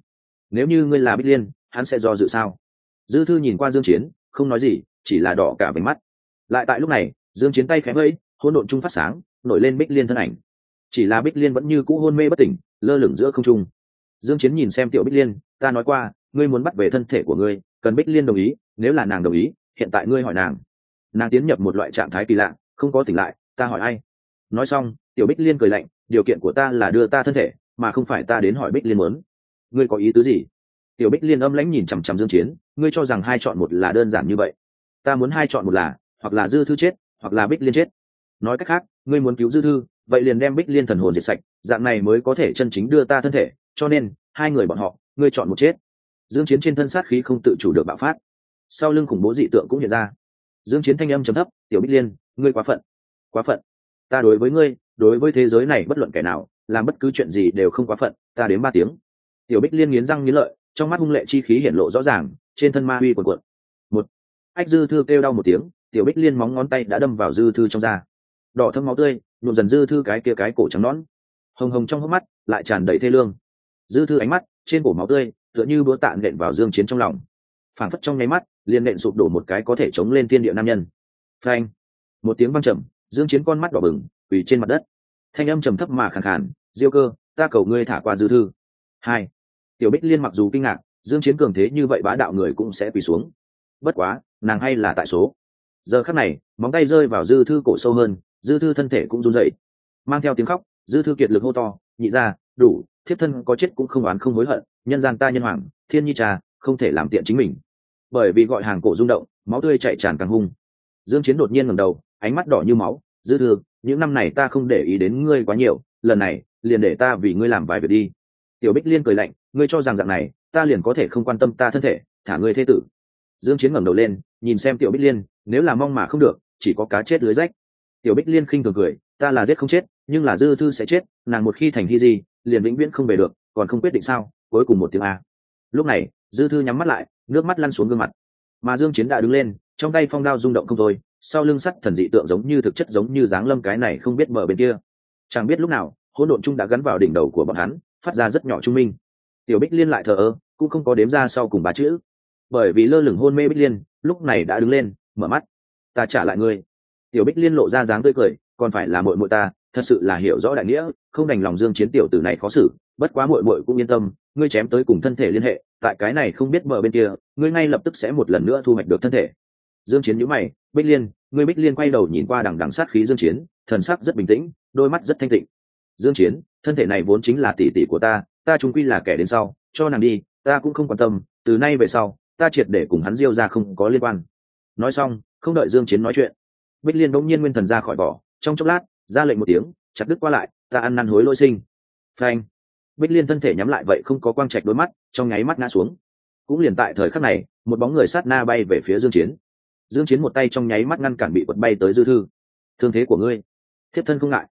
Nếu như ngươi là bích liên, hắn sẽ do dự sao? Dư thư nhìn qua dương chiến, không nói gì, chỉ là đỏ cả vành mắt. Lại tại lúc này, dương chiến tay khẽ vẫy, hỗn độn trung phát sáng, nổi lên bích liên thân ảnh. Chỉ là bích liên vẫn như cũ hôn mê bất tỉnh, lơ lửng giữa không trung. Dương chiến nhìn xem tiểu bích liên, ta nói qua, ngươi muốn bắt về thân thể của ngươi, cần bích liên đồng ý, nếu là nàng đồng ý, hiện tại ngươi hỏi nàng nàng tiến nhập một loại trạng thái kỳ lạ, không có tỉnh lại, ta hỏi ai? Nói xong, tiểu bích liên cười lạnh, điều kiện của ta là đưa ta thân thể, mà không phải ta đến hỏi bích liên muốn. Ngươi có ý tứ gì? Tiểu bích liên âm lãnh nhìn chằm chằm dương chiến, ngươi cho rằng hai chọn một là đơn giản như vậy? Ta muốn hai chọn một là, hoặc là dư thư chết, hoặc là bích liên chết. Nói cách khác, ngươi muốn cứu dư thư, vậy liền đem bích liên thần hồn diệt sạch, dạng này mới có thể chân chính đưa ta thân thể, cho nên, hai người bọn họ, ngươi chọn một chết. Dương chiến trên thân sát khí không tự chủ được bạo phát. Sau lưng khủng bố dị tượng cũng hiện ra dương chiến thanh âm trầm thấp, tiểu bích liên, ngươi quá phận quá phận. Ta đối với ngươi, đối với thế giới này bất luận kẻ nào, làm bất cứ chuyện gì đều không quá phận, ta đến ba tiếng. Tiểu bích liên nghiến răng nghiến lợi, trong mắt hung lệ chi khí hiển lộ rõ ràng, trên thân ma huy cuộn cuộn. Một, ách dư thư kêu đau một tiếng, tiểu bích liên móng ngón tay đã đâm vào dư thư trong da. Đỏ thâm máu tươi, nhuộm dần dư thư cái kia cái cổ trắng nón hồng hồng trong hốc mắt lại tràn đầy thê lương. Dư thư ánh mắt, trên cổ máu tươi, tựa như búa tạ nện vào dương chiến trong lòng. Phảng phất trong nháy mắt liền nện sụp đổ một cái có thể chống lên thiên địa nam nhân. Phanh. Một tiếng vang trầm, dương chiến con mắt đỏ bừng, quỳ trên mặt đất. Thanh âm trầm thấp mà khàn khàn, diêu cơ, ta cầu ngươi thả qua dư thư. Hai. Tiểu bích liên mặc dù kinh ngạc, dương chiến cường thế như vậy bá đạo người cũng sẽ quỳ xuống. Bất quá, nàng hay là tại số. Giờ khắc này, móng tay rơi vào dư thư cổ sâu hơn, dư thư thân thể cũng run rẩy. Mang theo tiếng khóc, dư thư kiệt lực hô to, nhị ra đủ, thiếp thân có chết cũng không oán không hối hận, nhân gian ta nhân hoàng, thiên nhi trà không thể làm tiện chính mình bởi vì gọi hàng cổ rung động, máu tươi chạy tràn càng hung. Dương chiến đột nhiên ngẩng đầu, ánh mắt đỏ như máu, dư thư, những năm này ta không để ý đến ngươi quá nhiều, lần này, liền để ta vì ngươi làm vài việc đi. Tiểu bích liên cười lạnh, ngươi cho rằng dạng này, ta liền có thể không quan tâm ta thân thể, thả ngươi thế tử. Dương chiến ngẩng đầu lên, nhìn xem tiểu bích liên, nếu là mong mà không được, chỉ có cá chết lưới rách. Tiểu bích liên khinh thường cười, ta là giết không chết, nhưng là dư thư sẽ chết, nàng một khi thành hy gì liền vĩnh viễn không về được, còn không quyết định sao? Cuối cùng một tiếng a. Lúc này, dư thư nhắm mắt lại nước mắt lăn xuống gương mặt. Mà dương chiến đã đứng lên, trong tay phong đao rung động không thôi, sau lưng sắt thần dị tượng giống như thực chất giống như dáng lâm cái này không biết mở bên kia. Chẳng biết lúc nào, hỗn độn trung đã gắn vào đỉnh đầu của bọn hắn, phát ra rất nhỏ trung minh. Tiểu bích liên lại thờ ơ, cũng không có đếm ra sau cùng ba chữ. Bởi vì lơ lửng hôn mê bích liên, lúc này đã đứng lên, mở mắt. Ta trả lại ngươi. Tiểu bích liên lộ ra dáng tươi cười, còn phải là muội muội ta, thật sự là hiểu rõ đại nghĩa, không đành lòng dương chiến tiểu tử này khó xử, bất quá muội muội cũng yên tâm ngươi chém tới cùng thân thể liên hệ, tại cái này không biết bờ bên kia, ngươi ngay lập tức sẽ một lần nữa thu hoạch được thân thể. Dương chiến nhíu mày, bích liên, ngươi bích liên quay đầu nhìn qua đằng đằng sát khí dương chiến, thần sắc rất bình tĩnh, đôi mắt rất thanh tịnh. Dương chiến, thân thể này vốn chính là tỷ tỷ của ta ta chung quy là kẻ đến sau, cho nàng đi, ta cũng không quan tâm, từ nay về sau, ta triệt để cùng hắn diêu ra không có liên quan. Nói xong, không đợi dương chiến nói chuyện, bích liên đống nhiên nguyên thần ra khỏi vỏ, trong chốc lát, ra lệnh một tiếng, chặt đứt qua lại, ta ăn năn hối lỗi sinh. Phanh bích liên thân thể nhắm lại vậy không có quang trạch đôi mắt, trong nháy mắt ngã xuống. Cũng liền tại thời khắc này, một bóng người sát na bay về phía dương chiến. Dương chiến một tay trong nháy mắt ngăn cản bị quật bay tới dư thư. Thương thế của ngươi. Thiếp thân không ngại.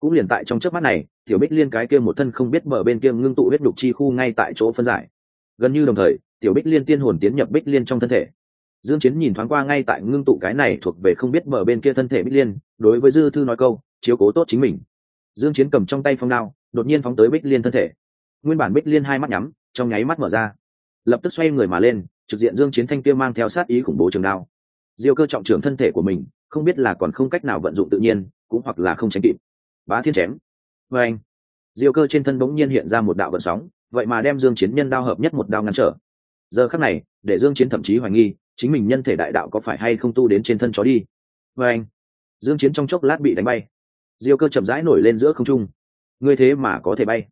Cũng liền tại trong chớp mắt này, tiểu bích liên cái kia một thân không biết mở bên kia ngưng tụ huyết đục chi khu ngay tại chỗ phân giải. Gần như đồng thời, tiểu bích liên tiên hồn tiến nhập bích liên trong thân thể. Dương chiến nhìn thoáng qua ngay tại ngưng tụ cái này thuộc về không biết mở bên kia thân thể bích liên, đối với dư thư nói câu, chiếu cố tốt chính mình. Dương chiến cầm trong tay phong đao đột nhiên phóng tới bích liên thân thể. Nguyên bản bích liên hai mắt nhắm, trong nháy mắt mở ra. Lập tức xoay người mà lên, trực diện dương chiến thanh kia mang theo sát ý khủng bố trường đao. Diêu cơ trọng trưởng thân thể của mình, không biết là còn không cách nào vận dụng tự nhiên, cũng hoặc là không tránh kịp. Bá thiên chém. Với anh, diêu cơ trên thân bỗng nhiên hiện ra một đạo vận sóng, vậy mà đem dương chiến nhân đao hợp nhất một đao ngăn trở. Giờ khắc này, để dương chiến thậm chí hoài nghi, chính mình nhân thể đại đạo có phải hay không tu đến trên thân chó đi. Với anh, dương chiến trong chốc lát bị đánh bay. Diêu cơ chậm rãi nổi lên giữa không trung ngươi thế mà có thể bay.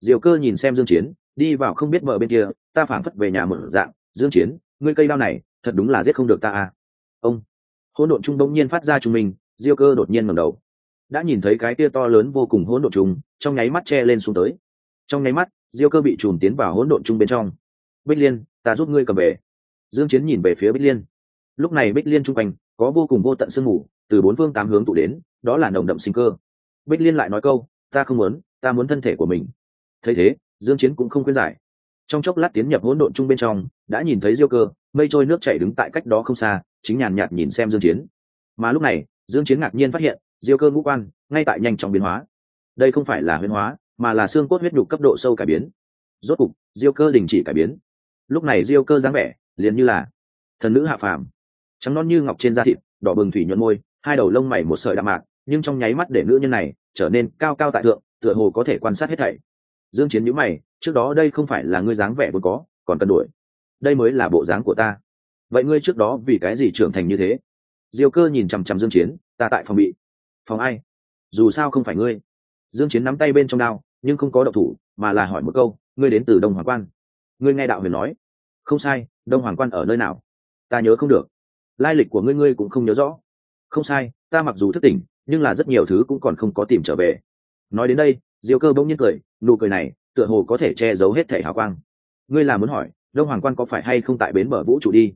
Diêu cơ nhìn xem dương chiến, đi vào không biết mở bên kia, ta phảng phất về nhà mở dạng. Dương chiến, ngươi cây đao này, thật đúng là giết không được ta à. Ông, hỗn độn trung đông nhiên phát ra trung mình, diêu cơ đột nhiên ngẩng đầu. Đã nhìn thấy cái kia to lớn vô cùng hỗn độn trung trong nháy mắt che lên xuống tới. Trong nháy mắt, diêu cơ bị trùm tiến vào hỗn độn trung bên trong. Bích liên, ta giúp ngươi cầm về. Dương chiến nhìn về phía bích liên. Lúc này bích liên trung quanh, có vô cùng vô tận sương mù, từ bốn phương tám hướng tụ đến, đó là nồng đậm sinh cơ. Bích liên lại nói câu ta không muốn, ta muốn thân thể của mình. Thấy thế, dương chiến cũng không khuyên giải. Trong chốc lát tiến nhập hỗn độn trung bên trong, đã nhìn thấy diêu cơ, mây trôi nước chảy đứng tại cách đó không xa, chính nhàn nhạt nhìn xem dương chiến. Mà lúc này, dương chiến ngạc nhiên phát hiện, diêu cơ ngũ quan, ngay tại nhanh chóng biến hóa. Đây không phải là huyễn hóa, mà là xương cốt huyết nhục cấp độ sâu cải biến. Rốt cục, diêu cơ đình chỉ cải biến. Lúc này diêu cơ dáng vẻ, liền như là thần nữ hạ phàm. Trắng non như ngọc trên da thịt, đỏ bừng thủy nhuận môi, hai đầu lông mày một sợi đạm mạc, nhưng trong nháy mắt để nữ nhân này trở nên cao cao tại thượng, tựa hồ có thể quan sát hết thảy. Dương chiến nhíu mày, trước đó đây không phải là ngươi dáng vẻ vốn có, còn cần đuổi. Đây mới là bộ dáng của ta. Vậy ngươi trước đó vì cái gì trưởng thành như thế? Diêu cơ nhìn chằm chằm dương chiến, ta tại phòng bị. Phòng ai? Dù sao không phải ngươi. Dương chiến nắm tay bên trong đao, nhưng không có động thủ, mà là hỏi một câu, ngươi đến từ đông hoàng quan. Ngươi nghe đạo huyền nói. Không sai, đông hoàng quan ở nơi nào? Ta nhớ không được. Lai lịch của ngươi ngươi cũng không nhớ rõ. Không sai, ta mặc dù thức tỉnh nhưng là rất nhiều thứ cũng còn không có tìm trở về. Nói đến đây, diêu cơ bỗng nhiên cười, nụ cười này, tựa hồ có thể che giấu hết thể hào quang. Ngươi là muốn hỏi, đông hoàng quan có phải hay không tại bến bờ vũ trụ đi?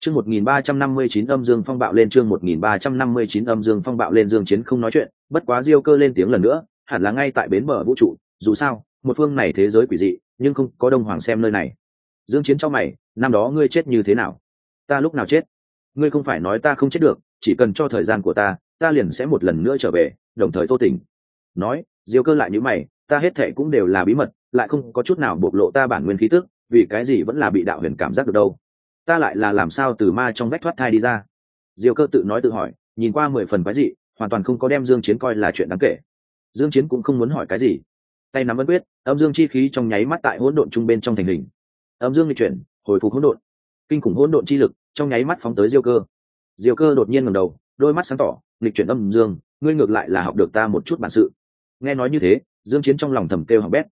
Chương một nghìn ba trăm năm mươi chín âm dương phong bạo lên, chương một nghìn ba trăm năm mươi chín âm dương phong bạo lên, dương chiến không nói chuyện, bất quá diêu cơ lên tiếng lần nữa, hẳn là ngay tại bến bờ vũ trụ, dù sao, một phương này thế giới quỷ dị, nhưng không có đông hoàng xem nơi này. Dương chiến cho mày, năm đó ngươi chết như thế nào? Ta lúc nào chết? Ngươi không phải nói ta không chết được, chỉ cần cho thời gian của ta ta liền sẽ một lần nữa trở về, đồng thời tô tỉnh. Nói, diêu cơ lại như mày, ta hết thệ cũng đều là bí mật, lại không có chút nào bộc lộ ta bản nguyên khí tức, vì cái gì vẫn là bị đạo huyền cảm giác được đâu? Ta lại là làm sao từ ma trong vách thoát thai đi ra? Diêu cơ tự nói tự hỏi, nhìn qua mười phần quái dị, hoàn toàn không có đem dương chiến coi là chuyện đáng kể. Dương chiến cũng không muốn hỏi cái gì. Tay nắm ấn quyết, âm dương chi khí trong nháy mắt tại hỗn độn trung bên trong thành hình. Âm dương di chuyển, hồi phục hỗn độn. Kinh khủng hỗn độn chi lực trong nháy mắt phóng tới diêu cơ. Diêu cơ đột nhiên ngẩng đầu, đôi mắt sáng tỏ nghịch chuyển âm dương, ngươi ngược lại là học được ta một chút bản sự. Nghe nói như thế, dương chiến trong lòng thầm kêu hỏng bét.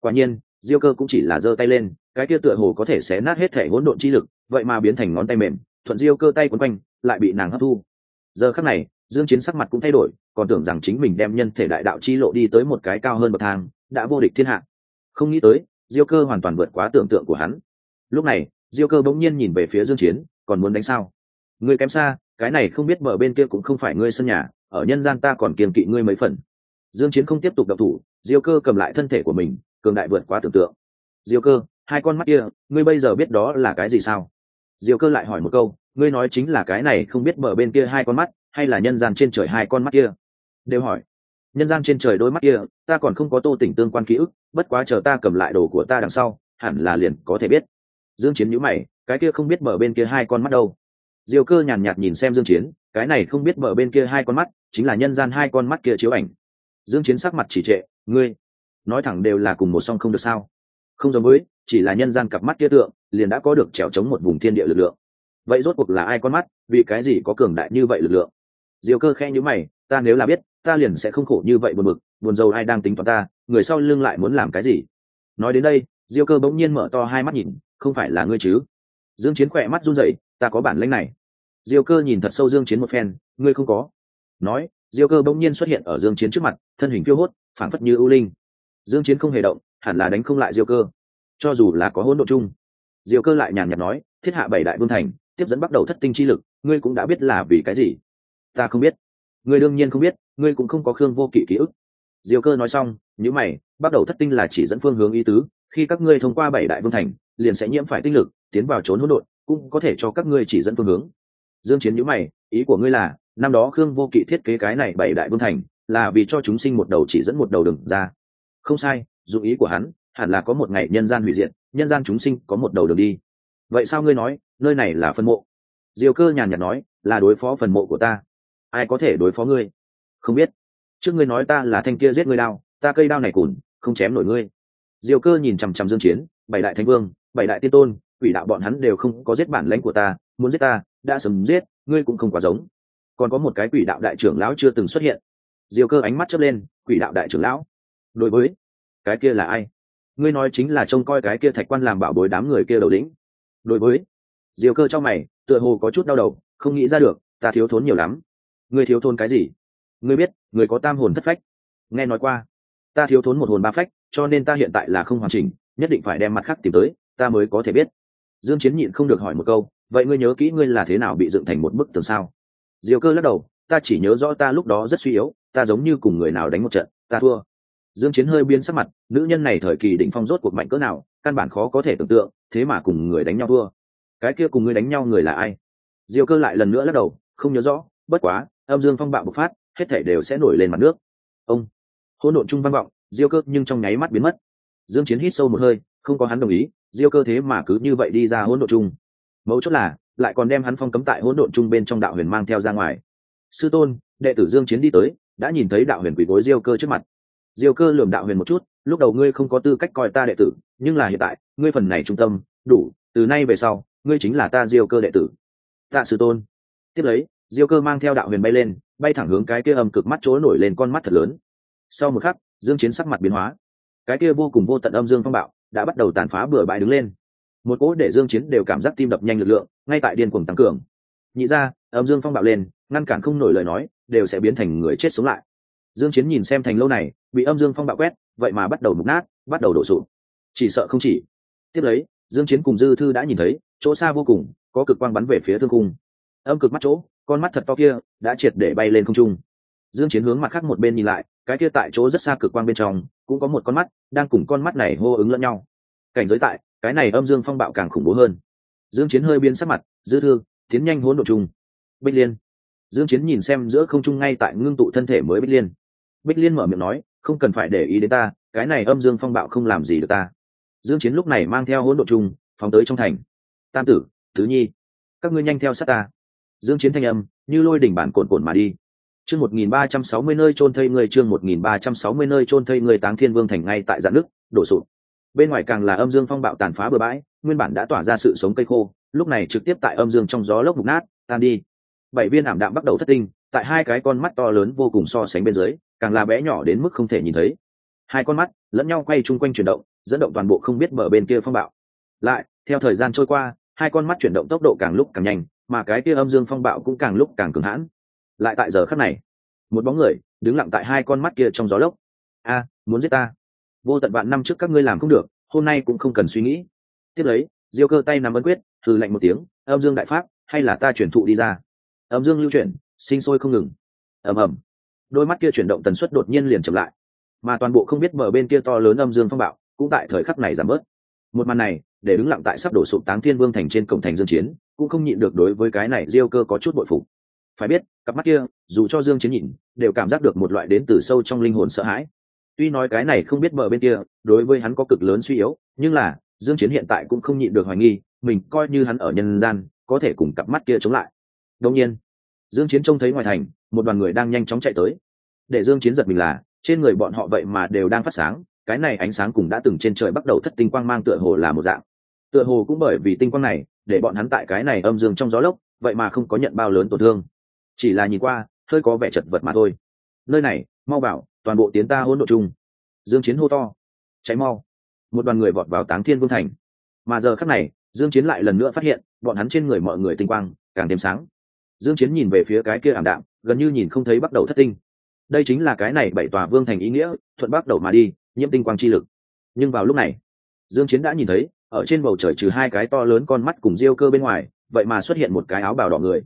Quả nhiên, diêu cơ cũng chỉ là giơ tay lên, cái kia tựa hồ có thể xé nát hết thể hỗn độn chi lực, vậy mà biến thành ngón tay mềm, thuận diêu cơ tay quấn quanh, lại bị nàng hấp thu. Giờ khắc này, dương chiến sắc mặt cũng thay đổi, còn tưởng rằng chính mình đem nhân thể đại đạo chi lộ đi tới một cái cao hơn bậc thang, đã vô địch thiên hạ. Không nghĩ tới, diêu cơ hoàn toàn vượt quá tưởng tượng của hắn. Lúc này, diêu cơ bỗng nhiên nhìn về phía dương chiến, còn muốn đánh sao? Ngươi kém xa cái này không biết mở bên kia cũng không phải ngươi sân nhà, ở nhân gian ta còn kiềm kỵ ngươi mấy phần. Dương chiến không tiếp tục động thủ, diêu cơ cầm lại thân thể của mình, cường đại vượt quá tưởng tượng. Diêu cơ, hai con mắt kia, ngươi bây giờ biết đó là cái gì sao? Diêu cơ lại hỏi một câu, ngươi nói chính là cái này không biết mở bên kia hai con mắt, hay là nhân gian trên trời hai con mắt kia? Đều hỏi. Nhân gian trên trời đôi mắt kia, ta còn không có tô tỉnh tương quan ký ức, bất quá chờ ta cầm lại đồ của ta đằng sau, hẳn là liền có thể biết. Dương chiến nhíu mày, cái kia không biết mở bên kia hai con mắt đâu? Diêu cơ nhàn nhạt nhìn xem dương chiến, cái này không biết mở bên kia hai con mắt, chính là nhân gian hai con mắt kia chiếu ảnh. Dương chiến sắc mặt chỉ trệ, ngươi, nói thẳng đều là cùng một song không được sao? Không giống với, chỉ là nhân gian cặp mắt kia tượng, liền đã có được trèo chống một vùng thiên địa lực lượng. Vậy rốt cuộc là ai con mắt, vì cái gì có cường đại như vậy lực lượng? Diều cơ khe như mày, ta nếu là biết, ta liền sẽ không khổ như vậy buồn bực, buồn rầu ai đang tính toán ta, người sau lưng lại muốn làm cái gì? Nói đến đây, diêu cơ bỗng nhiên mở to hai mắt nhìn, không phải là ngươi chứ? Dương chiến khỏe mắt run rẩy ta có bản lĩnh này. Diêu cơ nhìn thật sâu dương chiến một phen, ngươi không có. Nói, diêu cơ bỗng nhiên xuất hiện ở dương chiến trước mặt, thân hình phiêu hốt, phảng phất như ưu linh. Dương chiến không hề động, hẳn là đánh không lại diêu cơ. Cho dù là có hỗn độ chung. Diêu cơ lại nhàn nhạt nói, thiết hạ bảy đại vương thành, tiếp dẫn bắt đầu thất tinh chi lực, ngươi cũng đã biết là vì cái gì. Ta không biết. Ngươi đương nhiên không biết, ngươi cũng không có khương vô kỵ ký ức. Diêu cơ nói xong những mày, bắt đầu thất tinh là chỉ dẫn phương hướng ý tứ, khi các ngươi thông qua bảy đại vương thành, liền sẽ nhiễm phải tinh lực, tiến vào trốn hỗn độn cũng có thể cho các ngươi chỉ dẫn phương hướng. Dương chiến nhíu mày, ý của ngươi là, năm đó khương vô kỵ thiết kế cái này bảy đại vương thành, là vì cho chúng sinh một đầu chỉ dẫn một đầu đường ra. Không sai, dụng ý của hắn, hẳn là có một ngày nhân gian hủy diệt, nhân gian chúng sinh có một đầu đường đi. Vậy sao ngươi nói, nơi này là phân mộ? Diều cơ nhàn nhạt nói, là đối phó phần mộ của ta. Ai có thể đối phó ngươi? Không biết. Trước ngươi nói ta là thanh kia giết ngươi đao, ta cây đao này cùn, không chém nổi ngươi. Diều cơ nhìn chằm chằm dương chiến, bảy đại thánh vương, bảy đại tiên tôn quỷ đạo bọn hắn đều không có giết bản lãnh của ta, muốn giết ta, đã sớm giết, ngươi cũng không quá giống. Còn có một cái quỷ đạo đại trưởng lão chưa từng xuất hiện. Diều cơ ánh mắt chớp lên, quỷ đạo đại trưởng lão. Đối với, cái kia là ai? Ngươi nói chính là trông coi cái kia thạch quan làm bảo bối đám người kia đầu đỉnh. Đối với diều cơ trong mày, tựa hồ có chút đau đầu, không nghĩ ra được, ta thiếu thốn nhiều lắm. Ngươi thiếu thốn cái gì? Ngươi biết người có tam hồn thất phách. Nghe nói qua, ta thiếu thốn một hồn ba phách, cho nên ta hiện tại là không hoàn chỉnh, nhất định phải đem mặt khác tìm tới, ta mới có thể biết dương chiến nhịn không được hỏi một câu, vậy ngươi nhớ kỹ ngươi là thế nào bị dựng thành một bức tường sao? Diều cơ lắc đầu, ta chỉ nhớ rõ ta lúc đó rất suy yếu, ta giống như cùng người nào đánh một trận, ta thua. Dương chiến hơi biến sắc mặt, nữ nhân này thời kỳ đỉnh phong rốt cuộc mạnh cỡ nào, căn bản khó có thể tưởng tượng, thế mà cùng người đánh nhau thua. Cái kia cùng người đánh nhau người là ai? Diều cơ lại lần nữa lắc đầu, không nhớ rõ, bất quá, âm dương phong bạo bộc phát, hết thể đều sẽ nổi lên mặt nước. Ông, hỗn độn trung vang vọng, diêu cơ nhưng trong nháy mắt biến mất. Dương chiến hít sâu một hơi, không có hắn đồng ý diêu cơ thế mà cứ như vậy đi ra hỗn độn chung, mấu chốt là lại còn đem hắn phong cấm tại hỗn độn chung bên trong đạo huyền mang theo ra ngoài. Sư tôn đệ tử dương chiến đi tới đã nhìn thấy đạo huyền quỷ gối diêu cơ trước mặt. Diêu cơ lườm đạo huyền một chút lúc đầu ngươi không có tư cách coi ta đệ tử nhưng là hiện tại ngươi phần này trung tâm đủ từ nay về sau ngươi chính là ta diêu cơ đệ tử. Tạ sư tôn. Tiếp lấy diêu cơ mang theo đạo huyền bay lên bay thẳng hướng cái kia âm cực mắt chỗ nổi lên con mắt thật lớn. Sau một khắc dương chiến sắc mặt biến hóa. Cái kia vô cùng vô tận âm dương phong bạo đã bắt đầu tàn phá bừa bãi đứng lên. Một cỗ để dương chiến đều cảm giác tim đập nhanh lực lượng, ngay tại điên cuồng tăng cường. Nhị ra âm dương phong bạo lên, ngăn cản không nổi lời nói, đều sẽ biến thành người chết sống lại. Dương chiến nhìn xem thành lâu này, bị âm dương phong bạo quét, vậy mà bắt đầu mục nát, bắt đầu đổ sụp. Chỉ sợ không chỉ. Tiếp lấy, dương chiến cùng dư thư đã nhìn thấy, chỗ xa vô cùng, có cực quang bắn về phía thương cung âm cực mắt chỗ, con mắt thật to kia, đã triệt để bay lên không trung. Dương chiến hướng mặt khác một bên nhìn lại, cái kia tại chỗ rất xa cực quang bên trong cũng có một con mắt, đang cùng con mắt này hô ứng lẫn nhau. Cảnh giới tại, cái này âm dương phong bạo càng khủng bố hơn. Dương chiến hơi biến sắc mặt, dư thư, tiến nhanh hỗn độ trung bích liên. Dương chiến nhìn xem giữa không trung ngay tại ngưng tụ thân thể mới bích liên. Bích liên mở miệng nói, không cần phải để ý đến ta, cái này âm dương phong bạo không làm gì được ta. Dương chiến lúc này mang theo hỗn độ trung phóng tới trong thành. Tam tử, tứ nhi, các ngươi nhanh theo sát ta. Dương chiến thanh âm, như lôi đỉnh bản cồn cồn mà đi chương 1360 nơi chôn thây người, chương 1360 nơi chôn thây người táng thiên vương thành ngay tại dạng nước, đổ sụp. Bên ngoài càng là âm dương phong bạo tàn phá bừa bãi, nguyên bản đã tỏa ra sự sống cây khô, lúc này trực tiếp tại âm dương trong gió lốc mục nát, tan đi. Bảy viên ảm đạm bắt đầu thất tinh, tại hai cái con mắt to lớn vô cùng so sánh bên dưới, càng là bé nhỏ đến mức không thể nhìn thấy. Hai con mắt lẫn nhau quay chung quanh chuyển động, dẫn động toàn bộ không biết mở bên kia phong bạo. Lại, theo thời gian trôi qua, hai con mắt chuyển động tốc độ càng lúc càng nhanh, mà cái kia âm dương phong bạo cũng càng lúc càng cứng hãn lại tại giờ khắc này, một bóng người đứng lặng tại hai con mắt kia trong gió lốc. A, muốn giết ta? Vô tận vạn năm trước các ngươi làm không được, hôm nay cũng không cần suy nghĩ. Tiếp lấy, diêu cơ tay nắm ấn quyết thư lạnh một tiếng, âm dương đại pháp, hay là ta chuyển thụ đi ra? Âm dương lưu chuyển, sinh sôi không ngừng. Ầm ầm. Đôi mắt kia chuyển động tần suất đột nhiên liền chậm lại. Mà toàn bộ không biết mở bên kia to lớn âm dương phong bạo, cũng tại thời khắc này giảm bớt. Một màn này, để đứng lặng tại sắp đổ sụp táng thiên vương thành trên cổng thành dương chiến, cũng không nhịn được đối với cái này diêu cơ có chút bội phục phải biết, cặp mắt kia, dù cho dương chiến nhìn, đều cảm giác được một loại đến từ sâu trong linh hồn sợ hãi. Tuy nói cái này không biết mở bên kia, đối với hắn có cực lớn suy yếu, nhưng là, dương chiến hiện tại cũng không nhịn được hoài nghi, mình coi như hắn ở nhân gian, có thể cùng cặp mắt kia chống lại. Đương nhiên, dương chiến trông thấy ngoài thành, một đoàn người đang nhanh chóng chạy tới. Để dương chiến giật mình là, trên người bọn họ vậy mà đều đang phát sáng, cái này ánh sáng cùng đã từng trên trời bắt đầu thất tinh quang mang tựa hồ là một dạng. Tựa hồ cũng bởi vì tinh quang này, để bọn hắn tại cái này âm dương trong gió lốc, vậy mà không có nhận bao lớn tổn thương chỉ là nhìn qua, hơi có vẻ chật vật mà thôi. Nơi này, mau bảo toàn bộ tiến ta hỗn độ chung. Dương chiến hô to. Cháy mau. Một đoàn người vọt vào táng thiên vương thành. Mà giờ khắc này, dương chiến lại lần nữa phát hiện, bọn hắn trên người mọi người tinh quang, càng thêm sáng. Dương chiến nhìn về phía cái kia ảm đạm, gần như nhìn không thấy bắt đầu thất tinh. Đây chính là cái này bảy tòa vương thành ý nghĩa, thuận bắt đầu mà đi, nhiễm tinh quang chi lực. Nhưng vào lúc này, dương chiến đã nhìn thấy, ở trên bầu trời trừ hai cái to lớn con mắt cùng diêu cơ bên ngoài, vậy mà xuất hiện một cái áo bào đỏ người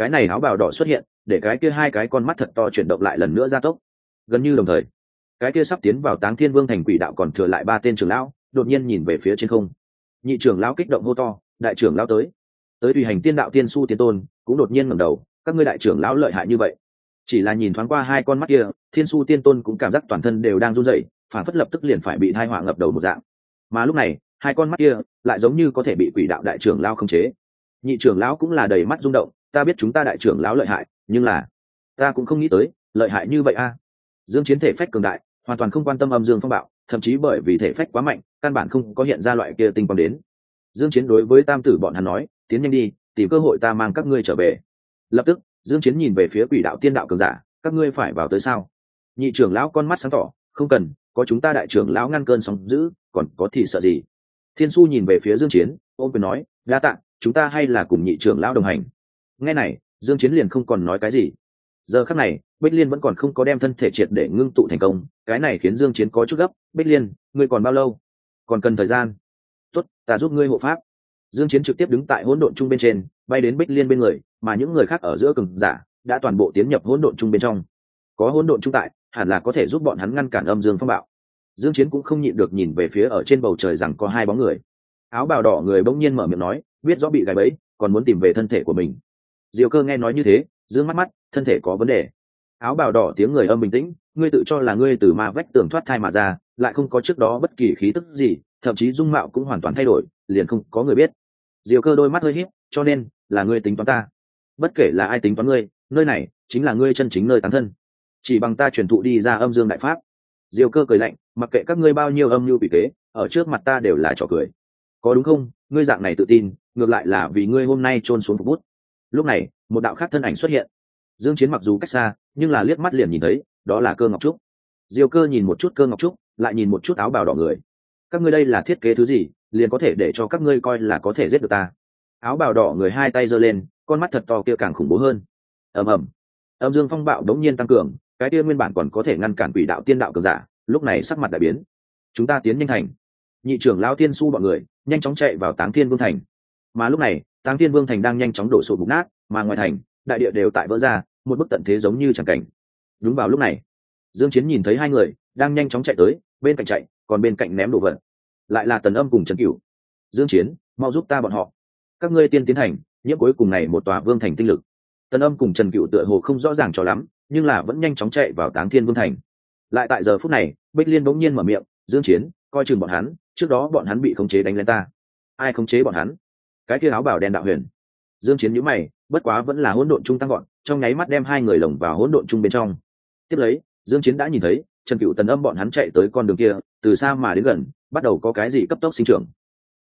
cái này áo bào đỏ xuất hiện, để cái kia hai cái con mắt thật to chuyển động lại lần nữa gia tốc. Gần như đồng thời, cái kia sắp tiến vào táng thiên vương thành quỷ đạo còn thừa lại ba tên trưởng lão, đột nhiên nhìn về phía trên không. Nhị trưởng lão kích động hô to, đại trưởng lão tới! Tới tùy hành tiên đạo tiên su tiên tôn, cũng đột nhiên ngẩng đầu, các ngươi đại trưởng lão lợi hại như vậy! Chỉ là nhìn thoáng qua hai con mắt kia, thiên su tiên tôn cũng cảm giác toàn thân đều đang run rẩy, phản phất lập tức liền phải bị hai họa ngập đầu một dạng. Mà lúc này, hai con mắt kia lại giống như có thể bị quỷ đạo đại trưởng lao khống chế. Nhị trưởng lão cũng là đầy mắt rung động ta biết chúng ta đại trưởng lão lợi hại, nhưng là, ta cũng không nghĩ tới, lợi hại như vậy a. Dương chiến thể phách cường đại, hoàn toàn không quan tâm âm dương phong bạo, thậm chí bởi vì thể phách quá mạnh, căn bản không có hiện ra loại kia tinh quang đến. Dương chiến đối với tam tử bọn hắn nói, tiến nhanh đi, tìm cơ hội ta mang các ngươi trở về. Lập tức, dương chiến nhìn về phía quỷ đạo tiên đạo cường giả, các ngươi phải vào tới sao? Nhị trưởng lão con mắt sáng tỏ, không cần, có chúng ta đại trưởng lão ngăn cơn sóng dữ, còn có thì sợ gì? Thiên su nhìn về phía dương chiến ôm quyền nói, đa tạ, chúng ta hay là cùng nhị trưởng lão đồng hành nghe này, dương chiến liền không còn nói cái gì. Giờ khắc này, bích liên vẫn còn không có đem thân thể triệt để ngưng tụ thành công, cái này khiến dương chiến có chút gấp. Bích liên, ngươi còn bao lâu? Còn cần thời gian? Tốt, ta giúp ngươi hộ pháp. Dương chiến trực tiếp đứng tại hỗn độn trung bên trên, bay đến bích liên bên người, mà những người khác ở giữa cường giả đã toàn bộ tiến nhập hỗn độn trung bên trong. Có hỗn độn trung tại, hẳn là có thể giúp bọn hắn ngăn cản âm dương phong bạo. Dương chiến cũng không nhịn được nhìn về phía ở trên bầu trời rằng có hai bóng người. Áo bào đỏ người bỗng nhiên mở miệng nói, biết rõ bị gài bẫy, còn muốn tìm về thân thể của mình diều cơ nghe nói như thế giữ mắt mắt, thân thể có vấn đề. Áo bào đỏ tiếng người âm bình tĩnh, ngươi tự cho là ngươi từ ma vách tường thoát thai mà ra, lại không có trước đó bất kỳ khí tức gì, thậm chí dung mạo cũng hoàn toàn thay đổi, liền không có người biết. Diều cơ đôi mắt hơi híp, cho nên, là ngươi tính toán ta. Bất kể là ai tính toán ngươi, nơi này, chính là ngươi chân chính nơi tán thân. Chỉ bằng ta truyền thụ đi ra âm dương đại pháp. Diều cơ cười lạnh, mặc kệ các ngươi bao nhiêu âm mưu bị kế, ở trước mặt ta đều là trò cười. Có đúng không? Ngươi dạng này tự tin, ngược lại là vì ngươi hôm nay trôn xuống phục bút lúc này, một đạo khác thân ảnh xuất hiện. Dương chiến mặc dù cách xa, nhưng là liếc mắt liền nhìn thấy, đó là cơ ngọc trúc. Diêu cơ nhìn một chút cơ ngọc trúc, lại nhìn một chút áo bào đỏ người. Các ngươi đây là thiết kế thứ gì, liền có thể để cho các ngươi coi là có thể giết được ta. Áo bào đỏ người hai tay giơ lên, con mắt thật to kia càng khủng bố hơn. Ầm ầm. Âm dương phong bạo đống nhiên tăng cường, cái kia nguyên bản còn có thể ngăn cản quỷ đạo tiên đạo cường giả, lúc này sắc mặt đại biến. Chúng ta tiến nhanh thành. Nhị trưởng lao tiên su bọn người, nhanh chóng chạy vào táng thiên vương thành. Mà lúc này táng thiên vương thành đang nhanh chóng đổ sụp bục nát, mà ngoài thành, đại địa đều tại vỡ ra, một bức tận thế giống như chẳng cảnh. Đúng vào lúc này, dương chiến nhìn thấy hai người đang nhanh chóng chạy tới, bên cạnh chạy, còn bên cạnh ném đồ vật. Lại là tần âm cùng trần cửu. Dương chiến, mau giúp ta bọn họ. Các ngươi tiên tiến hành, nhiễm cuối cùng này một tòa vương thành tinh lực. Tần âm cùng trần cửu tựa hồ không rõ ràng cho lắm, nhưng là vẫn nhanh chóng chạy vào táng thiên vương thành. Lại tại giờ phút này, bích liên bỗng nhiên mở miệng, dương chiến, coi chừng bọn hắn, trước đó bọn hắn bị khống chế đánh lên ta. Ai khống chế bọn hắn? Cái kia áo bảo đen đạo huyền. Dương chiến nhíu mày, bất quá vẫn là hỗn độn trung tăng gọn, trong nháy mắt đem hai người lồng vào hỗn độn trung bên trong. Tiếp lấy, dương chiến đã nhìn thấy, trần cựu tần âm bọn hắn chạy tới con đường kia, từ xa mà đến gần, bắt đầu có cái gì cấp tốc sinh trưởng.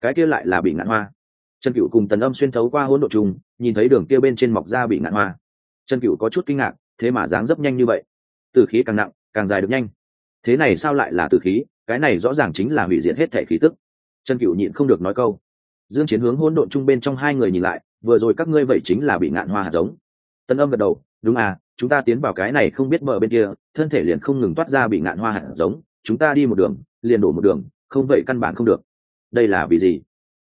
Cái kia lại là bị ngạn hoa. Trần cựu cùng tần âm xuyên thấu qua hỗn độn trung nhìn thấy đường kia bên trên mọc ra bị ngạn hoa. Trần cựu có chút kinh ngạc, thế mà dáng dấp nhanh như vậy. Từ khí càng nặng, càng dài được nhanh. Thế này sao lại là từ khí? Cái này rõ ràng chính là hủy diệt hết thể khí tức. Trần cựu nhịn không được nói câu dương chiến hướng hỗn độn trung bên trong hai người nhìn lại, vừa rồi các ngươi vậy chính là bị ngạn hoa hạt giống. Tân âm gật đầu, đúng à chúng ta tiến vào cái này không biết mở bên kia, thân thể liền không ngừng toát ra bị ngạn hoa hạt giống, chúng ta đi một đường, liền đổ một đường, không vậy căn bản không được. Đây là vì gì?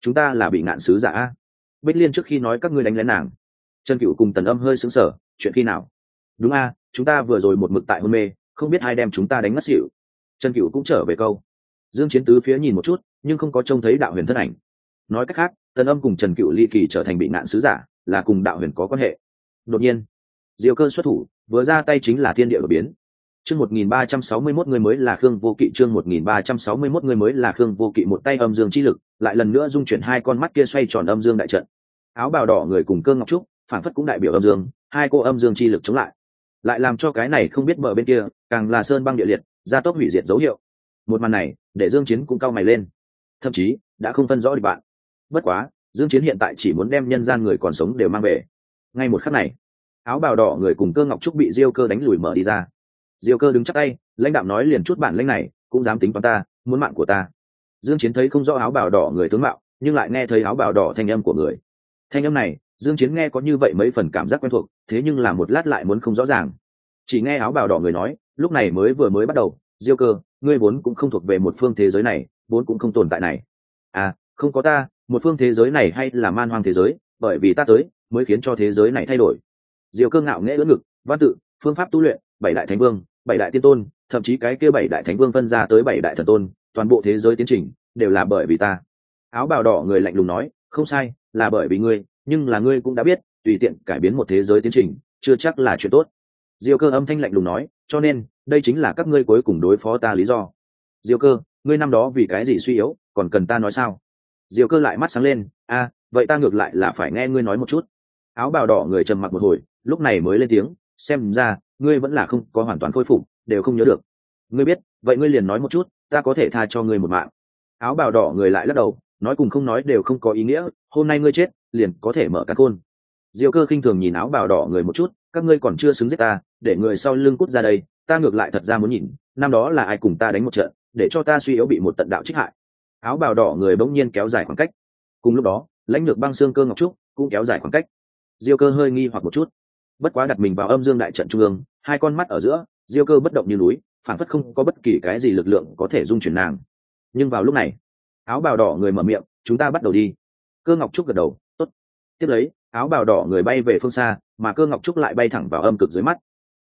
Chúng ta là bị ngạn sứ giả a? Bích liên trước khi nói các ngươi đánh lén nàng. Trần cựu cùng tần âm hơi sững sờ, chuyện khi nào? Đúng a chúng ta vừa rồi một mực tại hôn mê, không biết ai đem chúng ta đánh ngất xỉu. Trần cựu cũng trở về câu. Dương chiến tứ phía nhìn một chút, nhưng không có trông thấy đạo huyền thân ảnh nói cách khác, tần âm cùng trần cựu ly kỳ trở thành bị nạn sứ giả, là cùng đạo huyền có quan hệ. Đột nhiên diệu cơ xuất thủ, vừa ra tay chính là thiên địa đột biến. Chương một nghìn ba trăm sáu mươi mốt người mới là khương vô kỵ, chương một nghìn ba trăm sáu mươi mốt người mới là khương vô kỵ, một tay âm dương chi lực, lại lần nữa dung chuyển hai con mắt kia xoay tròn âm dương đại trận. Áo bào đỏ người cùng cơ ngọc trúc, phản phất cũng đại biểu âm dương, hai cô âm dương chi lực chống lại. Lại làm cho cái này không biết mở bên kia, càng là sơn băng địa liệt, gia tốc hủy diệt dấu hiệu. Một màn này, để dương chiến cũng cao mày lên. Thậm chí, đã không phân rõ được bạn bất quá, dương chiến hiện tại chỉ muốn đem nhân gian người còn sống đều mang về. Ngay một khắc này, áo bào đỏ người cùng cơ ngọc trúc bị diêu cơ đánh lùi mở đi ra. Diêu cơ đứng chắc tay, lãnh đạo nói liền chút bản lãnh này, cũng dám tính toán ta, muốn mạng của ta. Dương chiến thấy không rõ áo bào đỏ người tướng mạo, nhưng lại nghe thấy áo bào đỏ thanh âm của người. Thanh âm này, dương chiến nghe có như vậy mấy phần cảm giác quen thuộc, thế nhưng là một lát lại muốn không rõ ràng. Chỉ nghe áo bào đỏ người nói, lúc này mới vừa mới bắt đầu, diêu cơ, ngươi vốn cũng không thuộc về một phương thế giới này, vốn cũng không tồn tại này. À không có ta, một phương thế giới này hay là man hoang thế giới, bởi vì ta tới mới khiến cho thế giới này thay đổi. Diều cơ ngạo nghễ ưỡn ngực, văn tự, phương pháp tu luyện, bảy đại thánh vương, bảy đại tiên tôn, thậm chí cái kia bảy đại thánh vương phân ra tới bảy đại thần tôn, toàn bộ thế giới tiến trình đều là bởi vì ta. Áo bào đỏ người lạnh lùng nói, không sai, là bởi vì ngươi, nhưng là ngươi cũng đã biết, tùy tiện cải biến một thế giới tiến trình, chưa chắc là chuyện tốt. Diêu cơ âm thanh lạnh lùng nói, cho nên, đây chính là các ngươi cuối cùng đối phó ta lý do. Diêu cơ, ngươi năm đó vì cái gì suy yếu, còn cần ta nói sao? Diều cơ lại mắt sáng lên, a, vậy ta ngược lại là phải nghe ngươi nói một chút. Áo bào đỏ người trầm mặc một hồi, lúc này mới lên tiếng, xem ra, ngươi vẫn là không có hoàn toàn khôi phục, đều không nhớ được. Ngươi biết, vậy ngươi liền nói một chút, ta có thể tha cho ngươi một mạng. Áo bào đỏ người lại lắc đầu, nói cùng không nói đều không có ý nghĩa, hôm nay ngươi chết, liền có thể mở cả côn. diêu cơ khinh thường nhìn áo bào đỏ người một chút, các ngươi còn chưa xứng giết ta, để người sau lưng cút ra đây, ta ngược lại thật ra muốn nhìn, năm đó là ai cùng ta đánh một trận, để cho ta suy yếu bị một tận đạo trích hại áo bào đỏ người bỗng nhiên kéo dài khoảng cách. Cùng lúc đó, lãnh lược băng xương cơ ngọc trúc cũng kéo dài khoảng cách. Diêu cơ hơi nghi hoặc một chút. Bất quá đặt mình vào âm dương đại trận trung ương, hai con mắt ở giữa, diêu cơ bất động như núi phản phất không có bất kỳ cái gì lực lượng có thể dung chuyển nàng. Nhưng vào lúc này, áo bào đỏ người mở miệng, chúng ta bắt đầu đi. Cơ ngọc trúc gật đầu, tốt. Tiếp lấy, áo bào đỏ người bay về phương xa, mà cơ ngọc trúc lại bay thẳng vào âm cực dưới mắt.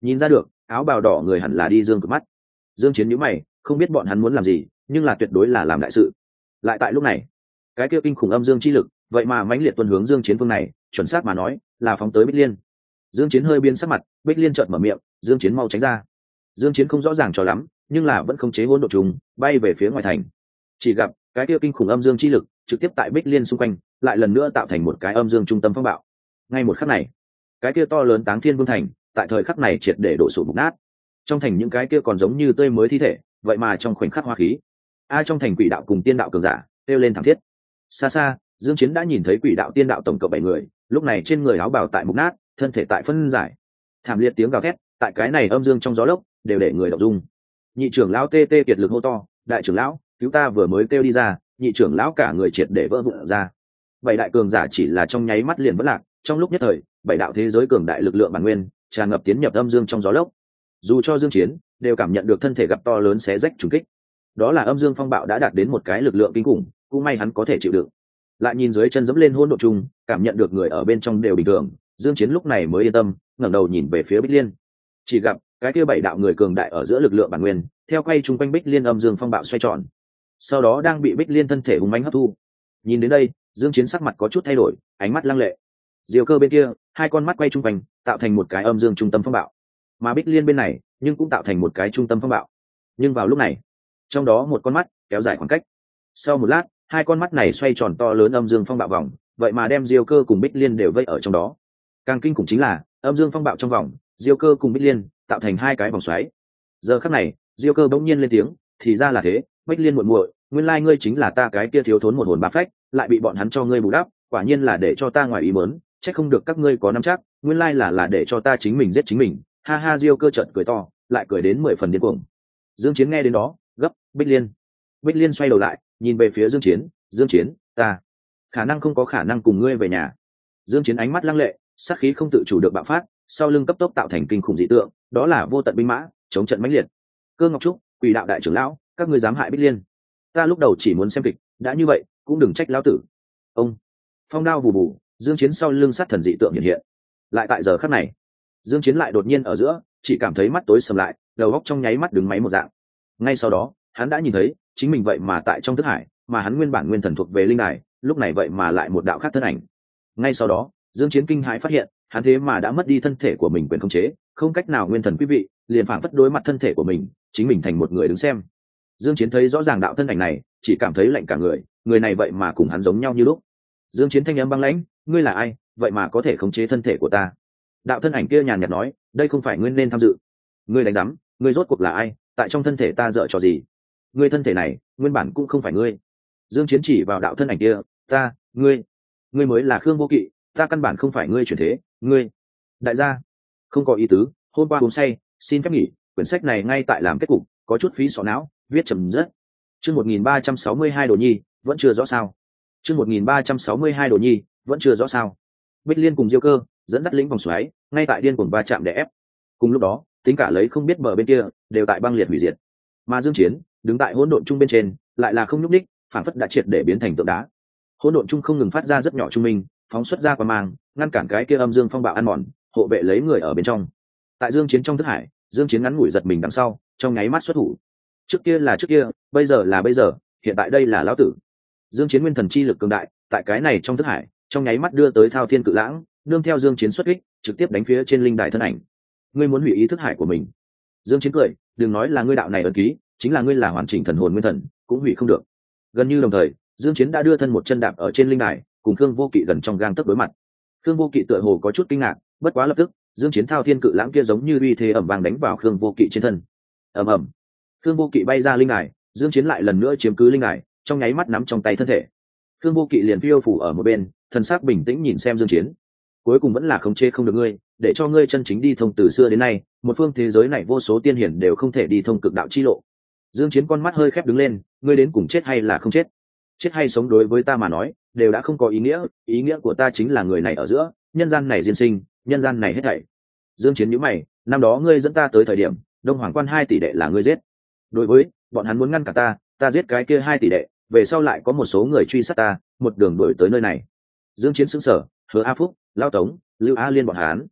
Nhìn ra được, áo bào đỏ người hẳn là đi dương cực mắt. Dương chiến nhữ mày, không biết bọn hắn muốn làm gì, nhưng là tuyệt đối là làm đại sự lại tại lúc này, cái kia kinh khủng âm dương chi lực, vậy mà mãnh liệt tuân hướng dương chiến phương này, chuẩn xác mà nói, là phóng tới bích liên. Dương chiến hơi biến sắc mặt, bích liên trợn mở miệng, dương chiến mau tránh ra. Dương chiến không rõ ràng cho lắm, nhưng là vẫn không chế hỗn độ trùng, bay về phía ngoài thành. Chỉ gặp cái kia kinh khủng âm dương chi lực, trực tiếp tại bích liên xung quanh, lại lần nữa tạo thành một cái âm dương trung tâm phong bạo. Ngay một khắc này, cái kia to lớn táng thiên vương thành, tại thời khắc này triệt để đổ sụp mục nát. Trong thành những cái kia còn giống như tươi mới thi thể, vậy mà trong khoảnh khắc hoa khí a trong thành quỷ đạo cùng tiên đạo cường giả, kêu lên thảm thiết. Xa xa, dương chiến đã nhìn thấy quỷ đạo tiên đạo tổng cộng bảy người, lúc này trên người áo bào tại mục nát, thân thể tại phân giải. Thảm liệt tiếng gào thét, tại cái này âm dương trong gió lốc, đều để người đọc dung nhị trưởng lão tê tê kiệt lực hô to, đại trưởng lão, cứu ta vừa mới kêu đi ra. Nhị trưởng lão cả người triệt để vỡ vụn ra. Bảy đại cường giả chỉ là trong nháy mắt liền vỡ lạc, trong lúc nhất thời, bảy đạo thế giới cường đại lực lượng bản nguyên, tràn ngập tiến nhập âm dương trong gió lốc. Dù cho dương chiến, đều cảm nhận được thân thể gặp to lớn xé rách trùng kích đó là âm dương phong bạo đã đạt đến một cái lực lượng kinh khủng, cũng may hắn có thể chịu đựng. Lại nhìn dưới chân dẫm lên hỗn độ chung, cảm nhận được người ở bên trong đều bình thường, dương chiến lúc này mới yên tâm, ngẩng đầu nhìn về phía bích liên. Chỉ gặp, cái kia bảy đạo người cường đại ở giữa lực lượng bản nguyên, theo quay chung quanh bích liên âm dương phong bạo xoay tròn. Sau đó đang bị bích liên thân thể hùng mãnh hấp thu. Nhìn đến đây, dương chiến sắc mặt có chút thay đổi, ánh mắt lăng lệ. Diều cơ bên kia, hai con mắt quay chung quanh, tạo thành một cái âm dương trung tâm phong bạo. Mà bích liên bên này, nhưng cũng tạo thành một cái trung tâm phong bạo. Nhưng vào lúc này trong đó một con mắt kéo dài khoảng cách. Sau một lát, hai con mắt này xoay tròn to lớn âm dương phong bạo vòng, vậy mà đem diêu cơ cùng bích liên đều vây ở trong đó. Càng kinh khủng chính là, âm dương phong bạo trong vòng, diêu cơ cùng bích liên tạo thành hai cái vòng xoáy. Giờ khắc này, diêu cơ bỗng nhiên lên tiếng, thì ra là thế, bích liên muội muội, nguyên lai ngươi chính là ta cái kia thiếu thốn một hồn ba phách, lại bị bọn hắn cho ngươi bù đắp, quả nhiên là để cho ta ngoài ý mớn chắc không được các ngươi có nắm chắc, nguyên lai là là để cho ta chính mình giết chính mình. Ha ha, diêu cơ trận cười to, lại cười đến mười phần điên cuồng. Dương chiến nghe đến đó gấp, bích liên. Bích liên xoay đầu lại, nhìn về phía dương chiến dương chiến, ta khả năng không có khả năng cùng ngươi về nhà. Dương chiến ánh mắt lăng lệ, sát khí không tự chủ được bạo phát, sau lưng cấp tốc tạo thành kinh khủng dị tượng, đó là vô tận binh mã, chống trận mãnh liệt. Cơ ngọc trúc, quỷ đạo đại trưởng lão, các ngươi dám hại bích liên. Ta lúc đầu chỉ muốn xem kịch, đã như vậy, cũng đừng trách lão tử. Ông, phong đao bù bù, dương chiến sau lưng sát thần dị tượng hiện hiện. Lại tại giờ khắc này, dương chiến lại đột nhiên ở giữa, chỉ cảm thấy mắt tối sầm lại, đầu óc trong nháy mắt đứng máy một dạng ngay sau đó, hắn đã nhìn thấy, chính mình vậy mà tại trong thức hải, mà hắn nguyên bản nguyên thần thuộc về linh đài, lúc này vậy mà lại một đạo khác thân ảnh. Ngay sau đó, dương chiến kinh hãi phát hiện, hắn thế mà đã mất đi thân thể của mình quyền khống chế, không cách nào nguyên thần quý vị, liền phản phất đối mặt thân thể của mình, chính mình thành một người đứng xem. Dương chiến thấy rõ ràng đạo thân ảnh này, chỉ cảm thấy lạnh cả người người này vậy mà cùng hắn giống nhau như lúc. Dương chiến thanh âm băng lãnh, ngươi là ai? Vậy mà có thể khống chế thân thể của ta? Đạo thân ảnh kia nhàn nhạt nói, đây không phải nguyên nên tham dự. Ngươi đánh giám, ngươi rốt cuộc là ai? Tại trong thân thể ta dở trò gì? Ngươi thân thể này, nguyên bản cũng không phải ngươi. Dương chiến chỉ vào đạo thân ảnh kia, ta, ngươi ngươi mới là khương vô kỵ, ta căn bản không phải ngươi chuyển thế, ngươi. Đại gia, không có ý tứ, hôm qua uống say, xin phép nghỉ, quyển sách này ngay tại làm kết cục, có chút phí sọ não, viết trầm rất chương 1362 đồ nhi, vẫn chưa rõ sao. Chương 1362 đồ nhi, vẫn chưa rõ sao. Bích liên cùng diêu cơ, dẫn dắt lĩnh vòng xoáy, ngay tại điên cuồng va chạm để ép. Cùng lúc đó tính cả lấy không biết bờ bên kia, đều tại băng liệt hủy diệt. Mà dương chiến, đứng tại hỗn độn trung bên trên, lại là không nhúc đích phản phất đã triệt để biến thành tượng đá. Hỗn độn trung không ngừng phát ra rất nhỏ trung minh, phóng xuất ra qua mang, ngăn cản cái kia âm dương phong bạo ăn mòn, hộ vệ lấy người ở bên trong. Tại dương chiến trong thức hải, dương chiến ngắn ngủi giật mình đằng sau, trong nháy mắt xuất thủ. Trước kia là trước kia, bây giờ là bây giờ, hiện tại đây là lão tử. Dương chiến nguyên thần chi lực cường đại, tại cái này trong thức hải, trong nháy mắt đưa tới thao thiên cự lãng, nương theo dương chiến xuất kích, trực tiếp đánh phía trên linh đài thân ảnh ngươi muốn hủy ý thức hải của mình. Dương chiến cười, đừng nói là ngươi đạo này ấn ký, chính là ngươi là hoàn chỉnh thần hồn nguyên thần, cũng hủy không được. Gần như đồng thời, dương chiến đã đưa thân một chân đạp ở trên linh đài, cùng cương vô kỵ gần trong gang tấc đối mặt. Cương vô kỵ tựa hồ có chút kinh ngạc, bất quá lập tức, dương chiến thao thiên cự lãng kia giống như uy thế ẩm vàng đánh vào khương vô kỵ trên thân. Ầm ầm. Khương vô kỵ bay ra linh đài, dương chiến lại lần nữa chiếm cứ linh đài, trong nháy mắt nắm trong tay thân thể. Cương vô kỵ liền phiêu phủ ở một bên, thần sắc bình tĩnh nhìn xem dương chiến cuối cùng vẫn là khống chế không được ngươi, để cho ngươi chân chính đi thông từ xưa đến nay, một phương thế giới này vô số tiên hiển đều không thể đi thông cực đạo chi lộ. Dương chiến con mắt hơi khép đứng lên, ngươi đến cùng chết hay là không chết? Chết hay sống đối với ta mà nói, đều đã không có ý nghĩa ý nghĩa của ta chính là người này ở giữa, nhân gian này diên sinh, nhân gian này hết thảy. Dương chiến nhíu mày, năm đó ngươi dẫn ta tới thời điểm, đông hoàng quan hai tỷ đệ là ngươi giết. Đối với, bọn hắn muốn ngăn cả ta ta giết cái kia hai tỷ đệ, về sau lại có một số người truy sát ta, một đường đuổi tới nơi này. Dương chiến sững sờ hứa a phúc, lao tống, lưu a liên bọn hắn.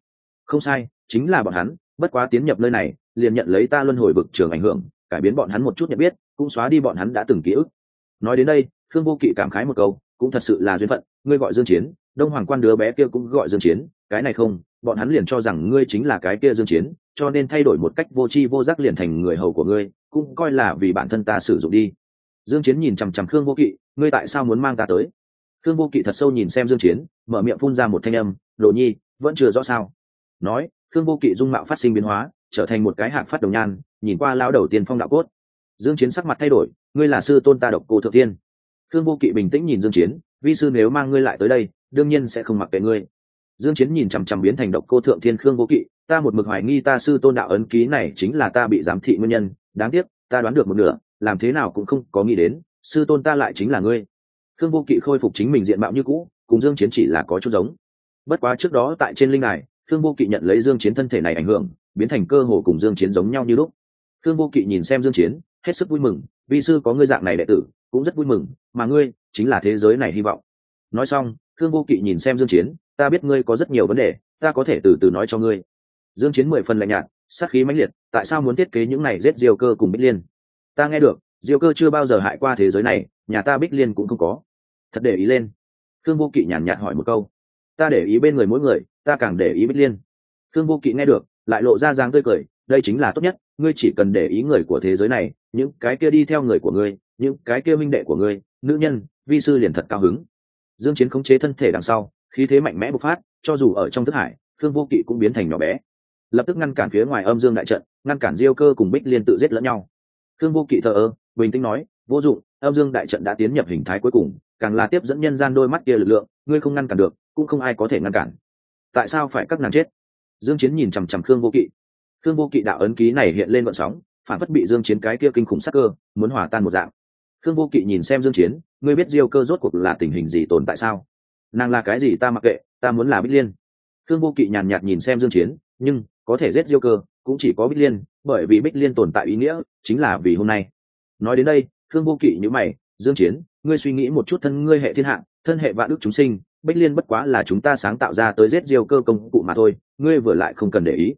Không sai, chính là bọn hắn, bất quá tiến nhập nơi này, liền nhận lấy ta luân hồi vực trường ảnh hưởng, cải biến bọn hắn một chút nhận biết, cũng xóa đi bọn hắn đã từng ký ức. Nói đến đây thương vô kỵ cảm khái một câu, cũng thật sự là duyên phận, ngươi gọi dương chiến, đông hoàng quan đứa bé kia cũng gọi dương chiến, cái này không, bọn hắn liền cho rằng ngươi chính là cái kia dương chiến, cho nên thay đổi một cách vô tri vô giác liền thành người hầu của ngươi, cũng coi là vì bản thân ta sử dụng đi. Dương chiến nhìn chằm chằm khương vô kỵ, ngươi tại sao muốn mang ta tới? Khương vô kỵ thật sâu nhìn xem dương chiến, mở miệng phun ra một thanh âm, đồ nhi, vẫn chưa rõ sao? Nói, khương vô kỵ dung mạo phát sinh biến hóa, trở thành một cái hạng phát đồng nhan, nhìn qua lao đầu tiên phong đạo cốt. Dương chiến sắc mặt thay đổi, ngươi là sư tôn ta độc cô thượng tiên. Khương vô kỵ bình tĩnh nhìn dương chiến, vi sư nếu mang ngươi lại tới đây, đương nhiên sẽ không mặc kệ ngươi. Dương chiến nhìn chằm chằm biến thành độc cô thượng thiên khương vô kỵ, ta một mực hoài nghi ta sư tôn đạo ấn ký này chính là ta bị giám thị nguyên nhân, đáng tiếc, ta đoán được một nửa, làm thế nào cũng không có nghĩ đến, sư tôn ta lại chính là ngươi khương vô kỵ khôi phục chính mình diện mạo như cũ, cùng dương chiến chỉ là có chút giống. Bất quá trước đó tại trên linh đài, khương vô kỵ nhận lấy dương chiến thân thể này ảnh hưởng, biến thành cơ hồ cùng dương chiến giống nhau như lúc. Khương vô kỵ nhìn xem dương chiến, hết sức vui mừng, vi sư có ngươi dạng này đệ tử, cũng rất vui mừng, mà ngươi chính là thế giới này hy vọng. Nói xong, khương vô kỵ nhìn xem dương chiến, ta biết ngươi có rất nhiều vấn đề, ta có thể từ từ nói cho ngươi. Dương chiến mười phần lạnh nhạt, sát khí mãnh liệt, tại sao muốn thiết kế những này giết diêu cơ cùng bích liên? Ta nghe được, diêu cơ chưa bao giờ hại qua thế giới này, nhà ta bích liên cũng không có thật để ý lên. Khương vô kỵ nhàn nhạt hỏi một câu. Ta để ý bên người mỗi người, ta càng để ý bích liên. Khương vô kỵ nghe được, lại lộ ra dáng tươi cười, đây chính là tốt nhất, ngươi chỉ cần để ý người của thế giới này, những cái kia đi theo người của ngươi, những cái kia minh đệ của ngươi, nữ nhân, vi sư liền thật cao hứng. Dương chiến khống chế thân thể đằng sau, khí thế mạnh mẽ bộc phát, cho dù ở trong thức hải thương vô kỵ cũng biến thành nhỏ bé. Lập tức ngăn cản phía ngoài âm dương đại trận, ngăn cản diêu cơ cùng bích liên tự giết lẫn nhau. Thương vô kỵ thờ ơ, bình tĩnh nói, vô dụng, âm dương đại trận đã tiến nhập hình thái cuối cùng càng là tiếp dẫn nhân gian đôi mắt kia lực lượng, ngươi không ngăn cản được, cũng không ai có thể ngăn cản. Tại sao phải các nàng chết? Dương chiến nhìn chằm chằm khương vô kỵ. Khương vô kỵ đạo ấn ký này hiện lên vận sóng, phản phất bị dương chiến cái kia kinh khủng sắc cơ, muốn hòa tan một dạng. Khương vô kỵ nhìn xem dương chiến, ngươi biết diêu cơ rốt cuộc là tình hình gì tồn tại sao? Nàng là cái gì ta mặc kệ, ta muốn là bích liên. Khương vô kỵ nhàn nhạt nhìn xem dương chiến, nhưng có thể giết diêu cơ cũng chỉ có bích liên, bởi vì bích liên tồn tại ý nghĩa chính là vì hôm nay. Nói đến đây, khương vô kỵ như mày, dương chiến ngươi suy nghĩ một chút thân ngươi hệ thiên hạ thân hệ vạn đức chúng sinh bích liên bất quá là chúng ta sáng tạo ra tới giết diêu cơ công cụ mà thôi, ngươi vừa lại không cần để ý.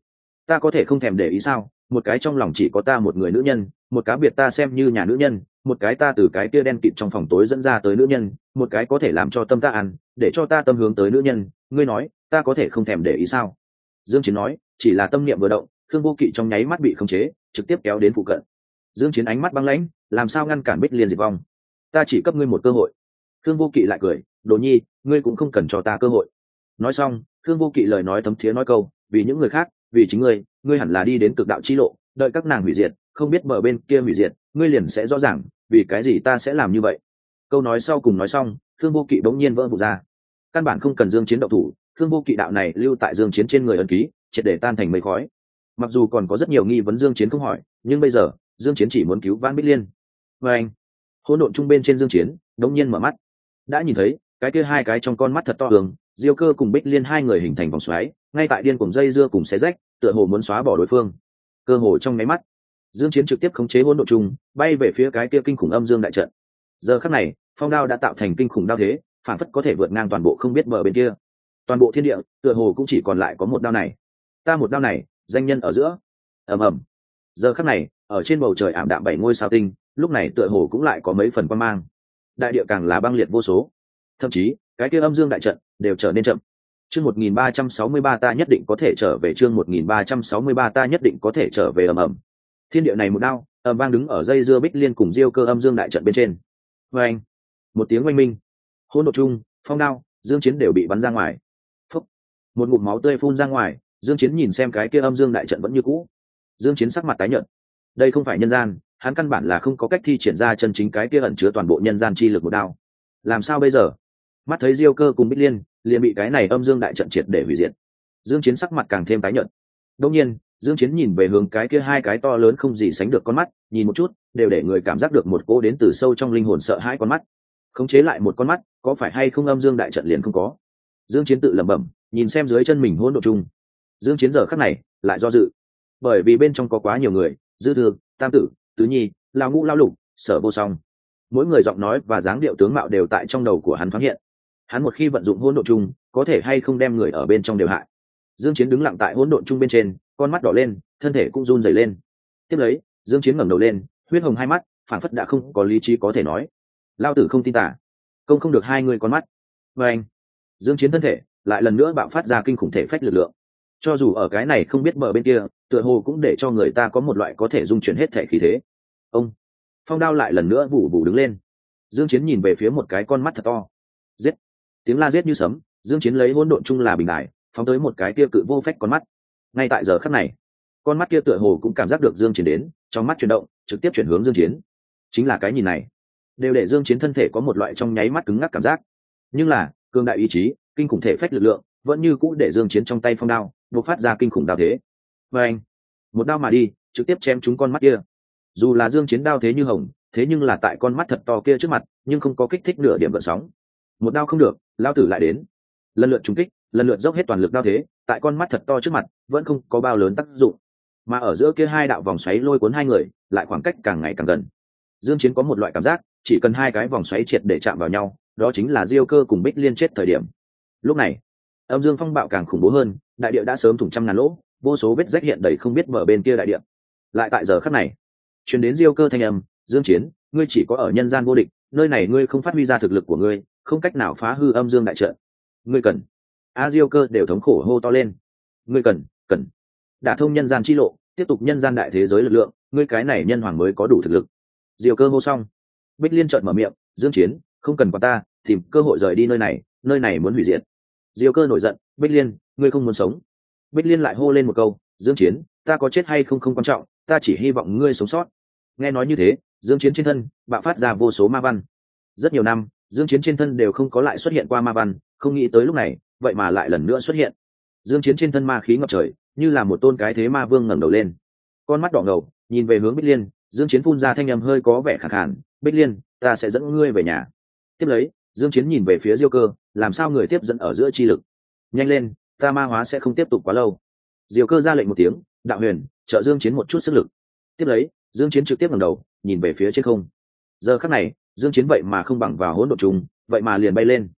Ta có thể không thèm để ý sao? Một cái trong lòng chỉ có ta một người nữ nhân, một cá biệt ta xem như nhà nữ nhân, một cái ta từ cái kia đen kịt trong phòng tối dẫn ra tới nữ nhân, một cái có thể làm cho tâm ta ăn, để cho ta tâm hướng tới nữ nhân. Ngươi nói, ta có thể không thèm để ý sao? Dương chiến nói, chỉ là tâm niệm vừa động thương vô kỵ trong nháy mắt bị khống chế, trực tiếp kéo đến phụ cận. Dương chiến ánh mắt băng lãnh, làm sao ngăn cản bích liên diệt vong? Ta chỉ cấp ngươi một cơ hội. Thương vô kỵ lại cười, đồ nhi, ngươi cũng không cần cho ta cơ hội. Nói xong thương vô kỵ lời nói thấm thiế nói câu, vì những người khác, vì chính ngươi ngươi hẳn là đi đến cực đạo chi lộ, đợi các nàng hủy diệt, không biết bờ bên kia hủy diệt, ngươi liền sẽ rõ ràng, vì cái gì ta sẽ làm như vậy. Câu nói sau cùng nói xong thương vô kỵ bỗng nhiên vỡ vụt ra. Căn bản không cần dương chiến đậu thủ thương vô kỵ đạo này lưu tại dương chiến trên người ấn ký, triệt để tan thành mây khói. Mặc dù còn có rất nhiều nghi vấn dương chiến không hỏi, nhưng bây giờ, dương chiến chỉ muốn cứu vãn bích liên. Và anh hỗn độn trung bên trên dương chiến, đống nhiên mở mắt. Đã nhìn thấy, cái kia hai cái trong con mắt thật to hường, diêu cơ cùng bích liên hai người hình thành vòng xoáy, ngay tại điên cùng dây dưa cùng xé rách, tựa hồ muốn xóa bỏ đối phương. Cơ hồ trong máy mắt, dương chiến trực tiếp khống chế hỗn độn trung bay về phía cái kia kinh khủng âm dương đại trận. Giờ khắc này, phong đao đã tạo thành kinh khủng đao thế, phản phất có thể vượt ngang toàn bộ không biết bờ bên kia. Toàn bộ thiên địa, tựa hồ cũng chỉ còn lại có một đao này. Ta một đao này, danh nhân ở giữa. Ầm ầm. Giờ khắc này, ở trên bầu trời ảm đạm bảy ngôi sao tinh lúc này tựa hồ cũng lại có mấy phần quan mang. Đại địa càng là băng liệt vô số. Thậm chí, cái kia âm dương đại trận đều trở nên chậm. Chương một nghìn ba trăm sáu mươi ba ta nhất định có thể trở về, chương một nghìn ba trăm sáu mươi ba ta nhất định có thể trở về ầm ầm. Thiên địa này một đao, ầm vang đứng ở dây dưa bích liên cùng diêu cơ âm dương đại trận bên trên. Vê anh, một tiếng oanh minh, hỗn đột chung, phong đao, dương chiến đều bị bắn ra ngoài. Phúc. một ngụm máu tươi phun ra ngoài, dương chiến nhìn xem cái kia âm dương đại trận vẫn như cũ. Dương chiến sắc mặt tái nhợt. Đây không phải nhân gian hắn căn bản là không có cách thi triển ra chân chính cái kia ẩn chứa toàn bộ nhân gian chi lực một đao. Làm sao bây giờ? Mắt thấy diêu cơ cùng bích liên, liền bị cái này âm dương đại trận triệt để hủy diệt. Dương chiến sắc mặt càng thêm tái nhợt. Đương nhiên, dương chiến nhìn về hướng cái kia hai cái to lớn không gì sánh được con mắt, nhìn một chút, đều để người cảm giác được một cô đến từ sâu trong linh hồn sợ hãi con mắt. Khống chế lại một con mắt, có phải hay không âm dương đại trận liền không có? Dương chiến tự lẩm bẩm, nhìn xem dưới chân mình hỗn độn chung. Dương chiến giờ khắc này, lại do dự. Bởi vì bên trong có quá nhiều người, dư thương tam tử tứ nhi, lao ngũ lao lục, sở vô song. Mỗi người giọng nói và dáng điệu tướng mạo đều tại trong đầu của hắn thoáng hiện. Hắn một khi vận dụng hỗn độn chung, có thể hay không đem người ở bên trong đều hại. Dương chiến đứng lặng tại hỗn độn chung bên trên, con mắt đỏ lên, thân thể cũng run rẩy lên. Tiếp lấy, dương chiến ngẩng đầu lên, huyết hồng hai mắt phản phất đã không có lý trí có thể nói. Lao tử không tin tả công không được hai người con mắt. Và anh, dương chiến thân thể lại lần nữa bạo phát ra kinh khủng thể phách lực lượng. Cho dù ở cái này không biết mở bên kia, tựa hồ cũng để cho người ta có một loại có thể dung chuyển hết thể khí thế ông. Phong đao lại lần nữa vụ vụ đứng lên. Dương chiến nhìn về phía một cái con mắt thật to. Giết. Tiếng la giết như sấm, dương chiến lấy hỗn độn chung là bình đại phóng tới một cái kia cự vô phách con mắt. Ngay tại giờ khắc này, con mắt kia tựa hồ cũng cảm giác được dương chiến đến, trong mắt chuyển động, trực tiếp chuyển hướng dương chiến. Chính là cái nhìn này, đều để dương chiến thân thể có một loại trong nháy mắt cứng ngắc cảm giác. Nhưng là, cường đại ý chí, kinh khủng thể phách lực lượng, vẫn như cũ để dương chiến trong tay phong đao, bộc phát ra kinh khủng đao thế. Với anh, một đao mà đi, trực tiếp chém trúng con mắt kia dù là dương chiến đao thế như hồng, thế nhưng là tại con mắt thật to kia trước mặt, nhưng không có kích thích nửa điểm gợn sóng. Một đao không được, lao tử lại đến. Lần lượt trúng kích, lần lượt dốc hết toàn lực đao thế, tại con mắt thật to trước mặt, vẫn không có bao lớn tác dụng. Mà ở giữa kia hai đạo vòng xoáy lôi cuốn hai người, lại khoảng cách càng ngày càng gần. Dương chiến có một loại cảm giác, chỉ cần hai cái vòng xoáy triệt để chạm vào nhau, đó chính là diêu cơ cùng bích liên chết thời điểm. Lúc này, âm dương phong bạo càng khủng bố hơn, đại địa đã sớm thủng trăm ngàn lỗ, vô số vết rách hiện đầy không biết mở bên kia đại địa. Lại tại giờ khắc này truyền đến diêu cơ thanh âm, dương chiến, ngươi chỉ có ở nhân gian vô địch, nơi này ngươi không phát huy ra thực lực của ngươi, không cách nào phá hư âm dương đại trận. Ngươi cần. A diêu cơ đều thống khổ hô to lên. Ngươi cần cần. Đả thông nhân gian chi lộ, tiếp tục nhân gian đại thế giới lực lượng, ngươi cái này nhân hoàng mới có đủ thực lực. Diêu cơ hô xong. Bích liên trợn mở miệng, dương chiến, không cần qua ta, tìm cơ hội rời đi nơi này nơi này muốn hủy diệt. Diêu cơ nổi giận, bích liên, ngươi không muốn sống. Bích liên lại hô lên một câu, dương chiến, ta có chết hay không không quan trọng ta chỉ hy vọng ngươi sống sót. Nghe nói như thế, dương chiến trên thân bạo phát ra vô số ma văn. Rất nhiều năm, dương chiến trên thân đều không có lại xuất hiện qua ma văn, không nghĩ tới lúc này, vậy mà lại lần nữa xuất hiện. Dương chiến trên thân ma khí ngập trời, như là một tôn cái thế ma vương ngẩng đầu lên. Con mắt đỏ ngầu, nhìn về hướng bích liên, dương chiến phun ra thanh âm hơi có vẻ khẳng khàn. Bích liên, ta sẽ dẫn ngươi về nhà. Tiếp lấy, dương chiến nhìn về phía diêu cơ, làm sao người tiếp dẫn ở giữa chi lực? Nhanh lên, ta ma hóa sẽ không tiếp tục quá lâu. Diêu cơ ra lệnh một tiếng, đạo huyền trợ dương chiến một chút sức lực. Tiếp lấy, dương chiến trực tiếp ngẩng đầu, nhìn về phía trên không. Giờ khắc này, dương chiến vậy mà không bằng vào hỗn độn trùng, vậy mà liền bay lên.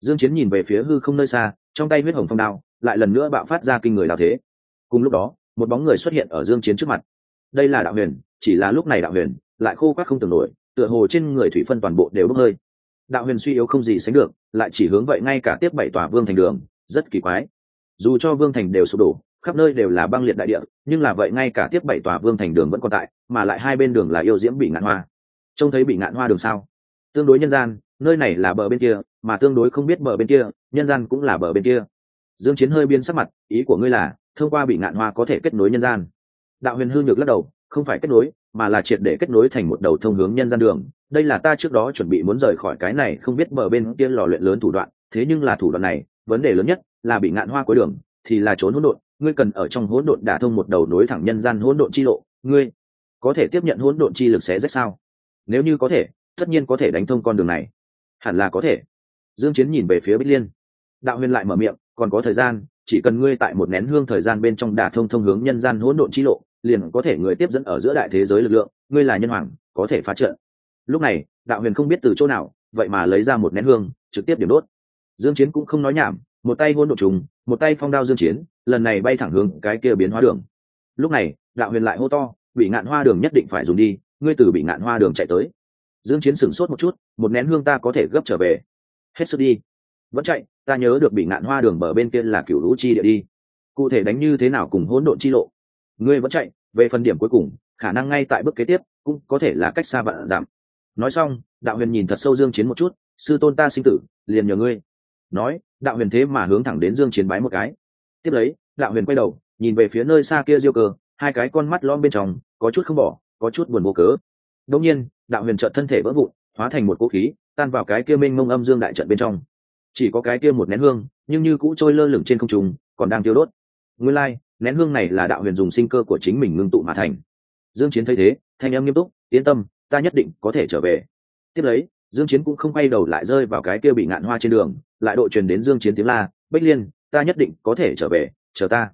Dương chiến nhìn về phía hư không nơi xa, trong tay huyết hồng phong đao lại lần nữa bạo phát ra kinh người đạo thế. Cùng lúc đó, một bóng người xuất hiện ở dương chiến trước mặt. Đây là đạo huyền, chỉ là lúc này đạo huyền, lại khô quắc không tưởng nổi, tựa hồ trên người thủy phân toàn bộ đều bốc hơi. Đạo huyền suy yếu không gì sánh được, lại chỉ hướng vậy ngay cả tiếp bảy tòa vương thành đường, rất kỳ quái. Dù cho vương thành đều sụp đổ khắp nơi đều là băng liệt đại địa, nhưng là vậy ngay cả tiếp bảy tòa vương thành đường vẫn còn tại, mà lại hai bên đường là yêu diễm bị ngạn hoa. Trông thấy bị ngạn hoa đường sao? Tương đối nhân gian, nơi này là bờ bên kia, mà tương đối không biết bờ bên kia, nhân gian cũng là bờ bên kia. Dương chiến hơi biên sắc mặt, ý của ngươi là, thông qua bị ngạn hoa có thể kết nối nhân gian. Đạo huyền hư nhược lắc đầu, không phải kết nối, mà là triệt để kết nối thành một đầu thông hướng nhân gian đường. Đây là ta trước đó chuẩn bị muốn rời khỏi cái này, không biết bờ bên kia lò luyện lớn thủ đoạn, thế nhưng là thủ đoạn này, vấn đề lớn nhất là bị ngạn hoa cuối đường, thì là trốn hỗn độn ngươi cần ở trong hỗn độn đả thông một đầu nối thẳng nhân gian hỗn độn chi lộ, ngươi có thể tiếp nhận hỗn độn chi lực sẽ rất sao? Nếu như có thể, tất nhiên có thể đánh thông con đường này. Hẳn là có thể. Dương chiến nhìn về phía bích liên. Đạo huyền lại mở miệng, còn có thời gian, chỉ cần ngươi tại một nén hương thời gian bên trong đả thông thông hướng nhân gian hỗn độn chi lộ, liền có thể người tiếp dẫn ở giữa đại thế giới lực lượng, ngươi là nhân hoàng, có thể phá trận. Lúc này, đạo huyền không biết từ chỗ nào, vậy mà lấy ra một nén hương, trực tiếp điểm đốt. Dương chiến cũng không nói nhảm, một tay hôn độn trùng một tay phong đao dương chiến, lần này bay thẳng hướng cái kia biến hóa đường. Lúc này, đạo huyền lại hô to bị ngạn hoa đường nhất định phải dùng đi, ngươi từ bị ngạn hoa đường chạy tới. Dương chiến sửng sốt một chút, một nén hương ta có thể gấp trở về. Hết sức đi. Vẫn chạy, ta nhớ được bị ngạn hoa đường bờ bên kia là cửu lũ chi địa đi. Cụ thể đánh như thế nào cùng hỗn độn chi lộ, ngươi vẫn chạy, về phần điểm cuối cùng, khả năng ngay tại bước kế tiếp, cũng có thể là cách xa vạn giảm. Nói xong, đạo huyền nhìn thật sâu dương chiến một chút, sư tôn ta sinh tử, liền nhờ ngươi. Nói đạo huyền thế mà hướng thẳng đến dương chiến bái một cái. Tiếp lấy đạo huyền quay đầu nhìn về phía nơi xa kia diêu cơ hai cái con mắt lom bên trong có chút không bỏ có chút buồn vô cớ. Đột nhiên đạo huyền trợn thân thể vỡ vụn hóa thành một cỗ khí tan vào cái kia mênh mông âm dương đại trận bên trong. Chỉ có cái kia một nén hương nhưng như cũ trôi lơ lửng trên không trung còn đang tiêu đốt. Nguyên lai、like, nén hương này là đạo huyền dùng sinh cơ của chính mình ngưng tụ mà thành. Dương chiến thấy thế thanh âm nghiêm túc yên tâm ta nhất định có thể trở về. Tiếp lấy dương chiến cũng không quay đầu lại rơi vào cái kia bị ngạn hoa trên đường lại độ truyền đến dương chiến tiếng la Bách liên, ta nhất định có thể trở về, chờ ta.